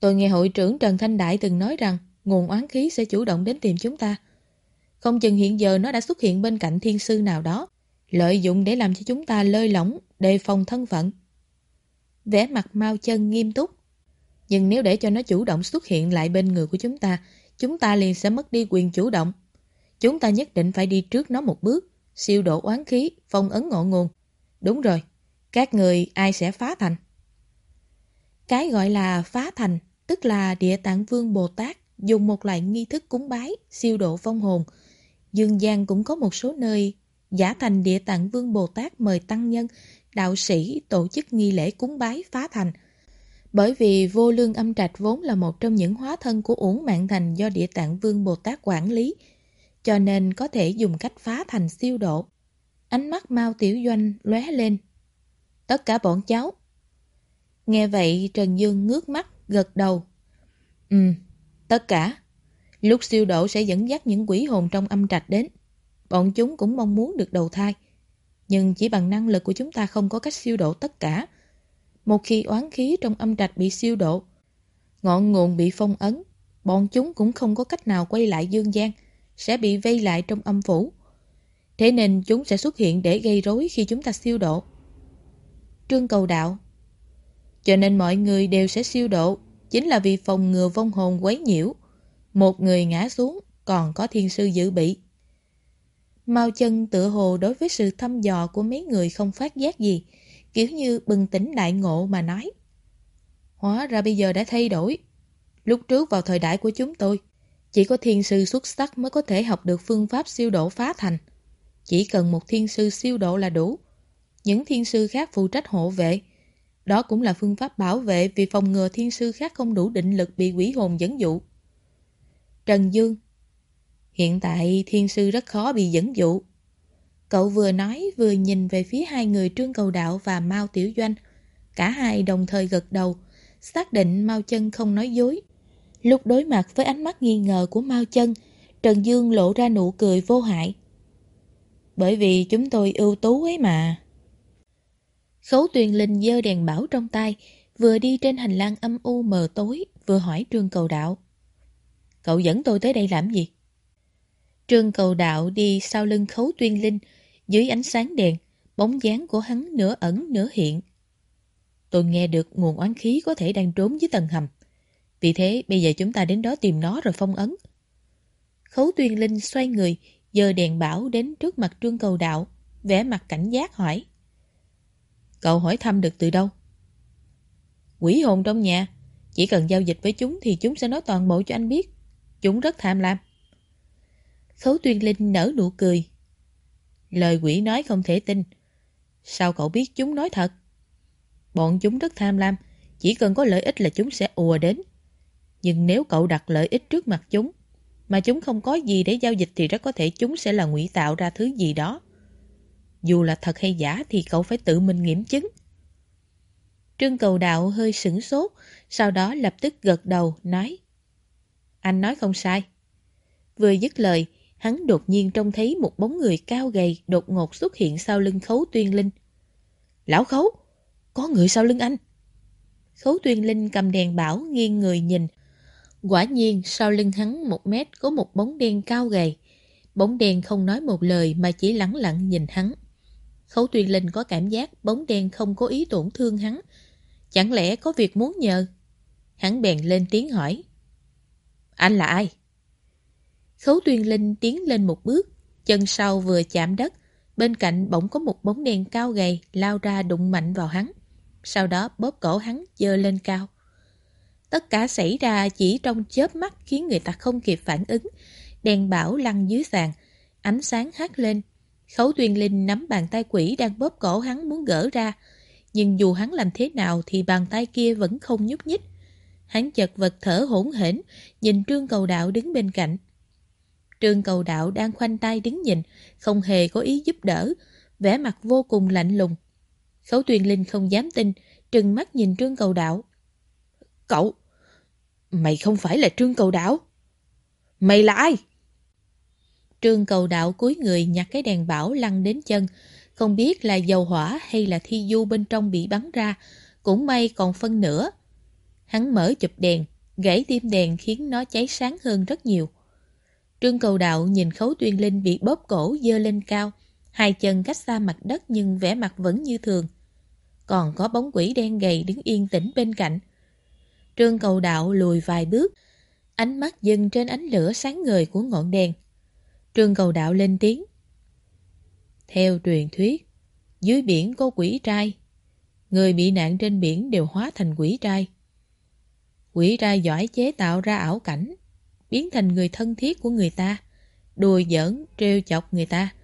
Tôi nghe hội trưởng Trần Thanh Đại từng nói rằng nguồn oán khí sẽ chủ động đến tìm chúng ta. Không chừng hiện giờ nó đã xuất hiện bên cạnh thiên sư nào đó, lợi dụng để làm cho chúng ta lơi lỏng, đề phòng thân phận. Vẻ mặt Mao chân nghiêm túc. Nhưng nếu để cho nó chủ động xuất hiện lại bên người của chúng ta, chúng ta liền sẽ mất đi quyền chủ động. Chúng ta nhất định phải đi trước nó một bước, siêu độ oán khí, phong ấn ngọn nguồn. Đúng rồi, các người ai sẽ phá thành? Cái gọi là phá thành, tức là địa tạng vương Bồ Tát dùng một loại nghi thức cúng bái, siêu độ vong hồn. Dương gian cũng có một số nơi giả thành địa tạng vương Bồ Tát mời tăng nhân, đạo sĩ tổ chức nghi lễ cúng bái phá thành. Bởi vì vô lương âm trạch vốn là một trong những hóa thân của uổng mạng thành do địa tạng vương Bồ Tát quản lý, cho nên có thể dùng cách phá thành siêu độ. Ánh mắt Mao Tiểu Doanh lóe lên. Tất cả bọn cháu. Nghe vậy Trần Dương ngước mắt, gật đầu. Ừ, tất cả. Lúc siêu độ sẽ dẫn dắt những quỷ hồn trong âm trạch đến. Bọn chúng cũng mong muốn được đầu thai. Nhưng chỉ bằng năng lực của chúng ta không có cách siêu độ tất cả. Một khi oán khí trong âm trạch bị siêu độ, ngọn nguồn bị phong ấn, bọn chúng cũng không có cách nào quay lại dương gian sẽ bị vây lại trong âm phủ. Thế nên chúng sẽ xuất hiện để gây rối khi chúng ta siêu độ. Trương cầu đạo Cho nên mọi người đều sẽ siêu độ, chính là vì phòng ngừa vong hồn quấy nhiễu. Một người ngã xuống, còn có thiên sư dự bị. Mao chân tự hồ đối với sự thăm dò của mấy người không phát giác gì, kiểu như bừng tỉnh đại ngộ mà nói. Hóa ra bây giờ đã thay đổi. Lúc trước vào thời đại của chúng tôi, chỉ có thiên sư xuất sắc mới có thể học được phương pháp siêu độ phá thành. Chỉ cần một thiên sư siêu độ là đủ. Những thiên sư khác phụ trách hộ vệ. Đó cũng là phương pháp bảo vệ vì phòng ngừa thiên sư khác không đủ định lực bị quỷ hồn dẫn dụ. Trần Dương Hiện tại thiên sư rất khó bị dẫn dụ. Cậu vừa nói vừa nhìn về phía hai người Trương Cầu Đạo và Mao Tiểu Doanh. Cả hai đồng thời gật đầu, xác định Mao Chân không nói dối. Lúc đối mặt với ánh mắt nghi ngờ của Mao Chân, Trần Dương lộ ra nụ cười vô hại. Bởi vì chúng tôi ưu tú ấy mà. Khấu tuyền linh dơ đèn bảo trong tay, vừa đi trên hành lang âm u mờ tối, vừa hỏi Trương Cầu Đạo. Cậu dẫn tôi tới đây làm gì? Trương Cầu Đạo đi sau lưng khấu tuyên linh, dưới ánh sáng đèn, bóng dáng của hắn nửa ẩn nửa hiện. Tôi nghe được nguồn oán khí có thể đang trốn dưới tầng hầm. Vì thế bây giờ chúng ta đến đó tìm nó rồi phong ấn. Khấu tuyên linh xoay người, giờ đèn bảo đến trước mặt trương cầu đạo, vẽ mặt cảnh giác hỏi. Cậu hỏi thăm được từ đâu? Quỷ hồn trong nhà, chỉ cần giao dịch với chúng thì chúng sẽ nói toàn bộ cho anh biết. Chúng rất tham lam. Khấu tuyên linh nở nụ cười. Lời quỷ nói không thể tin. Sao cậu biết chúng nói thật? Bọn chúng rất tham lam, chỉ cần có lợi ích là chúng sẽ ùa đến. Nhưng nếu cậu đặt lợi ích trước mặt chúng, mà chúng không có gì để giao dịch thì rất có thể chúng sẽ là ngụy tạo ra thứ gì đó. Dù là thật hay giả thì cậu phải tự mình nghiệm chứng. Trương cầu đạo hơi sửng sốt, sau đó lập tức gật đầu, nói Anh nói không sai. Vừa dứt lời, hắn đột nhiên trông thấy một bóng người cao gầy đột ngột xuất hiện sau lưng khấu tuyên linh. Lão khấu, có người sau lưng anh. Khấu tuyên linh cầm đèn bảo nghiêng người nhìn. Quả nhiên sau lưng hắn một mét có một bóng đen cao gầy. Bóng đen không nói một lời mà chỉ lẳng lặng nhìn hắn. Khấu tuyên linh có cảm giác bóng đen không có ý tổn thương hắn. Chẳng lẽ có việc muốn nhờ? Hắn bèn lên tiếng hỏi. Anh là ai? Khấu tuyên linh tiến lên một bước, chân sau vừa chạm đất, bên cạnh bỗng có một bóng đen cao gầy lao ra đụng mạnh vào hắn. Sau đó bóp cổ hắn dơ lên cao. Tất cả xảy ra chỉ trong chớp mắt khiến người ta không kịp phản ứng. Đèn bảo lăn dưới sàn, ánh sáng hắt lên. Khấu tuyên linh nắm bàn tay quỷ đang bóp cổ hắn muốn gỡ ra. Nhưng dù hắn làm thế nào thì bàn tay kia vẫn không nhúc nhích. Hắn chật vật thở hỗn hển, nhìn trương cầu đạo đứng bên cạnh. Trương cầu đạo đang khoanh tay đứng nhìn, không hề có ý giúp đỡ, vẻ mặt vô cùng lạnh lùng. Khấu tuyền linh không dám tin, trừng mắt nhìn trương cầu đạo. Cậu, mày không phải là trương cầu đạo? Mày là ai? Trương cầu đạo cúi người nhặt cái đèn bảo lăn đến chân, không biết là dầu hỏa hay là thi du bên trong bị bắn ra, cũng may còn phân nửa. Hắn mở chụp đèn, gãy tim đèn khiến nó cháy sáng hơn rất nhiều. Trương cầu đạo nhìn khấu tuyên linh bị bóp cổ dơ lên cao, hai chân cách xa mặt đất nhưng vẻ mặt vẫn như thường. Còn có bóng quỷ đen gầy đứng yên tĩnh bên cạnh. Trương cầu đạo lùi vài bước, ánh mắt dừng trên ánh lửa sáng ngời của ngọn đèn. Trương cầu đạo lên tiếng. Theo truyền thuyết, dưới biển có quỷ trai. Người bị nạn trên biển đều hóa thành quỷ trai. Quỷ trai giỏi chế tạo ra ảo cảnh, biến thành người thân thiết của người ta, đùa giỡn, trêu chọc người ta.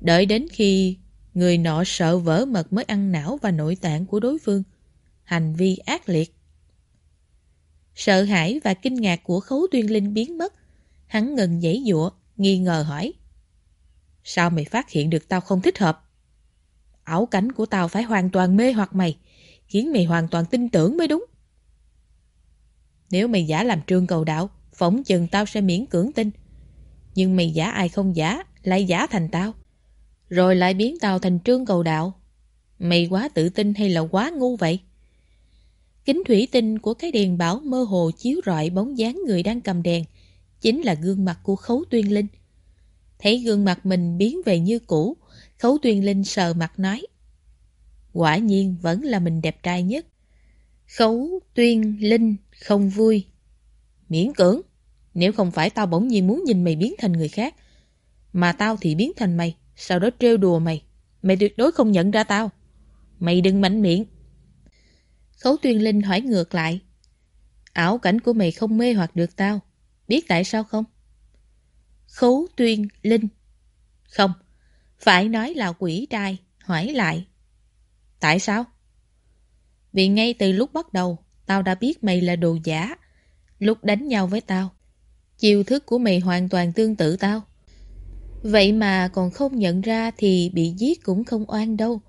Đợi đến khi người nọ sợ vỡ mật mới ăn não và nội tạng của đối phương. Hành vi ác liệt. Sợ hãi và kinh ngạc của khấu tuyên linh biến mất. Hắn ngừng giãy dụa, nghi ngờ hỏi. Sao mày phát hiện được tao không thích hợp? Ảo cảnh của tao phải hoàn toàn mê hoặc mày, khiến mày hoàn toàn tin tưởng mới đúng. Nếu mày giả làm trương cầu đạo, phỏng chừng tao sẽ miễn cưỡng tin. Nhưng mày giả ai không giả, lại giả thành tao. Rồi lại biến tao thành trương cầu đạo. Mày quá tự tin hay là quá ngu vậy? Kính thủy tinh của cái đèn bảo mơ hồ chiếu rọi bóng dáng người đang cầm đèn, chính là gương mặt của Khấu Tuyên Linh. Thấy gương mặt mình biến về như cũ, Khấu Tuyên Linh sờ mặt nói. Quả nhiên vẫn là mình đẹp trai nhất. Khấu Tuyên Linh không vui. Miễn cưỡng, nếu không phải tao bỗng nhiên muốn nhìn mày biến thành người khác, mà tao thì biến thành mày, sau đó trêu đùa mày. Mày tuyệt đối không nhận ra tao. Mày đừng mạnh miệng. Khấu Tuyên Linh hỏi ngược lại. Ảo cảnh của mày không mê hoặc được tao. Biết tại sao không? Khấu Tuyên Linh. Không, phải nói là quỷ trai, hỏi lại. Tại sao? Vì ngay từ lúc bắt đầu, tao đã biết mày là đồ giả. Lúc đánh nhau với tao, Chiêu thức của mày hoàn toàn tương tự tao. Vậy mà còn không nhận ra thì bị giết cũng không oan đâu.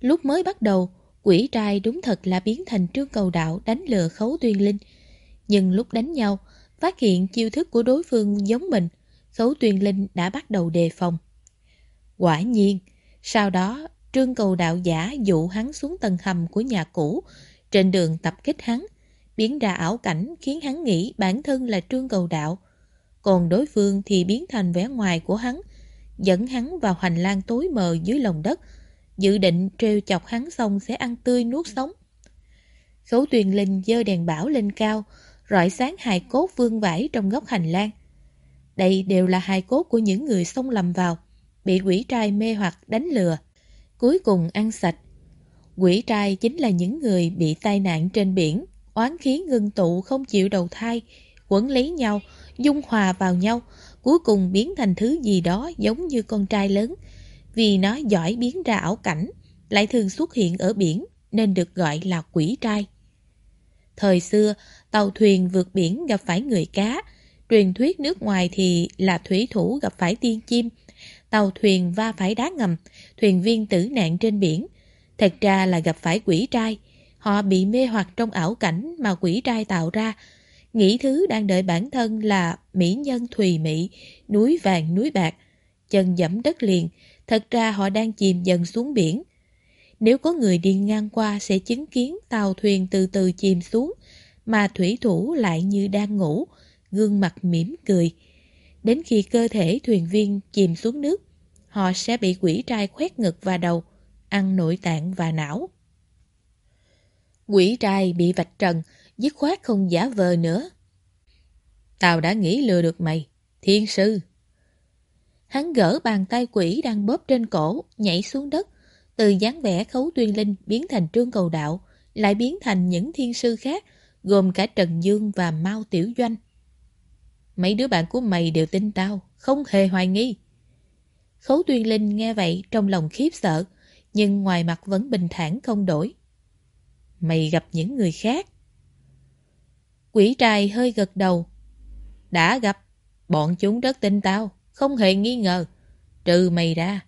Lúc mới bắt đầu, quỷ trai đúng thật là biến thành trương cầu đạo đánh lừa khấu tuyên linh. Nhưng lúc đánh nhau, phát hiện chiêu thức của đối phương giống mình, khấu tuyên linh đã bắt đầu đề phòng. Quả nhiên, sau đó trương cầu đạo giả dụ hắn xuống tầng hầm của nhà cũ, trên đường tập kích hắn, biến ra ảo cảnh khiến hắn nghĩ bản thân là trương cầu đạo. Còn đối phương thì biến thành vẻ ngoài của hắn, dẫn hắn vào hành lang tối mờ dưới lòng đất, dự định treo chọc hắn xong sẽ ăn tươi nuốt sống. Khấu tuyền linh dơ đèn bảo lên cao, rọi sáng hài cốt vương vãi trong góc hành lang. Đây đều là hài cốt của những người xông lầm vào, bị quỷ trai mê hoặc đánh lừa, cuối cùng ăn sạch. Quỷ trai chính là những người bị tai nạn trên biển, oán khí ngưng tụ không chịu đầu thai, quấn lấy nhau, dung hòa vào nhau, cuối cùng biến thành thứ gì đó giống như con trai lớn. Vì nó giỏi biến ra ảo cảnh, lại thường xuất hiện ở biển, nên được gọi là quỷ trai. Thời xưa, tàu thuyền vượt biển gặp phải người cá, truyền thuyết nước ngoài thì là thủy thủ gặp phải tiên chim, tàu thuyền va phải đá ngầm, thuyền viên tử nạn trên biển. Thật ra là gặp phải quỷ trai, họ bị mê hoặc trong ảo cảnh mà quỷ trai tạo ra, nghĩ thứ đang đợi bản thân là mỹ nhân thùy mỹ, núi vàng núi bạc, chân dẫm đất liền, thật ra họ đang chìm dần xuống biển. Nếu có người đi ngang qua sẽ chứng kiến tàu thuyền từ từ chìm xuống, mà thủy thủ lại như đang ngủ, gương mặt mỉm cười. Đến khi cơ thể thuyền viên chìm xuống nước, họ sẽ bị quỷ trai khoét ngực và đầu, ăn nội tạng và não. Quỷ trai bị vạch trần, dứt khoát không giả vờ nữa. Tao đã nghĩ lừa được mày, thiên sư. Hắn gỡ bàn tay quỷ đang bóp trên cổ, nhảy xuống đất, từ dáng vẻ khấu tuyên linh biến thành trương cầu đạo, lại biến thành những thiên sư khác, gồm cả Trần Dương và Mao Tiểu Doanh. Mấy đứa bạn của mày đều tin tao, không hề hoài nghi. Khấu tuyên linh nghe vậy trong lòng khiếp sợ, nhưng ngoài mặt vẫn bình thản không đổi. Mày gặp những người khác. Quỷ trai hơi gật đầu. Đã gặp, bọn chúng rất tin tao, không hề nghi ngờ. Trừ mày ra.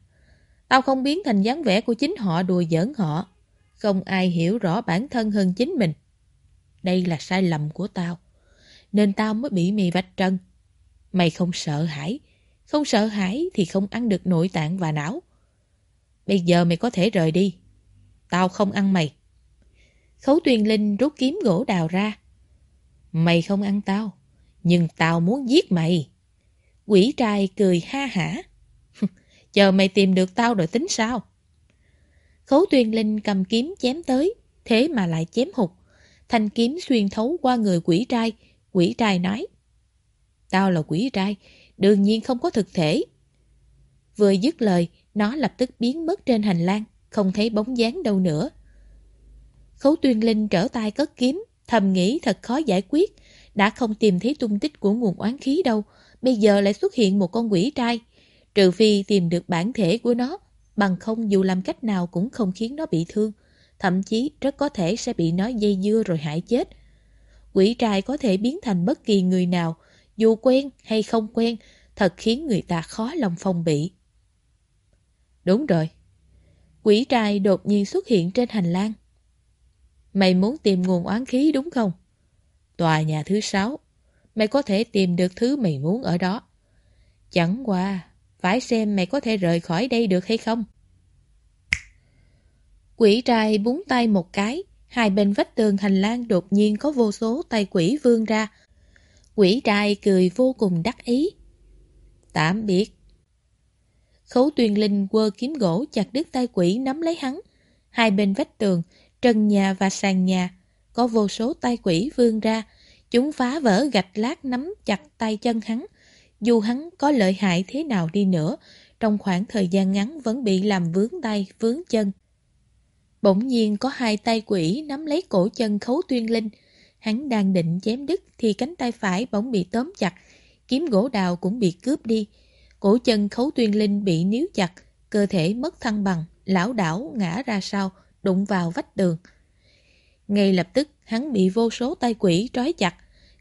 Tao không biến thành dáng vẻ của chính họ đùa giỡn họ. Không ai hiểu rõ bản thân hơn chính mình. Đây là sai lầm của tao. Nên tao mới bị mày vạch trần. Mày không sợ hãi. Không sợ hãi thì không ăn được nội tạng và não. Bây giờ mày có thể rời đi. Tao không ăn mày. Khấu tuyền linh rút kiếm gỗ đào ra. Mày không ăn tao, nhưng tao muốn giết mày. Quỷ trai cười ha hả. Chờ mày tìm được tao rồi tính sao? Khấu Tuyên linh cầm kiếm chém tới, thế mà lại chém hụt. Thanh kiếm xuyên thấu qua người quỷ trai. Quỷ trai nói. Tao là quỷ trai, đương nhiên không có thực thể. Vừa dứt lời, nó lập tức biến mất trên hành lang, không thấy bóng dáng đâu nữa. Khấu tuyên linh trở tay cất kiếm, thầm nghĩ thật khó giải quyết. Đã không tìm thấy tung tích của nguồn oán khí đâu, bây giờ lại xuất hiện một con quỷ trai. Trừ phi tìm được bản thể của nó, bằng không dù làm cách nào cũng không khiến nó bị thương. Thậm chí rất có thể sẽ bị nó dây dưa rồi hại chết. Quỷ trai có thể biến thành bất kỳ người nào, dù quen hay không quen, thật khiến người ta khó lòng phòng bị. Đúng rồi. Quỷ trai đột nhiên xuất hiện trên hành lang. Mày muốn tìm nguồn oán khí đúng không? Tòa nhà thứ sáu. Mày có thể tìm được thứ mày muốn ở đó. Chẳng qua, phải xem mày có thể rời khỏi đây được hay không. Quỷ trai búng tay một cái, hai bên vách tường hành lang đột nhiên có vô số tay quỷ vươn ra. Quỷ trai cười vô cùng đắc ý. Tạm biệt. Khấu tuyền linh quơ kiếm gỗ chặt đứt tay quỷ nắm lấy hắn. Hai bên vách tường, trần nhà và sàn nhà, có vô số tay quỷ vươn ra. Chúng phá vỡ gạch lát nắm chặt tay chân hắn. Dù hắn có lợi hại thế nào đi nữa, trong khoảng thời gian ngắn vẫn bị làm vướng tay, vướng chân. Bỗng nhiên có hai tay quỷ nắm lấy cổ chân khấu tuyên linh. Hắn đang định chém đứt thì cánh tay phải bỗng bị tóm chặt, kiếm gỗ đào cũng bị cướp đi. Cổ chân khấu tuyên linh bị níu chặt, cơ thể mất thăng bằng, lão đảo ngã ra sau, đụng vào vách tường. Ngay lập tức hắn bị vô số tay quỷ trói chặt,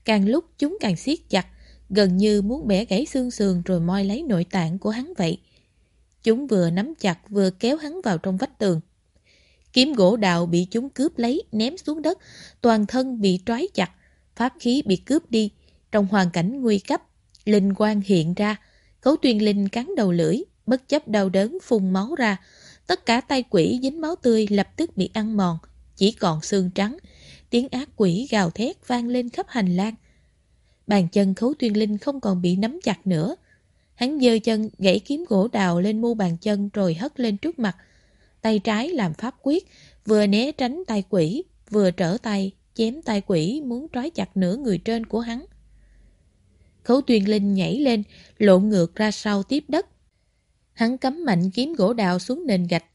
càng lúc chúng càng siết chặt, gần như muốn bẻ gãy xương sườn rồi moi lấy nội tạng của hắn vậy. Chúng vừa nắm chặt vừa kéo hắn vào trong vách tường. Kiếm gỗ đào bị chúng cướp lấy, ném xuống đất, toàn thân bị trói chặt, pháp khí bị cướp đi. Trong hoàn cảnh nguy cấp, linh quang hiện ra, khấu tuyên linh cắn đầu lưỡi, bất chấp đau đớn phun máu ra. Tất cả tay quỷ dính máu tươi lập tức bị ăn mòn, chỉ còn xương trắng. Tiếng ác quỷ gào thét vang lên khắp hành lang. Bàn chân khấu tuyên linh không còn bị nắm chặt nữa. Hắn giơ chân gãy kiếm gỗ đào lên mu bàn chân rồi hất lên trước mặt. Tay trái làm pháp quyết, vừa né tránh tay quỷ, vừa trở tay chém tay quỷ muốn trói chặt nửa người trên của hắn. Khấu tuyên linh nhảy lên, lộn ngược ra sau tiếp đất. Hắn cắm mạnh kiếm gỗ đào xuống nền gạch.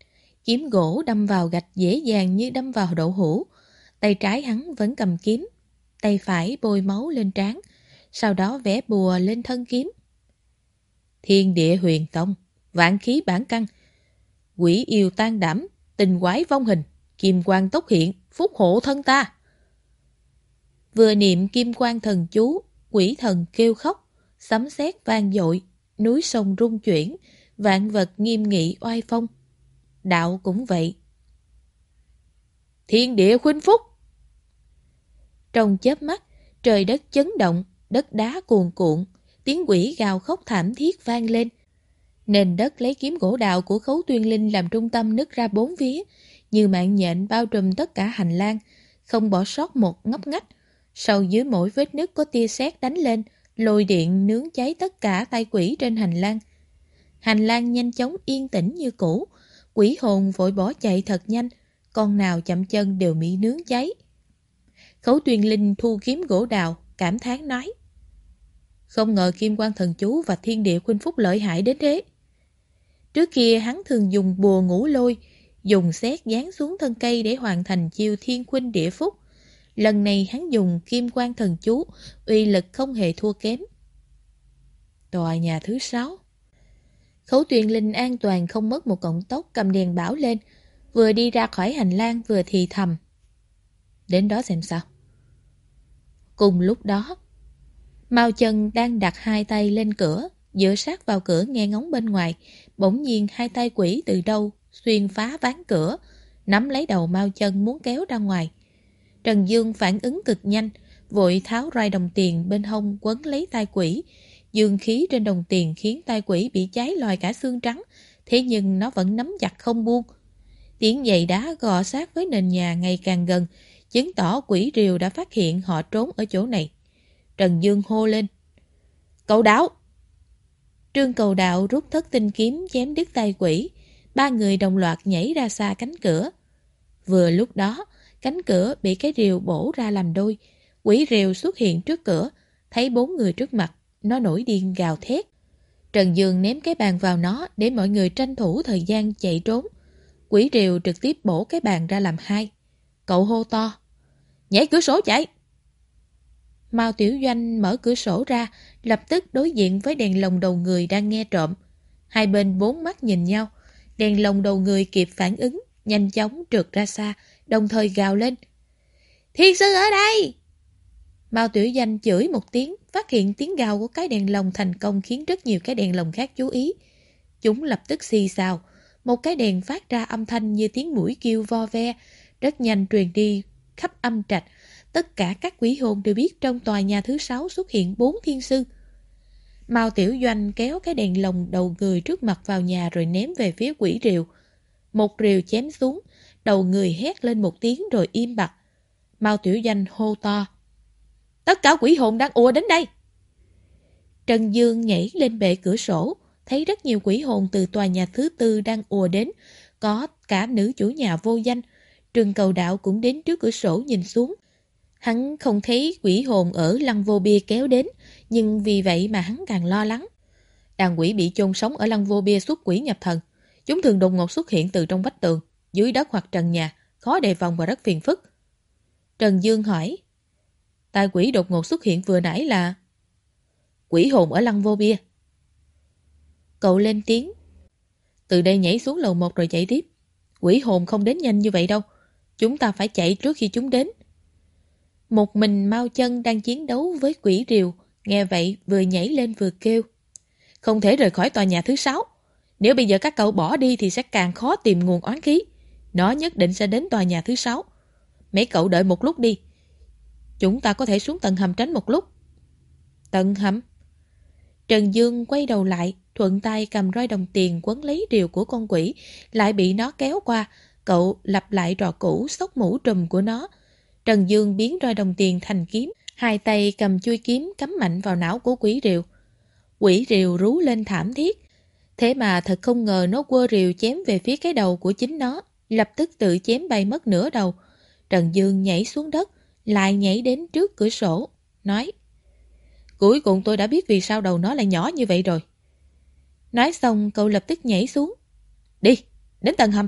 Kiếm gỗ đâm vào gạch dễ dàng như đâm vào đậu hũ. Tay trái hắn vẫn cầm kiếm. Tay phải bôi máu lên trán. Sau đó vẽ bùa lên thân kiếm. Thiên địa huyền tông, vạn khí bản căn. Quỷ yêu tan đảm, tình quái vong hình, kim quang tốc hiện, phúc hộ thân ta. Vừa niệm kim quang thần chú, quỷ thần kêu khóc, sấm sét vang dội, núi sông rung chuyển, vạn vật nghiêm nghị oai phong. Đạo cũng vậy. Thiên địa khuynh phúc! Trong chớp mắt, trời đất chấn động, đất đá cuồn cuộn, tiếng quỷ gào khóc thảm thiết vang lên. Nền đất lấy kiếm gỗ đạo của khấu tuyên linh làm trung tâm nứt ra bốn phía, như mạng nhện bao trùm tất cả hành lang, không bỏ sót một ngóc ngách. Sau dưới mỗi vết nứt có tia sét đánh lên, lôi điện nướng cháy tất cả tay quỷ trên hành lang. Hành lang nhanh chóng yên tĩnh như cũ, quỷ hồn vội bỏ chạy thật nhanh, con nào chậm chân đều bị nướng cháy. Khấu tuyên linh thu kiếm gỗ đào, cảm thán nói. Không ngờ kim quan thần chú và thiên địa khuynh phúc lợi hại đến thế. Trước kia hắn thường dùng bùa ngũ lôi, dùng xét dán xuống thân cây để hoàn thành chiêu thiên khuynh địa phúc. Lần này hắn dùng kim quan thần chú, uy lực không hề thua kém. Tòa nhà thứ sáu Khấu Tuyên linh an toàn không mất một cọng tóc cầm đèn bảo lên, vừa đi ra khỏi hành lang vừa thì thầm. Đến đó xem sao. Cùng lúc đó, Mao chân đang đặt hai tay lên cửa, dựa sát vào cửa nghe ngóng bên ngoài, bỗng nhiên hai tay quỷ từ đâu xuyên phá ván cửa, nắm lấy đầu Mao chân muốn kéo ra ngoài. Trần Dương phản ứng cực nhanh, vội tháo rai đồng tiền bên hông quấn lấy tay quỷ. Dương khí trên đồng tiền khiến tay quỷ bị cháy lòi cả xương trắng, thế nhưng nó vẫn nắm chặt không buông. Tiếng giày đá gò sát với nền nhà ngày càng gần, chứng tỏ quỷ rìu đã phát hiện họ trốn ở chỗ này. Trần Dương hô lên. Cậu đáo Trương cầu đạo rút thất tinh kiếm chém đứt tay quỷ. Ba người đồng loạt nhảy ra xa cánh cửa. Vừa lúc đó, cánh cửa bị cái rìu bổ ra làm đôi. Quỷ rìu xuất hiện trước cửa, thấy bốn người trước mặt, nó nổi điên gào thét. Trần Dương ném cái bàn vào nó để mọi người tranh thủ thời gian chạy trốn. Quỷ rìu trực tiếp bổ cái bàn ra làm hai. Cậu hô to. Nhảy cửa sổ chạy! Mao Tiểu Doanh mở cửa sổ ra, lập tức đối diện với đèn lồng đầu người đang nghe trộm. Hai bên bốn mắt nhìn nhau, đèn lồng đầu người kịp phản ứng, nhanh chóng trượt ra xa, đồng thời gào lên. Thiên sư ở đây! Mao Tiểu Doanh chửi một tiếng, phát hiện tiếng gào của cái đèn lồng thành công khiến rất nhiều cái đèn lồng khác chú ý. Chúng lập tức xì xào, một cái đèn phát ra âm thanh như tiếng mũi kêu vo ve, rất nhanh truyền đi khắp âm trạch, tất cả các quỷ hồn đều biết trong tòa nhà thứ sáu xuất hiện bốn thiên sư. Mao Tiểu Doanh kéo cái đèn lồng đầu người trước mặt vào nhà rồi ném về phía quỷ rìu. Một rìu chém xuống, đầu người hét lên một tiếng rồi im bặt. Mao Tiểu Doanh hô to. Tất cả quỷ hồn đang ùa đến đây! Trần Dương nhảy lên bệ cửa sổ, thấy rất nhiều quỷ hồn từ tòa nhà thứ tư đang ùa đến, có cả nữ chủ nhà vô danh. Trương cầu đạo cũng đến trước cửa sổ nhìn xuống, Hắn không thấy quỷ hồn ở lăng vô bia kéo đến, nhưng vì vậy mà hắn càng lo lắng. Đàn quỷ bị chôn sống ở lăng vô bia xuất quỷ nhập thần. Chúng thường đột ngột xuất hiện từ trong vách tường, dưới đất hoặc trần nhà, khó đề phòng và rất phiền phức. Trần Dương hỏi, tai quỷ đột ngột xuất hiện vừa nãy là quỷ hồn ở lăng vô bia. Cậu lên tiếng, từ đây nhảy xuống lầu một rồi chạy tiếp. Quỷ hồn không đến nhanh như vậy đâu. Chúng ta phải chạy trước khi chúng đến. Một mình Mao Chân đang chiến đấu với quỷ rìu, Nghe vậy vừa nhảy lên vừa kêu. Không thể rời khỏi tòa nhà thứ sáu. Nếu bây giờ các cậu bỏ đi thì sẽ càng khó tìm nguồn oán khí. Nó nhất định sẽ đến tòa nhà thứ sáu. Mấy cậu đợi một lúc đi. Chúng ta có thể xuống tầng hầm tránh một lúc. Tầng hầm? Trần Dương quay đầu lại, thuận tay cầm roi đồng tiền quấn lấy rìu của con quỷ, lại bị nó kéo qua. Cậu lặp lại trò cũ xốc mũ trùm của nó. Trần Dương biến roi đồng tiền thành kiếm, hai tay cầm chui kiếm cắm mạnh vào não của quỷ rìu. Quỷ rìu rú lên thảm thiết. Thế mà thật không ngờ nó quơ rìu chém về phía cái đầu của chính nó, lập tức tự chém bay mất nửa đầu. Trần Dương nhảy xuống đất, lại nhảy đến trước cửa sổ, nói Cuối cùng tôi đã biết vì sao đầu nó lại nhỏ như vậy rồi. Nói xong cậu lập tức nhảy xuống. Đi, đến tầng hầm.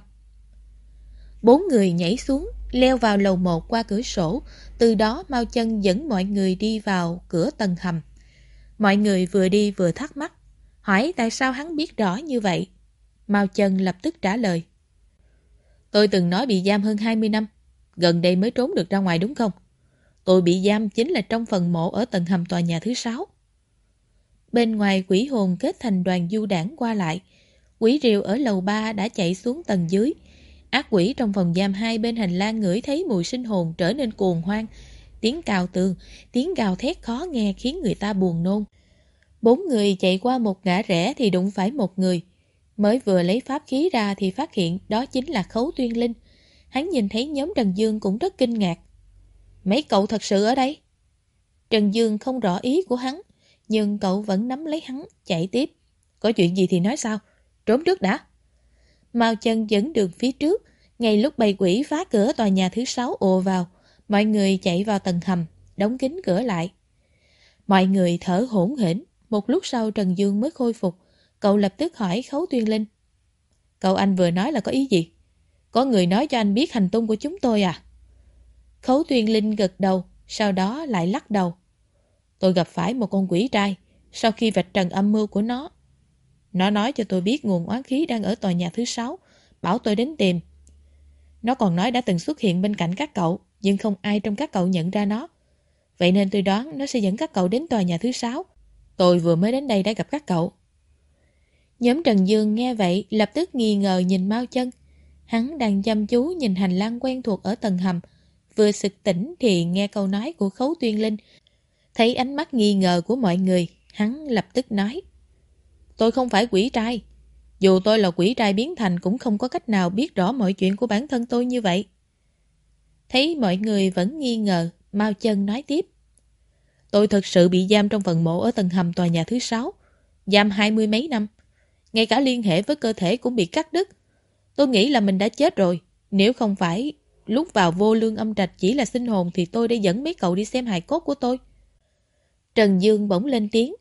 Bốn người nhảy xuống, leo vào lầu một qua cửa sổ, từ đó Mao Chân dẫn mọi người đi vào cửa tầng hầm. Mọi người vừa đi vừa thắc mắc, hỏi tại sao hắn biết rõ như vậy. Mao Chân lập tức trả lời. Tôi từng nói bị giam hơn 20 năm, gần đây mới trốn được ra ngoài đúng không? Tôi bị giam chính là trong phần mộ ở tầng hầm tòa nhà thứ sáu. Bên ngoài quỷ hồn kết thành đoàn du đảng qua lại. Quỷ rìu ở lầu 3 đã chạy xuống tầng dưới. Ác quỷ trong phòng giam hai bên hành lang ngửi thấy mùi sinh hồn trở nên cuồng hoang. Tiếng cào tường, tiếng gào thét khó nghe khiến người ta buồn nôn. Bốn người chạy qua một ngã rẽ thì đụng phải một người. Mới vừa lấy pháp khí ra thì phát hiện đó chính là Khấu Tuyên Linh. Hắn nhìn thấy nhóm Trần Dương cũng rất kinh ngạc. Mấy cậu thật sự ở đây? Trần Dương không rõ ý của hắn, nhưng cậu vẫn nắm lấy hắn, chạy tiếp. Có chuyện gì thì nói sao? Trốn trước đã. Mao chân dẫn đường phía trước, ngay lúc bầy quỷ phá cửa tòa nhà thứ sáu ồ vào, mọi người chạy vào tầng hầm, đóng kín cửa lại. Mọi người thở hỗn hển, một lúc sau Trần Dương mới khôi phục, cậu lập tức hỏi Khấu Tuyên Linh. Cậu anh vừa nói là có ý gì? Có người nói cho anh biết hành tung của chúng tôi à? Khấu Tuyên Linh gật đầu, sau đó lại lắc đầu. Tôi gặp phải một con quỷ trai, sau khi vạch trần âm mưu của nó. Nó nói cho tôi biết nguồn oán khí đang ở tòa nhà thứ sáu, bảo tôi đến tìm. Nó còn nói đã từng xuất hiện bên cạnh các cậu, nhưng không ai trong các cậu nhận ra nó. Vậy nên tôi đoán nó sẽ dẫn các cậu đến tòa nhà thứ sáu. Tôi vừa mới đến đây đã gặp các cậu. Nhóm Trần Dương nghe vậy lập tức nghi ngờ nhìn Mao Chân. Hắn đang chăm chú nhìn hành lang quen thuộc ở tầng hầm, Vừa sực tỉnh thì nghe câu nói của Khấu Tuyên Linh. Thấy ánh mắt nghi ngờ của mọi người, hắn lập tức nói. Tôi không phải quỷ trai. Dù tôi là quỷ trai biến thành cũng không có cách nào biết rõ mọi chuyện của bản thân tôi như vậy. Thấy mọi người vẫn nghi ngờ, Mao Chân nói tiếp. Tôi thật sự bị giam trong phần mộ ở tầng hầm tòa nhà thứ sáu, giam hai mươi mấy năm. Ngay cả liên hệ với cơ thể cũng bị cắt đứt. Tôi nghĩ là mình đã chết rồi, nếu không phải Lúc vào vô lương âm trạch chỉ là sinh hồn thì tôi đã dẫn mấy cậu đi xem hài cốt của tôi. Trần Dương bỗng lên tiếng.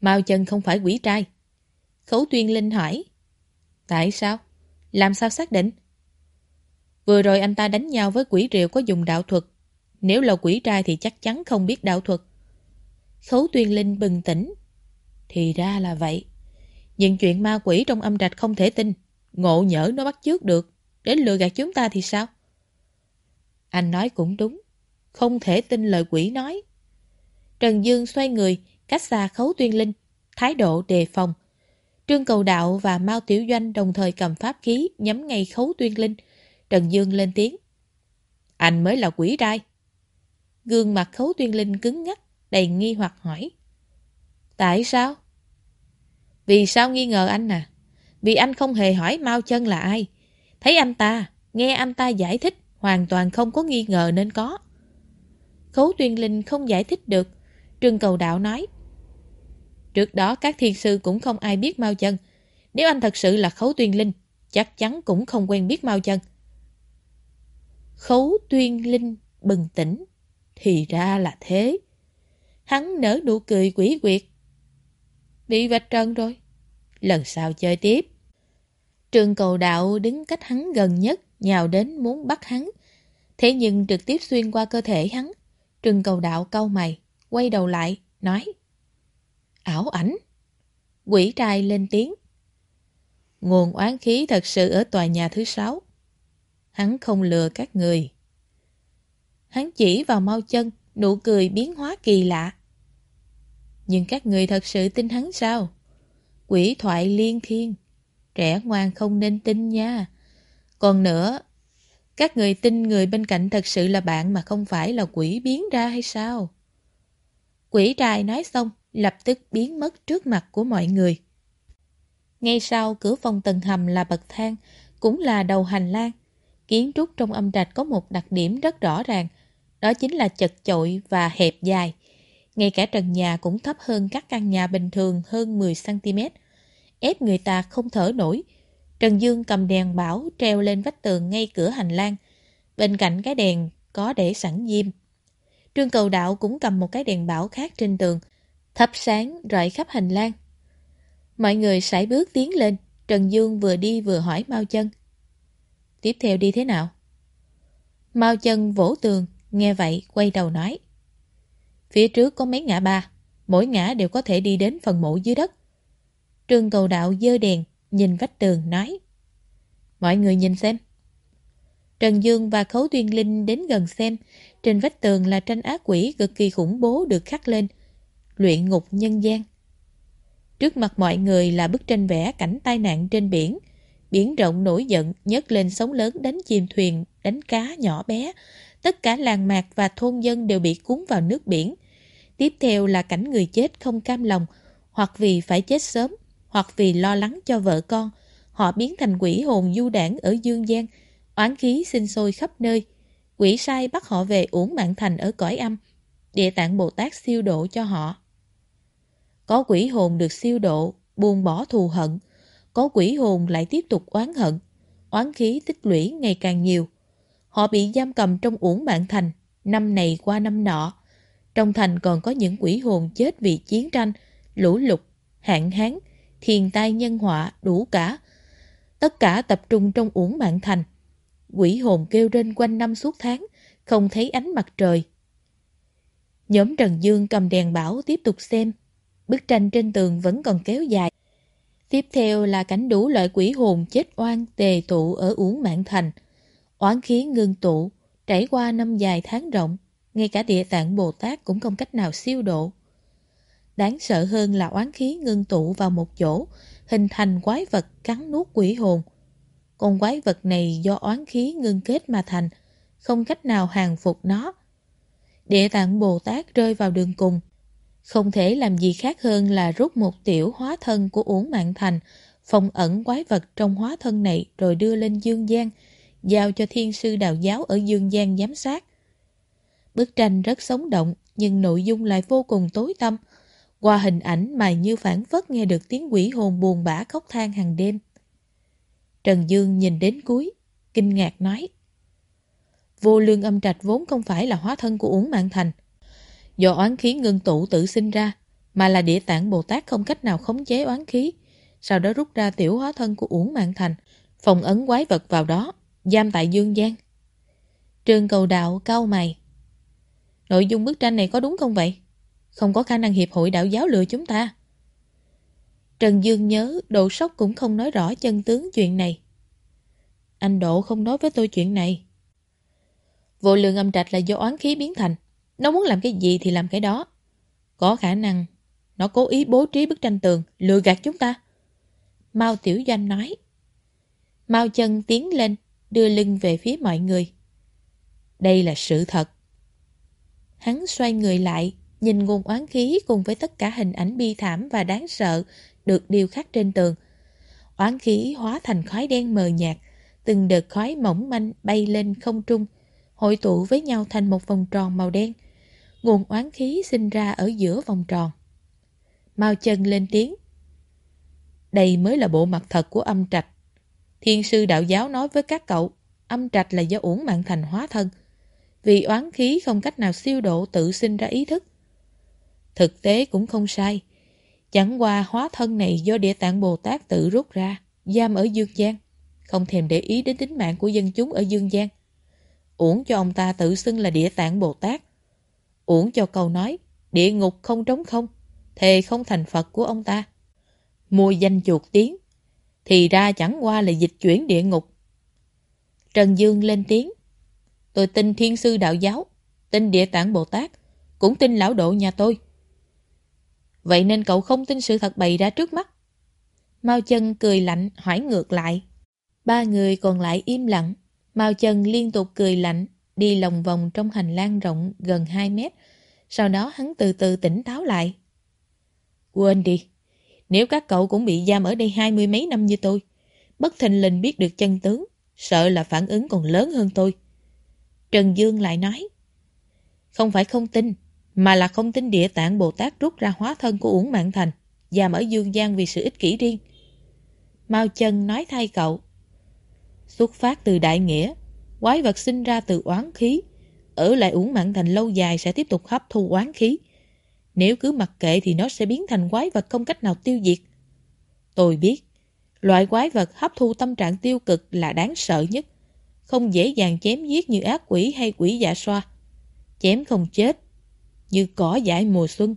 Mao chân không phải quỷ trai. Khấu Tuyên Linh hỏi. Tại sao? Làm sao xác định? Vừa rồi anh ta đánh nhau với quỷ rượu có dùng đạo thuật. Nếu là quỷ trai thì chắc chắn không biết đạo thuật. Khấu Tuyên Linh bừng tỉnh. Thì ra là vậy. Nhưng chuyện ma quỷ trong âm trạch không thể tin. Ngộ nhỡ nó bắt chước được. Đến lừa gạt chúng ta thì sao? Anh nói cũng đúng. Không thể tin lời quỷ nói. Trần Dương xoay người, cách xa khấu tuyên linh, thái độ đề phòng. Trương Cầu Đạo và Mao Tiểu Doanh đồng thời cầm pháp khí nhắm ngay khấu tuyên linh. Trần Dương lên tiếng. Anh mới là quỷ trai. Gương mặt khấu tuyên linh cứng ngắc, đầy nghi hoặc hỏi. Tại sao? Vì sao nghi ngờ anh à? Vì anh không hề hỏi Mao Chân là ai. Thấy anh ta, nghe anh ta giải thích, hoàn toàn không có nghi ngờ nên có. Khấu tuyên linh không giải thích được. Trương cầu đạo nói. Trước đó các thiên sư cũng không ai biết Mao Chân. Nếu anh thật sự là khấu tuyên linh, chắc chắn cũng không quen biết Mao Chân. Khấu tuyên linh bừng tỉnh. Thì ra là thế. Hắn nở nụ cười quỷ quyệt. Bị vạch trần rồi. Lần sau chơi tiếp. Trường cầu đạo đứng cách hắn gần nhất nhào đến muốn bắt hắn. Thế nhưng trực tiếp xuyên qua cơ thể hắn. trường cầu đạo cau mày, quay đầu lại, nói. Ảo ảnh. Quỷ trai lên tiếng. Nguồn oán khí thật sự ở tòa nhà thứ sáu. Hắn không lừa các người. Hắn chỉ vào mau chân, nụ cười biến hóa kỳ lạ. Nhưng các người thật sự tin hắn sao? Quỷ thoại liên thiên. Trẻ ngoan không nên tin nha. Còn nữa, các người tin người bên cạnh thật sự là bạn mà không phải là quỷ biến ra hay sao? Quỷ trai nói xong, lập tức biến mất trước mặt của mọi người. Ngay sau cửa phòng tầng hầm là bậc thang, cũng là đầu hành lang. Kiến trúc trong âm trạch có một đặc điểm rất rõ ràng, đó chính là chật chội và hẹp dài. Ngay cả trần nhà cũng thấp hơn các căn nhà bình thường hơn 10cm, ép người ta không thở nổi. Trần Dương cầm đèn bảo treo lên vách tường ngay cửa hành lang. Bên cạnh cái đèn có để sẵn diêm. Trương cầu đạo cũng cầm một cái đèn bảo khác trên tường, thắp sáng rọi khắp hành lang. Mọi người sải bước tiến lên, Trần Dương vừa đi vừa hỏi Mao Chân. Tiếp theo đi thế nào? Mao Chân vỗ tường, nghe vậy quay đầu nói. Phía trước có mấy ngã ba, mỗi ngã đều có thể đi đến phần mộ dưới đất. Trương cầu đạo dơ đèn, nhìn vách tường nói. Mọi người nhìn xem. Trần Dương và Khấu Tuyên Linh đến gần xem, trên vách tường là tranh ác quỷ cực kỳ khủng bố được khắc lên. Luyện ngục nhân gian. Trước mặt mọi người là bức tranh vẽ cảnh tai nạn trên biển. Biển rộng nổi giận, nhấc lên sóng lớn đánh chìm thuyền, đánh cá nhỏ bé. Tất cả làng mạc và thôn dân đều bị cuốn vào nước biển. Tiếp theo là cảnh người chết không cam lòng, hoặc vì phải chết sớm, hoặc vì lo lắng cho vợ con. Họ biến thành quỷ hồn du đảng ở dương gian, oán khí sinh sôi khắp nơi. Quỷ sai bắt họ về uổng mạng thành ở cõi âm. Địa tạng Bồ Tát siêu độ cho họ. Có quỷ hồn được siêu độ, buông bỏ thù hận. Có quỷ hồn lại tiếp tục oán hận. Oán khí tích lũy ngày càng nhiều. Họ bị giam cầm trong uổng mạng thành, năm này qua năm nọ. Trong thành còn có những quỷ hồn chết vì chiến tranh, lũ lụt, hạn hán, thiền tai nhân họa đủ cả. Tất cả tập trung trong uổng mạng thành. Quỷ hồn kêu rên quanh năm suốt tháng, không thấy ánh mặt trời. Nhóm Trần Dương cầm đèn bảo tiếp tục xem. Bức tranh trên tường vẫn còn kéo dài. Tiếp theo là cảnh đủ loại quỷ hồn chết oan tề tụ ở uống mạng thành. Oán khí ngưng tụ, trải qua năm dài tháng rộng, ngay cả địa tạng Bồ Tát cũng không cách nào siêu độ. Đáng sợ hơn là oán khí ngưng tụ vào một chỗ, hình thành quái vật cắn nuốt quỷ hồn. Con quái vật này do oán khí ngưng kết mà thành, không cách nào hàng phục nó. Địa tạng Bồ Tát rơi vào đường cùng, không thể làm gì khác hơn là rút một tiểu hóa thân của Uống mạng thành, phong ẩn quái vật trong hóa thân này rồi đưa lên dương gian, giao cho thiên sư đạo giáo ở dương gian giám sát. Bức tranh rất sống động, nhưng nội dung lại vô cùng tối tâm. Qua hình ảnh mà như phản phất nghe được tiếng quỷ hồn buồn bã khóc than hàng đêm. Trần Dương nhìn đến cuối, kinh ngạc nói. Vô lương âm trạch vốn không phải là hóa thân của Uống Mạng Thành. Do oán khí ngưng tụ tự sinh ra, mà là địa tạng Bồ Tát không cách nào khống chế oán khí, sau đó rút ra tiểu hóa thân của Uổng Mạng Thành, phòng ấn quái vật vào đó, giam tại dương gian. Trương cầu đạo cao mày. Nội dung bức tranh này có đúng không vậy? Không có khả năng hiệp hội đạo giáo lừa chúng ta. Trần Dương nhớ Độ Sóc cũng không nói rõ chân tướng chuyện này. Anh Độ không nói với tôi chuyện này. Vô lượng âm trạch là do oán khí biến thành. Nó muốn làm cái gì thì làm cái đó. Có khả năng nó cố ý bố trí bức tranh tường lừa gạt chúng ta. Mao Tiểu Doanh nói. Mao chân tiến lên đưa lưng về phía mọi người. Đây là sự thật. Hắn xoay người lại, nhìn nguồn oán khí cùng với tất cả hình ảnh bi thảm và đáng sợ được điêu khắc trên tường. Oán khí hóa thành khói đen mờ nhạt, từng đợt khói mỏng manh bay lên không trung, hội tụ với nhau thành một vòng tròn màu đen. Nguồn oán khí sinh ra ở giữa vòng tròn. Mao chân lên tiếng. Đây mới là bộ mặt thật của âm trạch. Thiên sư đạo giáo nói với các cậu, âm trạch là do uổng mạng thành hóa thân. Vì oán khí không cách nào siêu độ tự sinh ra ý thức. Thực tế cũng không sai. Chẳng qua hóa thân này do địa tạng Bồ Tát tự rút ra, giam ở dương gian. Không thèm để ý đến tính mạng của dân chúng ở dương gian. Uổng cho ông ta tự xưng là địa tạng Bồ Tát. Uổng cho câu nói, địa ngục không trống không, thề không thành Phật của ông ta. Mua danh chuột tiếng, thì ra chẳng qua là dịch chuyển địa ngục. Trần Dương lên tiếng. Tôi tin thiên sư đạo giáo, tin địa tạng Bồ Tát, cũng tin lão độ nhà tôi. Vậy nên cậu không tin sự thật bày ra trước mắt. Mao chân cười lạnh hỏi ngược lại. Ba người còn lại im lặng. Mao chân liên tục cười lạnh, đi lòng vòng trong hành lang rộng gần 2 mét. Sau đó hắn từ từ tỉnh táo lại. Quên đi, nếu các cậu cũng bị giam ở đây hai mươi mấy năm như tôi, bất thình lình biết được chân tướng, sợ là phản ứng còn lớn hơn tôi. Trần Dương lại nói, không phải không tin, mà là không tin địa tạng Bồ Tát rút ra hóa thân của Uổng Mạng Thành, giam ở Dương gian vì sự ích kỷ riêng. Mao Chân nói thay cậu, xuất phát từ đại nghĩa, quái vật sinh ra từ oán khí, ở lại Uổng Mạng Thành lâu dài sẽ tiếp tục hấp thu oán khí. Nếu cứ mặc kệ thì nó sẽ biến thành quái vật không cách nào tiêu diệt. Tôi biết, loại quái vật hấp thu tâm trạng tiêu cực là đáng sợ nhất. Không dễ dàng chém giết như ác quỷ hay quỷ dạ xoa. Chém không chết, như cỏ dại mùa xuân.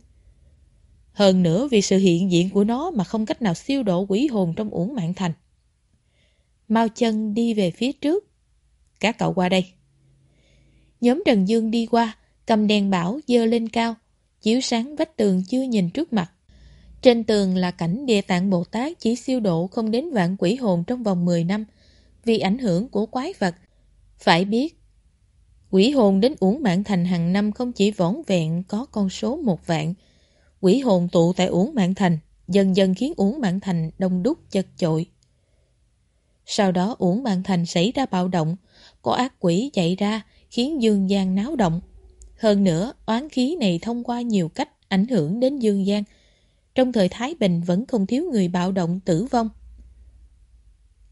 Hơn nữa vì sự hiện diện của nó mà không cách nào siêu độ quỷ hồn trong uổng mạng thành. Mao chân đi về phía trước. Các cậu qua đây. Nhóm Trần Dương đi qua, cầm đèn bảo dơ lên cao, chiếu sáng vách tường chưa nhìn trước mặt. Trên tường là cảnh địa tạng Bồ Tát chỉ siêu độ không đến vạn quỷ hồn trong vòng 10 năm vì ảnh hưởng của quái vật. Phải biết, quỷ hồn đến Uổng Mạng Thành hàng năm không chỉ võn vẹn có con số một vạn. Quỷ hồn tụ tại Uổng Mạng Thành dần dần khiến Uổng Mạng Thành đông đúc chật chội. Sau đó Uổng Mạng Thành xảy ra bạo động, có ác quỷ chạy ra khiến dương gian náo động. Hơn nữa, oán khí này thông qua nhiều cách ảnh hưởng đến dương gian. Trong thời Thái Bình vẫn không thiếu người bạo động tử vong.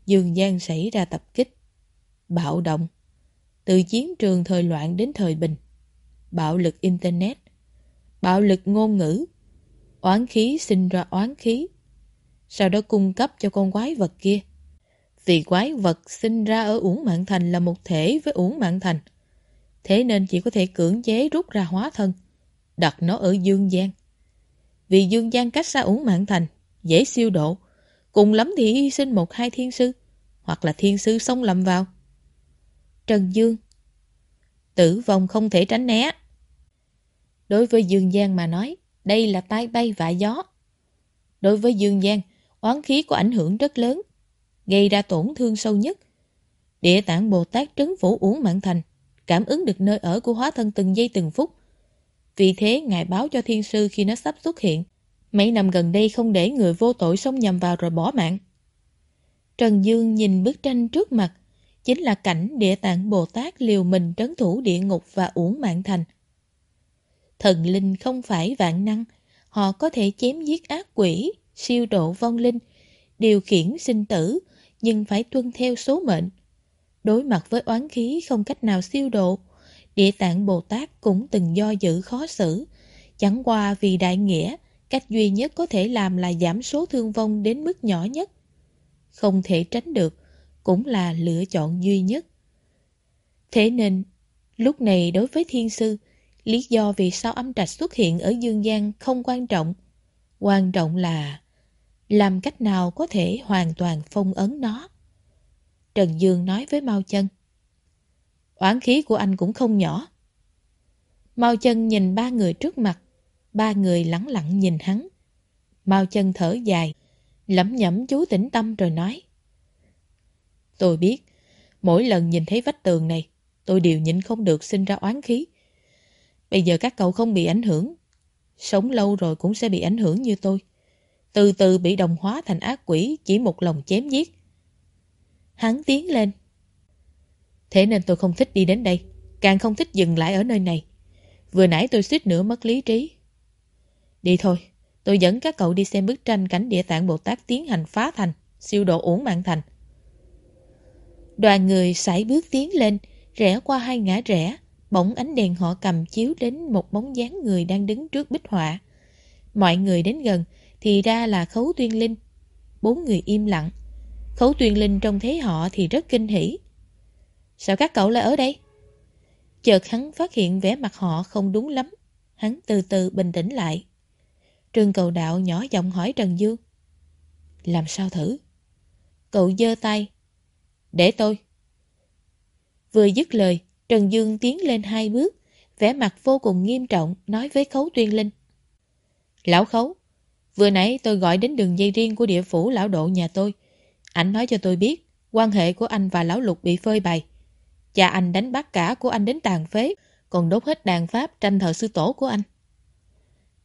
Dương gian xảy ra tập kích, bạo động, từ chiến trường thời loạn đến thời bình, bạo lực Internet, bạo lực ngôn ngữ, oán khí sinh ra oán khí, sau đó cung cấp cho con quái vật kia. Vì quái vật sinh ra ở Uổng Mạng Thành là một thể với Uổng Mạng Thành. Thế nên chỉ có thể cưỡng chế rút ra hóa thân, đặt nó ở Dương Giang. Vì Dương Giang cách xa Uổng Mạng Thành, dễ siêu độ, cùng lắm thì hy sinh một hai thiên sư, hoặc là thiên sư xông lầm vào. Trần Dương Tử vong không thể tránh né. Đối với Dương Giang mà nói, đây là tai bay vạ gió. Đối với Dương Giang, oán khí có ảnh hưởng rất lớn, gây ra tổn thương sâu nhất. Địa tạng Bồ Tát trấn phủ uống mạng thành, cảm ứng được nơi ở của hóa thân từng giây từng phút. Vì thế, Ngài báo cho thiên sư khi nó sắp xuất hiện. Mấy năm gần đây không để người vô tội xông nhầm vào rồi bỏ mạng. Trần Dương nhìn bức tranh trước mặt, chính là cảnh địa tạng Bồ Tát liều mình trấn thủ địa ngục và uổng mạng thành. Thần linh không phải vạn năng, họ có thể chém giết ác quỷ, siêu độ vong linh, điều khiển sinh tử, nhưng phải tuân theo số mệnh. Đối mặt với oán khí không cách nào siêu độ, địa tạng Bồ Tát cũng từng do dự khó xử, chẳng qua vì đại nghĩa, cách duy nhất có thể làm là giảm số thương vong đến mức nhỏ nhất. Không thể tránh được, cũng là lựa chọn duy nhất. Thế nên, lúc này đối với thiên sư, lý do vì sao âm trạch xuất hiện ở dương gian không quan trọng. Quan trọng là làm cách nào có thể hoàn toàn phong ấn nó. Trần Dương nói với Mao Chân. Oán khí của anh cũng không nhỏ. Mao Chân nhìn ba người trước mặt, ba người lắng lặng nhìn hắn. Mao Chân thở dài, lẩm nhẩm chú tĩnh tâm rồi nói. Tôi biết, mỗi lần nhìn thấy vách tường này, tôi đều nhịn không được sinh ra oán khí. Bây giờ các cậu không bị ảnh hưởng. Sống lâu rồi cũng sẽ bị ảnh hưởng như tôi. Từ từ bị đồng hóa thành ác quỷ chỉ một lòng chém giết. Hắn tiến lên. Thế nên tôi không thích đi đến đây, càng không thích dừng lại ở nơi này. Vừa nãy tôi suýt nữa mất lý trí. Đi thôi, tôi dẫn các cậu đi xem bức tranh cảnh địa tạng Bồ Tát tiến hành phá thành, siêu độ uổng mạng thành. Đoàn người sải bước tiến lên, rẽ qua hai ngã rẽ, bỗng ánh đèn họ cầm chiếu đến một bóng dáng người đang đứng trước bích họa. Mọi người đến gần thì ra là Khấu Tuyên Linh. Bốn người im lặng. Khấu Tuyên Linh trông thấy họ thì rất kinh hỉ. Sao các cậu lại ở đây? Chợt hắn phát hiện vẻ mặt họ không đúng lắm. Hắn từ từ bình tĩnh lại. Trương cầu đạo nhỏ giọng hỏi Trần Dương. Làm sao thử? Cậu giơ tay. Để tôi. Vừa dứt lời, Trần Dương tiến lên hai bước, vẻ mặt vô cùng nghiêm trọng nói với Khấu Tuyên Linh. Lão Khấu, Vừa nãy tôi gọi đến đường dây riêng của địa phủ lão độ nhà tôi. Anh nói cho tôi biết, quan hệ của anh và lão lục bị phơi bày. Cha anh đánh bắt cả của anh đến tàn phế, còn đốt hết đàn pháp tranh thờ sư tổ của anh.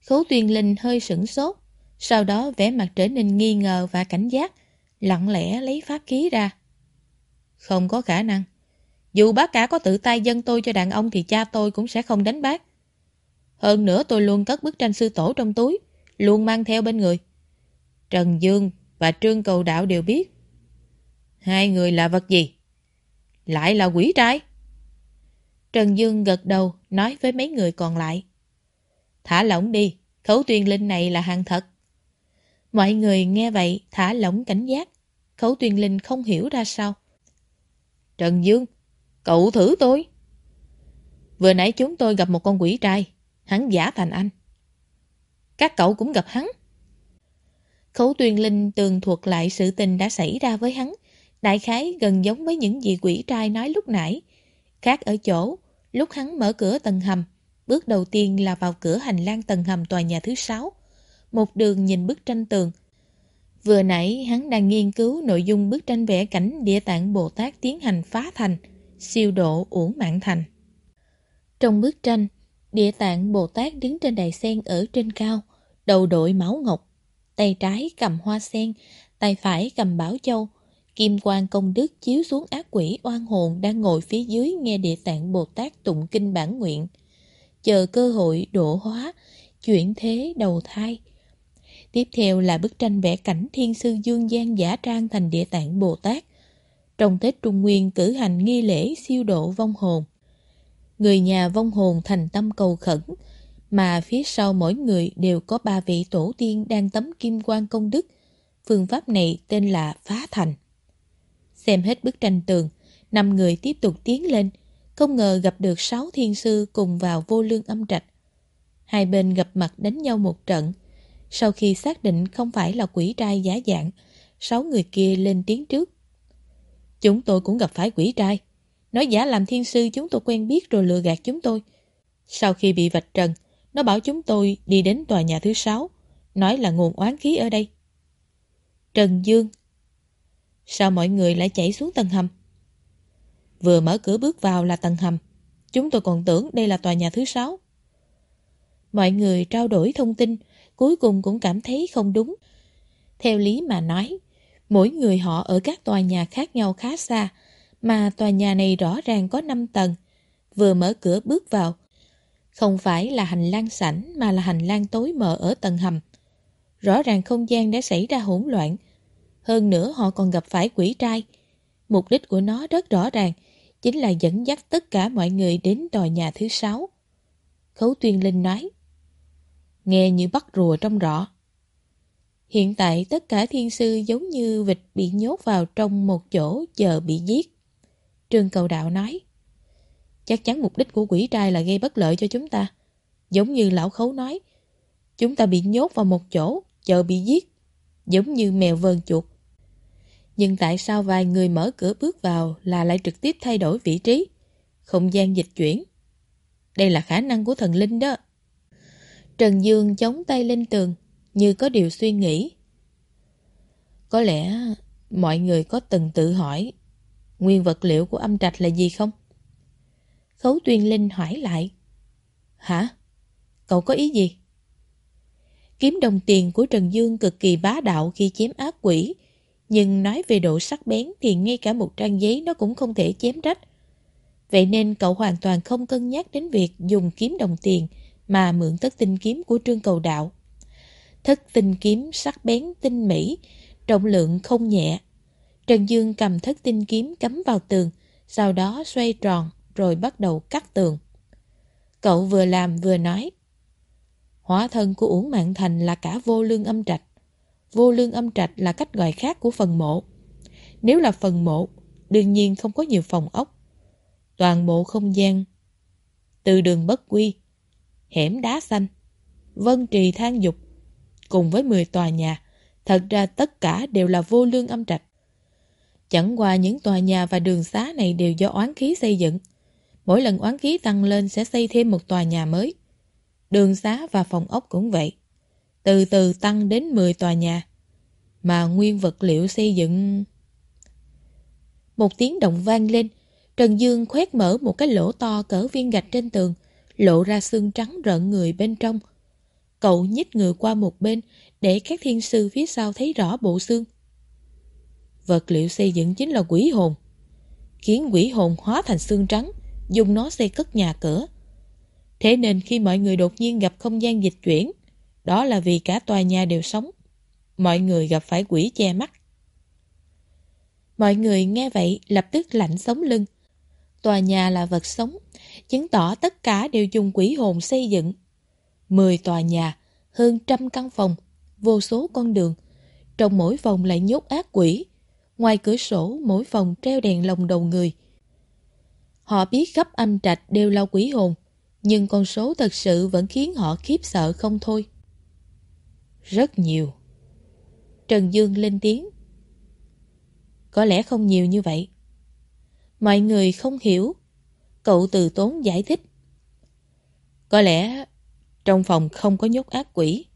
Khấu tuyên linh hơi sửng sốt, sau đó vẻ mặt trở nên nghi ngờ và cảnh giác, lặng lẽ lấy pháp khí ra. Không có khả năng. Dù bác cả có tự tay dân tôi cho đàn ông thì cha tôi cũng sẽ không đánh bác. Hơn nữa tôi luôn cất bức tranh sư tổ trong túi, luôn mang theo bên người. Trần Dương và Trương Cầu Đạo đều biết. Hai người là vật gì? Lại là quỷ trai. Trần Dương gật đầu nói với mấy người còn lại. Thả lỏng đi, khấu tuyên linh này là hàng thật. Mọi người nghe vậy thả lỏng cảnh giác. Khấu tuyên linh không hiểu ra sao. Trần Dương, cậu thử tôi. Vừa nãy chúng tôi gặp một con quỷ trai, hắn giả thành anh. Các cậu cũng gặp hắn. Khấu tuyên linh tường thuật lại sự tình đã xảy ra với hắn. Đại khái gần giống với những gì quỷ trai nói lúc nãy. Khác ở chỗ, lúc hắn mở cửa tầng hầm, bước đầu tiên là vào cửa hành lang tầng hầm tòa nhà thứ sáu. Một đường nhìn bức tranh tường. Vừa nãy hắn đang nghiên cứu nội dung bức tranh vẽ cảnh địa tạng Bồ Tát tiến hành phá thành, siêu độ uổng mạng thành. Trong bức tranh, địa tạng Bồ Tát đứng trên đài sen ở trên cao, đầu đội máu ngọc, tay trái cầm hoa sen, tay phải cầm bảo châu, kim quang công đức chiếu xuống ác quỷ oan hồn đang ngồi phía dưới nghe địa tạng Bồ Tát tụng kinh bản nguyện, chờ cơ hội độ hóa, chuyển thế đầu thai. Tiếp theo là bức tranh vẽ cảnh thiên sư Dương Giang giả trang thành địa tạng Bồ Tát. Trong Tết Trung Nguyên cử hành nghi lễ siêu độ vong hồn. Người nhà vong hồn thành tâm cầu khẩn, mà phía sau mỗi người đều có ba vị tổ tiên đang tấm kim quan công đức. Phương pháp này tên là phá thành. Xem hết bức tranh tường, năm người tiếp tục tiến lên, không ngờ gặp được sáu thiên sư cùng vào vô lương âm trạch. Hai bên gặp mặt đánh nhau một trận. Sau khi xác định không phải là quỷ trai giả dạng, sáu người kia lên tiếng trước. Chúng tôi cũng gặp phải quỷ trai. Nói giả làm thiên sư chúng tôi quen biết rồi lừa gạt chúng tôi. Sau khi bị vạch trần, nó bảo chúng tôi đi đến tòa nhà thứ sáu, nói là nguồn oán khí ở đây. Trần Dương Sao mọi người lại chạy xuống tầng hầm? Vừa mở cửa bước vào là tầng hầm. Chúng tôi còn tưởng đây là tòa nhà thứ sáu. Mọi người trao đổi thông tin, cuối cùng cũng cảm thấy không đúng. Theo lý mà nói, mỗi người họ ở các tòa nhà khác nhau khá xa, mà tòa nhà này rõ ràng có 5 tầng. Vừa mở cửa bước vào, không phải là hành lang sảnh mà là hành lang tối mờ ở tầng hầm. Rõ ràng không gian đã xảy ra hỗn loạn. Hơn nữa họ còn gặp phải quỷ trai. Mục đích của nó rất rõ ràng, chính là dẫn dắt tất cả mọi người đến tòa nhà thứ sáu. Khấu Tuyên Linh nói, nghe như bắt rùa trong rõ. Hiện tại tất cả thiên sư giống như vịt bị nhốt vào trong một chỗ chờ bị giết. Trương Cầu Đạo nói, chắc chắn mục đích của quỷ trai là gây bất lợi cho chúng ta. Giống như lão khấu nói, chúng ta bị nhốt vào một chỗ, chờ bị giết, giống như mèo vờn chuột. Nhưng tại sao vài người mở cửa bước vào là lại trực tiếp thay đổi vị trí? Không gian dịch chuyển. Đây là khả năng của thần linh đó. Trần Dương chống tay lên tường, như có điều suy nghĩ. Có lẽ mọi người có từng tự hỏi nguyên vật liệu của âm trạch là gì không? Khấu Tuyên Linh hỏi lại. Hả? Cậu có ý gì? Kiếm đồng tiền của Trần Dương cực kỳ bá đạo khi chém ác quỷ, nhưng nói về độ sắc bén thì ngay cả một trang giấy nó cũng không thể chém rách. Vậy nên cậu hoàn toàn không cân nhắc đến việc dùng kiếm đồng tiền mà mượn thất tinh kiếm của Trương Cầu Đạo. Thất tinh kiếm sắc bén tinh mỹ, trọng lượng không nhẹ. Trần Dương cầm thất tinh kiếm cắm vào tường, sau đó xoay tròn rồi bắt đầu cắt tường. Cậu vừa làm vừa nói. Hóa thân của Uổng Mạng Thành là cả vô lương âm trạch. Vô lương âm trạch là cách gọi khác của phần mộ. Nếu là phần mộ, đương nhiên không có nhiều phòng ốc. Toàn bộ không gian, từ đường bất quy, hẻm đá xanh, vân trì than dục, cùng với 10 tòa nhà, thật ra tất cả đều là vô lương âm trạch. Chẳng qua những tòa nhà và đường xá này đều do oán khí xây dựng. Mỗi lần oán khí tăng lên sẽ xây thêm một tòa nhà mới. Đường xá và phòng ốc cũng vậy. từ từ tăng đến 10 tòa nhà. Mà nguyên vật liệu xây dựng... Một tiếng động vang lên, Trần Dương khoét mở một cái lỗ to cỡ viên gạch trên tường, lộ ra xương trắng rợn người bên trong. Cậu nhích người qua một bên để các thiên sư phía sau thấy rõ bộ xương. Vật liệu xây dựng chính là quỷ hồn. Khiến quỷ hồn hóa thành xương trắng, dùng nó xây cất nhà cửa. Thế nên khi mọi người đột nhiên gặp không gian dịch chuyển, đó là vì cả tòa nhà đều sống. Mọi người gặp phải quỷ che mắt. Mọi người nghe vậy lập tức lạnh sống lưng. Tòa nhà là vật sống, chứng tỏ tất cả đều dùng quỷ hồn xây dựng. Mười tòa nhà, hơn trăm căn phòng, vô số con đường. Trong mỗi phòng lại nhốt ác quỷ. Ngoài cửa sổ, mỗi phòng treo đèn lồng đầu người. Họ biết gấp âm trạch đều là quỷ hồn, nhưng con số thật sự vẫn khiến họ khiếp sợ không thôi. Rất nhiều. Trần Dương lên tiếng. Có lẽ không nhiều như vậy. Mọi người không hiểu. Cậu từ tốn giải thích. Có lẽ trong phòng không có nhốt ác quỷ.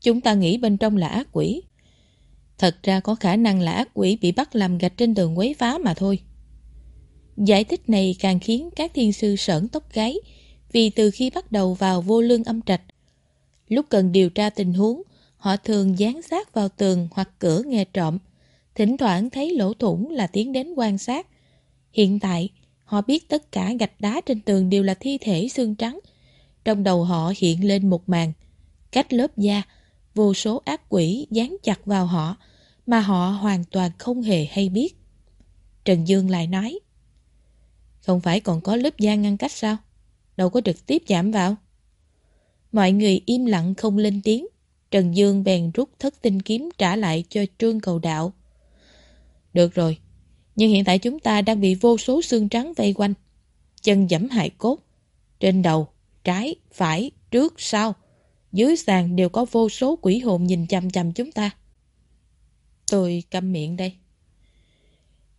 Chúng ta nghĩ bên trong là ác quỷ. Thật ra có khả năng là ác quỷ bị bắt làm gạch trên tường quấy phá mà thôi. Giải thích này càng khiến các thiên sư sởn tóc gáy vì từ khi bắt đầu vào vô lương âm trạch, lúc cần điều tra tình huống, họ thường dán sát vào tường hoặc cửa nghe trộm. Thỉnh thoảng thấy lỗ thủng là tiến đến quan sát. Hiện tại, họ biết tất cả gạch đá trên tường đều là thi thể xương trắng. Trong đầu họ hiện lên một màn. Cách lớp da, vô số ác quỷ dán chặt vào họ mà họ hoàn toàn không hề hay biết. Trần Dương lại nói Không phải còn có lớp da ngăn cách sao? Đâu có trực tiếp chạm vào. Mọi người im lặng không lên tiếng. Trần Dương bèn rút thất tinh kiếm trả lại cho trương cầu đạo. Được rồi, nhưng hiện tại chúng ta đang bị vô số xương trắng vây quanh. Chân dẫm hại cốt. Trên đầu, trái, phải, trước, sau. Dưới sàn đều có vô số quỷ hồn nhìn chằm chằm chúng ta. Tôi câm miệng đây.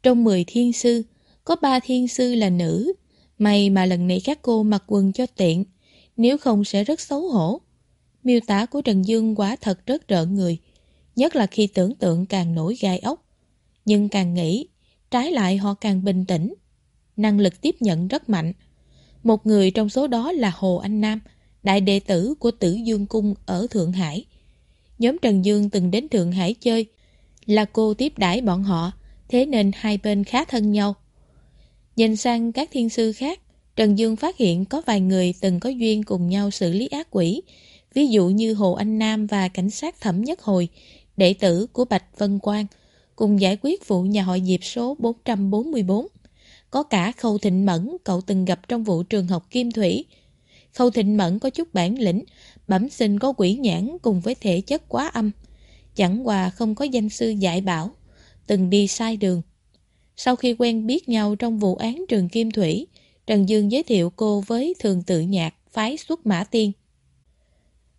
Trong 10 thiên sư, có ba thiên sư là nữ. May mà lần này các cô mặc quần cho tiện, nếu không sẽ rất xấu hổ. Miêu tả của Trần Dương quá thật rất rợn người, nhất là khi tưởng tượng càng nổi gai ốc. Nhưng càng nghĩ, trái lại họ càng bình tĩnh. Năng lực tiếp nhận rất mạnh. Một người trong số đó là Hồ Anh Nam, đại đệ tử của Tử Dương Cung ở Thượng Hải. Nhóm Trần Dương từng đến Thượng Hải chơi, là cô tiếp đãi bọn họ, thế nên hai bên khá thân nhau. Nhìn sang các thiên sư khác, Trần Dương phát hiện có vài người từng có duyên cùng nhau xử lý ác quỷ, ví dụ như Hồ Anh Nam và cảnh sát Thẩm Nhất Hồi, đệ tử của Bạch Vân Quang, cùng giải quyết vụ nhà họ Diệp số 444. Có cả Khâu Thịnh Mẫn cậu từng gặp trong vụ trường học Kim Thủy. Khâu Thịnh Mẫn có chút bản lĩnh, bẩm sinh có quỷ nhãn cùng với thể chất quá âm. Chẳng qua không có danh sư dạy bảo, từng đi sai đường. Sau khi quen biết nhau trong vụ án trường Kim Thủy, Trần Dương giới thiệu cô với thường tự nhạc phái xuất mã tiên.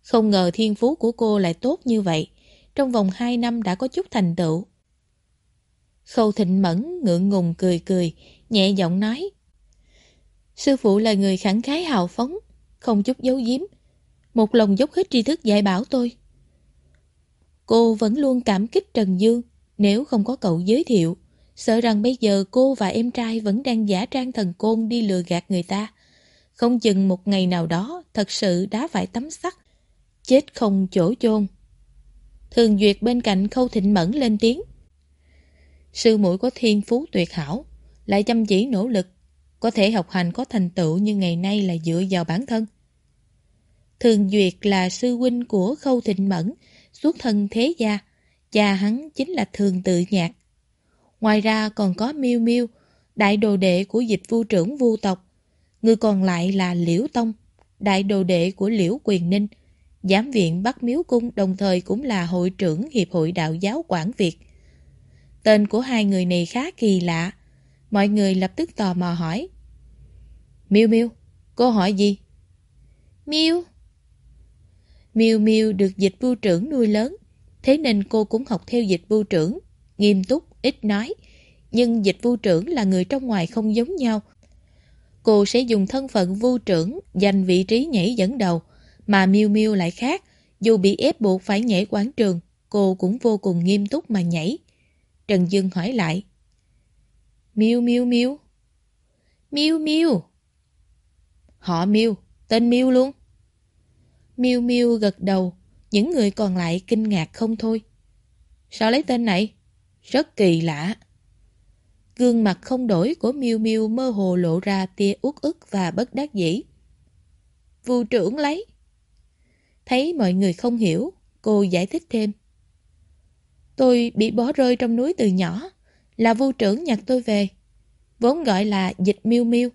Không ngờ thiên phú của cô lại tốt như vậy, trong vòng 2 năm đã có chút thành tựu. Khâu Thịnh Mẫn ngượng ngùng cười cười, nhẹ giọng nói. Sư phụ là người khẳng khái hào phóng, không chút giấu giếm. Một lòng dốc hết tri thức dạy bảo tôi. Cô vẫn luôn cảm kích Trần Dương, nếu không có cậu giới thiệu, sợ rằng bây giờ cô và em trai vẫn đang giả trang thần côn đi lừa gạt người ta. Không chừng một ngày nào đó thật sự đã phải tắm sắt, chết không chỗ chôn. Thường Duyệt bên cạnh Khâu Thịnh Mẫn lên tiếng. Sư mũi có thiên phú tuyệt hảo, lại chăm chỉ nỗ lực, có thể học hành có thành tựu như ngày nay là dựa vào bản thân. Thường Duyệt là sư huynh của Khâu Thịnh Mẫn, xuất thân thế gia, cha hắn chính là Thường Tự Nhạc. Ngoài ra còn có Miêu Miêu, đại đồ đệ của dịch vu trưởng vu tộc. Người còn lại là Liễu Tông, đại đồ đệ của Liễu Quyền Ninh, giám viện Bắc Miếu Cung đồng thời cũng là hội trưởng Hiệp hội Đạo giáo Quảng Việt. Tên của hai người này khá kỳ lạ. Mọi người lập tức tò mò hỏi. Miêu Miêu, cô hỏi gì? Miêu. Miu miu được dịch vu trưởng nuôi lớn, thế nên cô cũng học theo dịch vu trưởng, nghiêm túc, ít nói. Nhưng dịch vu trưởng là người trong ngoài không giống nhau. Cô sẽ dùng thân phận vu trưởng, giành vị trí nhảy dẫn đầu, mà miu miu lại khác, Dù bị ép buộc phải nhảy quán trường, cô cũng vô cùng nghiêm túc mà nhảy. Trần Dương hỏi lại. Miu Miu Miu. Miu Miu. Họ Miu, tên Miu luôn. Miu Miu gật đầu, những người còn lại kinh ngạc không thôi. Sao lấy tên này? Rất kỳ lạ. Gương mặt không đổi của Miu Miu mơ hồ lộ ra tia uất ức và bất đắc dĩ. Vu trưởng lấy. Thấy mọi người không hiểu, cô giải thích thêm. Tôi bị bỏ rơi trong núi từ nhỏ, là vu trưởng nhặt tôi về. Vốn gọi là dịch miêu miêu.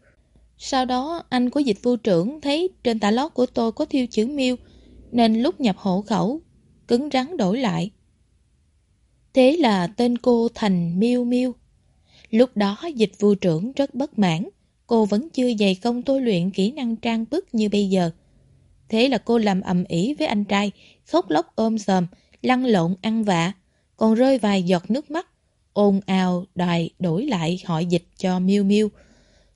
Sau đó anh của dịch vụ trưởng thấy trên tả lót của tôi có thiêu chữ miêu, nên lúc nhập hộ khẩu, cứng rắn đổi lại. Thế là tên cô thành miêu miêu. Lúc đó dịch vụ trưởng rất bất mãn, cô vẫn chưa dày công tôi luyện kỹ năng trang bức như bây giờ. Thế là cô làm ầm ĩ với anh trai, khóc lóc ôm sờm, lăn lộn ăn vạ, còn rơi vài giọt nước mắt, ồn ào đòi đổi lại họ dịch cho miêu miêu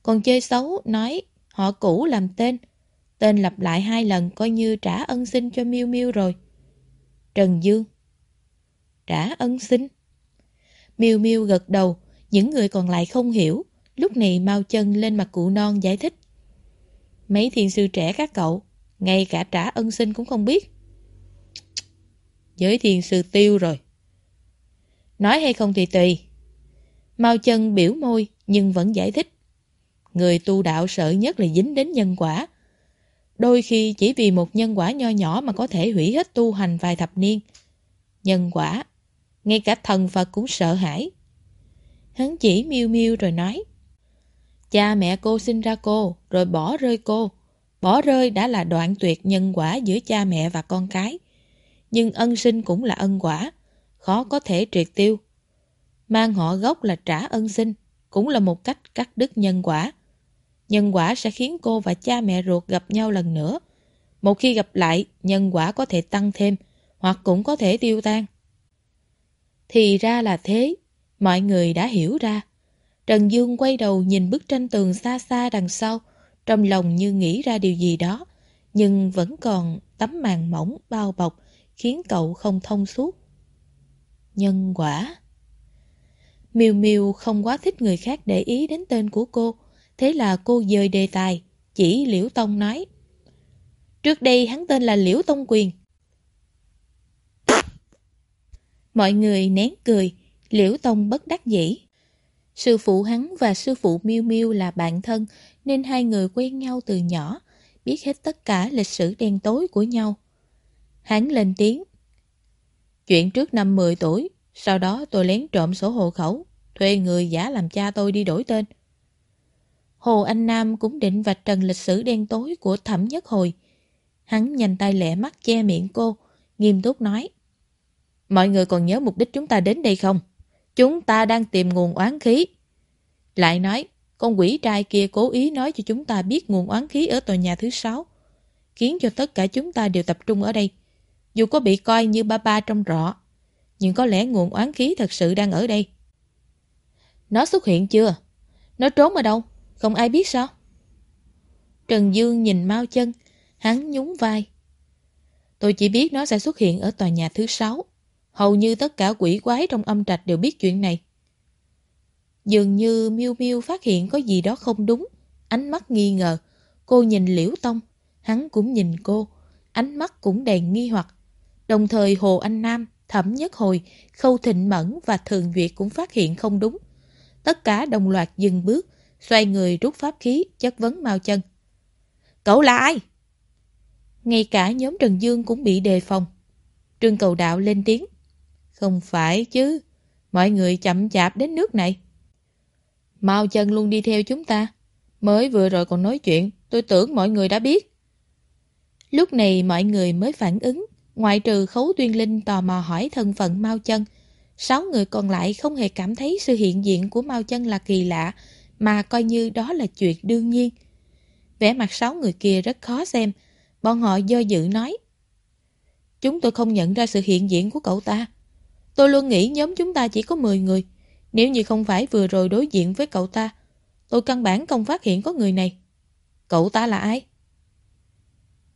còn chơi xấu nói họ cũ làm tên, tên lặp lại hai lần coi như trả ân sinh cho Miu Miu rồi. Trần Dương Trả ân sinh Miu Miu gật đầu, những người còn lại không hiểu, lúc này mau chân lên mặt cụ non giải thích. Mấy thiền sư trẻ các cậu, ngay cả trả ân sinh cũng không biết. Giới thiền sư tiêu rồi. Nói hay không thì tùy. Mao chân biểu môi nhưng vẫn giải thích. Người tu đạo sợ nhất là dính đến nhân quả. Đôi khi chỉ vì một nhân quả nho nhỏ mà có thể hủy hết tu hành vài thập niên. Nhân quả, ngay cả thần Phật cũng sợ hãi. Hắn chỉ miêu miêu rồi nói. Cha mẹ cô sinh ra cô, rồi bỏ rơi cô. Bỏ rơi đã là đoạn tuyệt nhân quả giữa cha mẹ và con cái. Nhưng ân sinh cũng là ân quả, khó có thể triệt tiêu. Mang họ gốc là trả ân sinh, cũng là một cách cắt đứt nhân quả. Nhân quả sẽ khiến cô và cha mẹ ruột gặp nhau lần nữa. Một khi gặp lại, nhân quả có thể tăng thêm, hoặc cũng có thể tiêu tan. Thì ra là thế, mọi người đã hiểu ra. Trần Dương quay đầu nhìn bức tranh tường xa xa đằng sau, trong lòng như nghĩ ra điều gì đó, nhưng vẫn còn tấm màn mỏng bao bọc khiến cậu không thông suốt. Nhân quả Miêu Miêu không quá thích người khác để ý đến tên của cô, thế là cô dời đề tài, chỉ Liễu Tông nói. Trước đây hắn tên là Liễu Tông Quyền. Mọi người nén cười, Liễu Tông bất đắc dĩ. Sư phụ hắn và sư phụ Miêu Miêu là bạn thân nên hai người quen nhau từ nhỏ, biết hết tất cả lịch sử đen tối của nhau. Hắn lên tiếng. Chuyện trước năm 10 tuổi, sau đó tôi lén trộm sổ hộ khẩu, thuê người giả làm cha tôi đi đổi tên. Hồ Anh Nam cũng định vạch trần lịch sử đen tối của Thẩm Nhất Hồi. Hắn nhanh tay lẹ mắt che miệng cô, nghiêm túc nói. Mọi người còn nhớ mục đích chúng ta đến đây không? Chúng ta đang tìm nguồn oán khí. Lại nói, con quỷ trai kia cố ý nói cho chúng ta biết nguồn oán khí ở tòa nhà thứ sáu, khiến cho tất cả chúng ta đều tập trung ở đây. Dù có bị coi như ba ba trong rọ, nhưng có lẽ nguồn oán khí thật sự đang ở đây. Nó xuất hiện chưa? Nó trốn ở đâu? Không ai biết sao? Trần Dương nhìn Mao chân, hắn nhún vai. Tôi chỉ biết nó sẽ xuất hiện ở tòa nhà thứ sáu. Hầu như tất cả quỷ quái trong âm trạch đều biết chuyện này. Dường như miu miu phát hiện có gì đó không đúng, ánh mắt nghi ngờ. Cô nhìn Liễu Tông, hắn cũng nhìn cô, ánh mắt cũng đầy nghi hoặc. Đồng thời Hồ Anh Nam, Thẩm Nhất Hồi, Khâu Thịnh Mẫn và Thường Duyệt cũng phát hiện không đúng. Tất cả đồng loạt dừng bước, xoay người rút pháp khí, chất vấn Mao Chân. Cậu là ai? Ngay cả nhóm Trần Dương cũng bị đề phòng. Trương Cầu Đạo lên tiếng. Không phải chứ, mọi người chậm chạp đến nước này. Mao chân luôn đi theo chúng ta. Mới vừa rồi còn nói chuyện, tôi tưởng mọi người đã biết. Lúc này mọi người mới phản ứng, ngoại trừ khấu tuyên linh tò mò hỏi thân phận Mao chân. Sáu người còn lại không hề cảm thấy sự hiện diện của Mao chân là kỳ lạ, mà coi như đó là chuyện đương nhiên. Vẻ mặt sáu người kia rất khó xem, bọn họ do dự nói. Chúng tôi không nhận ra sự hiện diện của cậu ta. Tôi luôn nghĩ nhóm chúng ta chỉ có 10 người. Nếu như không phải vừa rồi đối diện với cậu ta, tôi căn bản không phát hiện có người này. Cậu ta là ai?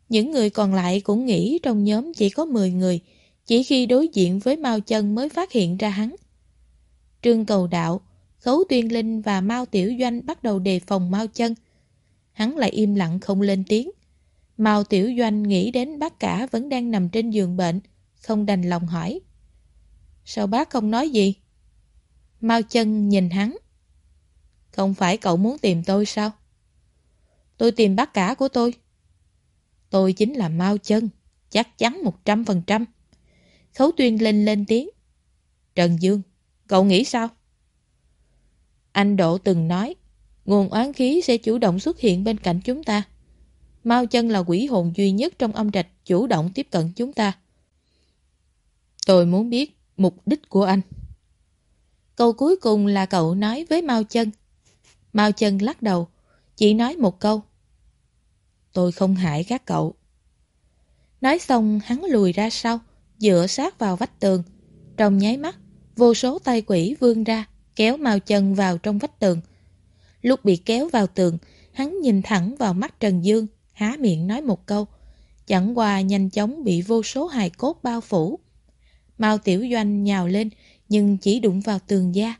Những người còn lại cũng nghĩ trong nhóm chỉ có 10 người, chỉ khi đối diện với Mao Chân mới phát hiện ra hắn. Trương Cầu Đạo, Khấu Tuyên Linh và Mao Tiểu Doanh bắt đầu đề phòng Mao Chân. Hắn lại im lặng không lên tiếng. Mao Tiểu Doanh nghĩ đến bác cả vẫn đang nằm trên giường bệnh, không đành lòng hỏi. Sao bác không nói gì? Mao Chân nhìn hắn. Không phải cậu muốn tìm tôi sao? Tôi tìm bác cả của tôi. Tôi chính là Mao Chân, chắc chắn một trăm phần trăm. Khấu Tuyên Linh lên tiếng. Trần Dương, cậu nghĩ sao? Anh Độ từng nói, nguồn oán khí sẽ chủ động xuất hiện bên cạnh chúng ta. Mao chân là quỷ hồn duy nhất trong âm trạch chủ động tiếp cận chúng ta. Tôi muốn biết mục đích của anh. Câu cuối cùng là cậu nói với Mao chân. Mao chân lắc đầu, chỉ nói một câu. Tôi không hại các cậu. Nói xong hắn lùi ra sau, dựa sát vào vách tường. Trong nháy mắt, vô số tay quỷ vươn ra, kéo Mao chân vào trong vách tường. Lúc bị kéo vào tường, hắn nhìn thẳng vào mắt Trần Dương, há miệng nói một câu. Chẳng qua nhanh chóng bị vô số hài cốt bao phủ. Mao Tiểu Doanh nhào lên, nhưng chỉ đụng vào tường da.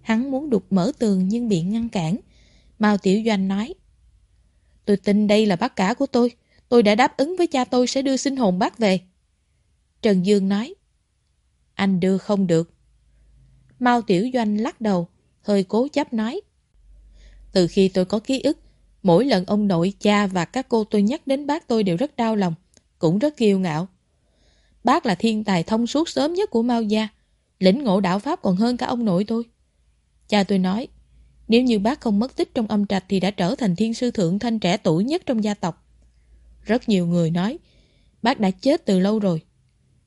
Hắn muốn đục mở tường nhưng bị ngăn cản. Mao Tiểu Doanh nói, Tôi tin đây là bác cả của tôi. Tôi đã đáp ứng với cha tôi sẽ đưa sinh hồn bác về. Trần Dương nói, Anh đưa không được. Mao Tiểu Doanh lắc đầu, hơi cố chấp nói, Từ khi tôi có ký ức, Mỗi lần ông nội, cha và các cô tôi nhắc đến bác tôi đều rất đau lòng, cũng rất kiêu ngạo. Bác là thiên tài thông suốt sớm nhất của Mao Gia, lĩnh ngộ đạo Pháp còn hơn cả ông nội tôi. Cha tôi nói, nếu như bác không mất tích trong âm trạch thì đã trở thành thiên sư thượng thanh trẻ tuổi nhất trong gia tộc. Rất nhiều người nói, bác đã chết từ lâu rồi.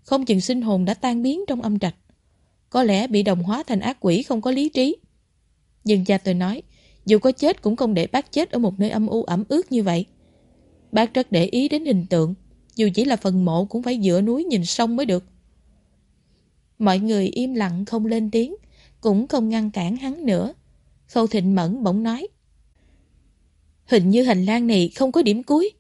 Không chừng sinh hồn đã tan biến trong âm trạch. Có lẽ bị đồng hóa thành ác quỷ không có lý trí. Nhưng cha tôi nói, dù có chết cũng không để bác chết ở một nơi âm u ẩm ướt như vậy. Bác rất để ý đến hình tượng, dù chỉ là phần mộ cũng phải dựa núi nhìn sông mới được. Mọi người im lặng không lên tiếng, cũng không ngăn cản hắn nữa. Khâu Thịnh Mẫn bỗng nói. Hình như hành lang này không có điểm cuối.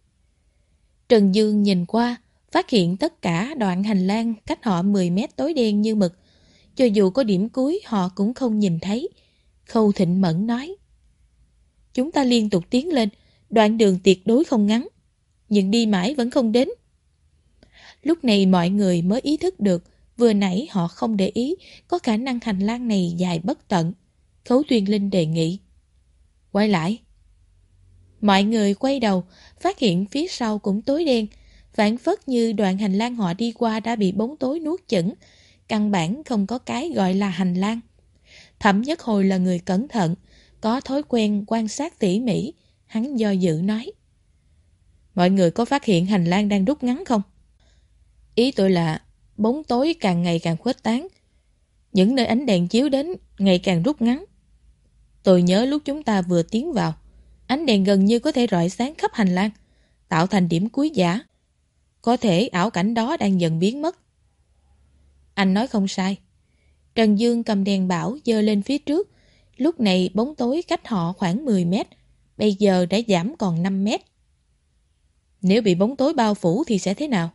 Trần Dương nhìn qua, phát hiện tất cả đoạn hành lang cách họ 10 mét tối đen như mực. Cho dù có điểm cuối họ cũng không nhìn thấy. Khâu Thịnh Mẫn nói. Chúng ta liên tục tiến lên, đoạn đường tuyệt đối không ngắn. Nhưng đi mãi vẫn không đến. Lúc này mọi người mới ý thức được, vừa nãy họ không để ý, có khả năng hành lang này dài bất tận. Khấu Tuyên Linh đề nghị. Quay lại. Mọi người quay đầu, phát hiện phía sau cũng tối đen, vạn phất như đoạn hành lang họ đi qua đã bị bóng tối nuốt chửng, căn bản không có cái gọi là hành lang. Thẩm nhất hồi là người cẩn thận, có thói quen quan sát tỉ mỉ, hắn do dự nói. Mọi người có phát hiện hành lang đang rút ngắn không? Ý tôi là bóng tối càng ngày càng khuếch tán. Những nơi ánh đèn chiếu đến ngày càng rút ngắn. Tôi nhớ lúc chúng ta vừa tiến vào, ánh đèn gần như có thể rọi sáng khắp hành lang, tạo thành điểm cuối giả. Có thể ảo cảnh đó đang dần biến mất. Anh nói không sai. Trần Dương cầm đèn bảo dơ lên phía trước, Lúc này bóng tối cách họ khoảng 10 mét, bây giờ đã giảm còn 5 mét. Nếu bị bóng tối bao phủ thì sẽ thế nào?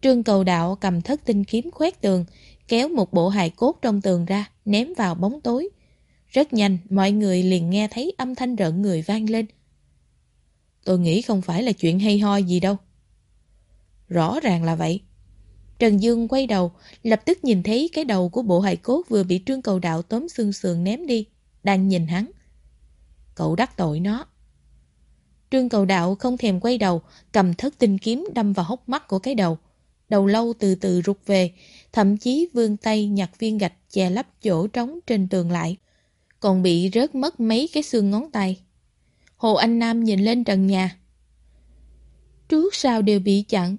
Trương cầu đạo cầm thất tinh kiếm khoét tường, kéo một bộ hài cốt trong tường ra, ném vào bóng tối. Rất nhanh, mọi người liền nghe thấy âm thanh rợn người vang lên. Tôi nghĩ không phải là chuyện hay ho gì đâu. Rõ ràng là vậy. Trần Dương quay đầu, lập tức nhìn thấy cái đầu của bộ hài cốt vừa bị Trương Cầu Đạo tóm xương sườn ném đi, đang nhìn hắn. Cậu đắc tội nó. Trương Cầu Đạo không thèm quay đầu, cầm thất tinh kiếm đâm vào hốc mắt của cái đầu. Đầu lâu từ từ rụt về, thậm chí vươn tay nhặt viên gạch che lấp chỗ trống trên tường lại. Còn bị rớt mất mấy cái xương ngón tay. Hồ Anh Nam nhìn lên trần nhà. Trước sau đều bị chặn,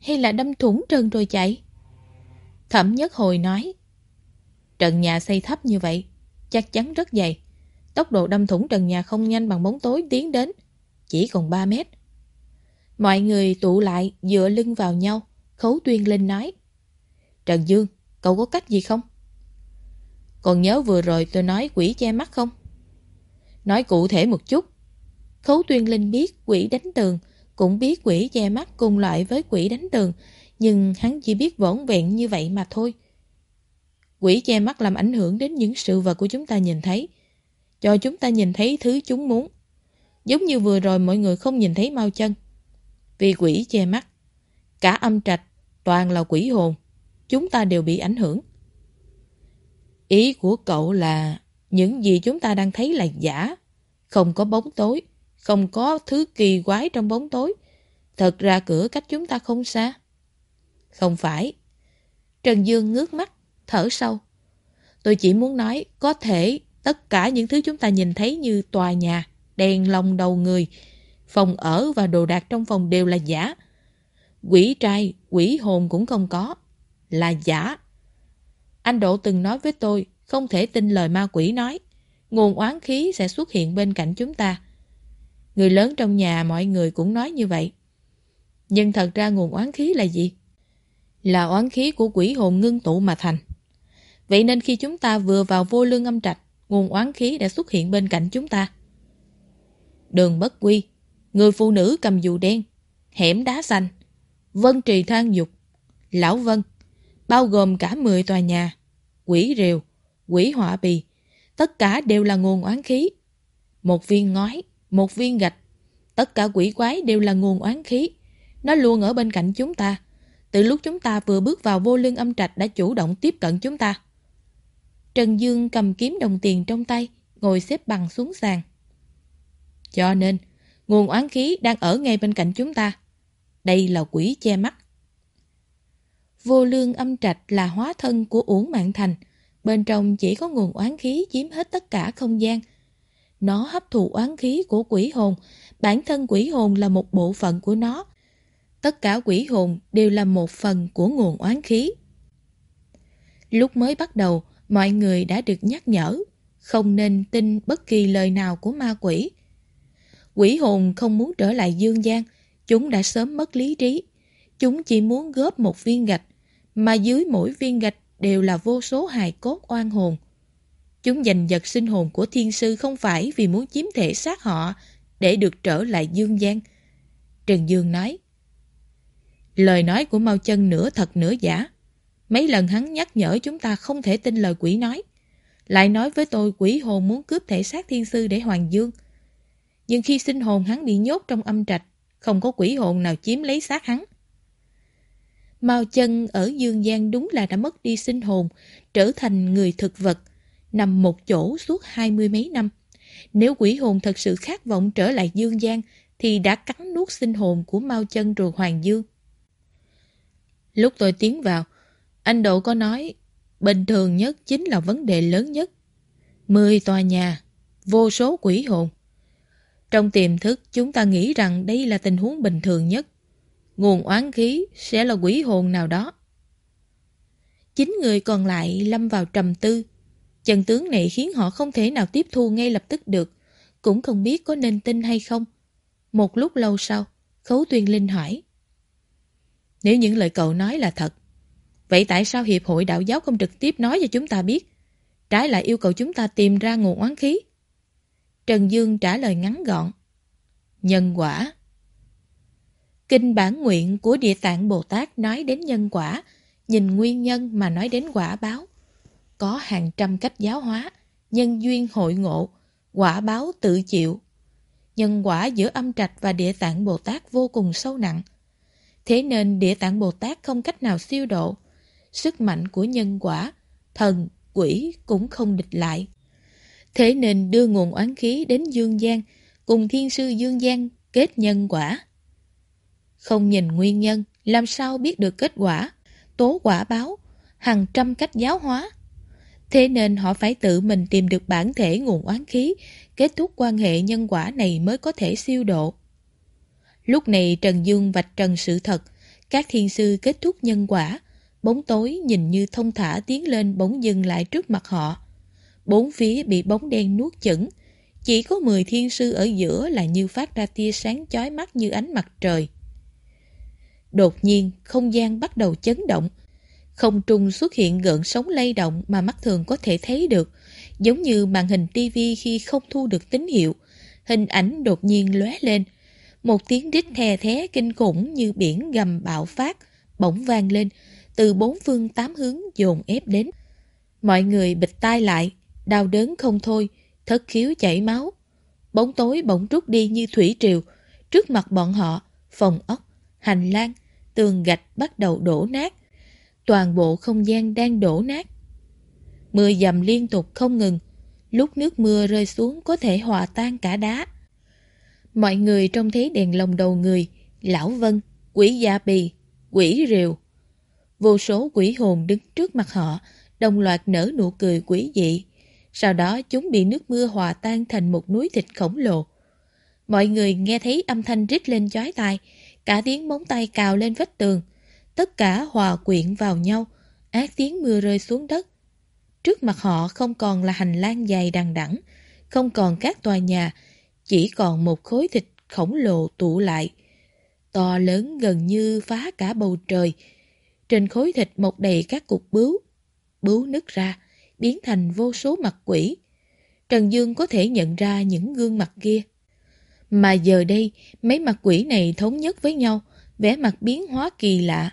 hay là đâm thủng trần rồi chạy? Thẩm nhất hồi nói Trần nhà xây thấp như vậy Chắc chắn rất dày Tốc độ đâm thủng trần nhà không nhanh bằng bóng tối tiến đến Chỉ còn 3 mét Mọi người tụ lại dựa lưng vào nhau Khấu Tuyên Linh nói Trần Dương, cậu có cách gì không? Còn nhớ vừa rồi tôi nói quỷ che mắt không? Nói cụ thể một chút Khấu Tuyên Linh biết quỷ đánh tường cũng biết quỷ che mắt cùng loại với quỷ đánh tường, nhưng hắn chỉ biết vỏn vẹn như vậy mà thôi. Quỷ che mắt làm ảnh hưởng đến những sự vật của chúng ta nhìn thấy, cho chúng ta nhìn thấy thứ chúng muốn. Giống như vừa rồi mọi người không nhìn thấy mau chân. Vì quỷ che mắt, cả âm trạch toàn là quỷ hồn, chúng ta đều bị ảnh hưởng. Ý của cậu là những gì chúng ta đang thấy là giả, không có bóng tối, không có thứ kỳ quái trong bóng tối. Thật ra cửa cách chúng ta không xa. Không phải. Trần Dương ngước mắt, thở sâu. Tôi chỉ muốn nói, có thể tất cả những thứ chúng ta nhìn thấy như tòa nhà, đèn lồng đầu người, phòng ở và đồ đạc trong phòng đều là giả. Quỷ trai, quỷ hồn cũng không có. Là giả. Anh Độ từng nói với tôi, không thể tin lời ma quỷ nói. Nguồn oán khí sẽ xuất hiện bên cạnh chúng ta. Người lớn trong nhà mọi người cũng nói như vậy. Nhưng thật ra nguồn oán khí là gì? Là oán khí của quỷ hồn ngưng tụ mà thành. Vậy nên khi chúng ta vừa vào vô lương âm trạch, nguồn oán khí đã xuất hiện bên cạnh chúng ta. Đường bất quy, người phụ nữ cầm dù đen, hẻm đá xanh, vân trì than dục, lão vân, bao gồm cả 10 tòa nhà, quỷ rìu, quỷ họa bì, tất cả đều là nguồn oán khí. Một viên ngói, một viên gạch, tất cả quỷ quái đều là nguồn oán khí. Nó luôn ở bên cạnh chúng ta. Từ lúc chúng ta vừa bước vào vô lương âm trạch đã chủ động tiếp cận chúng ta. Trần Dương cầm kiếm đồng tiền trong tay, ngồi xếp bằng xuống sàn. Cho nên, nguồn oán khí đang ở ngay bên cạnh chúng ta. Đây là quỷ che mắt. Vô lương âm trạch là hóa thân của Uổng Mạng Thành. Bên trong chỉ có nguồn oán khí chiếm hết tất cả không gian. Nó hấp thụ oán khí của quỷ hồn. Bản thân quỷ hồn là một bộ phận của nó. Tất cả quỷ hồn đều là một phần của nguồn oán khí. Lúc mới bắt đầu, mọi người đã được nhắc nhở, không nên tin bất kỳ lời nào của ma quỷ. Quỷ hồn không muốn trở lại dương gian, chúng đã sớm mất lý trí. Chúng chỉ muốn góp một viên gạch, mà dưới mỗi viên gạch đều là vô số hài cốt oan hồn. Chúng giành giật sinh hồn của thiên sư không phải vì muốn chiếm thể xác họ để được trở lại dương gian. Trần Dương nói, Lời nói của Mao Chân nửa thật nửa giả. Mấy lần hắn nhắc nhở chúng ta không thể tin lời quỷ nói. Lại nói với tôi quỷ hồn muốn cướp thể xác thiên sư để hoàng dương. Nhưng khi sinh hồn hắn bị nhốt trong âm trạch, không có quỷ hồn nào chiếm lấy xác hắn. Mao chân ở dương gian đúng là đã mất đi sinh hồn, trở thành người thực vật, nằm một chỗ suốt hai mươi mấy năm. Nếu quỷ hồn thật sự khát vọng trở lại dương gian, thì đã cắn nuốt sinh hồn của Mao chân rồi hoàng dương. Lúc tôi tiến vào, anh Độ có nói, bình thường nhất chính là vấn đề lớn nhất. Mười tòa nhà, vô số quỷ hồn. Trong tiềm thức, chúng ta nghĩ rằng đây là tình huống bình thường nhất. Nguồn oán khí sẽ là quỷ hồn nào đó. Chính người còn lại lâm vào trầm tư. Chân tướng này khiến họ không thể nào tiếp thu ngay lập tức được, cũng không biết có nên tin hay không. Một lúc lâu sau, Khấu Tuyên Linh hỏi. Nếu những lời cậu nói là thật, vậy tại sao Hiệp hội Đạo giáo không trực tiếp nói cho chúng ta biết? Trái lại yêu cầu chúng ta tìm ra nguồn oán khí. Trần Dương trả lời ngắn gọn. Nhân quả. Kinh bản nguyện của Địa Tạng Bồ Tát nói đến nhân quả, nhìn nguyên nhân mà nói đến quả báo. Có hàng trăm cách giáo hóa, nhân duyên hội ngộ, quả báo tự chịu. Nhân quả giữa âm trạch và Địa Tạng Bồ Tát vô cùng sâu nặng. Thế nên Địa Tạng Bồ Tát không cách nào siêu độ. Sức mạnh của nhân quả, thần, quỷ cũng không địch lại. Thế nên đưa nguồn oán khí đến Dương Giang, cùng Thiên Sư Dương Giang kết nhân quả. Không nhìn nguyên nhân, làm sao biết được kết quả, tố quả báo, hàng trăm cách giáo hóa. Thế nên họ phải tự mình tìm được bản thể nguồn oán khí, kết thúc quan hệ nhân quả này mới có thể siêu độ. Lúc này Trần Dương vạch trần sự thật, các thiên sư kết thúc nhân quả, bóng tối nhìn như thông thả tiến lên bỗng dừng lại trước mặt họ. Bốn phía bị bóng đen nuốt chửng, chỉ có 10 thiên sư ở giữa là như phát ra tia sáng chói mắt như ánh mặt trời. Đột nhiên, không gian bắt đầu chấn động. Không trung xuất hiện gợn sóng lay động mà mắt thường có thể thấy được, giống như màn hình tivi khi không thu được tín hiệu. Hình ảnh đột nhiên lóe lên, Một tiếng rít thè thé kinh khủng như biển gầm bạo phát, bỗng vang lên, từ bốn phương tám hướng dồn ép đến. Mọi người bịch tai lại, đau đớn không thôi, thất khiếu chảy máu. Bóng tối bỗng rút đi như thủy triều, trước mặt bọn họ, phòng ốc, hành lang, tường gạch bắt đầu đổ nát. Toàn bộ không gian đang đổ nát. Mưa dầm liên tục không ngừng, lúc nước mưa rơi xuống có thể hòa tan cả đá. Mọi người trông thấy đèn lồng đầu người, lão vân, quỷ dạ bì, quỷ rìu. Vô số quỷ hồn đứng trước mặt họ, đồng loạt nở nụ cười quỷ dị. Sau đó chúng bị nước mưa hòa tan thành một núi thịt khổng lồ. Mọi người nghe thấy âm thanh rít lên chói tai, cả tiếng móng tay cào lên vách tường. Tất cả hòa quyện vào nhau, ác tiếng mưa rơi xuống đất. Trước mặt họ không còn là hành lang dài đằng đẵng, không còn các tòa nhà, chỉ còn một khối thịt khổng lồ tụ lại. To lớn gần như phá cả bầu trời. Trên khối thịt mọc đầy các cục bướu. Bướu nứt ra, biến thành vô số mặt quỷ. Trần Dương có thể nhận ra những gương mặt kia. Mà giờ đây, mấy mặt quỷ này thống nhất với nhau, vẻ mặt biến hóa kỳ lạ,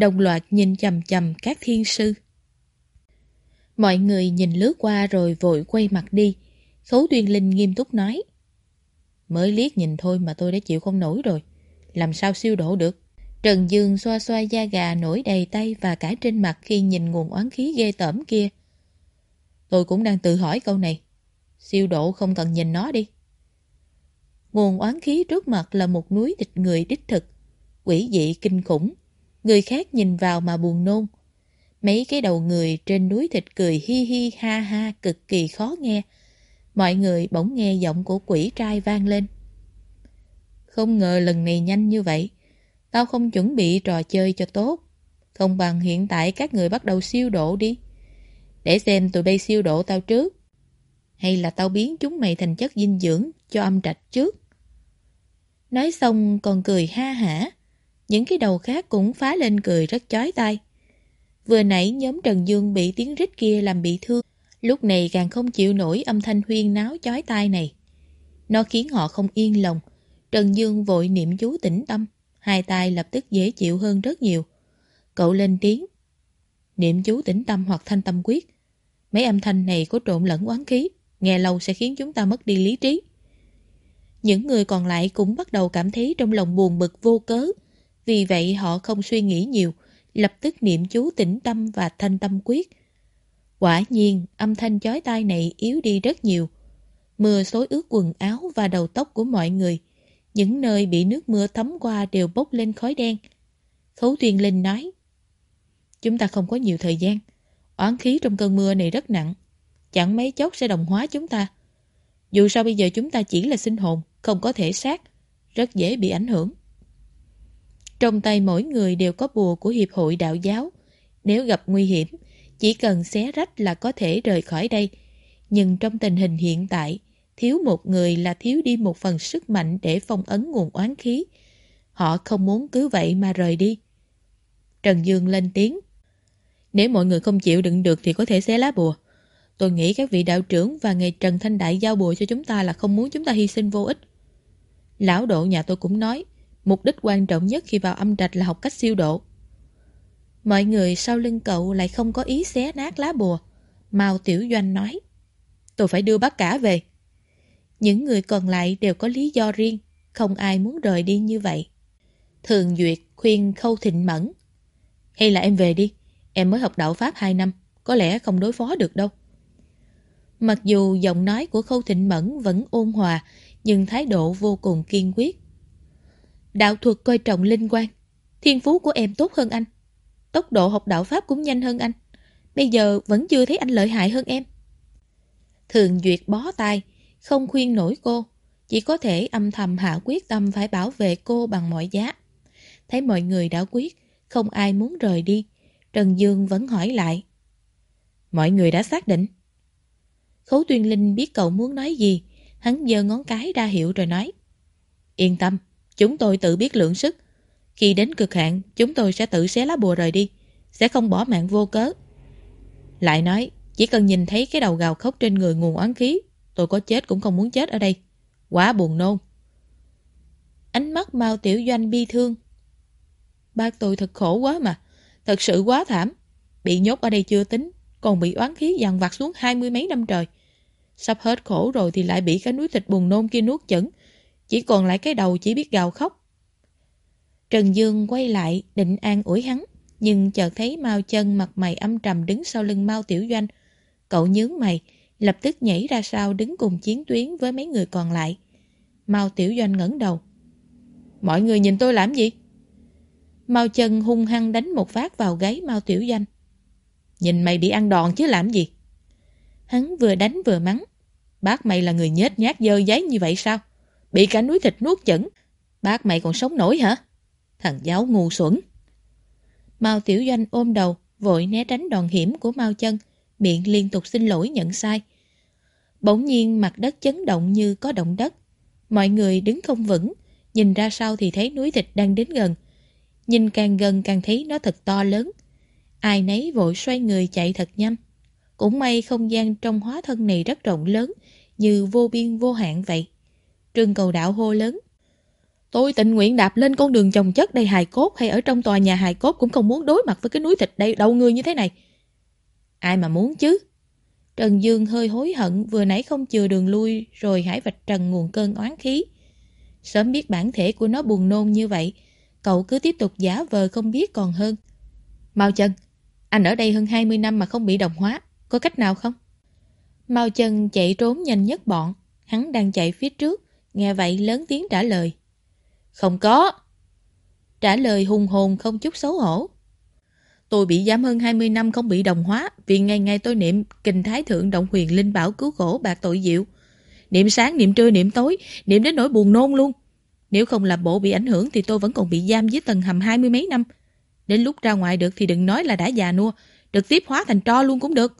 đồng loạt nhìn chầm chầm các thiên sư. Mọi người nhìn lướt qua rồi vội quay mặt đi. Khấu Tuyên Linh nghiêm túc nói. Mới liếc nhìn thôi mà tôi đã chịu không nổi rồi. Làm sao siêu độ được? Trần Dương xoa xoa da gà nổi đầy tay và cả trên mặt khi nhìn nguồn oán khí ghê tởm kia. Tôi cũng đang tự hỏi câu này. Siêu độ không cần nhìn nó đi. Nguồn oán khí trước mặt là một núi thịt người đích thực. Quỷ dị kinh khủng. Người khác nhìn vào mà buồn nôn. Mấy cái đầu người trên núi thịt cười hi hi, ha ha, cực kỳ khó nghe. Mọi người bỗng nghe giọng của quỷ trai vang lên. Không ngờ lần này nhanh như vậy. Tao không chuẩn bị trò chơi cho tốt. Không bằng hiện tại các người bắt đầu siêu độ đi. Để xem tụi bay siêu độ tao trước. Hay là tao biến chúng mày thành chất dinh dưỡng cho âm trạch trước. Nói xong còn cười ha hả. Những cái đầu khác cũng phá lên cười rất chói tai. Vừa nãy nhóm Trần Dương bị tiếng rít kia làm bị thương. Lúc này càng không chịu nổi âm thanh huyên náo chói tai này. Nó khiến họ không yên lòng. Trần Dương vội niệm chú tĩnh tâm. Hai tay lập tức dễ chịu hơn rất nhiều. Cậu lên tiếng. Niệm chú tĩnh tâm hoặc thanh tâm quyết. Mấy âm thanh này có trộn lẫn oán khí. Nghe lâu sẽ khiến chúng ta mất đi lý trí. Những người còn lại cũng bắt đầu cảm thấy trong lòng buồn bực vô cớ. Vì vậy họ không suy nghĩ nhiều, lập tức niệm chú tĩnh tâm và thanh tâm quyết. Quả nhiên, âm thanh chói tai này yếu đi rất nhiều. Mưa xối ướt quần áo và đầu tóc của mọi người. Những nơi bị nước mưa thấm qua đều bốc lên khói đen. Khấu Tuyên Linh nói Chúng ta không có nhiều thời gian. Oán khí trong cơn mưa này rất nặng. Chẳng mấy chốc sẽ đồng hóa chúng ta. Dù sao bây giờ chúng ta chỉ là sinh hồn, không có thể xác, rất dễ bị ảnh hưởng. Trong tay mỗi người đều có bùa của Hiệp hội Đạo giáo. Nếu gặp nguy hiểm, chỉ cần xé rách là có thể rời khỏi đây. Nhưng trong tình hình hiện tại, thiếu một người là thiếu đi một phần sức mạnh để phong ấn nguồn oán khí. Họ không muốn cứ vậy mà rời đi. Trần Dương lên tiếng. Nếu mọi người không chịu đựng được thì có thể xé lá bùa. Tôi nghĩ các vị đạo trưởng và ngày Trần Thanh Đại giao bùa cho chúng ta là không muốn chúng ta hy sinh vô ích. Lão độ nhà tôi cũng nói, mục đích quan trọng nhất khi vào âm trạch là học cách siêu độ. Mọi người sau lưng cậu lại không có ý xé nát lá bùa. Mao Tiểu Doanh nói, tôi phải đưa bác cả về. Những người còn lại đều có lý do riêng, không ai muốn rời đi như vậy. Thường Duyệt khuyên Khâu Thịnh Mẫn, hay là em về đi, em mới học đạo Pháp 2 năm, có lẽ không đối phó được đâu. Mặc dù giọng nói của Khâu Thịnh Mẫn vẫn ôn hòa, nhưng thái độ vô cùng kiên quyết. Đạo thuật coi trọng linh quan, thiên phú của em tốt hơn anh. Tốc độ học đạo Pháp cũng nhanh hơn anh. Bây giờ vẫn chưa thấy anh lợi hại hơn em. Thường Duyệt bó tay, không khuyên nổi cô. Chỉ có thể âm thầm hạ quyết tâm phải bảo vệ cô bằng mọi giá. Thấy mọi người đã quyết, không ai muốn rời đi. Trần Dương vẫn hỏi lại. Mọi người đã xác định. Khấu Tuyên Linh biết cậu muốn nói gì, hắn giơ ngón cái ra hiệu rồi nói. Yên tâm, chúng tôi tự biết lượng sức. Khi đến cực hạn, chúng tôi sẽ tự xé lá bùa rời đi, sẽ không bỏ mạng vô cớ. Lại nói, chỉ cần nhìn thấy cái đầu gào khóc trên người nguồn oán khí, tôi có chết cũng không muốn chết ở đây. Quá buồn nôn. Ánh mắt Mao Tiểu Doanh bi thương. Bác tôi thật khổ quá mà. Thật sự quá thảm. Bị nhốt ở đây chưa tính, còn bị oán khí dằn vặt xuống hai mươi mấy năm trời. Sắp hết khổ rồi thì lại bị cái núi thịt buồn nôn kia nuốt chửng. Chỉ còn lại cái đầu chỉ biết gào khóc. Trần Dương quay lại định an ủi hắn, nhưng chợt thấy Mao chân mặt mày âm trầm đứng sau lưng Mao Tiểu Doanh. Cậu nhướng mày, lập tức nhảy ra sau đứng cùng chiến tuyến với mấy người còn lại. Mao Tiểu Doanh ngẩng đầu. Mọi người nhìn tôi làm gì? Mao chân hung hăng đánh một phát vào gáy Mao Tiểu Doanh. Nhìn mày bị ăn đòn chứ làm gì? Hắn vừa đánh vừa mắng. Bác mày là người nhết nhát dơ giấy như vậy sao? Bị cả núi thịt nuốt chửng. Bác mày còn sống nổi hả? Thằng giáo ngu xuẩn. Mao Tiểu Doanh ôm đầu, vội né tránh đòn hiểm của Mao chân, miệng liên tục xin lỗi nhận sai. Bỗng nhiên mặt đất chấn động như có động đất. Mọi người đứng không vững, nhìn ra sau thì thấy núi thịt đang đến gần. Nhìn càng gần càng thấy nó thật to lớn. Ai nấy vội xoay người chạy thật nhanh. Cũng may không gian trong hóa thân này rất rộng lớn, như vô biên vô hạn vậy. Trương cầu đạo hô lớn. Tôi tình nguyện đạp lên con đường trồng chất đầy hài cốt hay ở trong tòa nhà hài cốt cũng không muốn đối mặt với cái núi thịt đầy đầu người như thế này. Ai mà muốn chứ? Trần Dương hơi hối hận vừa nãy không chừa đường lui rồi hải vạch trần nguồn cơn oán khí. Sớm biết bản thể của nó buồn nôn như vậy, cậu cứ tiếp tục giả vờ không biết còn hơn. Mao Trần, anh ở đây hơn 20 năm mà không bị đồng hóa, có cách nào không? Mao Trần chạy trốn nhanh nhất bọn, hắn đang chạy phía trước, nghe vậy lớn tiếng trả lời. Không có. Trả lời hùng hồn không chút xấu hổ. Tôi bị giam hơn 20 năm không bị đồng hóa vì ngày ngày tôi niệm kinh thái thượng động huyền linh bảo cứu khổ bạc tội diệu. Niệm sáng, niệm trưa, niệm tối, niệm đến nỗi buồn nôn luôn. Nếu không là bộ bị ảnh hưởng thì tôi vẫn còn bị giam dưới tầng hầm hai mươi mấy năm. Đến lúc ra ngoài được thì đừng nói là đã già nua, trực tiếp hóa thành tro luôn cũng được.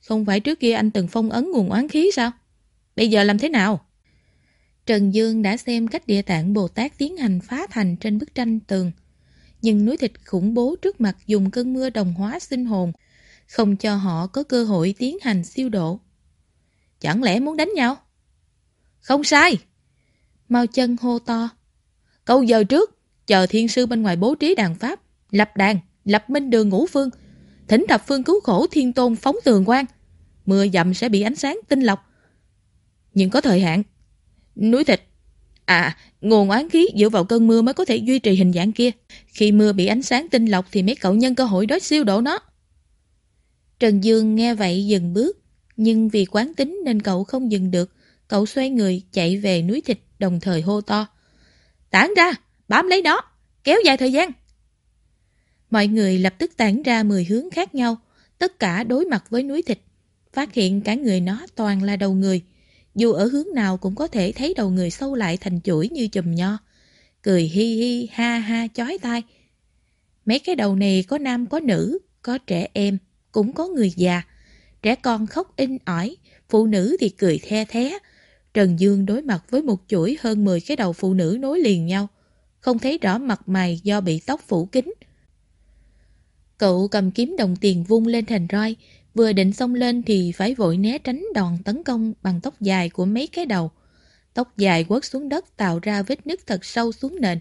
Không phải trước kia anh từng phong ấn nguồn oán khí sao? Bây giờ làm thế nào? Trần Dương đã xem cách địa tạng Bồ Tát tiến hành phá thành trên bức tranh tường. Nhưng núi thịt khủng bố trước mặt dùng cơn mưa đồng hóa sinh hồn, không cho họ có cơ hội tiến hành siêu độ. Chẳng lẽ muốn đánh nhau? Không sai! Mau chân hô to. Câu giờ trước, chờ thiên sư bên ngoài bố trí đàn pháp, lập đàn, lập minh đường ngũ phương, thỉnh thập phương cứu khổ thiên tôn phóng tường quan. Mưa dầm sẽ bị ánh sáng tinh lọc. Nhưng có thời hạn. Núi thịt. À, nguồn oán khí dựa vào cơn mưa mới có thể duy trì hình dạng kia. Khi mưa bị ánh sáng tinh lọc thì mấy cậu nhân cơ hội đối siêu độ nó. Trần Dương nghe vậy dừng bước, nhưng vì quán tính nên cậu không dừng được. Cậu xoay người chạy về núi thịt đồng thời hô to. Tản ra, bám lấy nó, kéo dài thời gian. Mọi người lập tức tản ra 10 hướng khác nhau, tất cả đối mặt với núi thịt. Phát hiện cả người nó toàn là đầu người. Dù ở hướng nào cũng có thể thấy đầu người sâu lại thành chuỗi như chùm nho. Cười hi hi, ha ha, chói tai. Mấy cái đầu này có nam có nữ, có trẻ em, cũng có người già. Trẻ con khóc in ỏi, phụ nữ thì cười the thé. Trần Dương đối mặt với một chuỗi hơn 10 cái đầu phụ nữ nối liền nhau. Không thấy rõ mặt mày do bị tóc phủ kính. Cậu cầm kiếm đồng tiền vung lên thành roi, vừa định xông lên thì phải vội né tránh đòn tấn công bằng tóc dài của mấy cái đầu. Tóc dài quất xuống đất tạo ra vết nứt thật sâu xuống nền.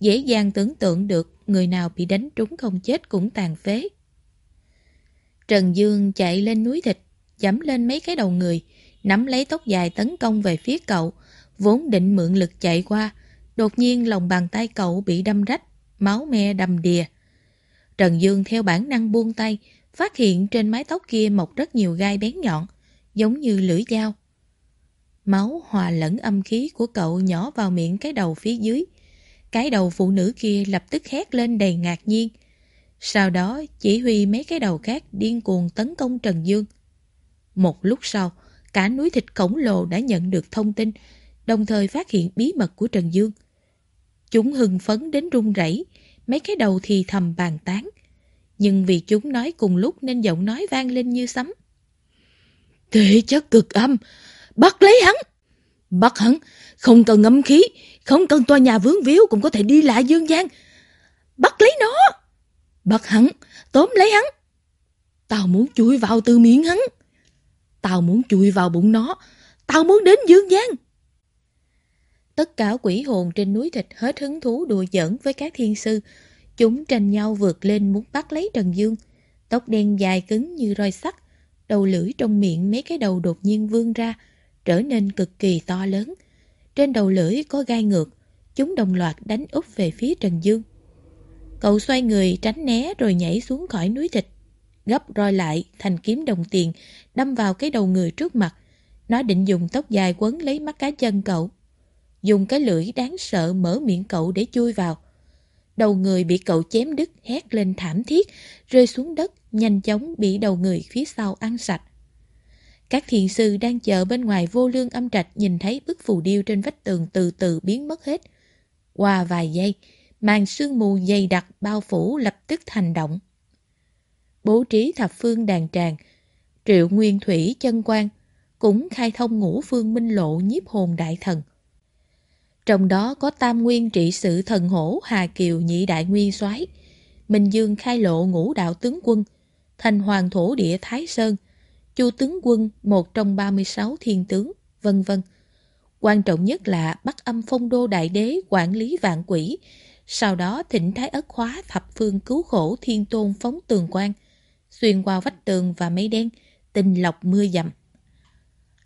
Dễ dàng tưởng tượng được người nào bị đánh trúng không chết cũng tàn phế. Trần Dương chạy lên núi thịt, dẫm lên mấy cái đầu người, nắm lấy tóc dài tấn công về phía cậu, vốn định mượn lực chạy qua. Đột nhiên lòng bàn tay cậu bị đâm rách, máu me đầm đìa. Trần Dương theo bản năng buông tay, phát hiện trên mái tóc kia mọc rất nhiều gai bén nhọn, giống như lưỡi dao. Máu hòa lẫn âm khí của cậu nhỏ vào miệng cái đầu phía dưới. Cái đầu phụ nữ kia lập tức hét lên đầy ngạc nhiên. Sau đó chỉ huy mấy cái đầu khác điên cuồng tấn công Trần Dương. Một lúc sau, cả núi thịt khổng lồ đã nhận được thông tin, đồng thời phát hiện bí mật của Trần Dương. Chúng hưng phấn đến run rẩy, mấy cái đầu thì thầm bàn tán. Nhưng vì chúng nói cùng lúc nên giọng nói vang lên như sấm. Thế chất cực âm, bắt lấy hắn! Bắt hắn, không cần ngâm khí, không cần tòa nhà vướng víu cũng có thể đi lại dương gian. Bắt lấy nó! Bắt hắn, tóm lấy hắn! Tao muốn chui vào từ miệng hắn. Tao muốn chui vào bụng nó. Tao muốn đến dương gian. Tất cả quỷ hồn trên núi thịt hết hứng thú đùa giỡn với các thiên sư. Chúng tranh nhau vượt lên muốn bắt lấy Trần Dương. Tóc đen dài cứng như roi sắt, đầu lưỡi trong miệng mấy cái đầu đột nhiên vươn ra, trở nên cực kỳ to lớn. Trên đầu lưỡi có gai ngược, chúng đồng loạt đánh úp về phía Trần Dương. Cậu xoay người tránh né rồi nhảy xuống khỏi núi thịt. Gấp roi lại thành kiếm đồng tiền, đâm vào cái đầu người trước mặt. Nó định dùng tóc dài quấn lấy mắt cá chân cậu. Dùng cái lưỡi đáng sợ mở miệng cậu để chui vào. Đầu người bị cậu chém đứt hét lên thảm thiết, rơi xuống đất, nhanh chóng bị đầu người phía sau ăn sạch. Các thiền sư đang chờ bên ngoài vô lương âm trạch nhìn thấy bức phù điêu trên vách tường từ từ biến mất hết. Qua vài giây, màn sương mù dày đặc bao phủ lập tức thành động. Bố trí thập phương đàn tràng, triệu nguyên thủy chân quan, cũng khai thông ngũ phương minh lộ nhiếp hồn đại thần. Trong đó có tam nguyên trị sự thần hổ Hà Kiều nhị đại nguyên soái Minh Dương khai lộ ngũ đạo tướng quân, thành hoàng thổ địa Thái Sơn, chu tướng quân một trong 36 thiên tướng, vân vân. Quan trọng nhất là bắt âm phong đô đại đế quản lý vạn quỷ, sau đó thỉnh thái ất khóa thập phương cứu khổ thiên tôn phóng tường quan, xuyên qua vách tường và mây đen, tinh lọc mưa dầm.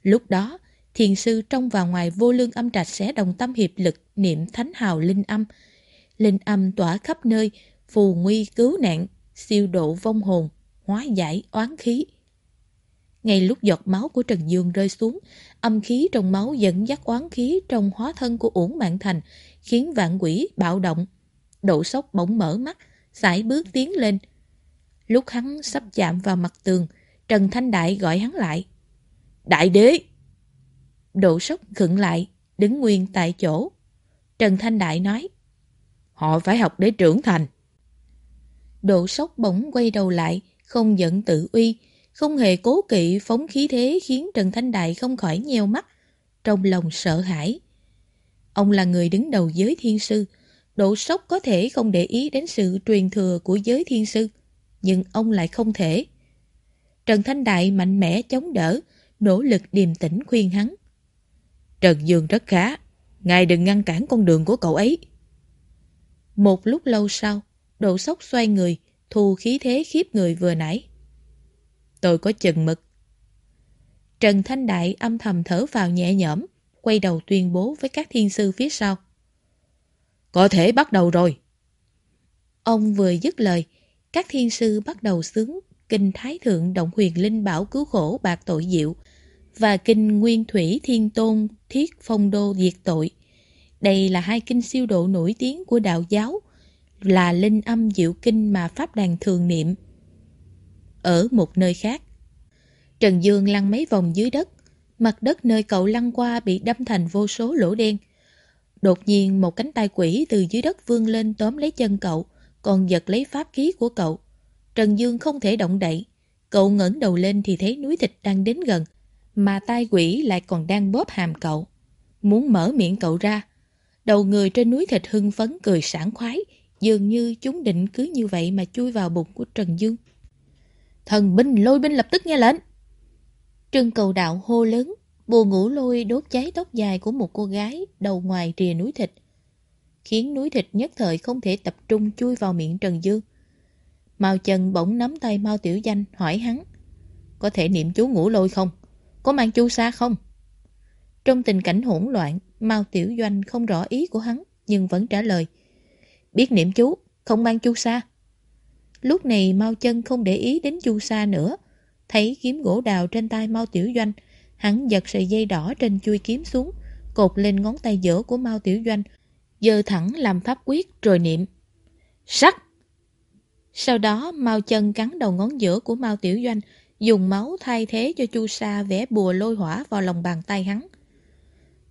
Lúc đó, thiền sư trong và ngoài vô lương âm trạch sẽ đồng tâm hiệp lực niệm thánh hào linh âm. Linh âm tỏa khắp nơi, phù nguy cứu nạn, siêu độ vong hồn, hóa giải oán khí. Ngay lúc giọt máu của Trần Dương rơi xuống, âm khí trong máu dẫn dắt oán khí trong hóa thân của Uổng Mạng Thành, khiến vạn quỷ bạo động. Độ sốc bỗng mở mắt, sải bước tiến lên. Lúc hắn sắp chạm vào mặt tường, Trần Thanh Đại gọi hắn lại. Đại đế! Độ sốc khựng lại, đứng nguyên tại chỗ. Trần Thanh Đại nói. Họ phải học để trưởng thành. Độ sốc bỗng quay đầu lại, không giận tự uy, không hề cố kỵ phóng khí thế khiến Trần Thanh Đại không khỏi nheo mắt, trong lòng sợ hãi. Ông là người đứng đầu giới thiên sư, độ sốc có thể không để ý đến sự truyền thừa của giới thiên sư, nhưng ông lại không thể. Trần Thanh Đại mạnh mẽ chống đỡ, nỗ lực điềm tĩnh khuyên hắn. Trần Dương rất khá, ngài đừng ngăn cản con đường của cậu ấy. Một lúc lâu sau, độ sốc xoay người, thu khí thế khiếp người vừa nãy. Tôi có chừng mực. Trần Thanh Đại âm thầm thở vào nhẹ nhõm, quay đầu tuyên bố với các thiên sư phía sau. Có thể bắt đầu rồi. Ông vừa dứt lời, các thiên sư bắt đầu xướng Kinh Thái Thượng Động Huyền Linh Bảo Cứu Khổ Bạc Tội Diệu và Kinh Nguyên Thủy Thiên Tôn Thiết Phong Đô Diệt Tội. Đây là hai kinh siêu độ nổi tiếng của đạo giáo, là linh âm diệu kinh mà Pháp Đàn thường niệm. Ở một nơi khác, Trần Dương lăn mấy vòng dưới đất, mặt đất nơi cậu lăn qua bị đâm thành vô số lỗ đen. Đột nhiên một cánh tay quỷ từ dưới đất vươn lên tóm lấy chân cậu, còn giật lấy pháp khí của cậu. Trần Dương không thể động đậy. Cậu ngẩng đầu lên thì thấy núi thịt đang đến gần, mà tai quỷ lại còn đang bóp hàm cậu. Muốn mở miệng cậu ra. Đầu người trên núi thịt hưng phấn cười sảng khoái, dường như chúng định cứ như vậy mà chui vào bụng của Trần Dương. Thần binh lôi binh lập tức nghe lệnh. Trương cầu đạo hô lớn, bùa ngủ lôi đốt cháy tóc dài của một cô gái đầu ngoài rìa núi thịt. Khiến núi thịt nhất thời không thể tập trung chui vào miệng Trần Dương. Mao Trần bỗng nắm tay Mao Tiểu Danh hỏi hắn. Có thể niệm chú ngủ lôi không? Có mang chu sa không? Trong tình cảnh hỗn loạn, Mao Tiểu Doanh không rõ ý của hắn, nhưng vẫn trả lời. Biết niệm chú, không mang chu sa. Lúc này Mao Chân không để ý đến chu sa nữa. Thấy kiếm gỗ đào trên tay Mao Tiểu Doanh, hắn giật sợi dây đỏ trên chui kiếm xuống, cột lên ngón tay giữa của Mao Tiểu Doanh, giơ thẳng làm pháp quyết rồi niệm. Sắc! Sau đó Mao Chân cắn đầu ngón giữa của Mao Tiểu Doanh, dùng máu thay thế cho chu sa vẽ bùa lôi hỏa vào lòng bàn tay hắn.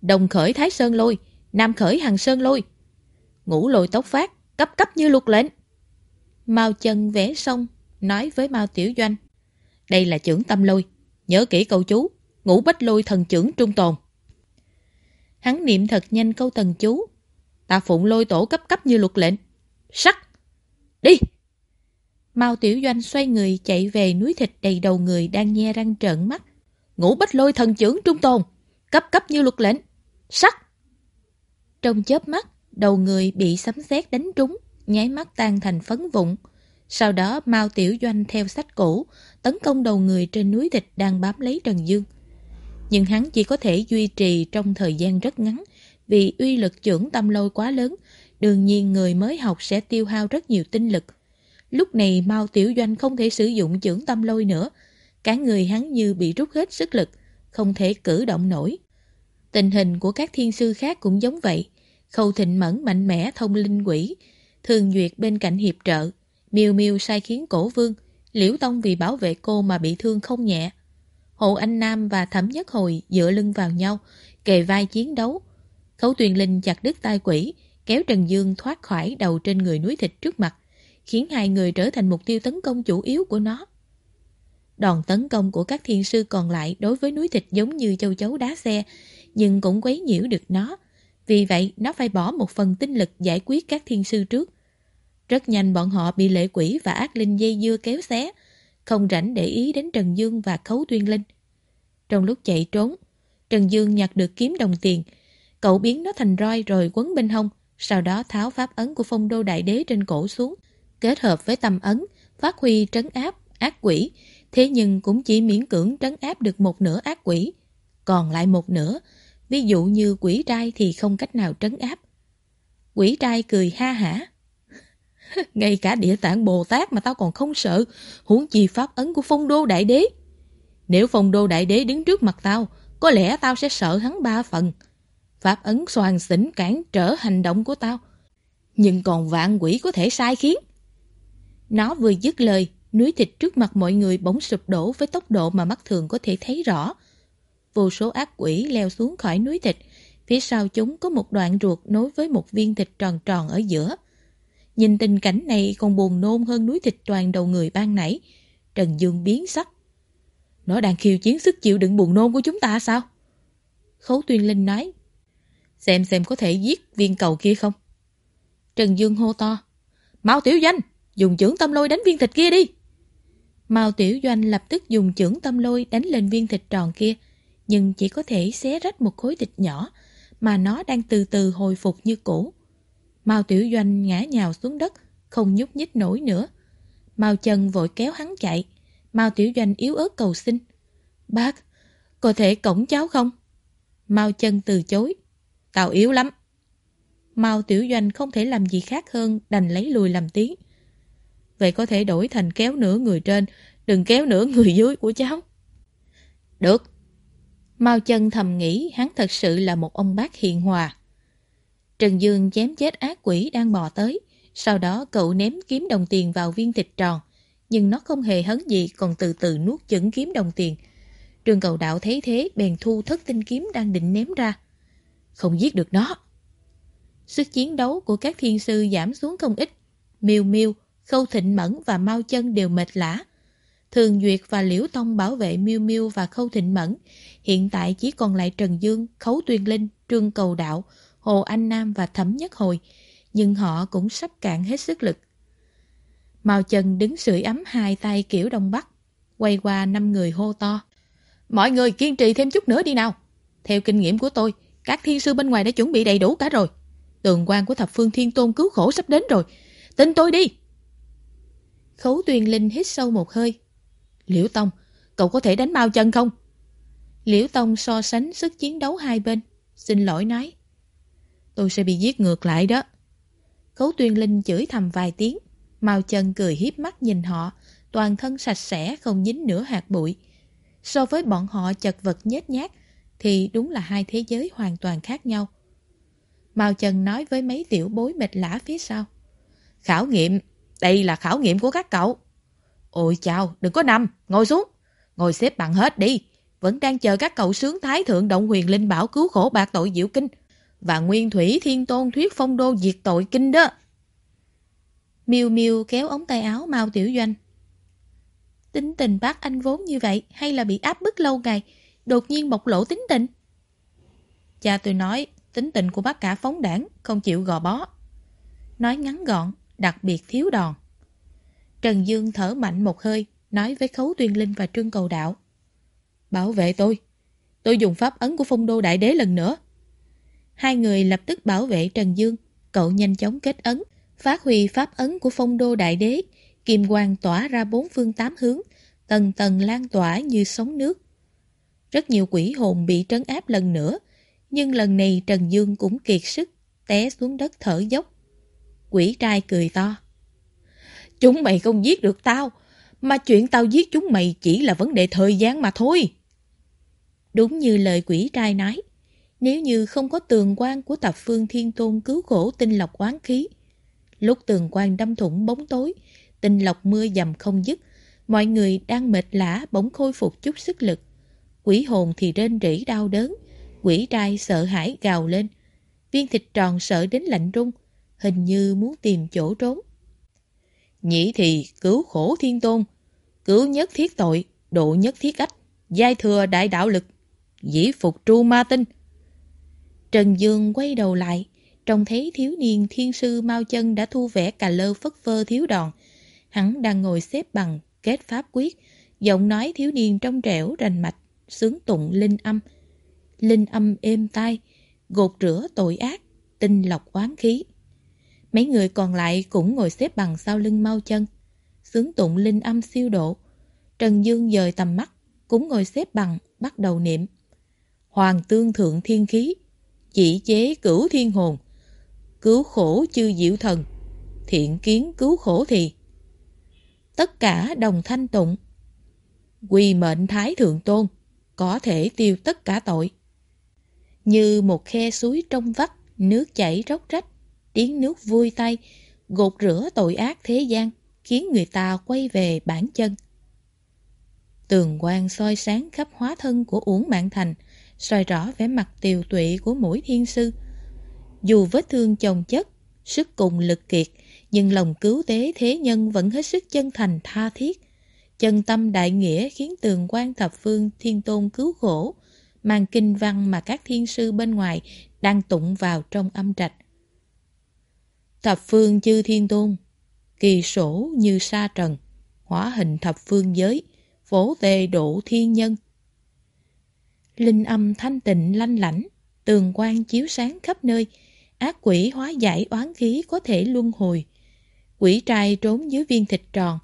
Đồng khởi Thái Sơn lôi, Nam khởi Hằng Sơn lôi. Ngũ lôi tốc phát, cấp cấp như luật lệnh. Mao chân vẽ xong, nói với Mao Tiểu Doanh. Đây là trưởng tâm lôi, nhớ kỹ câu chú, ngũ bách lôi thần trưởng trung tồn. Hắn niệm thật nhanh câu thần chú. Ta phụng lôi tổ cấp cấp như luật lệnh. Sắc! Đi! Mao Tiểu Doanh xoay người chạy về núi thịt đầy đầu người đang nhe răng trợn mắt. Ngũ bách lôi thần trưởng trung tồn, cấp cấp như luật lệnh. Sắc! Trong chớp mắt, đầu người bị sấm sét đánh trúng, nháy mắt tan thành phấn vụn. Sau đó Mao Tiểu Doanh theo sách cũ, tấn công đầu người trên núi thịt đang bám lấy Trần Dương. Nhưng hắn chỉ có thể duy trì trong thời gian rất ngắn, vì uy lực trưởng tâm lôi quá lớn, đương nhiên người mới học sẽ tiêu hao rất nhiều tinh lực. Lúc này Mao Tiểu Doanh không thể sử dụng trưởng tâm lôi nữa, cả người hắn như bị rút hết sức lực, không thể cử động nổi. Tình hình của các thiên sư khác cũng giống vậy. Khâu Thịnh Mẫn mạnh mẽ thông linh quỷ, Thường Duyệt bên cạnh hiệp trợ, Miêu Miêu sai khiến cổ vương, Liễu Tông vì bảo vệ cô mà bị thương không nhẹ. Hồ Anh Nam và Thẩm Nhất Hồi dựa lưng vào nhau, kề vai chiến đấu. Khấu Tuyền Linh chặt đứt tai quỷ, kéo Trần Dương thoát khỏi đầu trên người núi thịt trước mặt, khiến hai người trở thành mục tiêu tấn công chủ yếu của nó. Đòn tấn công của các thiên sư còn lại đối với núi thịt giống như châu chấu đá xe, nhưng cũng quấy nhiễu được nó. Vì vậy, nó phải bỏ một phần tinh lực giải quyết các thiên sư trước. Rất nhanh bọn họ bị lệ quỷ và ác linh dây dưa kéo xé, không rảnh để ý đến Trần Dương và Khấu Tuyên Linh. Trong lúc chạy trốn, Trần Dương nhặt được kiếm đồng tiền. Cậu biến nó thành roi rồi quấn bên hông, sau đó tháo pháp ấn của phong đô đại đế trên cổ xuống, kết hợp với tâm ấn, phát huy trấn áp, ác quỷ, thế nhưng cũng chỉ miễn cưỡng trấn áp được một nửa ác quỷ. Còn lại một nửa, ví dụ như quỷ trai thì không cách nào trấn áp. Quỷ trai cười ha hả. Ngay cả địa tạng Bồ Tát mà tao còn không sợ, huống chi pháp ấn của phong đô đại đế. Nếu phong đô đại đế đứng trước mặt tao, có lẽ tao sẽ sợ hắn ba phần. Pháp ấn soàn xỉn cản trở hành động của tao. Nhưng còn vạn quỷ có thể sai khiến. Nó vừa dứt lời, núi thịt trước mặt mọi người bỗng sụp đổ với tốc độ mà mắt thường có thể thấy rõ. Vô số ác quỷ leo xuống khỏi núi thịt, phía sau chúng có một đoạn ruột nối với một viên thịt tròn tròn ở giữa. Nhìn tình cảnh này còn buồn nôn hơn núi thịt toàn đầu người ban nãy. Trần Dương biến sắc. Nó đang khiêu chiến sức chịu đựng buồn nôn của chúng ta sao? Khấu Tuyên Linh nói. Xem xem có thể giết viên cầu kia không? Trần Dương hô to. Mau tiểu danh, dùng chưởng tâm lôi đánh viên thịt kia đi. Mao Tiểu Doanh lập tức dùng chưởng tâm lôi đánh lên viên thịt tròn kia, nhưng chỉ có thể xé rách một khối thịt nhỏ, mà nó đang từ từ hồi phục như cũ. Mao Tiểu Doanh ngã nhào xuống đất, không nhúc nhích nổi nữa. Mao Trần vội kéo hắn chạy. Mao Tiểu Doanh yếu ớt cầu xin. Bác, có thể cổng cháu không? Mao Trần từ chối. Tao yếu lắm. Mao Tiểu Doanh không thể làm gì khác hơn đành lấy lùi làm tiếng. Vậy có thể đổi thành kéo nửa người trên, đừng kéo nửa người dưới của cháu. Được. Mao chân thầm nghĩ hắn thật sự là một ông bác hiền hòa. Trần Dương chém chết ác quỷ đang bò tới. Sau đó cậu ném kiếm đồng tiền vào viên thịt tròn. Nhưng nó không hề hấn gì còn từ từ nuốt chửng kiếm đồng tiền. Trường cầu đạo thấy thế bèn thu thất tinh kiếm đang định ném ra. Không giết được nó. Sức chiến đấu của các thiên sư giảm xuống không ít. Miêu miêu, Khâu Thịnh Mẫn và Mao Chân đều mệt lã. Thường Duyệt và Liễu Tông bảo vệ Miêu Miêu và Khâu Thịnh Mẫn. Hiện tại chỉ còn lại Trần Dương, Khấu Tuyên Linh, Trương Cầu Đạo, Hồ Anh Nam và Thẩm Nhất Hồi. Nhưng họ cũng sắp cạn hết sức lực. Mao Chân đứng sưởi ấm hai tay kiểu Đông Bắc. Quay qua năm người hô to. Mọi người kiên trì thêm chút nữa đi nào. Theo kinh nghiệm của tôi, các thiên sư bên ngoài đã chuẩn bị đầy đủ cả rồi. Tường quan của thập phương thiên tôn cứu khổ sắp đến rồi. Tin tôi đi! Khấu Tuyền Linh hít sâu một hơi. Liễu Tông, cậu có thể đánh mau chân không? Liễu Tông so sánh sức chiến đấu hai bên. Xin lỗi nói. Tôi sẽ bị giết ngược lại đó. Khấu Tuyên Linh chửi thầm vài tiếng. Mao chân cười hiếp mắt nhìn họ, toàn thân sạch sẽ không dính nửa hạt bụi. So với bọn họ chật vật nhét nhát, thì đúng là hai thế giới hoàn toàn khác nhau. Mao Trần nói với mấy tiểu bối mệt lã phía sau. Khảo nghiệm đây là khảo nghiệm của các cậu. Ôi chào, đừng có nằm, ngồi xuống. Ngồi xếp bằng hết đi. Vẫn đang chờ các cậu sướng thái thượng động huyền linh bảo cứu khổ bạc tội diệu kinh. Và nguyên thủy thiên tôn thuyết phong đô diệt tội kinh đó. miu miu kéo ống tay áo Mao Tiểu Doanh. Tính tình bác anh vốn như vậy hay là bị áp bức lâu ngày, đột nhiên bộc lộ tính tình? Cha tôi nói, tính tình của bác cả phóng đảng, không chịu gò bó. Nói ngắn gọn, đặc biệt thiếu đòn. Trần Dương thở mạnh một hơi, nói với Khấu Tuyên Linh và Trương Cầu Đạo. Bảo vệ tôi. Tôi dùng pháp ấn của phong đô đại đế lần nữa. Hai người lập tức bảo vệ Trần Dương, cậu nhanh chóng kết ấn, phát huy pháp ấn của phong đô đại đế, kim quang tỏa ra bốn phương tám hướng, tầng tầng lan tỏa như sóng nước. Rất nhiều quỷ hồn bị trấn áp lần nữa, nhưng lần này Trần Dương cũng kiệt sức, té xuống đất thở dốc. Quỷ trai cười to. Chúng mày không giết được tao, mà chuyện tao giết chúng mày chỉ là vấn đề thời gian mà thôi. Đúng như lời quỷ trai nói, nếu như không có tường quan của tập phương thiên tôn cứu khổ tinh lọc oán khí, lúc tường quan đâm thủng bóng tối, tinh lọc mưa dầm không dứt, mọi người đang mệt lã bỗng khôi phục chút sức lực. Quỷ hồn thì rên rỉ đau đớn, quỷ trai sợ hãi gào lên. Viên thịt tròn sợ đến lạnh rung, hình như muốn tìm chỗ trốn. Nhĩ thì cứu khổ thiên tôn, cứu nhất thiết tội, độ nhất thiết ách, giai thừa đại đạo lực, dĩ phục tru ma tinh. Trần Dương quay đầu lại, trông thấy thiếu niên thiên sư Mao Chân đã thu vẽ cà lơ phất phơ thiếu đòn. Hắn đang ngồi xếp bằng, kết pháp quyết, giọng nói thiếu niên trong trẻo rành mạch, sướng tụng linh âm. Linh âm êm tai, gột rửa tội ác, tinh lọc oán khí. Mấy người còn lại cũng ngồi xếp bằng sau lưng mau chân. Sướng tụng linh âm siêu độ. Trần Dương dời tầm mắt, cũng ngồi xếp bằng, bắt đầu niệm. Hoàng tương thượng thiên khí, chỉ chế cửu thiên hồn, cứu khổ chư diệu thần, thiện kiến cứu khổ thì. Tất cả đồng thanh tụng. quy mệnh thái thượng tôn, có thể tiêu tất cả tội. Như một khe suối trong vắt, nước chảy róc rách, tiếng nước vui tay, gột rửa tội ác thế gian, khiến người ta quay về bản chân. Tường quang soi sáng khắp hóa thân của Uổng Mạng Thành, soi rõ vẻ mặt tiều tụy của mỗi thiên sư. Dù vết thương chồng chất, sức cùng lực kiệt, nhưng lòng cứu tế thế nhân vẫn hết sức chân thành tha thiết. Chân tâm đại nghĩa khiến tường quan thập phương thiên tôn cứu khổ, mang kinh văn mà các thiên sư bên ngoài đang tụng vào trong âm trạch. Thập phương chư thiên tôn, kỳ sổ như sa trần, hóa hình thập phương giới, phổ tề độ thiên nhân. Linh âm thanh tịnh lanh lãnh, tường quan chiếu sáng khắp nơi, ác quỷ hóa giải oán khí có thể luân hồi. Quỷ trai trốn dưới viên thịt tròn,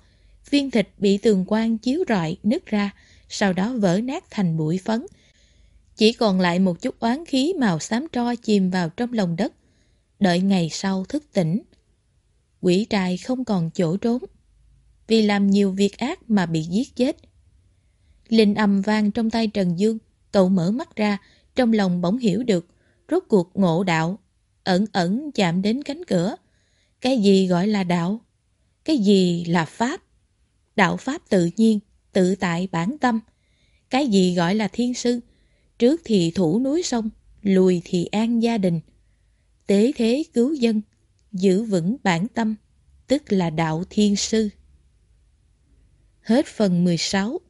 viên thịt bị tường quan chiếu rọi nứt ra, sau đó vỡ nát thành bụi phấn. Chỉ còn lại một chút oán khí màu xám tro chìm vào trong lòng đất, đợi ngày sau thức tỉnh. Quỷ trai không còn chỗ trốn, vì làm nhiều việc ác mà bị giết chết. Linh âm vang trong tay Trần Dương, cậu mở mắt ra, trong lòng bỗng hiểu được, rốt cuộc ngộ đạo, ẩn ẩn chạm đến cánh cửa. Cái gì gọi là đạo? Cái gì là pháp? Đạo pháp tự nhiên, tự tại bản tâm. Cái gì gọi là thiên sư? Trước thì thủ núi sông, lùi thì an gia đình. Tế thế cứu dân, giữ vững bản tâm, tức là đạo thiên sư. Hết phần 16